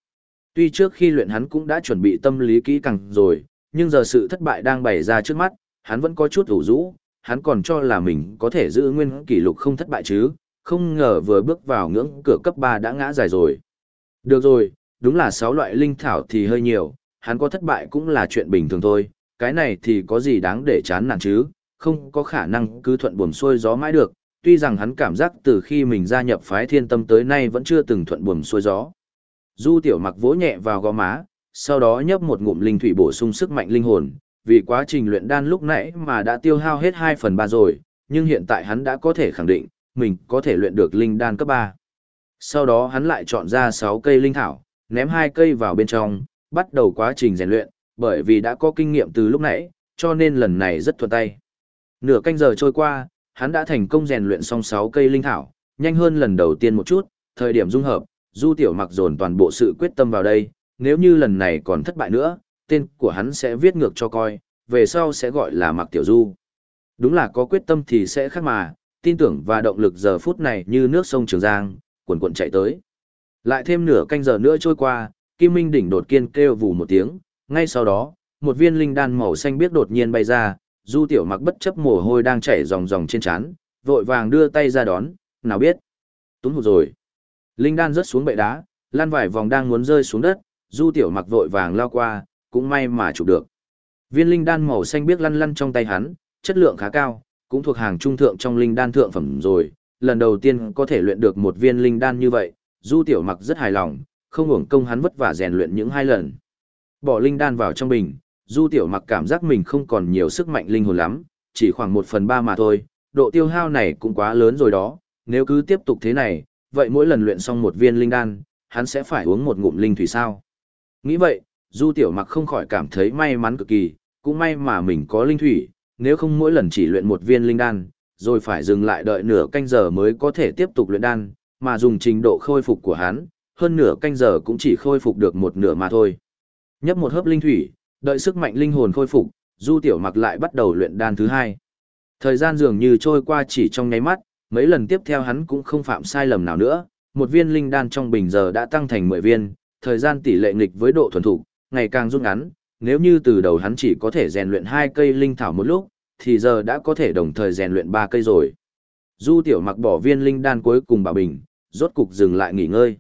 Tuy trước khi luyện hắn cũng đã chuẩn bị tâm lý kỹ càng rồi, nhưng giờ sự thất bại đang bày ra trước mắt, hắn vẫn có chút ủ rũ, hắn còn cho là mình có thể giữ nguyên kỷ lục không thất bại chứ, không ngờ vừa bước vào ngưỡng cửa cấp 3 đã ngã dài rồi. Được rồi, đúng là sáu loại linh thảo thì hơi nhiều, hắn có thất bại cũng là chuyện bình thường thôi, cái này thì có gì đáng để chán nản chứ, không có khả năng cứ thuận buồm xuôi gió mãi được, tuy rằng hắn cảm giác từ khi mình gia nhập phái thiên tâm tới nay vẫn chưa từng thuận buồm xuôi gió. Du tiểu mặc vỗ nhẹ vào gò má, sau đó nhấp một ngụm linh thủy bổ sung sức mạnh linh hồn, vì quá trình luyện đan lúc nãy mà đã tiêu hao hết 2 phần 3 rồi, nhưng hiện tại hắn đã có thể khẳng định, mình có thể luyện được linh đan cấp 3. Sau đó hắn lại chọn ra 6 cây linh thảo, ném hai cây vào bên trong, bắt đầu quá trình rèn luyện, bởi vì đã có kinh nghiệm từ lúc nãy, cho nên lần này rất thuận tay. Nửa canh giờ trôi qua, hắn đã thành công rèn luyện xong 6 cây linh thảo, nhanh hơn lần đầu tiên một chút, thời điểm dung hợp, Du Tiểu Mặc dồn toàn bộ sự quyết tâm vào đây, nếu như lần này còn thất bại nữa, tên của hắn sẽ viết ngược cho coi, về sau sẽ gọi là Mặc Tiểu Du. Đúng là có quyết tâm thì sẽ khác mà, tin tưởng và động lực giờ phút này như nước sông Trường Giang, cuồn cuộn chạy tới. Lại thêm nửa canh giờ nữa trôi qua, Kim Minh đỉnh đột kiên kêu vù một tiếng, ngay sau đó, một viên linh đan màu xanh biết đột nhiên bay ra, Du Tiểu Mặc bất chấp mồ hôi đang chảy ròng ròng trên trán, vội vàng đưa tay ra đón, nào biết. Túng hụt rồi. Linh đan rớt xuống bệ đá, lan vài vòng đang muốn rơi xuống đất, Du Tiểu Mặc vội vàng lao qua, cũng may mà chụp được. Viên linh đan màu xanh biếc lăn lăn trong tay hắn, chất lượng khá cao, cũng thuộc hàng trung thượng trong linh đan thượng phẩm rồi, lần đầu tiên có thể luyện được một viên linh đan như vậy, Du Tiểu Mặc rất hài lòng, không hưởng công hắn vất vả rèn luyện những hai lần. Bỏ linh đan vào trong bình, Du Tiểu Mặc cảm giác mình không còn nhiều sức mạnh linh hồn lắm, chỉ khoảng một phần ba mà thôi, độ tiêu hao này cũng quá lớn rồi đó, nếu cứ tiếp tục thế này, vậy mỗi lần luyện xong một viên linh đan, hắn sẽ phải uống một ngụm linh thủy sao. Nghĩ vậy, Du Tiểu Mặc không khỏi cảm thấy may mắn cực kỳ, cũng may mà mình có linh thủy, nếu không mỗi lần chỉ luyện một viên linh đan, rồi phải dừng lại đợi nửa canh giờ mới có thể tiếp tục luyện đan, mà dùng trình độ khôi phục của hắn, hơn nửa canh giờ cũng chỉ khôi phục được một nửa mà thôi. Nhấp một hớp linh thủy, đợi sức mạnh linh hồn khôi phục, Du Tiểu Mặc lại bắt đầu luyện đan thứ hai. Thời gian dường như trôi qua chỉ trong nháy mắt, mấy lần tiếp theo hắn cũng không phạm sai lầm nào nữa, một viên linh đan trong bình giờ đã tăng thành 10 viên, thời gian tỷ lệ nghịch với độ thuần thục, ngày càng rút ngắn, nếu như từ đầu hắn chỉ có thể rèn luyện hai cây linh thảo một lúc, thì giờ đã có thể đồng thời rèn luyện ba cây rồi. Du Tiểu Mặc bỏ viên linh đan cuối cùng bảo bình, rốt cục dừng lại nghỉ ngơi.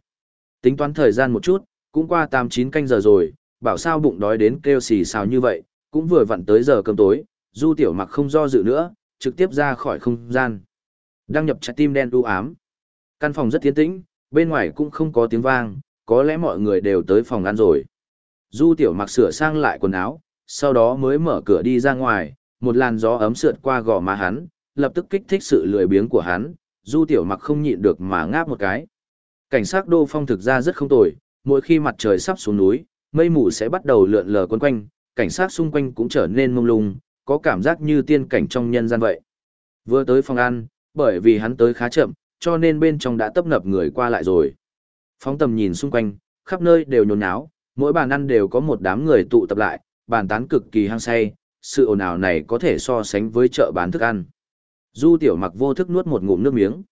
Tính toán thời gian một chút, cũng qua 8-9 canh giờ rồi, bảo sao bụng đói đến kêu xì xào như vậy, cũng vừa vặn tới giờ cơm tối, Du Tiểu Mặc không do dự nữa, trực tiếp ra khỏi không gian. Đăng nhập trái tim đen u ám. Căn phòng rất tiến tĩnh, bên ngoài cũng không có tiếng vang, có lẽ mọi người đều tới phòng ăn rồi. Du Tiểu Mặc sửa sang lại quần áo, sau đó mới mở cửa đi ra ngoài, một làn gió ấm sượt qua gò má hắn, lập tức kích thích sự lười biếng của hắn, Du Tiểu Mặc không nhịn được mà ngáp một cái. Cảnh sát Đô Phong thực ra rất không tồi, mỗi khi mặt trời sắp xuống núi, mây mù sẽ bắt đầu lượn lờ quấn quanh, cảnh sát xung quanh cũng trở nên mông lung, có cảm giác như tiên cảnh trong nhân gian vậy. Vừa tới phòng ăn, bởi vì hắn tới khá chậm, cho nên bên trong đã tấp nập người qua lại rồi. Phóng tầm nhìn xung quanh, khắp nơi đều nhốn nháo, mỗi bàn ăn đều có một đám người tụ tập lại, bàn tán cực kỳ hăng say, sự ồn ào này có thể so sánh với chợ bán thức ăn. Du tiểu mặc vô thức nuốt một ngụm nước miếng.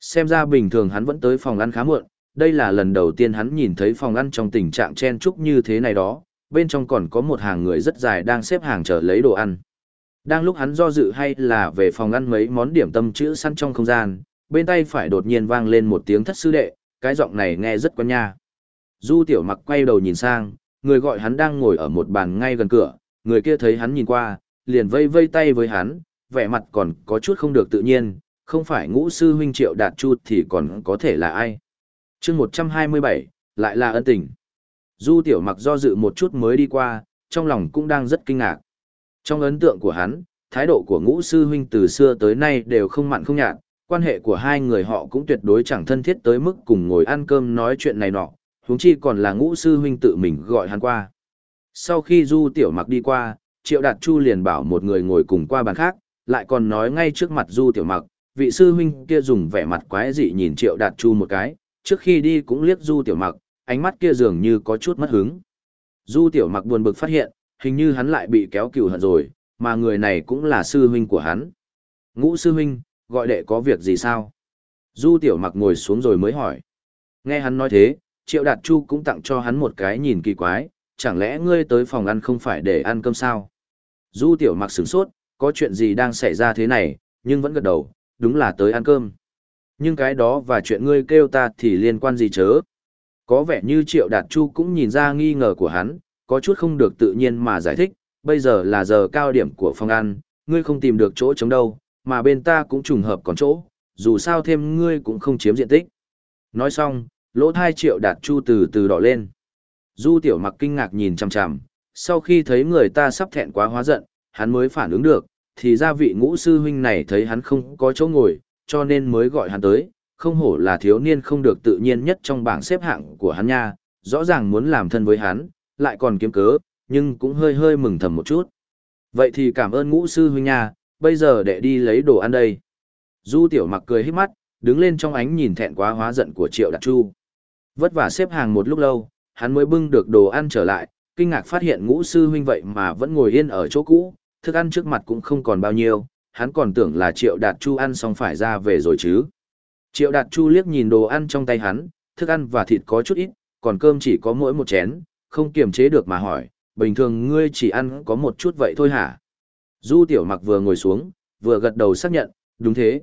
Xem ra bình thường hắn vẫn tới phòng ăn khá muộn, đây là lần đầu tiên hắn nhìn thấy phòng ăn trong tình trạng chen chúc như thế này đó, bên trong còn có một hàng người rất dài đang xếp hàng chờ lấy đồ ăn. Đang lúc hắn do dự hay là về phòng ăn mấy món điểm tâm chữ săn trong không gian, bên tay phải đột nhiên vang lên một tiếng thất sư đệ, cái giọng này nghe rất quen nha. Du tiểu mặc quay đầu nhìn sang, người gọi hắn đang ngồi ở một bàn ngay gần cửa, người kia thấy hắn nhìn qua, liền vây vây tay với hắn, vẻ mặt còn có chút không được tự nhiên, không phải ngũ sư huynh triệu đạt chu thì còn có thể là ai. chương 127, lại là ân tình. Du tiểu mặc do dự một chút mới đi qua, trong lòng cũng đang rất kinh ngạc. Trong ấn tượng của hắn, thái độ của ngũ sư huynh từ xưa tới nay đều không mặn không nhạt, quan hệ của hai người họ cũng tuyệt đối chẳng thân thiết tới mức cùng ngồi ăn cơm nói chuyện này nọ, huống chi còn là ngũ sư huynh tự mình gọi hắn qua. Sau khi Du Tiểu Mặc đi qua, Triệu Đạt Chu liền bảo một người ngồi cùng qua bàn khác, lại còn nói ngay trước mặt Du Tiểu Mặc, vị sư huynh kia dùng vẻ mặt quái dị nhìn Triệu Đạt Chu một cái, trước khi đi cũng liếc Du Tiểu Mặc, ánh mắt kia dường như có chút mất hứng. Du Tiểu Mặc buồn bực phát hiện, hình như hắn lại bị kéo cừu hận rồi, mà người này cũng là sư huynh của hắn. Ngũ sư huynh, gọi đệ có việc gì sao? Du Tiểu Mặc ngồi xuống rồi mới hỏi. Nghe hắn nói thế, Triệu Đạt Chu cũng tặng cho hắn một cái nhìn kỳ quái, chẳng lẽ ngươi tới phòng ăn không phải để ăn cơm sao? Du Tiểu Mặc sửng sốt, có chuyện gì đang xảy ra thế này, nhưng vẫn gật đầu, đúng là tới ăn cơm. Nhưng cái đó và chuyện ngươi kêu ta thì liên quan gì chớ? Có vẻ như Triệu Đạt Chu cũng nhìn ra nghi ngờ của hắn, có chút không được tự nhiên mà giải thích, bây giờ là giờ cao điểm của phòng ăn, ngươi không tìm được chỗ chống đâu, mà bên ta cũng trùng hợp còn chỗ, dù sao thêm ngươi cũng không chiếm diện tích. Nói xong, lỗ thai Triệu Đạt Chu từ từ đỏ lên. Du Tiểu Mặc kinh ngạc nhìn chằm chằm, sau khi thấy người ta sắp thẹn quá hóa giận, hắn mới phản ứng được, thì ra vị ngũ sư huynh này thấy hắn không có chỗ ngồi, cho nên mới gọi hắn tới, không hổ là thiếu niên không được tự nhiên nhất trong bảng xếp hạng của hắn nha, rõ ràng muốn làm thân với hắn, lại còn kiếm cớ, nhưng cũng hơi hơi mừng thầm một chút. Vậy thì cảm ơn ngũ sư huynh nha, bây giờ để đi lấy đồ ăn đây. Du tiểu mặc cười hít mắt, đứng lên trong ánh nhìn thẹn quá hóa giận của triệu đạt chu. Vất vả xếp hàng một lúc lâu, hắn mới bưng được đồ ăn trở lại, kinh ngạc phát hiện ngũ sư huynh vậy mà vẫn ngồi yên ở chỗ cũ, thức ăn trước mặt cũng không còn bao nhiêu, hắn còn tưởng là triệu đạt chu ăn xong phải ra về rồi chứ. Triệu đạt chu liếc nhìn đồ ăn trong tay hắn, thức ăn và thịt có chút ít, còn cơm chỉ có mỗi một chén, không kiềm chế được mà hỏi, bình thường ngươi chỉ ăn có một chút vậy thôi hả? Du tiểu mặc vừa ngồi xuống, vừa gật đầu xác nhận, đúng thế.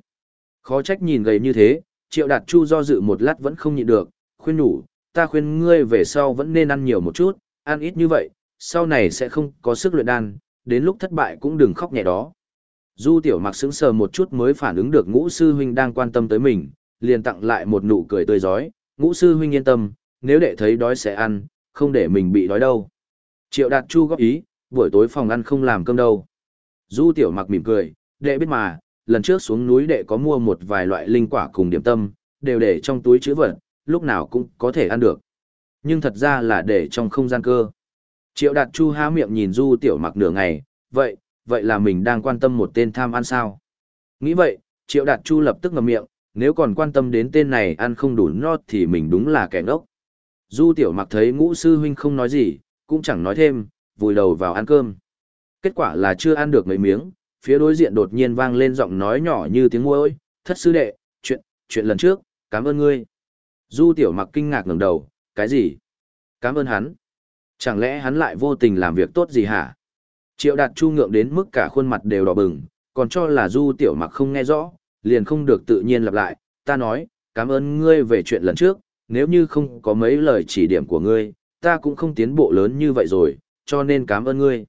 Khó trách nhìn gầy như thế, triệu đạt chu do dự một lát vẫn không nhịn được, khuyên nhủ, ta khuyên ngươi về sau vẫn nên ăn nhiều một chút, ăn ít như vậy, sau này sẽ không có sức luyện đan, đến lúc thất bại cũng đừng khóc nhẹ đó. Du tiểu mặc sững sờ một chút mới phản ứng được ngũ sư huynh đang quan tâm tới mình, liền tặng lại một nụ cười tươi giói, ngũ sư huynh yên tâm, nếu đệ thấy đói sẽ ăn, không để mình bị đói đâu. Triệu đạt chu góp ý, buổi tối phòng ăn không làm cơm đâu. Du tiểu mặc mỉm cười, đệ biết mà, lần trước xuống núi đệ có mua một vài loại linh quả cùng điểm tâm, đều để trong túi chữ vật, lúc nào cũng có thể ăn được. Nhưng thật ra là để trong không gian cơ. Triệu đạt chu há miệng nhìn du tiểu mặc nửa ngày, vậy, vậy là mình đang quan tâm một tên tham ăn sao? Nghĩ vậy, triệu đạt chu lập tức ngậm miệng, nếu còn quan tâm đến tên này ăn không đủ no thì mình đúng là kẻ ngốc. Du tiểu mặc thấy ngũ sư huynh không nói gì, cũng chẳng nói thêm, vùi đầu vào ăn cơm. Kết quả là chưa ăn được mấy miếng, phía đối diện đột nhiên vang lên giọng nói nhỏ như tiếng môi thất sư đệ, chuyện, chuyện lần trước, cảm ơn ngươi. Du tiểu mặc kinh ngạc ngẩng đầu, cái gì? Cảm ơn hắn. Chẳng lẽ hắn lại vô tình làm việc tốt gì hả? Triệu đạt chu ngượng đến mức cả khuôn mặt đều đỏ bừng, còn cho là du tiểu mặc không nghe rõ, liền không được tự nhiên lặp lại, ta nói, cảm ơn ngươi về chuyện lần trước, nếu như không có mấy lời chỉ điểm của ngươi, ta cũng không tiến bộ lớn như vậy rồi, cho nên cảm ơn ngươi.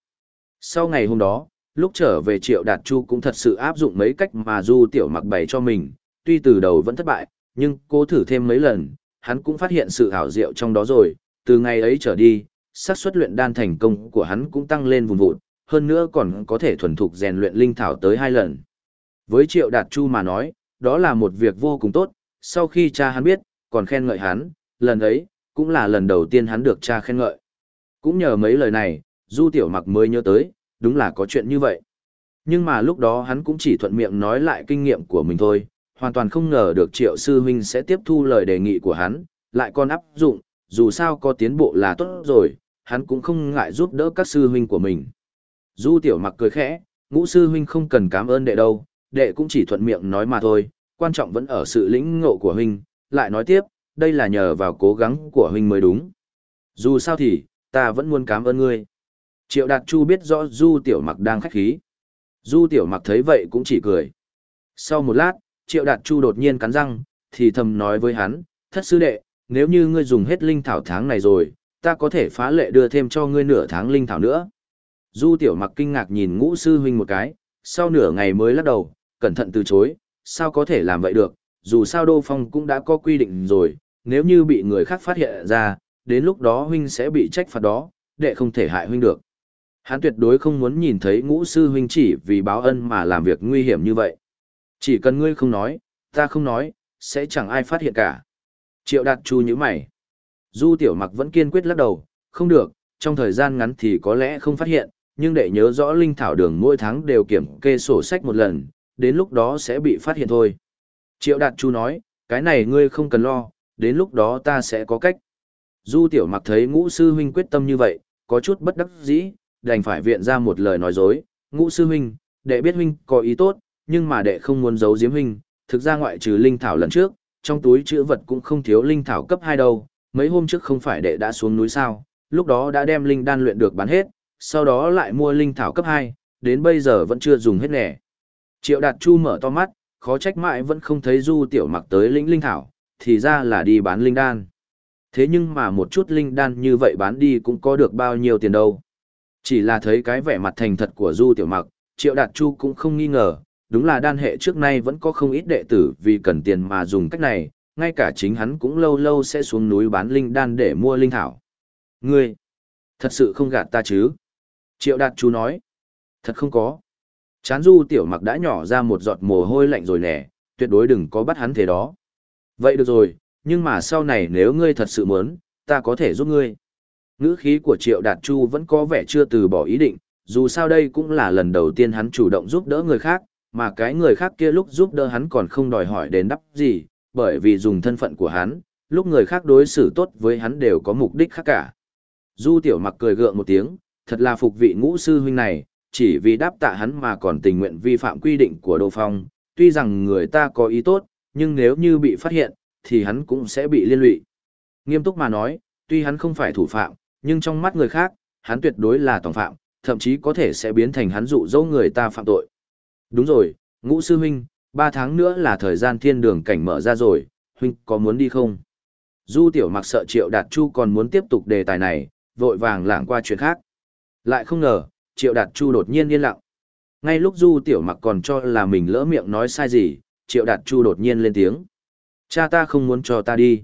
Sau ngày hôm đó, lúc trở về Triệu Đạt Chu cũng thật sự áp dụng mấy cách mà Du Tiểu Mặc bày cho mình, tuy từ đầu vẫn thất bại, nhưng cố thử thêm mấy lần, hắn cũng phát hiện sự hảo diệu trong đó rồi, từ ngày ấy trở đi, xác suất luyện đan thành công của hắn cũng tăng lên vùng vụt, hơn nữa còn có thể thuần thục rèn luyện linh thảo tới hai lần. Với Triệu Đạt Chu mà nói, đó là một việc vô cùng tốt, sau khi cha hắn biết, còn khen ngợi hắn, lần ấy, cũng là lần đầu tiên hắn được cha khen ngợi. Cũng nhờ mấy lời này, Du Tiểu Mặc mới nhớ tới, đúng là có chuyện như vậy. Nhưng mà lúc đó hắn cũng chỉ thuận miệng nói lại kinh nghiệm của mình thôi, hoàn toàn không ngờ được Triệu Sư Huynh sẽ tiếp thu lời đề nghị của hắn, lại còn áp dụng, dù sao có tiến bộ là tốt rồi, hắn cũng không ngại giúp đỡ các sư huynh của mình. Du Tiểu Mặc cười khẽ, ngũ sư huynh không cần cảm ơn đệ đâu, đệ cũng chỉ thuận miệng nói mà thôi, quan trọng vẫn ở sự lĩnh ngộ của huynh, lại nói tiếp, đây là nhờ vào cố gắng của huynh mới đúng. Dù sao thì, ta vẫn muốn cảm ơn ngươi. Triệu Đạt Chu biết rõ Du Tiểu Mặc đang khách khí. Du Tiểu Mặc thấy vậy cũng chỉ cười. Sau một lát, Triệu Đạt Chu đột nhiên cắn răng, thì thầm nói với hắn, thất sư đệ, nếu như ngươi dùng hết linh thảo tháng này rồi, ta có thể phá lệ đưa thêm cho ngươi nửa tháng linh thảo nữa. Du Tiểu Mặc kinh ngạc nhìn ngũ sư huynh một cái, sau nửa ngày mới lắc đầu, cẩn thận từ chối, sao có thể làm vậy được, dù sao Đô Phong cũng đã có quy định rồi, nếu như bị người khác phát hiện ra, đến lúc đó huynh sẽ bị trách phạt đó, đệ không thể hại huynh được. Hắn tuyệt đối không muốn nhìn thấy ngũ sư huynh chỉ vì báo ân mà làm việc nguy hiểm như vậy. Chỉ cần ngươi không nói, ta không nói, sẽ chẳng ai phát hiện cả. Triệu đạt chu như mày. Du tiểu mặc vẫn kiên quyết lắc đầu, không được, trong thời gian ngắn thì có lẽ không phát hiện, nhưng để nhớ rõ linh thảo đường mỗi tháng đều kiểm kê sổ sách một lần, đến lúc đó sẽ bị phát hiện thôi. Triệu đạt chu nói, cái này ngươi không cần lo, đến lúc đó ta sẽ có cách. Du tiểu mặc thấy ngũ sư huynh quyết tâm như vậy, có chút bất đắc dĩ, đành phải viện ra một lời nói dối. Ngũ sư huynh, đệ biết huynh có ý tốt, nhưng mà đệ không muốn giấu giếm huynh, thực ra ngoại trừ linh thảo lần trước, trong túi chữ vật cũng không thiếu linh thảo cấp 2 đâu, mấy hôm trước không phải đệ đã xuống núi sao, lúc đó đã đem linh đan luyện được bán hết, sau đó lại mua linh thảo cấp 2, đến bây giờ vẫn chưa dùng hết nẻ. Triệu Đạt Chu mở to mắt, khó trách mãi vẫn không thấy Du Tiểu Mặc tới lĩnh linh thảo, thì ra là đi bán linh đan. Thế nhưng mà một chút linh đan như vậy bán đi cũng có được bao nhiêu tiền đâu. Chỉ là thấy cái vẻ mặt thành thật của Du Tiểu Mặc, Triệu Đạt Chu cũng không nghi ngờ, đúng là đan hệ trước nay vẫn có không ít đệ tử vì cần tiền mà dùng cách này, ngay cả chính hắn cũng lâu lâu sẽ xuống núi bán linh đan để mua linh thảo. Ngươi, thật sự không gạt ta chứ? Triệu Đạt Chu nói, thật không có. Chán Du Tiểu Mặc đã nhỏ ra một giọt mồ hôi lạnh rồi nè, tuyệt đối đừng có bắt hắn thế đó. Vậy được rồi, nhưng mà sau này nếu ngươi thật sự muốn, ta có thể giúp ngươi. Ngữ khí của Triệu Đạt Chu vẫn có vẻ chưa từ bỏ ý định, dù sao đây cũng là lần đầu tiên hắn chủ động giúp đỡ người khác, mà cái người khác kia lúc giúp đỡ hắn còn không đòi hỏi đến đắp gì, bởi vì dùng thân phận của hắn, lúc người khác đối xử tốt với hắn đều có mục đích khác cả. Du Tiểu Mặc cười gượng một tiếng, thật là phục vị ngũ sư huynh này, chỉ vì đáp tạ hắn mà còn tình nguyện vi phạm quy định của Đô Phong, tuy rằng người ta có ý tốt, nhưng nếu như bị phát hiện, thì hắn cũng sẽ bị liên lụy. Nghiêm túc mà nói, tuy hắn không phải thủ phạm, nhưng trong mắt người khác, hắn tuyệt đối là tòng phạm, thậm chí có thể sẽ biến thành hắn dụ dỗ người ta phạm tội. Đúng rồi, ngũ sư huynh, ba tháng nữa là thời gian thiên đường cảnh mở ra rồi, huynh có muốn đi không? Du tiểu mặc sợ triệu đạt chu còn muốn tiếp tục đề tài này, vội vàng lảng qua chuyện khác. Lại không ngờ, triệu đạt chu đột nhiên yên lặng. Ngay lúc du tiểu mặc còn cho là mình lỡ miệng nói sai gì, triệu đạt chu đột nhiên lên tiếng. Cha ta không muốn cho ta đi.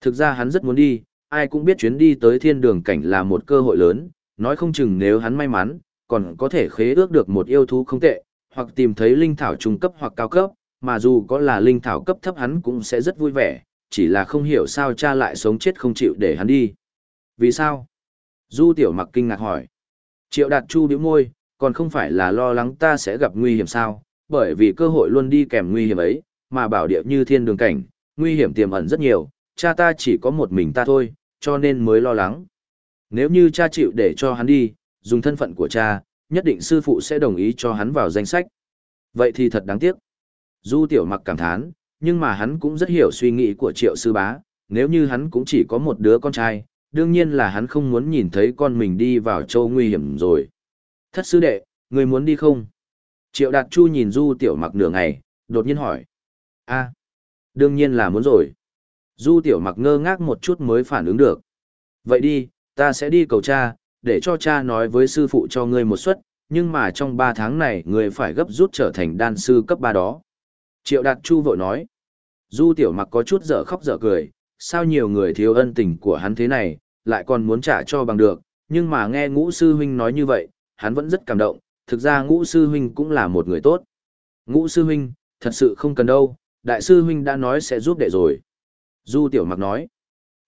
Thực ra hắn rất muốn đi, ai cũng biết chuyến đi tới thiên đường cảnh là một cơ hội lớn, nói không chừng nếu hắn may mắn, còn có thể khế ước được một yêu thú không tệ, hoặc tìm thấy linh thảo trung cấp hoặc cao cấp, mà dù có là linh thảo cấp thấp hắn cũng sẽ rất vui vẻ, chỉ là không hiểu sao cha lại sống chết không chịu để hắn đi. Vì sao? Du tiểu mặc kinh ngạc hỏi. Triệu đạt chu biểu môi, còn không phải là lo lắng ta sẽ gặp nguy hiểm sao, bởi vì cơ hội luôn đi kèm nguy hiểm ấy, mà bảo địa như thiên đường cảnh, nguy hiểm tiềm ẩn rất nhiều, cha ta chỉ có một mình ta thôi, cho nên mới lo lắng. Nếu như cha chịu để cho hắn đi, dùng thân phận của cha, nhất định sư phụ sẽ đồng ý cho hắn vào danh sách. Vậy thì thật đáng tiếc. Du tiểu mặc cảm thán, nhưng mà hắn cũng rất hiểu suy nghĩ của triệu sư bá, nếu như hắn cũng chỉ có một đứa con trai, đương nhiên là hắn không muốn nhìn thấy con mình đi vào châu nguy hiểm rồi. Thất sư đệ, người muốn đi không? Triệu đạt chu nhìn du tiểu mặc nửa ngày, đột nhiên hỏi. a đương nhiên là muốn rồi. Du tiểu mặc ngơ ngác một chút mới phản ứng được. Vậy đi, ta sẽ đi cầu cha, để cho cha nói với sư phụ cho ngươi một suất, nhưng mà trong ba tháng này ngươi phải gấp rút trở thành đan sư cấp ba đó. Triệu Đạt Chu vội nói. Du tiểu mặc có chút dở khóc dở cười, sao nhiều người thiếu ân tình của hắn thế này, lại còn muốn trả cho bằng được, nhưng mà nghe ngũ sư huynh nói như vậy, hắn vẫn rất cảm động, thực ra ngũ sư huynh cũng là một người tốt. Ngũ sư huynh, thật sự không cần đâu, đại sư huynh đã nói sẽ giúp đệ rồi. Du tiểu mặc nói.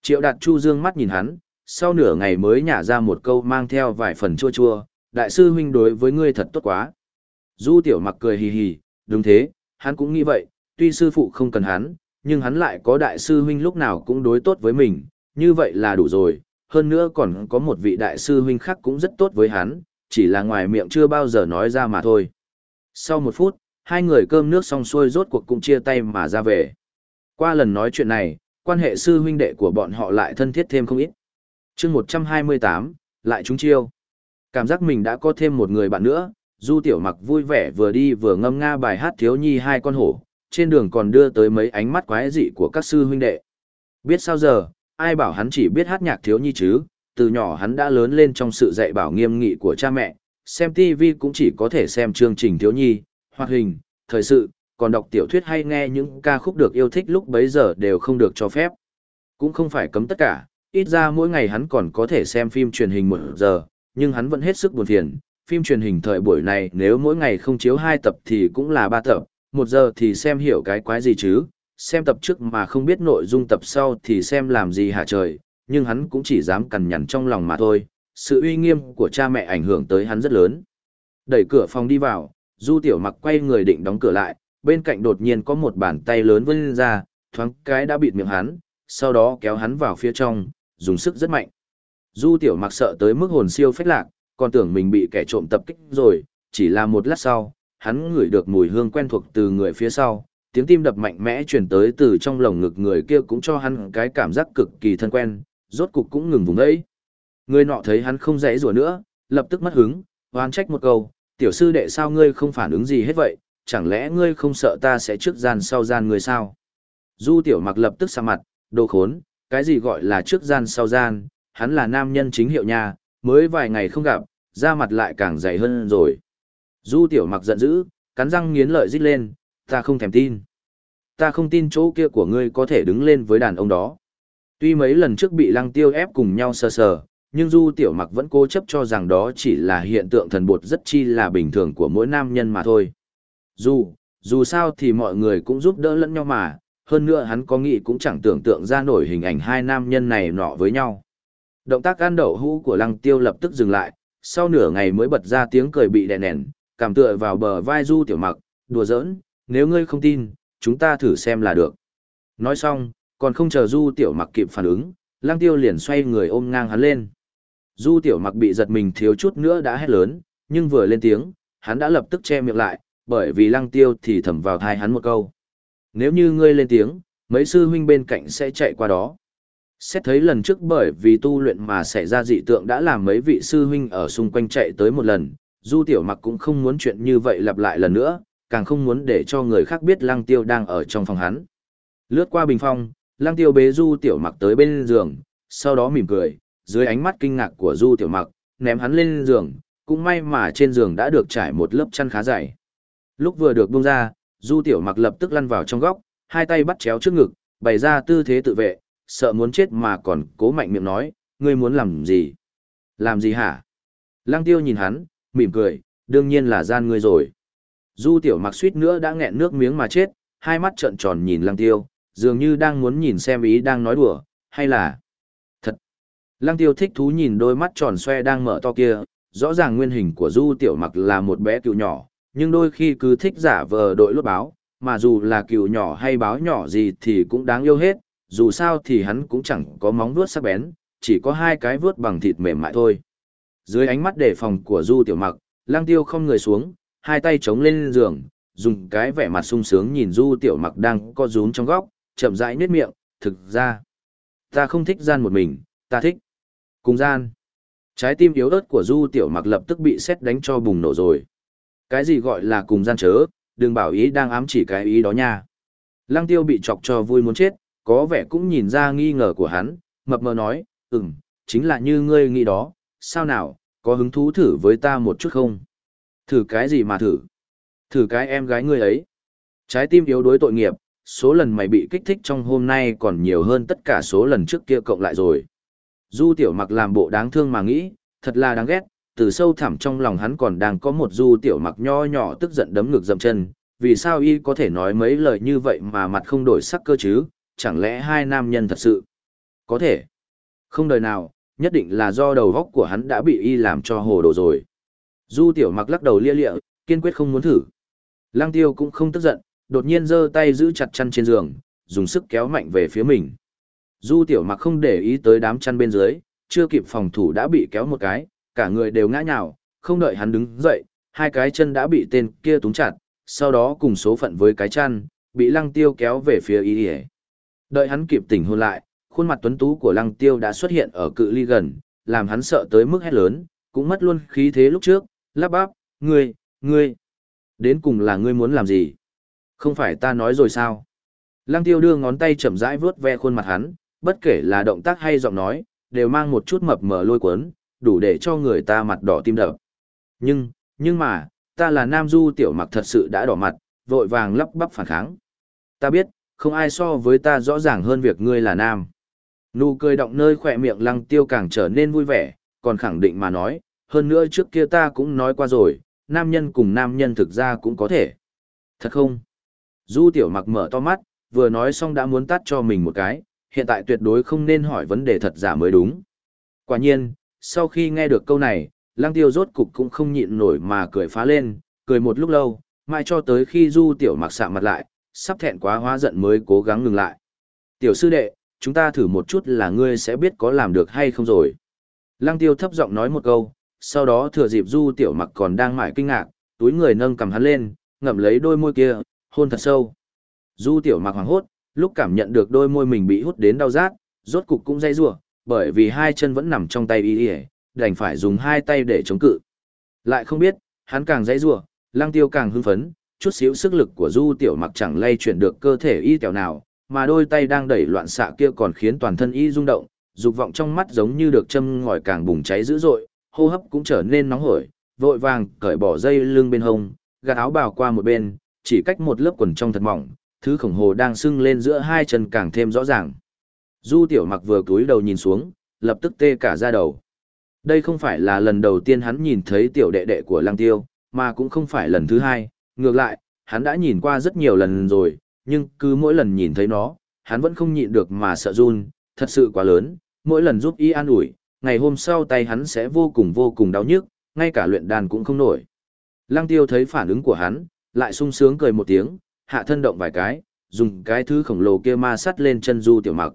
Triệu đạt chu dương mắt nhìn hắn, sau nửa ngày mới nhả ra một câu mang theo vài phần chua chua, đại sư huynh đối với ngươi thật tốt quá. Du tiểu mặc cười hì hì, đúng thế, hắn cũng nghĩ vậy, tuy sư phụ không cần hắn, nhưng hắn lại có đại sư huynh lúc nào cũng đối tốt với mình, như vậy là đủ rồi, hơn nữa còn có một vị đại sư huynh khác cũng rất tốt với hắn, chỉ là ngoài miệng chưa bao giờ nói ra mà thôi. Sau một phút, hai người cơm nước xong xuôi rốt cuộc cũng chia tay mà ra về. Qua lần nói chuyện này, quan hệ sư huynh đệ của bọn họ lại thân thiết thêm không ít. chương 128, lại chúng chiêu. Cảm giác mình đã có thêm một người bạn nữa, Du Tiểu Mặc vui vẻ vừa đi vừa ngâm nga bài hát thiếu nhi hai con hổ, trên đường còn đưa tới mấy ánh mắt quái dị của các sư huynh đệ. Biết sao giờ, ai bảo hắn chỉ biết hát nhạc thiếu nhi chứ, từ nhỏ hắn đã lớn lên trong sự dạy bảo nghiêm nghị của cha mẹ, xem TV cũng chỉ có thể xem chương trình thiếu nhi, hoạt hình, thời sự, còn đọc tiểu thuyết hay nghe những ca khúc được yêu thích lúc bấy giờ đều không được cho phép. Cũng không phải cấm tất cả, ít ra mỗi ngày hắn còn có thể xem phim truyền hình một giờ, nhưng hắn vẫn hết sức buồn phiền. Phim truyền hình thời buổi này nếu mỗi ngày không chiếu hai tập thì cũng là ba tập, một giờ thì xem hiểu cái quái gì chứ, xem tập trước mà không biết nội dung tập sau thì xem làm gì hả trời, nhưng hắn cũng chỉ dám cằn nhằn trong lòng mà thôi, sự uy nghiêm của cha mẹ ảnh hưởng tới hắn rất lớn. Đẩy cửa phòng đi vào, Du Tiểu Mặc quay người định đóng cửa lại, bên cạnh đột nhiên có một bàn tay lớn vươn ra, thoáng cái đã bịt miệng hắn, sau đó kéo hắn vào phía trong, dùng sức rất mạnh. Du tiểu mặc sợ tới mức hồn siêu phách lạc, còn tưởng mình bị kẻ trộm tập kích rồi, chỉ là một lát sau, hắn ngửi được mùi hương quen thuộc từ người phía sau, tiếng tim đập mạnh mẽ truyền tới từ trong lồng ngực người kia cũng cho hắn cái cảm giác cực kỳ thân quen, rốt cục cũng ngừng vùng đấy. Người nọ thấy hắn không dễ rủa nữa, lập tức mất hứng, hoan trách một câu, tiểu sư đệ sao ngươi không phản ứng gì hết vậy, chẳng lẽ ngươi không sợ ta sẽ trước gian sau gian ngươi sao? Du tiểu mặc lập tức xa mặt, đồ khốn, cái gì gọi là trước gian sau gian, hắn là nam nhân chính hiệu nhà, mới vài ngày không gặp, da mặt lại càng dày hơn rồi. Du tiểu mặc giận dữ, cắn răng nghiến lợi rít lên, ta không thèm tin. Ta không tin chỗ kia của ngươi có thể đứng lên với đàn ông đó. Tuy mấy lần trước bị lăng tiêu ép cùng nhau sờ sờ, nhưng Du Tiểu Mặc vẫn cố chấp cho rằng đó chỉ là hiện tượng thần bột rất chi là bình thường của mỗi nam nhân mà thôi. Dù, dù sao thì mọi người cũng giúp đỡ lẫn nhau mà, hơn nữa hắn có nghĩ cũng chẳng tưởng tượng ra nổi hình ảnh hai nam nhân này nọ với nhau. Động tác ăn đậu hũ của lăng tiêu lập tức dừng lại, sau nửa ngày mới bật ra tiếng cười bị đè nén, cảm tựa vào bờ vai Du Tiểu Mặc, đùa giỡn, nếu ngươi không tin, chúng ta thử xem là được. Nói xong, còn không chờ Du Tiểu Mặc kịp phản ứng, lăng tiêu liền xoay người ôm ngang hắn lên. Du Tiểu Mặc bị giật mình thiếu chút nữa đã hét lớn, nhưng vừa lên tiếng, hắn đã lập tức che miệng lại, bởi vì lăng tiêu thì thầm vào thai hắn một câu. Nếu như ngươi lên tiếng, mấy sư huynh bên cạnh sẽ chạy qua đó. Xét thấy lần trước bởi vì tu luyện mà xảy ra dị tượng đã làm mấy vị sư huynh ở xung quanh chạy tới một lần, Du Tiểu Mặc cũng không muốn chuyện như vậy lặp lại lần nữa, càng không muốn để cho người khác biết Lăng Tiêu đang ở trong phòng hắn. Lướt qua bình phong, Lăng Tiêu bế Du Tiểu Mặc tới bên giường, sau đó mỉm cười, dưới ánh mắt kinh ngạc của Du Tiểu Mặc, ném hắn lên giường, cũng may mà trên giường đã được trải một lớp chăn khá dày. Lúc vừa được buông ra, Du Tiểu Mặc lập tức lăn vào trong góc, hai tay bắt chéo trước ngực, bày ra tư thế tự vệ, sợ muốn chết mà còn cố mạnh miệng nói, ngươi muốn làm gì? Làm gì hả? Lăng Tiêu nhìn hắn, mỉm cười, đương nhiên là gian ngươi rồi. Du Tiểu Mặc suýt nữa đã nghẹn nước miếng mà chết, hai mắt trợn tròn nhìn Lăng Tiêu, dường như đang muốn nhìn xem ý đang nói đùa, hay là thật. Lăng tiêu thích thú nhìn đôi mắt tròn xoe đang mở to kia, rõ ràng nguyên hình của Du Tiểu Mặc là một bé cựu nhỏ, nhưng đôi khi cứ thích giả vờ đội lốt báo, mà dù là cừu nhỏ hay báo nhỏ gì thì cũng đáng yêu hết, dù sao thì hắn cũng chẳng có móng vuốt sắc bén, chỉ có hai cái vuốt bằng thịt mềm mại thôi. Dưới ánh mắt đề phòng của Du Tiểu Mặc, Lăng Tiêu không người xuống, hai tay chống lên giường, dùng cái vẻ mặt sung sướng nhìn Du Tiểu Mặc đang co rúm trong góc, chậm rãi nhếch miệng, thực ra, ta không thích gian một mình, ta thích Cùng gian. Trái tim yếu ớt của Du Tiểu Mặc lập tức bị xét đánh cho bùng nổ rồi. Cái gì gọi là cùng gian chớ, đừng bảo ý đang ám chỉ cái ý đó nha. Lăng tiêu bị chọc cho vui muốn chết, có vẻ cũng nhìn ra nghi ngờ của hắn, mập mờ nói, ừm, chính là như ngươi nghĩ đó, sao nào, có hứng thú thử với ta một chút không? Thử cái gì mà thử? Thử cái em gái ngươi ấy. Trái tim yếu đuối tội nghiệp, số lần mày bị kích thích trong hôm nay còn nhiều hơn tất cả số lần trước kia cộng lại rồi. Du tiểu mặc làm bộ đáng thương mà nghĩ, thật là đáng ghét, từ sâu thẳm trong lòng hắn còn đang có một du tiểu mặc nho nhỏ tức giận đấm ngực dậm chân, vì sao y có thể nói mấy lời như vậy mà mặt không đổi sắc cơ chứ, chẳng lẽ hai nam nhân thật sự? Có thể. Không đời nào, nhất định là do đầu góc của hắn đã bị y làm cho hồ đồ rồi. Du tiểu mặc lắc đầu lia lịa, kiên quyết không muốn thử. lang tiêu cũng không tức giận, đột nhiên giơ tay giữ chặt chăn trên giường, dùng sức kéo mạnh về phía mình. Du tiểu mặc không để ý tới đám chăn bên dưới, chưa kịp phòng thủ đã bị kéo một cái, cả người đều ngã nhào, không đợi hắn đứng dậy, hai cái chân đã bị tên kia túng chặt, sau đó cùng số phận với cái chăn, bị lăng tiêu kéo về phía y ỉa đợi hắn kịp tỉnh hôn lại khuôn mặt tuấn tú của lăng tiêu đã xuất hiện ở cự ly gần làm hắn sợ tới mức hét lớn cũng mất luôn khí thế lúc trước lắp bắp ngươi ngươi đến cùng là ngươi muốn làm gì? Không phải ta nói rồi sao? Lăng tiêu đưa ngón tay chậm rãi vướt ve khuôn mặt hắn bất kể là động tác hay giọng nói, đều mang một chút mập mờ lôi cuốn, đủ để cho người ta mặt đỏ tim đập. Nhưng, nhưng mà, ta là nam du tiểu mặc thật sự đã đỏ mặt, vội vàng lắp bắp phản kháng. Ta biết, không ai so với ta rõ ràng hơn việc ngươi là nam. Nụ cười động nơi khỏe miệng lăng tiêu càng trở nên vui vẻ, còn khẳng định mà nói, hơn nữa trước kia ta cũng nói qua rồi, nam nhân cùng nam nhân thực ra cũng có thể. Thật không? Du tiểu mặc mở to mắt, vừa nói xong đã muốn tắt cho mình một cái, hiện tại tuyệt đối không nên hỏi vấn đề thật giả mới đúng. Quả nhiên, sau khi nghe được câu này, lăng tiêu rốt cục cũng không nhịn nổi mà cười phá lên, cười một lúc lâu, mãi cho tới khi du tiểu mặc sạ mặt lại, sắp thẹn quá hóa giận mới cố gắng ngừng lại. Tiểu sư đệ, chúng ta thử một chút là ngươi sẽ biết có làm được hay không rồi. Lăng tiêu thấp giọng nói một câu, sau đó thừa dịp du tiểu mặc còn đang mải kinh ngạc, túi người nâng cầm hắn lên, ngậm lấy đôi môi kia, hôn thật sâu. Du tiểu mặc hoảng hốt, lúc cảm nhận được đôi môi mình bị hút đến đau rát, rốt cục cũng dây rủa, bởi vì hai chân vẫn nằm trong tay y y, đành phải dùng hai tay để chống cự. Lại không biết, hắn càng dãy giụa Lăng Tiêu càng hưng phấn, chút xíu sức lực của Du Tiểu Mặc chẳng lay chuyển được cơ thể y tiểu nào, mà đôi tay đang đẩy loạn xạ kia còn khiến toàn thân y rung động, dục vọng trong mắt giống như được châm ngòi càng bùng cháy dữ dội, hô hấp cũng trở nên nóng hổi, vội vàng cởi bỏ dây lưng bên hông, gạt áo bào qua một bên, chỉ cách một lớp quần trong thật mỏng, thứ khổng hồ đang sưng lên giữa hai chân càng thêm rõ ràng. Du tiểu mặc vừa cúi đầu nhìn xuống, lập tức tê cả da đầu. Đây không phải là lần đầu tiên hắn nhìn thấy tiểu đệ đệ của lăng tiêu, mà cũng không phải lần thứ hai, ngược lại, hắn đã nhìn qua rất nhiều lần rồi, nhưng cứ mỗi lần nhìn thấy nó, hắn vẫn không nhịn được mà sợ run, thật sự quá lớn, mỗi lần giúp y an ủi, ngày hôm sau tay hắn sẽ vô cùng vô cùng đau nhức, ngay cả luyện đàn cũng không nổi. Lăng tiêu thấy phản ứng của hắn, lại sung sướng cười một tiếng, hạ thân động vài cái, dùng cái thứ khổng lồ kia ma sắt lên chân du tiểu mặc.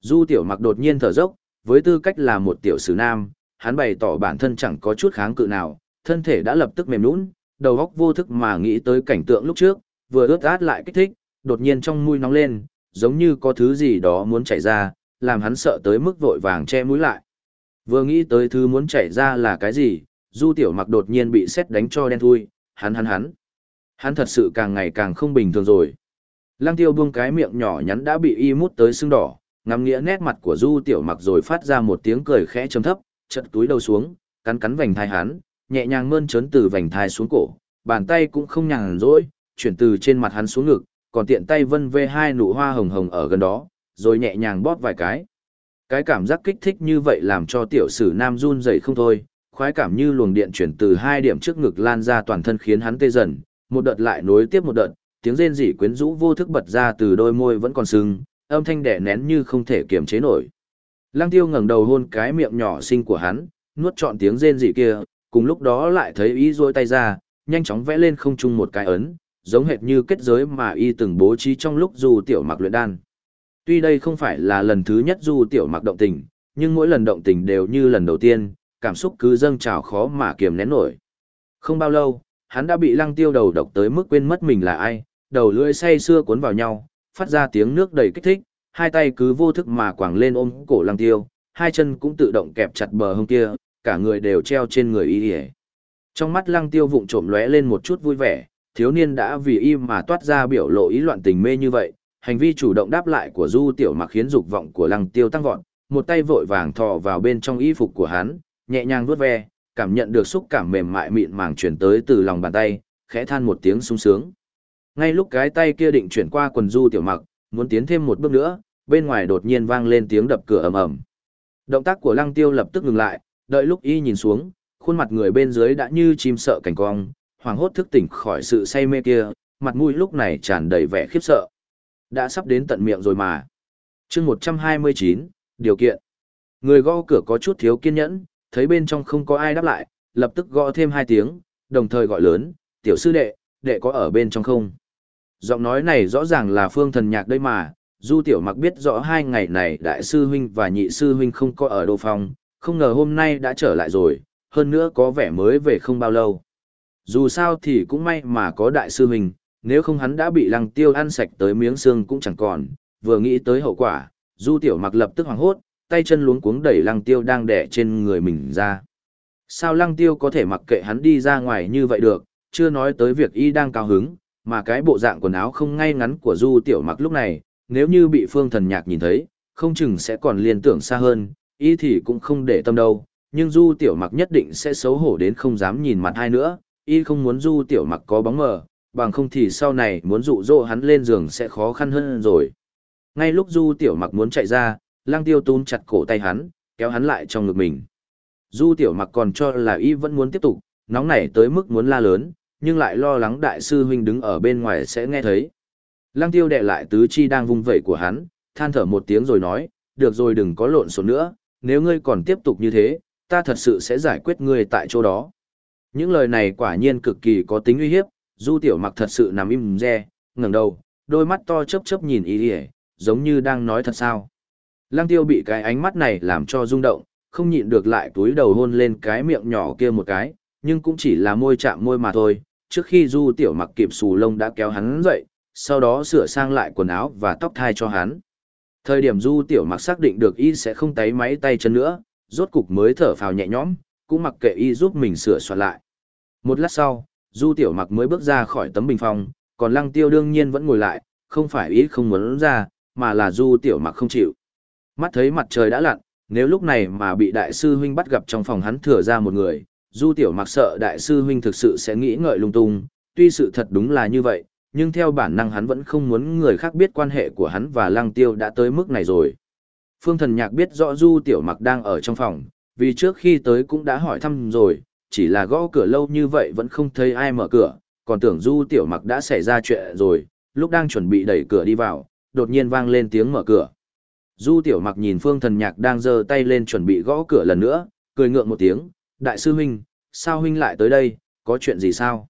Du tiểu mặc đột nhiên thở dốc, với tư cách là một tiểu sử nam, hắn bày tỏ bản thân chẳng có chút kháng cự nào, thân thể đã lập tức mềm nũng, đầu óc vô thức mà nghĩ tới cảnh tượng lúc trước, vừa ướt át lại kích thích, đột nhiên trong mũi nóng lên, giống như có thứ gì đó muốn chảy ra, làm hắn sợ tới mức vội vàng che mũi lại. Vừa nghĩ tới thứ muốn chảy ra là cái gì, Du Tiểu Mặc đột nhiên bị xét đánh cho đen thui, hắn hắn hắn. Hắn thật sự càng ngày càng không bình thường rồi. Lăng Tiêu buông cái miệng nhỏ nhắn đã bị y mút tới sưng đỏ, ngắm nghĩa nét mặt của Du Tiểu Mặc rồi phát ra một tiếng cười khẽ trầm thấp, chật túi đầu xuống, cắn cắn vành thai hắn, nhẹ nhàng mơn trớn từ vành thai xuống cổ, bàn tay cũng không nhàn rỗi, chuyển từ trên mặt hắn xuống ngực, còn tiện tay vân vê hai nụ hoa hồng hồng ở gần đó, rồi nhẹ nhàng bóp vài cái. Cái cảm giác kích thích như vậy làm cho tiểu sử nam run dậy không thôi, khoái cảm như luồng điện chuyển từ hai điểm trước ngực lan ra toàn thân khiến hắn tê dần, một đợt lại nối tiếp một đợt, tiếng rên rỉ quyến rũ vô thức bật ra từ đôi môi vẫn còn sưng, âm thanh đẻ nén như không thể kiềm chế nổi. Lăng tiêu ngẩng đầu hôn cái miệng nhỏ xinh của hắn, nuốt trọn tiếng rên rỉ kia, cùng lúc đó lại thấy ý rôi tay ra, nhanh chóng vẽ lên không trung một cái ấn, giống hệt như kết giới mà y từng bố trí trong lúc du tiểu mặc luyện đan. Tuy đây không phải là lần thứ nhất du tiểu mặc động tình, nhưng mỗi lần động tình đều như lần đầu tiên, cảm xúc cứ dâng trào khó mà kiềm nén nổi. Không bao lâu, hắn đã bị lăng tiêu đầu độc tới mức quên mất mình là ai, đầu lưỡi say xưa cuốn vào nhau, phát ra tiếng nước đầy kích thích, hai tay cứ vô thức mà quàng lên ôm cổ lăng tiêu, hai chân cũng tự động kẹp chặt bờ hông kia, cả người đều treo trên người y hề. trong mắt lăng tiêu vụng trộm lóe lên một chút vui vẻ thiếu niên đã vì y mà toát ra biểu lộ ý loạn tình mê như vậy hành vi chủ động đáp lại của du tiểu mặc khiến dục vọng của lăng tiêu tăng vọt một tay vội vàng thò vào bên trong y phục của hắn nhẹ nhàng vuốt ve cảm nhận được xúc cảm mềm mại mịn màng chuyển tới từ lòng bàn tay khẽ than một tiếng sung sướng ngay lúc cái tay kia định chuyển qua quần du tiểu mặc muốn tiến thêm một bước nữa bên ngoài đột nhiên vang lên tiếng đập cửa ầm ầm động tác của lăng tiêu lập tức ngừng lại đợi lúc y nhìn xuống, khuôn mặt người bên dưới đã như chim sợ cảnh cong, hoảng hốt thức tỉnh khỏi sự say mê kia, mặt mũi lúc này tràn đầy vẻ khiếp sợ. Đã sắp đến tận miệng rồi mà. chương 129, điều kiện. Người gõ cửa có chút thiếu kiên nhẫn, thấy bên trong không có ai đáp lại, lập tức gõ thêm hai tiếng, đồng thời gọi lớn, tiểu sư đệ, đệ có ở bên trong không? Giọng nói này rõ ràng là phương thần nhạc đây mà, du tiểu mặc biết rõ hai ngày này đại sư huynh và nhị sư huynh không có ở đô phòng, không ngờ hôm nay đã trở lại rồi, hơn nữa có vẻ mới về không bao lâu. Dù sao thì cũng may mà có đại sư huynh, nếu không hắn đã bị lăng tiêu ăn sạch tới miếng xương cũng chẳng còn, vừa nghĩ tới hậu quả, du tiểu mặc lập tức hoảng hốt, tay chân luống cuống đẩy lăng tiêu đang đẻ trên người mình ra. Sao lăng tiêu có thể mặc kệ hắn đi ra ngoài như vậy được, chưa nói tới việc y đang cao hứng, mà cái bộ dạng quần áo không ngay ngắn của du tiểu mặc lúc này, nếu như bị phương thần nhạc nhìn thấy, không chừng sẽ còn liên tưởng xa hơn, y thì cũng không để tâm đâu, nhưng du tiểu mặc nhất định sẽ xấu hổ đến không dám nhìn mặt hai nữa, y không muốn du tiểu mặc có bóng mờ, bằng không thì sau này muốn dụ dỗ hắn lên giường sẽ khó khăn hơn rồi. Ngay lúc du tiểu mặc muốn chạy ra, lang tiêu túm chặt cổ tay hắn, kéo hắn lại trong ngực mình. Du tiểu mặc còn cho là y vẫn muốn tiếp tục, nóng nảy tới mức muốn la lớn, nhưng lại lo lắng đại sư huynh đứng ở bên ngoài sẽ nghe thấy. Lăng tiêu đệ lại tứ chi đang vung vẩy của hắn, than thở một tiếng rồi nói, được rồi đừng có lộn xộn nữa, nếu ngươi còn tiếp tục như thế, ta thật sự sẽ giải quyết ngươi tại chỗ đó. Những lời này quả nhiên cực kỳ có tính uy hiếp, Du Tiểu Mặc thật sự nằm im re, ngẩng đầu, đôi mắt to chớp chớp nhìn ý ý, giống như đang nói thật sao. Lăng Tiêu bị cái ánh mắt này làm cho rung động, không nhịn được lại túi đầu hôn lên cái miệng nhỏ kia một cái, nhưng cũng chỉ là môi chạm môi mà thôi. Trước khi Du Tiểu Mặc kịp xù lông đã kéo hắn dậy, sau đó sửa sang lại quần áo và tóc thai cho hắn. Thời điểm Du Tiểu Mặc xác định được y sẽ không tái máy tay chân nữa, rốt cục mới thở phào nhẹ nhõm, cũng mặc kệ y giúp mình sửa soạn lại. Một lát sau, Du Tiểu Mặc mới bước ra khỏi tấm bình phong, còn Lăng Tiêu đương nhiên vẫn ngồi lại, không phải Y không muốn ra, mà là du tiểu mặc không chịu. Mắt thấy mặt trời đã lặn, nếu lúc này mà bị đại sư huynh bắt gặp trong phòng hắn thừa ra một người, du tiểu mặc sợ đại sư huynh thực sự sẽ nghĩ ngợi lung tung, tuy sự thật đúng là như vậy, nhưng theo bản năng hắn vẫn không muốn người khác biết quan hệ của hắn và lăng tiêu đã tới mức này rồi. Phương thần nhạc biết rõ du tiểu mặc đang ở trong phòng, vì trước khi tới cũng đã hỏi thăm rồi, chỉ là gõ cửa lâu như vậy vẫn không thấy ai mở cửa, còn tưởng du tiểu mặc đã xảy ra chuyện rồi, lúc đang chuẩn bị đẩy cửa đi vào, đột nhiên vang lên tiếng mở cửa. Du tiểu mặc nhìn phương thần nhạc đang giơ tay lên chuẩn bị gõ cửa lần nữa, cười ngượng một tiếng, đại sư huynh, sao huynh lại tới đây, có chuyện gì sao?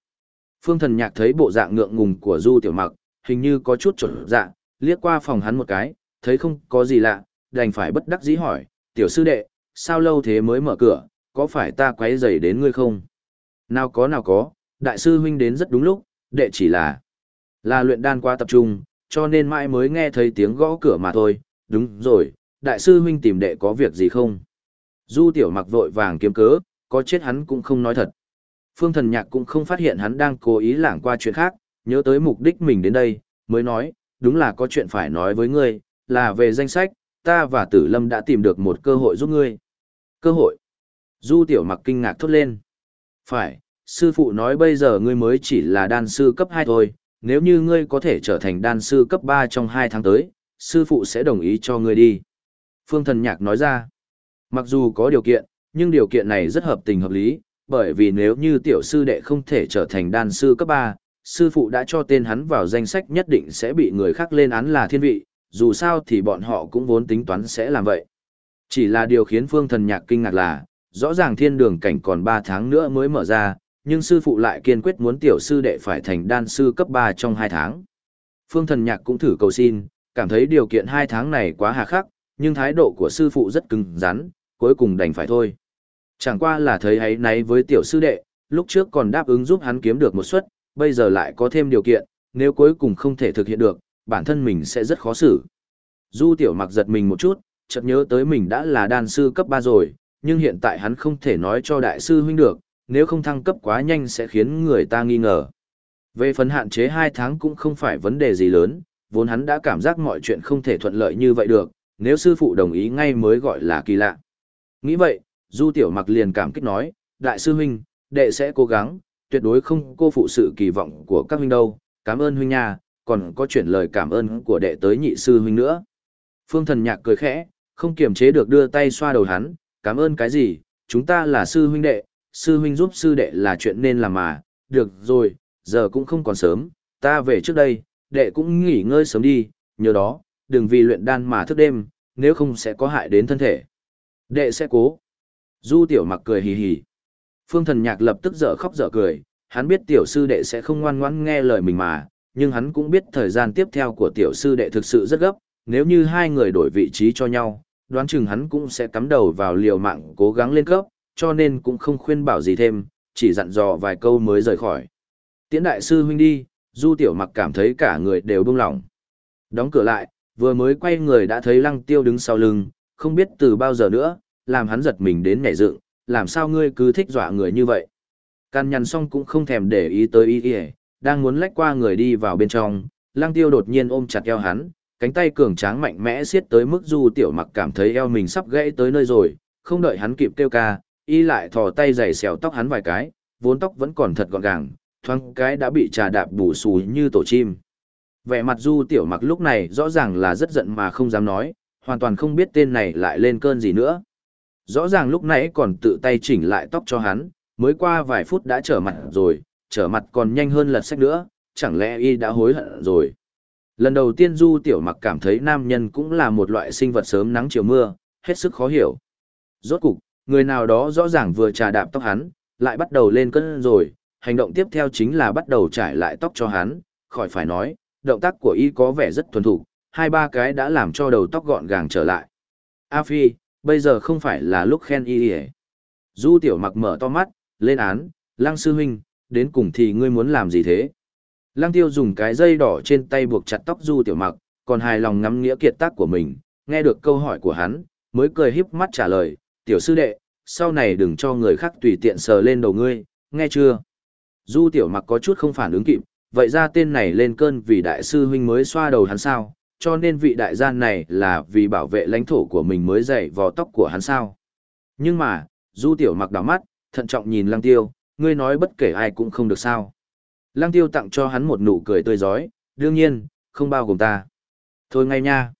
Phương thần nhạc thấy bộ dạng ngượng ngùng của du tiểu mặc, hình như có chút chuẩn dạ, liếc qua phòng hắn một cái, thấy không có gì lạ, đành phải bất đắc dĩ hỏi, tiểu sư đệ, sao lâu thế mới mở cửa, có phải ta quấy rầy đến ngươi không? Nào có nào có, đại sư huynh đến rất đúng lúc, đệ chỉ là là luyện đan qua tập trung, cho nên mãi mới nghe thấy tiếng gõ cửa mà thôi, đúng rồi, đại sư huynh tìm đệ có việc gì không? Du tiểu mặc vội vàng kiếm cớ, có chết hắn cũng không nói thật. Phương thần nhạc cũng không phát hiện hắn đang cố ý lảng qua chuyện khác, nhớ tới mục đích mình đến đây, mới nói, đúng là có chuyện phải nói với ngươi, là về danh sách, ta và tử lâm đã tìm được một cơ hội giúp ngươi. Cơ hội? Du tiểu mặc kinh ngạc thốt lên. Phải, sư phụ nói bây giờ ngươi mới chỉ là đan sư cấp 2 thôi, nếu như ngươi có thể trở thành đan sư cấp 3 trong 2 tháng tới, sư phụ sẽ đồng ý cho ngươi đi. Phương thần nhạc nói ra, mặc dù có điều kiện, nhưng điều kiện này rất hợp tình hợp lý, bởi vì nếu như tiểu sư đệ không thể trở thành đan sư cấp 3, sư phụ đã cho tên hắn vào danh sách nhất định sẽ bị người khác lên án là thiên vị, dù sao thì bọn họ cũng vốn tính toán sẽ làm vậy. Chỉ là điều khiến phương thần nhạc kinh ngạc là, rõ ràng thiên đường cảnh còn 3 tháng nữa mới mở ra, nhưng sư phụ lại kiên quyết muốn tiểu sư đệ phải thành đan sư cấp 3 trong 2 tháng. Phương thần nhạc cũng thử cầu xin, cảm thấy điều kiện 2 tháng này quá hà khắc, nhưng thái độ của sư phụ rất cứng rắn, cuối cùng đành phải thôi. Chẳng qua là thấy ấy náy với tiểu sư đệ, lúc trước còn đáp ứng giúp hắn kiếm được một suất, bây giờ lại có thêm điều kiện, nếu cuối cùng không thể thực hiện được, bản thân mình sẽ rất khó xử. Du tiểu mặc giật mình một chút, chợt nhớ tới mình đã là đan sư cấp 3 rồi, nhưng hiện tại hắn không thể nói cho đại sư huynh được, nếu không thăng cấp quá nhanh sẽ khiến người ta nghi ngờ. Về phần hạn chế 2 tháng cũng không phải vấn đề gì lớn, vốn hắn đã cảm giác mọi chuyện không thể thuận lợi như vậy được, nếu sư phụ đồng ý ngay mới gọi là kỳ lạ. Nghĩ vậy, Du Tiểu Mặc liền cảm kích nói, đại sư huynh, đệ sẽ cố gắng, tuyệt đối không cô phụ sự kỳ vọng của các huynh đâu, cảm ơn huynh nha, còn có chuyển lời cảm ơn của đệ tới nhị sư huynh nữa. Phương thần nhạc cười khẽ, không kiềm chế được đưa tay xoa đầu hắn, cảm ơn cái gì, chúng ta là sư huynh đệ, sư huynh giúp sư đệ là chuyện nên làm mà, được rồi, giờ cũng không còn sớm, ta về trước đây, đệ cũng nghỉ ngơi sớm đi, Nhờ đó, đừng vì luyện đan mà thức đêm, nếu không sẽ có hại đến thân thể. Đệ sẽ cố. Du tiểu mặc cười hì hì. Phương thần nhạc lập tức dở khóc dở cười, hắn biết tiểu sư đệ sẽ không ngoan ngoãn nghe lời mình mà, nhưng hắn cũng biết thời gian tiếp theo của tiểu sư đệ thực sự rất gấp, nếu như hai người đổi vị trí cho nhau, đoán chừng hắn cũng sẽ cắm đầu vào liều mạng cố gắng lên cấp, cho nên cũng không khuyên bảo gì thêm, chỉ dặn dò vài câu mới rời khỏi. Tiễn đại sư huynh đi, du tiểu mặc cảm thấy cả người đều buông lỏng. Đóng cửa lại, vừa mới quay người đã thấy lăng tiêu đứng sau lưng, không biết từ bao giờ nữa, làm hắn giật mình đến nhảy dựng, làm sao ngươi cứ thích dọa người như vậy. Can nhằn xong cũng không thèm để ý tới ý ý, đang muốn lách qua người đi vào bên trong, Lang tiêu đột nhiên ôm chặt eo hắn, cánh tay cường tráng mạnh mẽ siết tới mức du tiểu mặc cảm thấy eo mình sắp gãy tới nơi rồi, không đợi hắn kịp kêu ca, y lại thò tay giày xèo tóc hắn vài cái, vốn tóc vẫn còn thật gọn gàng, thoáng cái đã bị trà đạp bù xù như tổ chim. Vẻ mặt du tiểu mặc lúc này rõ ràng là rất giận mà không dám nói, hoàn toàn không biết tên này lại lên cơn gì nữa. Rõ ràng lúc nãy còn tự tay chỉnh lại tóc cho hắn, mới qua vài phút đã trở mặt rồi, trở mặt còn nhanh hơn lật sách nữa, chẳng lẽ y đã hối hận rồi. Lần đầu tiên Du Tiểu Mặc cảm thấy nam nhân cũng là một loại sinh vật sớm nắng chiều mưa, hết sức khó hiểu. Rốt cục, người nào đó rõ ràng vừa trà đạp tóc hắn, lại bắt đầu lên cân rồi, hành động tiếp theo chính là bắt đầu trải lại tóc cho hắn, khỏi phải nói, động tác của y có vẻ rất thuần thục, hai ba cái đã làm cho đầu tóc gọn gàng trở lại. A Phi, bây giờ không phải là lúc khen y ỉa. Du Tiểu Mặc mở to mắt, lên án, Lăng Sư Huynh, đến cùng thì ngươi muốn làm gì thế? Lăng tiêu dùng cái dây đỏ trên tay buộc chặt tóc du tiểu mặc, còn hài lòng ngắm nghĩa kiệt tác của mình, nghe được câu hỏi của hắn, mới cười híp mắt trả lời, tiểu sư đệ, sau này đừng cho người khác tùy tiện sờ lên đầu ngươi, nghe chưa? Du tiểu mặc có chút không phản ứng kịp, vậy ra tên này lên cơn vì đại sư huynh mới xoa đầu hắn sao, cho nên vị đại gia này là vì bảo vệ lãnh thổ của mình mới dạy vò tóc của hắn sao. Nhưng mà, Du Tiểu mặc đảo mắt, thận trọng nhìn Lăng Tiêu, ngươi nói bất kể ai cũng không được sao. Lăng Tiêu tặng cho hắn một nụ cười tươi giói, đương nhiên, không bao gồm ta. Thôi ngay nha.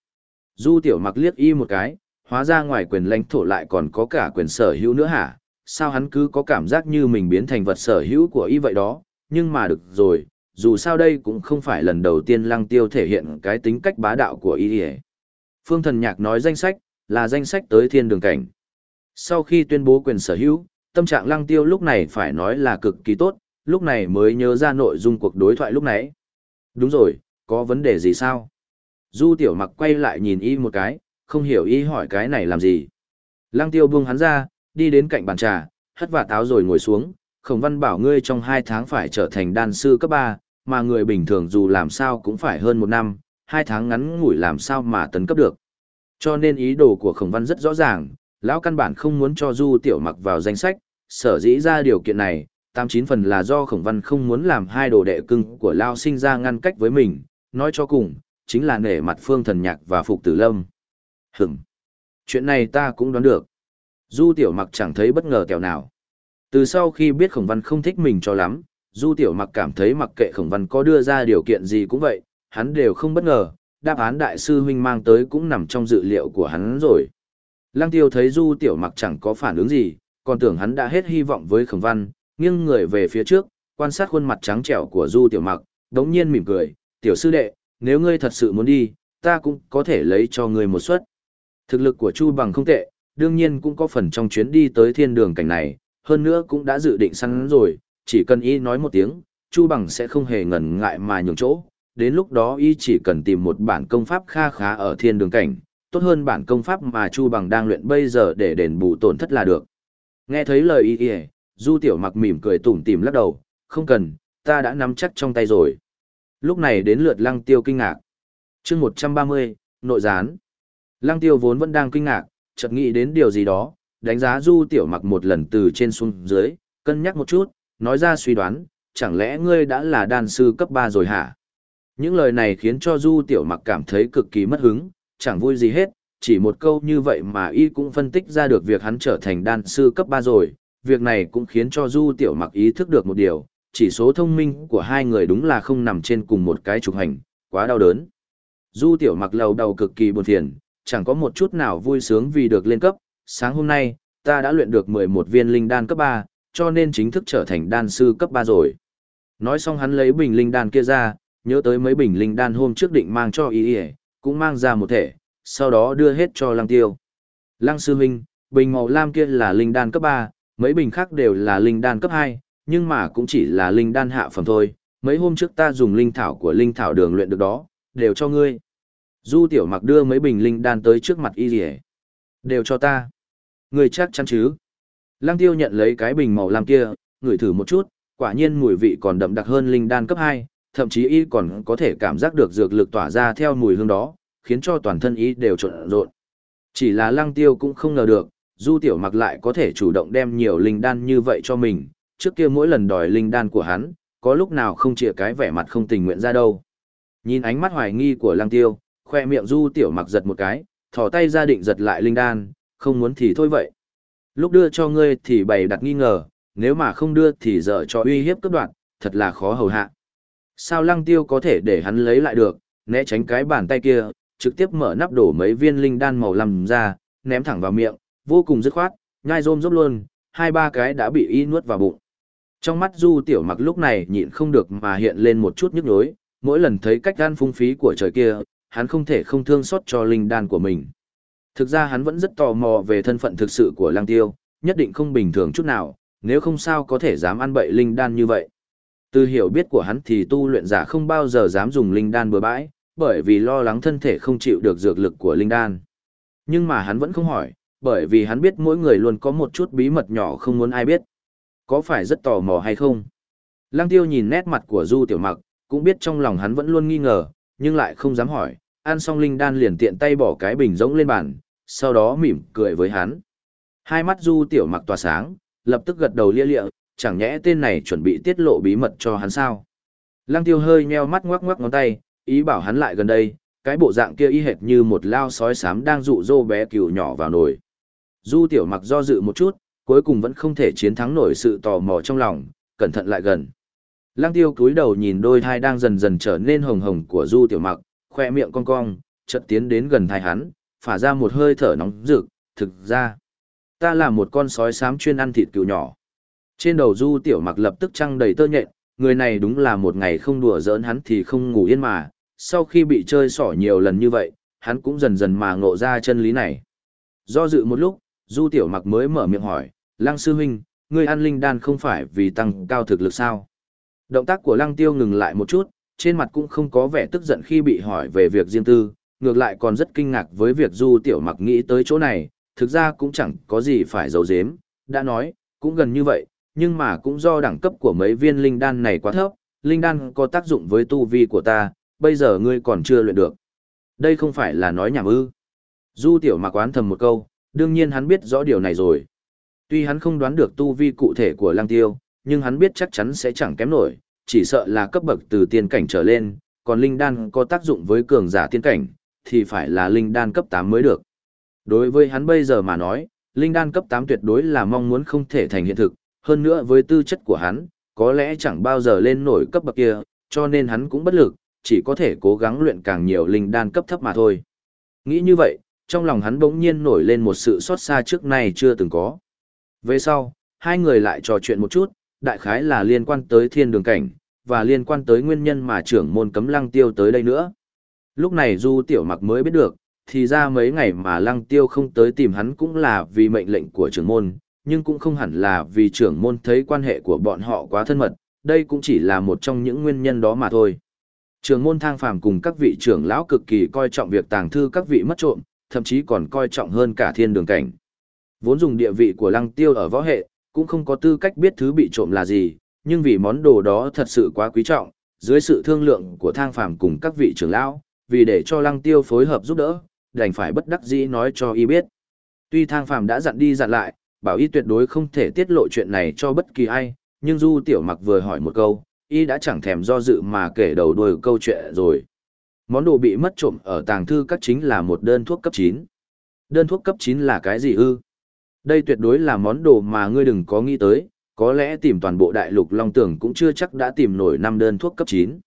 Du Tiểu mặc liếc y một cái, hóa ra ngoài quyền lãnh thổ lại còn có cả quyền sở hữu nữa hả? Sao hắn cứ có cảm giác như mình biến thành vật sở hữu của y vậy đó, nhưng mà được rồi, dù sao đây cũng không phải lần đầu tiên lăng tiêu thể hiện cái tính cách bá đạo của y Phương thần nhạc nói danh sách, là danh sách tới thiên đường cảnh. Sau khi tuyên bố quyền sở hữu, tâm trạng lăng tiêu lúc này phải nói là cực kỳ tốt, lúc này mới nhớ ra nội dung cuộc đối thoại lúc nãy. Đúng rồi, có vấn đề gì sao? Du tiểu mặc quay lại nhìn y một cái, không hiểu y hỏi cái này làm gì. Lăng tiêu buông hắn ra, đi đến cạnh bàn trà, hất vả táo rồi ngồi xuống, khổng văn bảo ngươi trong hai tháng phải trở thành đan sư cấp ba, mà người bình thường dù làm sao cũng phải hơn một năm, hai tháng ngắn ngủi làm sao mà tấn cấp được. Cho nên ý đồ của khổng văn rất rõ ràng, lão căn bản không muốn cho du tiểu mặc vào danh sách, sở dĩ ra điều kiện này, tám chín phần là do khổng văn không muốn làm hai đồ đệ cưng của lao sinh ra ngăn cách với mình, nói cho cùng, chính là nể mặt phương thần nhạc và phục tử lâm. Hửm! Chuyện này ta cũng đoán được. Du tiểu mặc chẳng thấy bất ngờ kẹo nào. Từ sau khi biết khổng văn không thích mình cho lắm, du tiểu mặc cảm thấy mặc kệ khổng văn có đưa ra điều kiện gì cũng vậy, hắn đều không bất ngờ, đáp án đại sư huynh mang tới cũng nằm trong dự liệu của hắn rồi. Lăng tiêu thấy du tiểu mặc chẳng có phản ứng gì, còn tưởng hắn đã hết hy vọng với khổng văn, nghiêng người về phía trước, quan sát khuôn mặt trắng trẻo của du tiểu mặc, đống nhiên mỉm cười, tiểu sư đệ, nếu ngươi thật sự muốn đi, ta cũng có thể lấy cho ngươi một suất. Thực lực của Chu Bằng không tệ, đương nhiên cũng có phần trong chuyến đi tới thiên đường cảnh này, hơn nữa cũng đã dự định săn rồi, chỉ cần y nói một tiếng, Chu Bằng sẽ không hề ngần ngại mà nhường chỗ, đến lúc đó y chỉ cần tìm một bản công pháp kha khá ở thiên đường cảnh, tốt hơn bản công pháp mà Chu Bằng đang luyện bây giờ để đền bù tổn thất là được. Nghe thấy lời y y, Du Tiểu Mặc mỉm cười tủm tỉm lắc đầu, không cần, ta đã nắm chắc trong tay rồi. Lúc này đến lượt Lăng Tiêu kinh ngạc. Chương 130, nội gián. Lăng Tiêu vốn vẫn đang kinh ngạc, chợt nghĩ đến điều gì đó, đánh giá Du Tiểu Mặc một lần từ trên xuống dưới, cân nhắc một chút, nói ra suy đoán, chẳng lẽ ngươi đã là đan sư cấp 3 rồi hả? Những lời này khiến cho Du Tiểu Mặc cảm thấy cực kỳ mất hứng, chẳng vui gì hết, chỉ một câu như vậy mà y cũng phân tích ra được việc hắn trở thành đan sư cấp 3 rồi, việc này cũng khiến cho Du Tiểu Mặc ý thức được một điều, chỉ số thông minh của hai người đúng là không nằm trên cùng một cái trục hành, quá đau đớn. Du Tiểu Mặc lầu đầu cực kỳ buồn phiền, chẳng có một chút nào vui sướng vì được lên cấp, sáng hôm nay, ta đã luyện được 11 viên linh đan cấp 3, cho nên chính thức trở thành đan sư cấp 3 rồi. Nói xong hắn lấy bình linh đan kia ra, nhớ tới mấy bình linh đan hôm trước định mang cho ý ý, cũng mang ra một thể, sau đó đưa hết cho lăng tiêu. Lăng sư huynh, bình màu lam kia là linh đan cấp 3, mấy bình khác đều là linh đan cấp 2, nhưng mà cũng chỉ là linh đan hạ phẩm thôi. Mấy hôm trước ta dùng linh thảo của linh thảo đường luyện được đó, đều cho ngươi. Du tiểu mặc đưa mấy bình linh đan tới trước mặt y rỉ. Đều cho ta. Ngươi chắc chắn chứ? Lăng tiêu nhận lấy cái bình màu lam kia, ngửi thử một chút, quả nhiên mùi vị còn đậm đặc hơn linh đan cấp 2, thậm chí y còn có thể cảm giác được dược lực tỏa ra theo mùi hương đó, khiến cho toàn thân y đều trộn rộn. Chỉ là lăng tiêu cũng không ngờ được, du tiểu mặc lại có thể chủ động đem nhiều linh đan như vậy cho mình, trước kia mỗi lần đòi linh đan của hắn, có lúc nào không chịa cái vẻ mặt không tình nguyện ra đâu. Nhìn ánh mắt hoài nghi của lăng tiêu, khoe miệng du tiểu mặc giật một cái, thò tay ra định giật lại linh đan, không muốn thì thôi vậy. Lúc đưa cho ngươi thì bày đặt nghi ngờ, nếu mà không đưa thì dở cho uy hiếp cấp đoạn, thật là khó hầu hạ. Sao lăng tiêu có thể để hắn lấy lại được, né tránh cái bàn tay kia, trực tiếp mở nắp đổ mấy viên linh đan màu lầm ra, ném thẳng vào miệng, vô cùng dứt khoát, nhai rôm rốp luôn, hai ba cái đã bị y nuốt vào bụng. Trong mắt du tiểu mặc lúc này nhịn không được mà hiện lên một chút nhức nhối, mỗi lần thấy cách gan phung phí của trời kia, hắn không thể không thương xót cho linh đan của mình. Thực ra hắn vẫn rất tò mò về thân phận thực sự của lang tiêu, nhất định không bình thường chút nào, nếu không sao có thể dám ăn bậy linh đan như vậy. Từ hiểu biết của hắn thì tu luyện giả không bao giờ dám dùng linh đan bừa bãi, bởi vì lo lắng thân thể không chịu được dược lực của linh đan. Nhưng mà hắn vẫn không hỏi, bởi vì hắn biết mỗi người luôn có một chút bí mật nhỏ không muốn ai biết. Có phải rất tò mò hay không? Lăng tiêu nhìn nét mặt của Du Tiểu Mặc, cũng biết trong lòng hắn vẫn luôn nghi ngờ, nhưng lại không dám hỏi, ăn xong linh đan liền tiện tay bỏ cái bình rỗng lên bàn, sau đó mỉm cười với hắn. Hai mắt Du Tiểu Mặc tỏa sáng, lập tức gật đầu lia lịa, chẳng nhẽ tên này chuẩn bị tiết lộ bí mật cho hắn sao? Lăng Tiêu hơi nheo mắt ngoắc ngoắc ngón tay, ý bảo hắn lại gần đây, cái bộ dạng kia y hệt như một lao sói xám đang dụ dỗ bé cừu nhỏ vào nồi. Du tiểu mặc do dự một chút, cuối cùng vẫn không thể chiến thắng nổi sự tò mò trong lòng, cẩn thận lại gần. Lăng tiêu cúi đầu nhìn đôi thai đang dần dần trở nên hồng hồng của du tiểu mặc, khoe miệng cong cong, chợt tiến đến gần thai hắn, phả ra một hơi thở nóng rực, thực ra, ta là một con sói xám chuyên ăn thịt cừu nhỏ. Trên đầu du tiểu mặc lập tức trăng đầy tơ nhện, người này đúng là một ngày không đùa giỡn hắn thì không ngủ yên mà, sau khi bị chơi xỏ nhiều lần như vậy, hắn cũng dần dần mà ngộ ra chân lý này. Do dự một lúc, du tiểu mặc mới mở miệng hỏi, lăng sư huynh, ngươi ăn linh đan không phải vì tăng cao thực lực sao? Động tác của lăng tiêu ngừng lại một chút, trên mặt cũng không có vẻ tức giận khi bị hỏi về việc riêng tư, ngược lại còn rất kinh ngạc với việc du tiểu mặc nghĩ tới chỗ này, thực ra cũng chẳng có gì phải giấu giếm, đã nói, cũng gần như vậy, nhưng mà cũng do đẳng cấp của mấy viên linh đan này quá thấp, linh đan có tác dụng với tu vi của ta, bây giờ ngươi còn chưa luyện được. Đây không phải là nói nhảm ư. Du tiểu mặc oán thầm một câu, đương nhiên hắn biết rõ điều này rồi. Tuy hắn không đoán được tu vi cụ thể của lăng tiêu, nhưng hắn biết chắc chắn sẽ chẳng kém nổi, chỉ sợ là cấp bậc từ tiên cảnh trở lên, còn linh đan có tác dụng với cường giả tiên cảnh, thì phải là linh đan cấp 8 mới được. Đối với hắn bây giờ mà nói, linh đan cấp 8 tuyệt đối là mong muốn không thể thành hiện thực, hơn nữa với tư chất của hắn, có lẽ chẳng bao giờ lên nổi cấp bậc kia, cho nên hắn cũng bất lực, chỉ có thể cố gắng luyện càng nhiều linh đan cấp thấp mà thôi. Nghĩ như vậy, trong lòng hắn bỗng nhiên nổi lên một sự xót xa trước nay chưa từng có. Về sau, hai người lại trò chuyện một chút, đại khái là liên quan tới thiên đường cảnh, và liên quan tới nguyên nhân mà trưởng môn cấm lăng tiêu tới đây nữa. Lúc này Du Tiểu Mặc mới biết được, thì ra mấy ngày mà lăng tiêu không tới tìm hắn cũng là vì mệnh lệnh của trưởng môn, nhưng cũng không hẳn là vì trưởng môn thấy quan hệ của bọn họ quá thân mật, đây cũng chỉ là một trong những nguyên nhân đó mà thôi. Trưởng môn thang phàm cùng các vị trưởng lão cực kỳ coi trọng việc tàng thư các vị mất trộm, thậm chí còn coi trọng hơn cả thiên đường cảnh. Vốn dùng địa vị của lăng tiêu ở võ hệ, cũng không có tư cách biết thứ bị trộm là gì, nhưng vì món đồ đó thật sự quá quý trọng, dưới sự thương lượng của thang phàm cùng các vị trưởng lão, vì để cho lăng tiêu phối hợp giúp đỡ, đành phải bất đắc dĩ nói cho y biết. Tuy thang phàm đã dặn đi dặn lại, bảo y tuyệt đối không thể tiết lộ chuyện này cho bất kỳ ai, nhưng Du Tiểu Mặc vừa hỏi một câu, y đã chẳng thèm do dự mà kể đầu đuôi câu chuyện rồi. Món đồ bị mất trộm ở tàng thư các chính là một đơn thuốc cấp 9. Đơn thuốc cấp 9 là cái gì ư? Đây tuyệt đối là món đồ mà ngươi đừng có nghĩ tới, có lẽ tìm toàn bộ đại lục Long Tưởng cũng chưa chắc đã tìm nổi năm đơn thuốc cấp 9.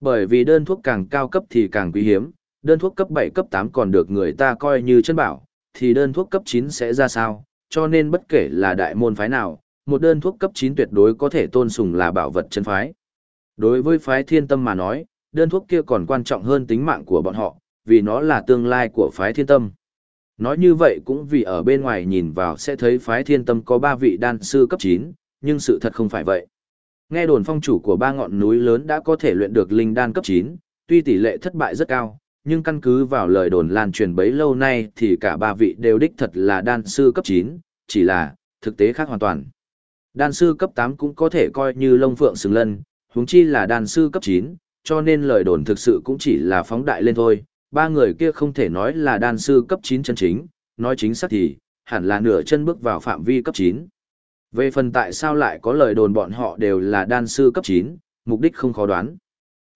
Bởi vì đơn thuốc càng cao cấp thì càng quý hiếm, đơn thuốc cấp 7 cấp 8 còn được người ta coi như chân bảo, thì đơn thuốc cấp 9 sẽ ra sao, cho nên bất kể là đại môn phái nào, một đơn thuốc cấp 9 tuyệt đối có thể tôn sùng là bảo vật chân phái. Đối với phái thiên tâm mà nói, đơn thuốc kia còn quan trọng hơn tính mạng của bọn họ, vì nó là tương lai của phái thiên tâm. Nói như vậy cũng vì ở bên ngoài nhìn vào sẽ thấy phái thiên tâm có ba vị đan sư cấp 9, nhưng sự thật không phải vậy. Nghe đồn phong chủ của ba ngọn núi lớn đã có thể luyện được linh đan cấp 9, tuy tỷ lệ thất bại rất cao, nhưng căn cứ vào lời đồn lan truyền bấy lâu nay thì cả ba vị đều đích thật là đan sư cấp 9, chỉ là, thực tế khác hoàn toàn. Đan sư cấp 8 cũng có thể coi như lông phượng xứng lân, huống chi là đan sư cấp 9, cho nên lời đồn thực sự cũng chỉ là phóng đại lên thôi. Ba người kia không thể nói là đan sư cấp 9 chân chính, nói chính xác thì, hẳn là nửa chân bước vào phạm vi cấp 9. Về phần tại sao lại có lời đồn bọn họ đều là đan sư cấp 9, mục đích không khó đoán.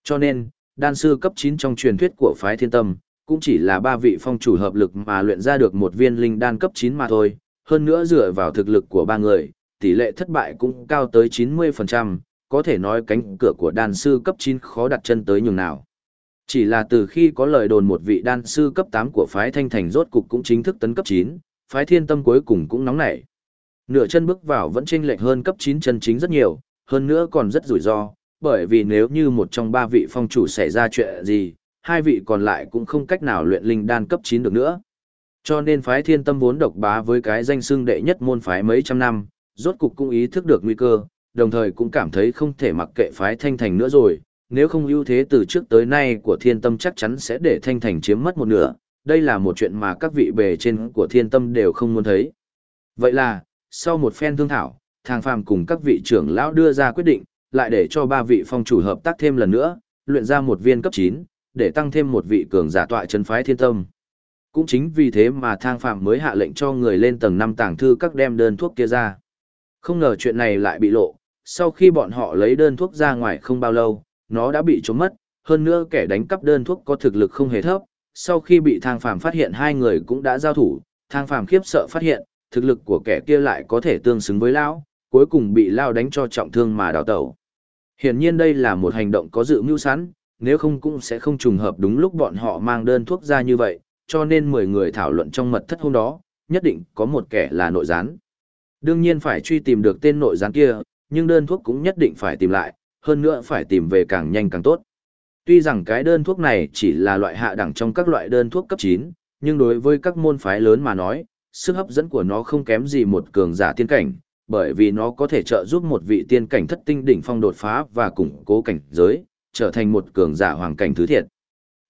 Cho nên, đan sư cấp 9 trong truyền thuyết của phái thiên tâm, cũng chỉ là ba vị phong chủ hợp lực mà luyện ra được một viên linh đan cấp 9 mà thôi, hơn nữa dựa vào thực lực của ba người, tỷ lệ thất bại cũng cao tới 90%, có thể nói cánh cửa của đan sư cấp 9 khó đặt chân tới nhường nào. Chỉ là từ khi có lời đồn một vị đan sư cấp 8 của phái thanh thành rốt cục cũng chính thức tấn cấp 9, phái thiên tâm cuối cùng cũng nóng nảy. Nửa chân bước vào vẫn chênh lệch hơn cấp 9 chân chính rất nhiều, hơn nữa còn rất rủi ro, bởi vì nếu như một trong ba vị phong chủ xảy ra chuyện gì, hai vị còn lại cũng không cách nào luyện linh đan cấp 9 được nữa. Cho nên phái thiên tâm vốn độc bá với cái danh xưng đệ nhất môn phái mấy trăm năm, rốt cục cũng ý thức được nguy cơ, đồng thời cũng cảm thấy không thể mặc kệ phái thanh thành nữa rồi, nếu không ưu thế từ trước tới nay của thiên tâm chắc chắn sẽ để thanh thành chiếm mất một nửa, đây là một chuyện mà các vị bề trên của thiên tâm đều không muốn thấy. Vậy là, sau một phen thương thảo, thang phàm cùng các vị trưởng lão đưa ra quyết định, lại để cho ba vị phong chủ hợp tác thêm lần nữa, luyện ra một viên cấp 9, để tăng thêm một vị cường giả tọa chân phái thiên tâm. Cũng chính vì thế mà thang phàm mới hạ lệnh cho người lên tầng 5 tàng thư các đem đơn thuốc kia ra. Không ngờ chuyện này lại bị lộ, sau khi bọn họ lấy đơn thuốc ra ngoài không bao lâu, nó đã bị trốn mất, hơn nữa kẻ đánh cắp đơn thuốc có thực lực không hề thấp, sau khi bị thang phàm phát hiện hai người cũng đã giao thủ, thang phàm khiếp sợ phát hiện, thực lực của kẻ kia lại có thể tương xứng với lão, cuối cùng bị lao đánh cho trọng thương mà đào tẩu. Hiển nhiên đây là một hành động có dự mưu sẵn, nếu không cũng sẽ không trùng hợp đúng lúc bọn họ mang đơn thuốc ra như vậy, cho nên 10 người thảo luận trong mật thất hôm đó, nhất định có một kẻ là nội gián. Đương nhiên phải truy tìm được tên nội gián kia, nhưng đơn thuốc cũng nhất định phải tìm lại, hơn nữa phải tìm về càng nhanh càng tốt. Tuy rằng cái đơn thuốc này chỉ là loại hạ đẳng trong các loại đơn thuốc cấp 9, nhưng đối với các môn phái lớn mà nói, sức hấp dẫn của nó không kém gì một cường giả tiên cảnh, bởi vì nó có thể trợ giúp một vị tiên cảnh thất tinh đỉnh phong đột phá và củng cố cảnh giới, trở thành một cường giả hoàng cảnh thứ thiệt.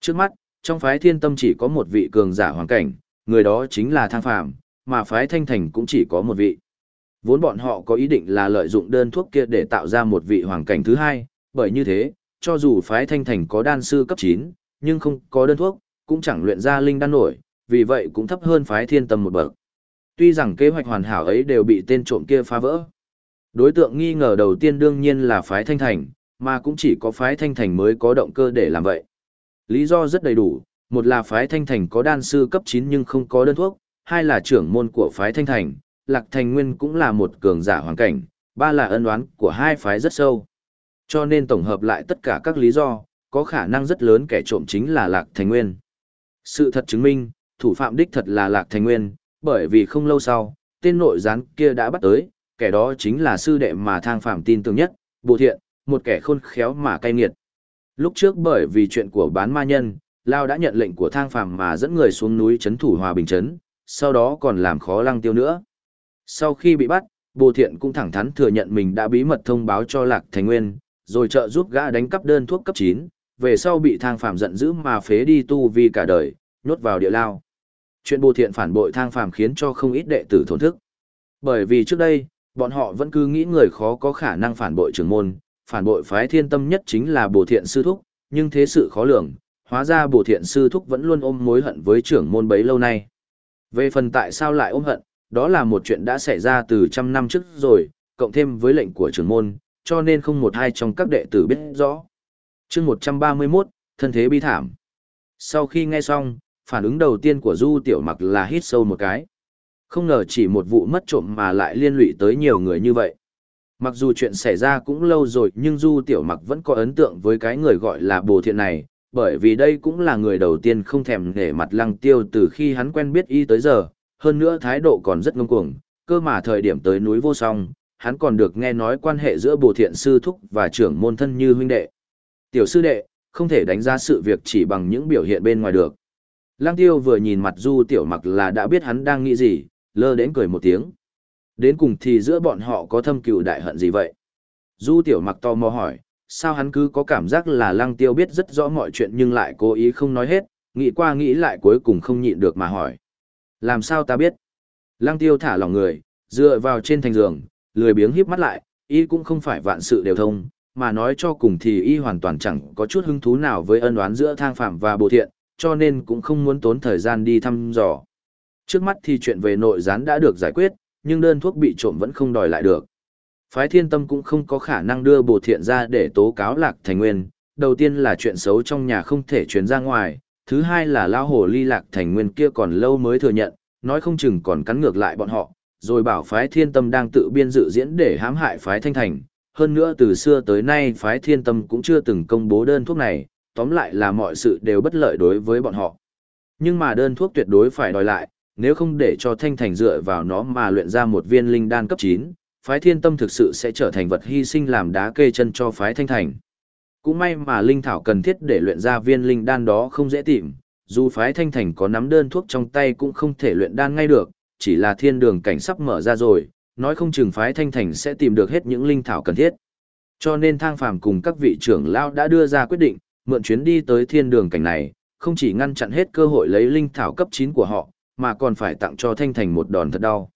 Trước mắt, trong phái thiên tâm chỉ có một vị cường giả hoàng cảnh, người đó chính là thang phàm, mà phái thanh thành cũng chỉ có một vị. Vốn bọn họ có ý định là lợi dụng đơn thuốc kia để tạo ra một vị hoàng cảnh thứ hai, bởi như thế, cho dù phái thanh thành có đan sư cấp 9, nhưng không có đơn thuốc, cũng chẳng luyện ra linh đan nổi, vì vậy cũng thấp hơn phái thiên tâm một bậc. Tuy rằng kế hoạch hoàn hảo ấy đều bị tên trộm kia phá vỡ. Đối tượng nghi ngờ đầu tiên đương nhiên là phái thanh thành, mà cũng chỉ có phái thanh thành mới có động cơ để làm vậy. Lý do rất đầy đủ, một là phái thanh thành có đan sư cấp 9 nhưng không có đơn thuốc, hai là trưởng môn của phái thanh thành, lạc thành nguyên cũng là một cường giả hoàn cảnh, ba là ân oán của hai phái rất sâu. Cho nên tổng hợp lại tất cả các lý do, có khả năng rất lớn kẻ trộm chính là lạc thành nguyên. Sự thật chứng minh, thủ phạm đích thật là lạc thành nguyên, bởi vì không lâu sau, tên nội gián kia đã bắt tới, kẻ đó chính là sư đệ mà thang phạm tin tưởng nhất, Bồ thiện, một kẻ khôn khéo mà cay nghiệt. Lúc trước bởi vì chuyện của bán ma nhân, Lao đã nhận lệnh của thang Phạm mà dẫn người xuống núi chấn thủ hòa bình chấn, sau đó còn làm khó lăng tiêu nữa. Sau khi bị bắt, Bồ Thiện cũng thẳng thắn thừa nhận mình đã bí mật thông báo cho Lạc Thành Nguyên, rồi trợ giúp gã đánh cắp đơn thuốc cấp 9, về sau bị thang phàm giận dữ mà phế đi tu vì cả đời, nhốt vào địa lao. Chuyện Bồ Thiện phản bội thang phàm khiến cho không ít đệ tử thổn thức. Bởi vì trước đây, bọn họ vẫn cứ nghĩ người khó có khả năng phản bội trưởng môn, phản bội phái thiên tâm nhất chính là Bồ Thiện sư thúc, nhưng thế sự khó lường, hóa ra Bồ Thiện sư thúc vẫn luôn ôm mối hận với trưởng môn bấy lâu nay. Về phần tại sao lại ôm hận, đó là một chuyện đã xảy ra từ trăm năm trước rồi, cộng thêm với lệnh của trưởng môn, cho nên không một ai trong các đệ tử biết rõ. chương 131, thân thế bi thảm. Sau khi nghe xong, phản ứng đầu tiên của Du Tiểu Mặc là hít sâu một cái. Không ngờ chỉ một vụ mất trộm mà lại liên lụy tới nhiều người như vậy. Mặc dù chuyện xảy ra cũng lâu rồi nhưng Du Tiểu Mặc vẫn có ấn tượng với cái người gọi là bồ thiện này, bởi vì đây cũng là người đầu tiên không thèm để mặt lăng tiêu từ khi hắn quen biết y tới giờ, hơn nữa thái độ còn rất ngông cuồng, cơ mà thời điểm tới núi vô song, hắn còn được nghe nói quan hệ giữa bồ thiện sư thúc và trưởng môn thân như huynh đệ. Tiểu sư đệ, không thể đánh giá sự việc chỉ bằng những biểu hiện bên ngoài được. Lăng tiêu vừa nhìn mặt du tiểu mặc là đã biết hắn đang nghĩ gì, lơ đến cười một tiếng. Đến cùng thì giữa bọn họ có thâm cừu đại hận gì vậy? Du tiểu mặc to mò hỏi, sao hắn cứ có cảm giác là lăng tiêu biết rất rõ mọi chuyện nhưng lại cố ý không nói hết, nghĩ qua nghĩ lại cuối cùng không nhịn được mà hỏi. Làm sao ta biết? Lăng tiêu thả lỏng người, dựa vào trên thành giường, lười biếng híp mắt lại, y cũng không phải vạn sự đều thông, mà nói cho cùng thì y hoàn toàn chẳng có chút hứng thú nào với ân oán giữa thang phạm và bồ thiện, cho nên cũng không muốn tốn thời gian đi thăm dò. Trước mắt thì chuyện về nội gián đã được giải quyết, nhưng đơn thuốc bị trộm vẫn không đòi lại được. Phái thiên tâm cũng không có khả năng đưa bồ thiện ra để tố cáo lạc thành nguyên. Đầu tiên là chuyện xấu trong nhà không thể truyền ra ngoài, thứ hai là lao hồ ly lạc thành nguyên kia còn lâu mới thừa nhận, nói không chừng còn cắn ngược lại bọn họ, rồi bảo phái thiên tâm đang tự biên dự diễn để hãm hại phái thanh thành. Hơn nữa từ xưa tới nay phái thiên tâm cũng chưa từng công bố đơn thuốc này, tóm lại là mọi sự đều bất lợi đối với bọn họ. Nhưng mà đơn thuốc tuyệt đối phải đòi lại, nếu không để cho thanh thành dựa vào nó mà luyện ra một viên linh đan cấp 9, phái thiên tâm thực sự sẽ trở thành vật hy sinh làm đá kê chân cho phái thanh thành. Cũng may mà linh thảo cần thiết để luyện ra viên linh đan đó không dễ tìm, dù phái thanh thành có nắm đơn thuốc trong tay cũng không thể luyện đan ngay được, chỉ là thiên đường cảnh sắp mở ra rồi, nói không chừng phái thanh thành sẽ tìm được hết những linh thảo cần thiết. Cho nên thang phàm cùng các vị trưởng lao đã đưa ra quyết định, mượn chuyến đi tới thiên đường cảnh này, không chỉ ngăn chặn hết cơ hội lấy linh thảo cấp 9 của họ, mà còn phải tặng cho thanh thành một đòn thật đau.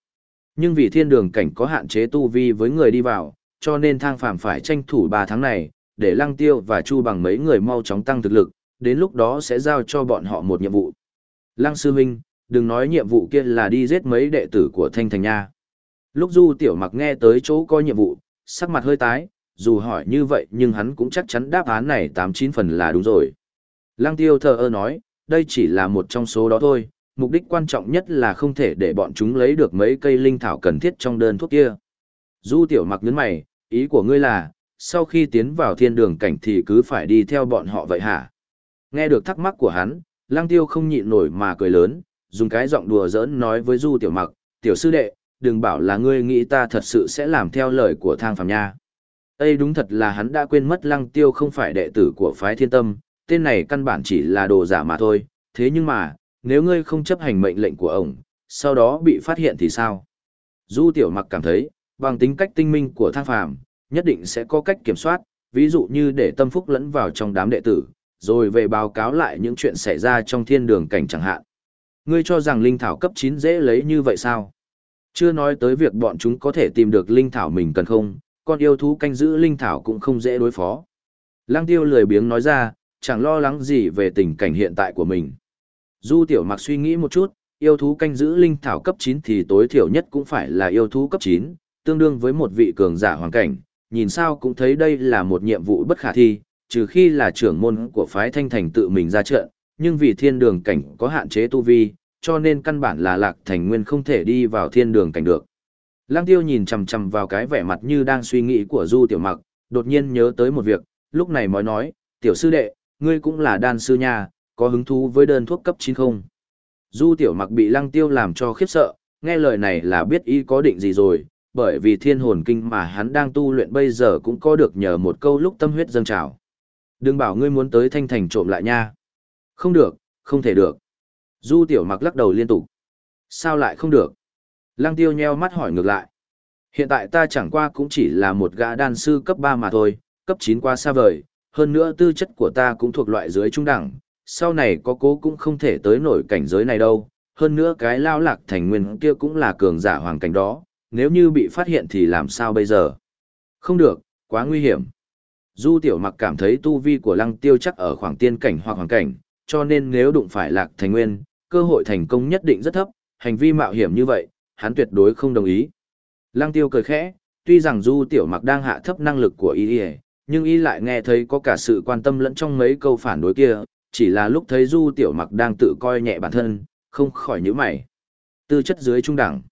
Nhưng vì thiên đường cảnh có hạn chế tu vi với người đi vào, cho nên thang phàm phải tranh thủ 3 tháng này, để lăng tiêu và chu bằng mấy người mau chóng tăng thực lực, đến lúc đó sẽ giao cho bọn họ một nhiệm vụ. Lăng sư Minh, đừng nói nhiệm vụ kia là đi giết mấy đệ tử của thanh thành nha. Lúc du tiểu mặc nghe tới chỗ có nhiệm vụ, sắc mặt hơi tái, dù hỏi như vậy nhưng hắn cũng chắc chắn đáp án này tám chín phần là đúng rồi. Lăng tiêu thờ ơ nói, đây chỉ là một trong số đó thôi, mục đích quan trọng nhất là không thể để bọn chúng lấy được mấy cây linh thảo cần thiết trong đơn thuốc kia. Du tiểu mặc nhấn mày, ý của ngươi là, sau khi tiến vào thiên đường cảnh thì cứ phải đi theo bọn họ vậy hả? Nghe được thắc mắc của hắn, lang tiêu không nhịn nổi mà cười lớn, dùng cái giọng đùa giỡn nói với du tiểu mặc, tiểu sư đệ, đừng bảo là ngươi nghĩ ta thật sự sẽ làm theo lời của thang phàm nha. Đây đúng thật là hắn đã quên mất lăng tiêu không phải đệ tử của phái thiên tâm, tên này căn bản chỉ là đồ giả mà thôi, thế nhưng mà, nếu ngươi không chấp hành mệnh lệnh của ổng, sau đó bị phát hiện thì sao? Du tiểu mặc cảm thấy, bằng tính cách tinh minh của thang phàm, nhất định sẽ có cách kiểm soát, ví dụ như để tâm phúc lẫn vào trong đám đệ tử, rồi về báo cáo lại những chuyện xảy ra trong thiên đường cảnh chẳng hạn. Ngươi cho rằng linh thảo cấp 9 dễ lấy như vậy sao? Chưa nói tới việc bọn chúng có thể tìm được linh thảo mình cần không, con yêu thú canh giữ linh thảo cũng không dễ đối phó. Lăng tiêu lười biếng nói ra, chẳng lo lắng gì về tình cảnh hiện tại của mình. Du tiểu mặc suy nghĩ một chút, yêu thú canh giữ linh thảo cấp 9 thì tối thiểu nhất cũng phải là yêu thú cấp 9, tương đương với một vị cường giả hoàng cảnh, nhìn sao cũng thấy đây là một nhiệm vụ bất khả thi, trừ khi là trưởng môn của phái thanh thành tự mình ra trận, nhưng vì thiên đường cảnh có hạn chế tu vi, cho nên căn bản là lạc thành nguyên không thể đi vào thiên đường cảnh được. Lăng tiêu nhìn chầm chầm vào cái vẻ mặt như đang suy nghĩ của du tiểu mặc, đột nhiên nhớ tới một việc, lúc này mới nói, tiểu sư đệ, ngươi cũng là đan sư nha, có hứng thú với đơn thuốc cấp 9 không? Du tiểu mặc bị lăng tiêu làm cho khiếp sợ, nghe lời này là biết y có định gì rồi, bởi vì thiên hồn kinh mà hắn đang tu luyện bây giờ cũng có được nhờ một câu lúc tâm huyết dâng trào. Đừng bảo ngươi muốn tới thanh thành trộm lại nha. Không được, không thể được. Du tiểu mặc lắc đầu liên tục. Sao lại không được? Lăng tiêu nheo mắt hỏi ngược lại. Hiện tại ta chẳng qua cũng chỉ là một gã đan sư cấp 3 mà thôi, cấp 9 qua xa vời, hơn nữa tư chất của ta cũng thuộc loại dưới trung đẳng, sau này có cố cũng không thể tới nổi cảnh giới này đâu, hơn nữa cái lao lạc thành nguyên kia cũng là cường giả hoàng cảnh đó, nếu như bị phát hiện thì làm sao bây giờ? Không được, quá nguy hiểm. Du tiểu mặc cảm thấy tu vi của lăng tiêu chắc ở khoảng tiên cảnh hoặc hoàng cảnh, cho nên nếu đụng phải lạc thành nguyên, cơ hội thành công nhất định rất thấp, hành vi mạo hiểm như vậy, hắn tuyệt đối không đồng ý. Lăng tiêu cười khẽ, tuy rằng du tiểu mặc đang hạ thấp năng lực của y nhưng y lại nghe thấy có cả sự quan tâm lẫn trong mấy câu phản đối kia, chỉ là lúc thấy du tiểu mặc đang tự coi nhẹ bản thân, không khỏi nhíu mày. Tư chất dưới trung đẳng.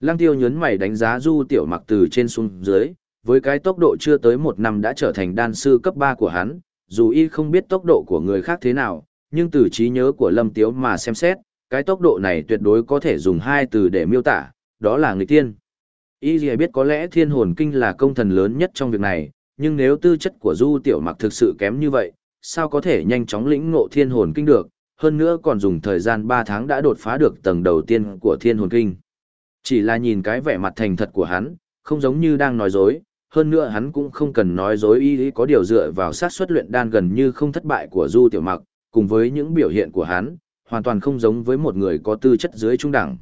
Lăng tiêu nhấn mày đánh giá du tiểu mặc từ trên xuống dưới, với cái tốc độ chưa tới một năm đã trở thành đan sư cấp 3 của hắn, dù y không biết tốc độ của người khác thế nào, nhưng từ trí nhớ của Lâm Tiếu mà xem xét, cái tốc độ này tuyệt đối có thể dùng hai từ để miêu tả, đó là người tiên. Y gì biết có lẽ thiên hồn kinh là công thần lớn nhất trong việc này, nhưng nếu tư chất của du tiểu mặc thực sự kém như vậy, sao có thể nhanh chóng lĩnh ngộ thiên hồn kinh được, hơn nữa còn dùng thời gian 3 tháng đã đột phá được tầng đầu tiên của thiên hồn kinh. Chỉ là nhìn cái vẻ mặt thành thật của hắn, không giống như đang nói dối, hơn nữa hắn cũng không cần nói dối y có điều dựa vào sát suất luyện đan gần như không thất bại của Du Tiểu Mặc, cùng với những biểu hiện của hắn, hoàn toàn không giống với một người có tư chất dưới trung đẳng.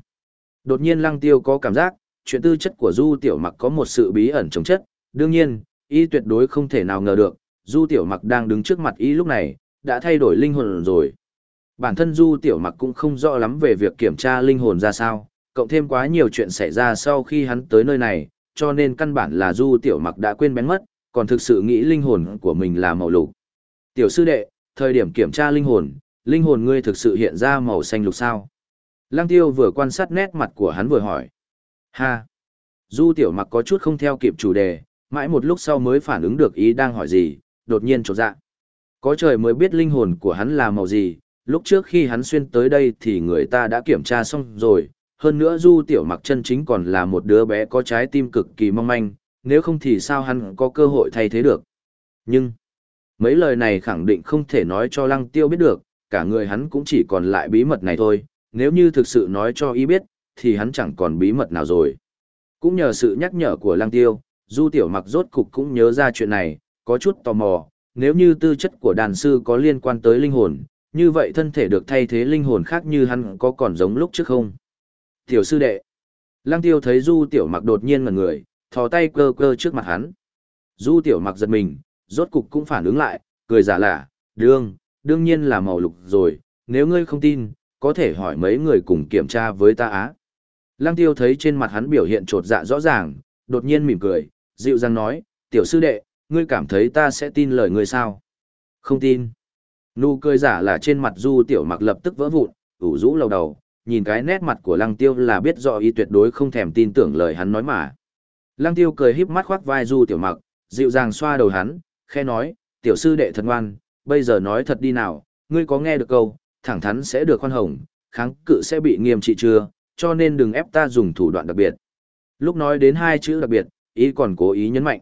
Đột nhiên Lăng Tiêu có cảm giác, chuyện tư chất của Du Tiểu Mặc có một sự bí ẩn chống chất, đương nhiên, y tuyệt đối không thể nào ngờ được, Du Tiểu Mặc đang đứng trước mặt y lúc này, đã thay đổi linh hồn rồi. Bản thân Du Tiểu Mặc cũng không rõ lắm về việc kiểm tra linh hồn ra sao, cộng thêm quá nhiều chuyện xảy ra sau khi hắn tới nơi này, cho nên căn bản là Du Tiểu Mặc đã quên bén mất, còn thực sự nghĩ linh hồn của mình là màu lục. Tiểu sư đệ, thời điểm kiểm tra linh hồn, linh hồn ngươi thực sự hiện ra màu xanh lục sao? Lăng Tiêu vừa quan sát nét mặt của hắn vừa hỏi. Ha! Du Tiểu Mặc có chút không theo kịp chủ đề, mãi một lúc sau mới phản ứng được ý đang hỏi gì, đột nhiên trột dạ. Có trời mới biết linh hồn của hắn là màu gì, lúc trước khi hắn xuyên tới đây thì người ta đã kiểm tra xong rồi, hơn nữa du tiểu mặc chân chính còn là một đứa bé có trái tim cực kỳ mong manh, nếu không thì sao hắn có cơ hội thay thế được. Nhưng, mấy lời này khẳng định không thể nói cho lăng tiêu biết được, cả người hắn cũng chỉ còn lại bí mật này thôi, nếu như thực sự nói cho y biết, thì hắn chẳng còn bí mật nào rồi. Cũng nhờ sự nhắc nhở của lăng tiêu, du tiểu mặc rốt cục cũng nhớ ra chuyện này, có chút tò mò, nếu như tư chất của đàn sư có liên quan tới linh hồn, như vậy thân thể được thay thế linh hồn khác như hắn có còn giống lúc trước không? Tiểu sư đệ. Lăng tiêu thấy du tiểu mặc đột nhiên ngần người, thò tay cơ cơ trước mặt hắn. Du tiểu mặc giật mình, rốt cục cũng phản ứng lại, cười giả lạ, đương, đương nhiên là màu lục rồi, nếu ngươi không tin, có thể hỏi mấy người cùng kiểm tra với ta á. Lăng tiêu thấy trên mặt hắn biểu hiện trột dạ rõ ràng, đột nhiên mỉm cười, dịu dàng nói, tiểu sư đệ, ngươi cảm thấy ta sẽ tin lời ngươi sao? Không tin. Nụ cười giả là trên mặt du tiểu mặc lập tức vỡ vụn, ủ rũ lầu đầu, nhìn cái nét mặt của lăng tiêu là biết rõ y tuyệt đối không thèm tin tưởng lời hắn nói mà. Lăng tiêu cười híp mắt khoác vai du tiểu mặc, dịu dàng xoa đầu hắn, khe nói, tiểu sư đệ thật ngoan, bây giờ nói thật đi nào, ngươi có nghe được câu, thẳng thắn sẽ được khoan hồng, kháng cự sẽ bị nghiêm trị chưa, cho nên đừng ép ta dùng thủ đoạn đặc biệt. Lúc nói đến hai chữ đặc biệt, ý còn cố ý nhấn mạnh.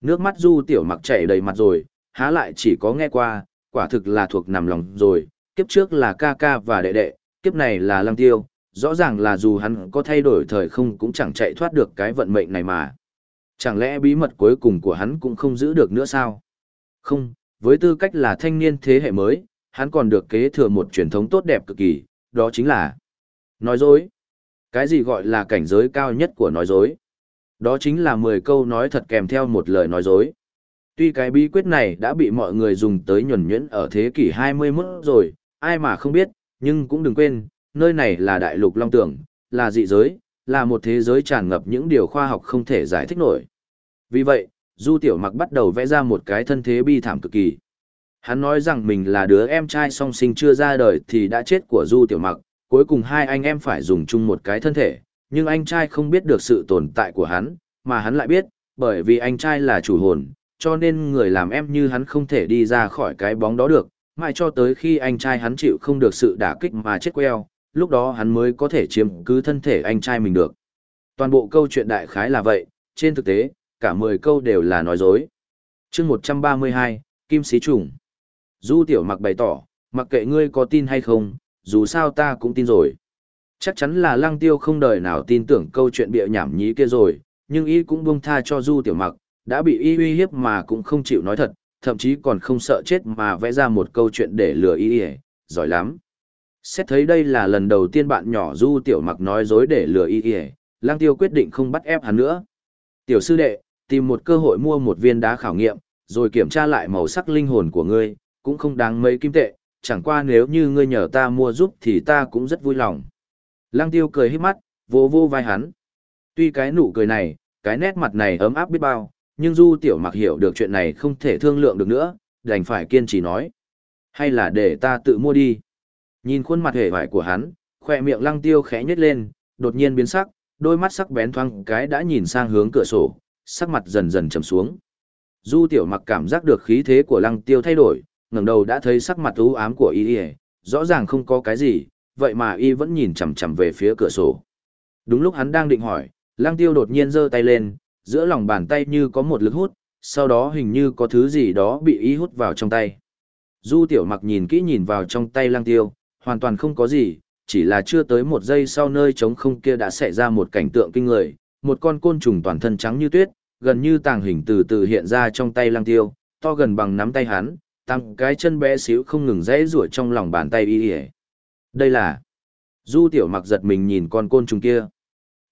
Nước mắt du tiểu mặc chảy đầy mặt rồi, há lại chỉ có nghe qua, quả thực là thuộc nằm lòng rồi, kiếp trước là ca ca và đệ đệ, kiếp này là lăng tiêu, rõ ràng là dù hắn có thay đổi thời không cũng chẳng chạy thoát được cái vận mệnh này mà. Chẳng lẽ bí mật cuối cùng của hắn cũng không giữ được nữa sao? Không, với tư cách là thanh niên thế hệ mới, hắn còn được kế thừa một truyền thống tốt đẹp cực kỳ, đó chính là nói dối. Cái gì gọi là cảnh giới cao nhất của nói dối? Đó chính là 10 câu nói thật kèm theo một lời nói dối. Tuy cái bí quyết này đã bị mọi người dùng tới nhuần nhuyễn ở thế kỷ 21 rồi, ai mà không biết, nhưng cũng đừng quên, nơi này là đại lục long tưởng, là dị giới, là một thế giới tràn ngập những điều khoa học không thể giải thích nổi. Vì vậy, Du Tiểu Mặc bắt đầu vẽ ra một cái thân thế bi thảm cực kỳ. Hắn nói rằng mình là đứa em trai song sinh chưa ra đời thì đã chết của Du Tiểu Mặc, cuối cùng hai anh em phải dùng chung một cái thân thể, nhưng anh trai không biết được sự tồn tại của hắn, mà hắn lại biết, bởi vì anh trai là chủ hồn, cho nên người làm em như hắn không thể đi ra khỏi cái bóng đó được, mãi cho tới khi anh trai hắn chịu không được sự đả kích mà chết queo, lúc đó hắn mới có thể chiếm cứ thân thể anh trai mình được. Toàn bộ câu chuyện đại khái là vậy, trên thực tế, cả 10 câu đều là nói dối. chương 132, Kim Sĩ Trùng. Du Tiểu Mặc bày tỏ, mặc kệ ngươi có tin hay không, dù sao ta cũng tin rồi. Chắc chắn là lăng tiêu không đời nào tin tưởng câu chuyện bịa nhảm nhí kia rồi, nhưng y cũng buông tha cho Du Tiểu Mặc, đã bị y uy hiếp mà cũng không chịu nói thật, thậm chí còn không sợ chết mà vẽ ra một câu chuyện để lừa y ỉa giỏi lắm. Xét thấy đây là lần đầu tiên bạn nhỏ Du Tiểu Mặc nói dối để lừa y ỉa lang Tiêu quyết định không bắt ép hắn nữa. Tiểu sư đệ, tìm một cơ hội mua một viên đá khảo nghiệm, rồi kiểm tra lại màu sắc linh hồn của ngươi, cũng không đáng mấy kim tệ, chẳng qua nếu như ngươi nhờ ta mua giúp thì ta cũng rất vui lòng. Lang tiêu cười hít mắt, vô vô vai hắn. Tuy cái nụ cười này, cái nét mặt này ấm áp biết bao, nhưng Du Tiểu Mặc hiểu được chuyện này không thể thương lượng được nữa, đành phải kiên trì nói. Hay là để ta tự mua đi. Nhìn khuôn mặt hề hoài của hắn, khoe miệng lăng tiêu khẽ nhếch lên, đột nhiên biến sắc, đôi mắt sắc bén thoáng cái đã nhìn sang hướng cửa sổ, sắc mặt dần dần trầm xuống. Du Tiểu Mặc cảm giác được khí thế của lăng tiêu thay đổi, ngẩng đầu đã thấy sắc mặt u ám của y rõ ràng không có cái gì, vậy mà y vẫn nhìn chằm chằm về phía cửa sổ. Đúng lúc hắn đang định hỏi, lăng tiêu đột nhiên giơ tay lên, giữa lòng bàn tay như có một lực hút, sau đó hình như có thứ gì đó bị y hút vào trong tay. Du tiểu mặc nhìn kỹ nhìn vào trong tay lăng tiêu, hoàn toàn không có gì, chỉ là chưa tới một giây sau nơi trống không kia đã xảy ra một cảnh tượng kinh người, một con côn trùng toàn thân trắng như tuyết, gần như tàng hình từ từ hiện ra trong tay lăng tiêu, to gần bằng nắm tay hắn, tăng cái chân bé xíu không ngừng rẽ rủa trong lòng bàn tay y y. Đây là... Du tiểu mặc giật mình nhìn con côn trùng kia.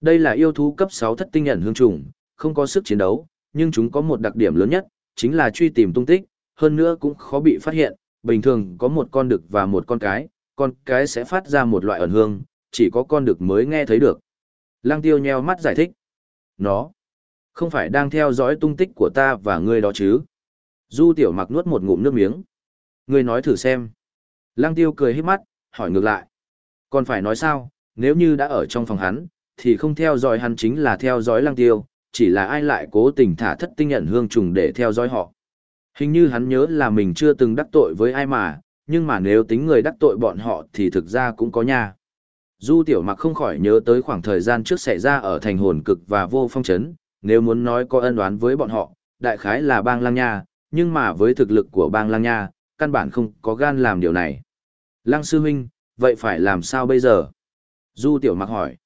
Đây là yêu thú cấp 6 thất tinh ẩn hương trùng, không có sức chiến đấu, nhưng chúng có một đặc điểm lớn nhất, chính là truy tìm tung tích, hơn nữa cũng khó bị phát hiện, bình thường có một con đực và một con cái, con cái sẽ phát ra một loại ẩn hương, chỉ có con đực mới nghe thấy được. Lăng tiêu nheo mắt giải thích. Nó, không phải đang theo dõi tung tích của ta và ngươi đó chứ. Du tiểu mặc nuốt một ngụm nước miếng. Ngươi nói thử xem. Lăng tiêu cười hết mắt, hỏi ngược lại. Còn phải nói sao, nếu như đã ở trong phòng hắn, thì không theo dõi hắn chính là theo dõi lăng tiêu, chỉ là ai lại cố tình thả thất tinh nhận hương trùng để theo dõi họ. Hình như hắn nhớ là mình chưa từng đắc tội với ai mà, nhưng mà nếu tính người đắc tội bọn họ thì thực ra cũng có nha. Du tiểu mặc không khỏi nhớ tới khoảng thời gian trước xảy ra ở thành hồn cực và vô phong chấn, nếu muốn nói có ân oán với bọn họ, đại khái là bang lang nha, nhưng mà với thực lực của bang lang nha, căn bản không có gan làm điều này. Lăng sư huynh, vậy phải làm sao bây giờ? Du tiểu mặc hỏi.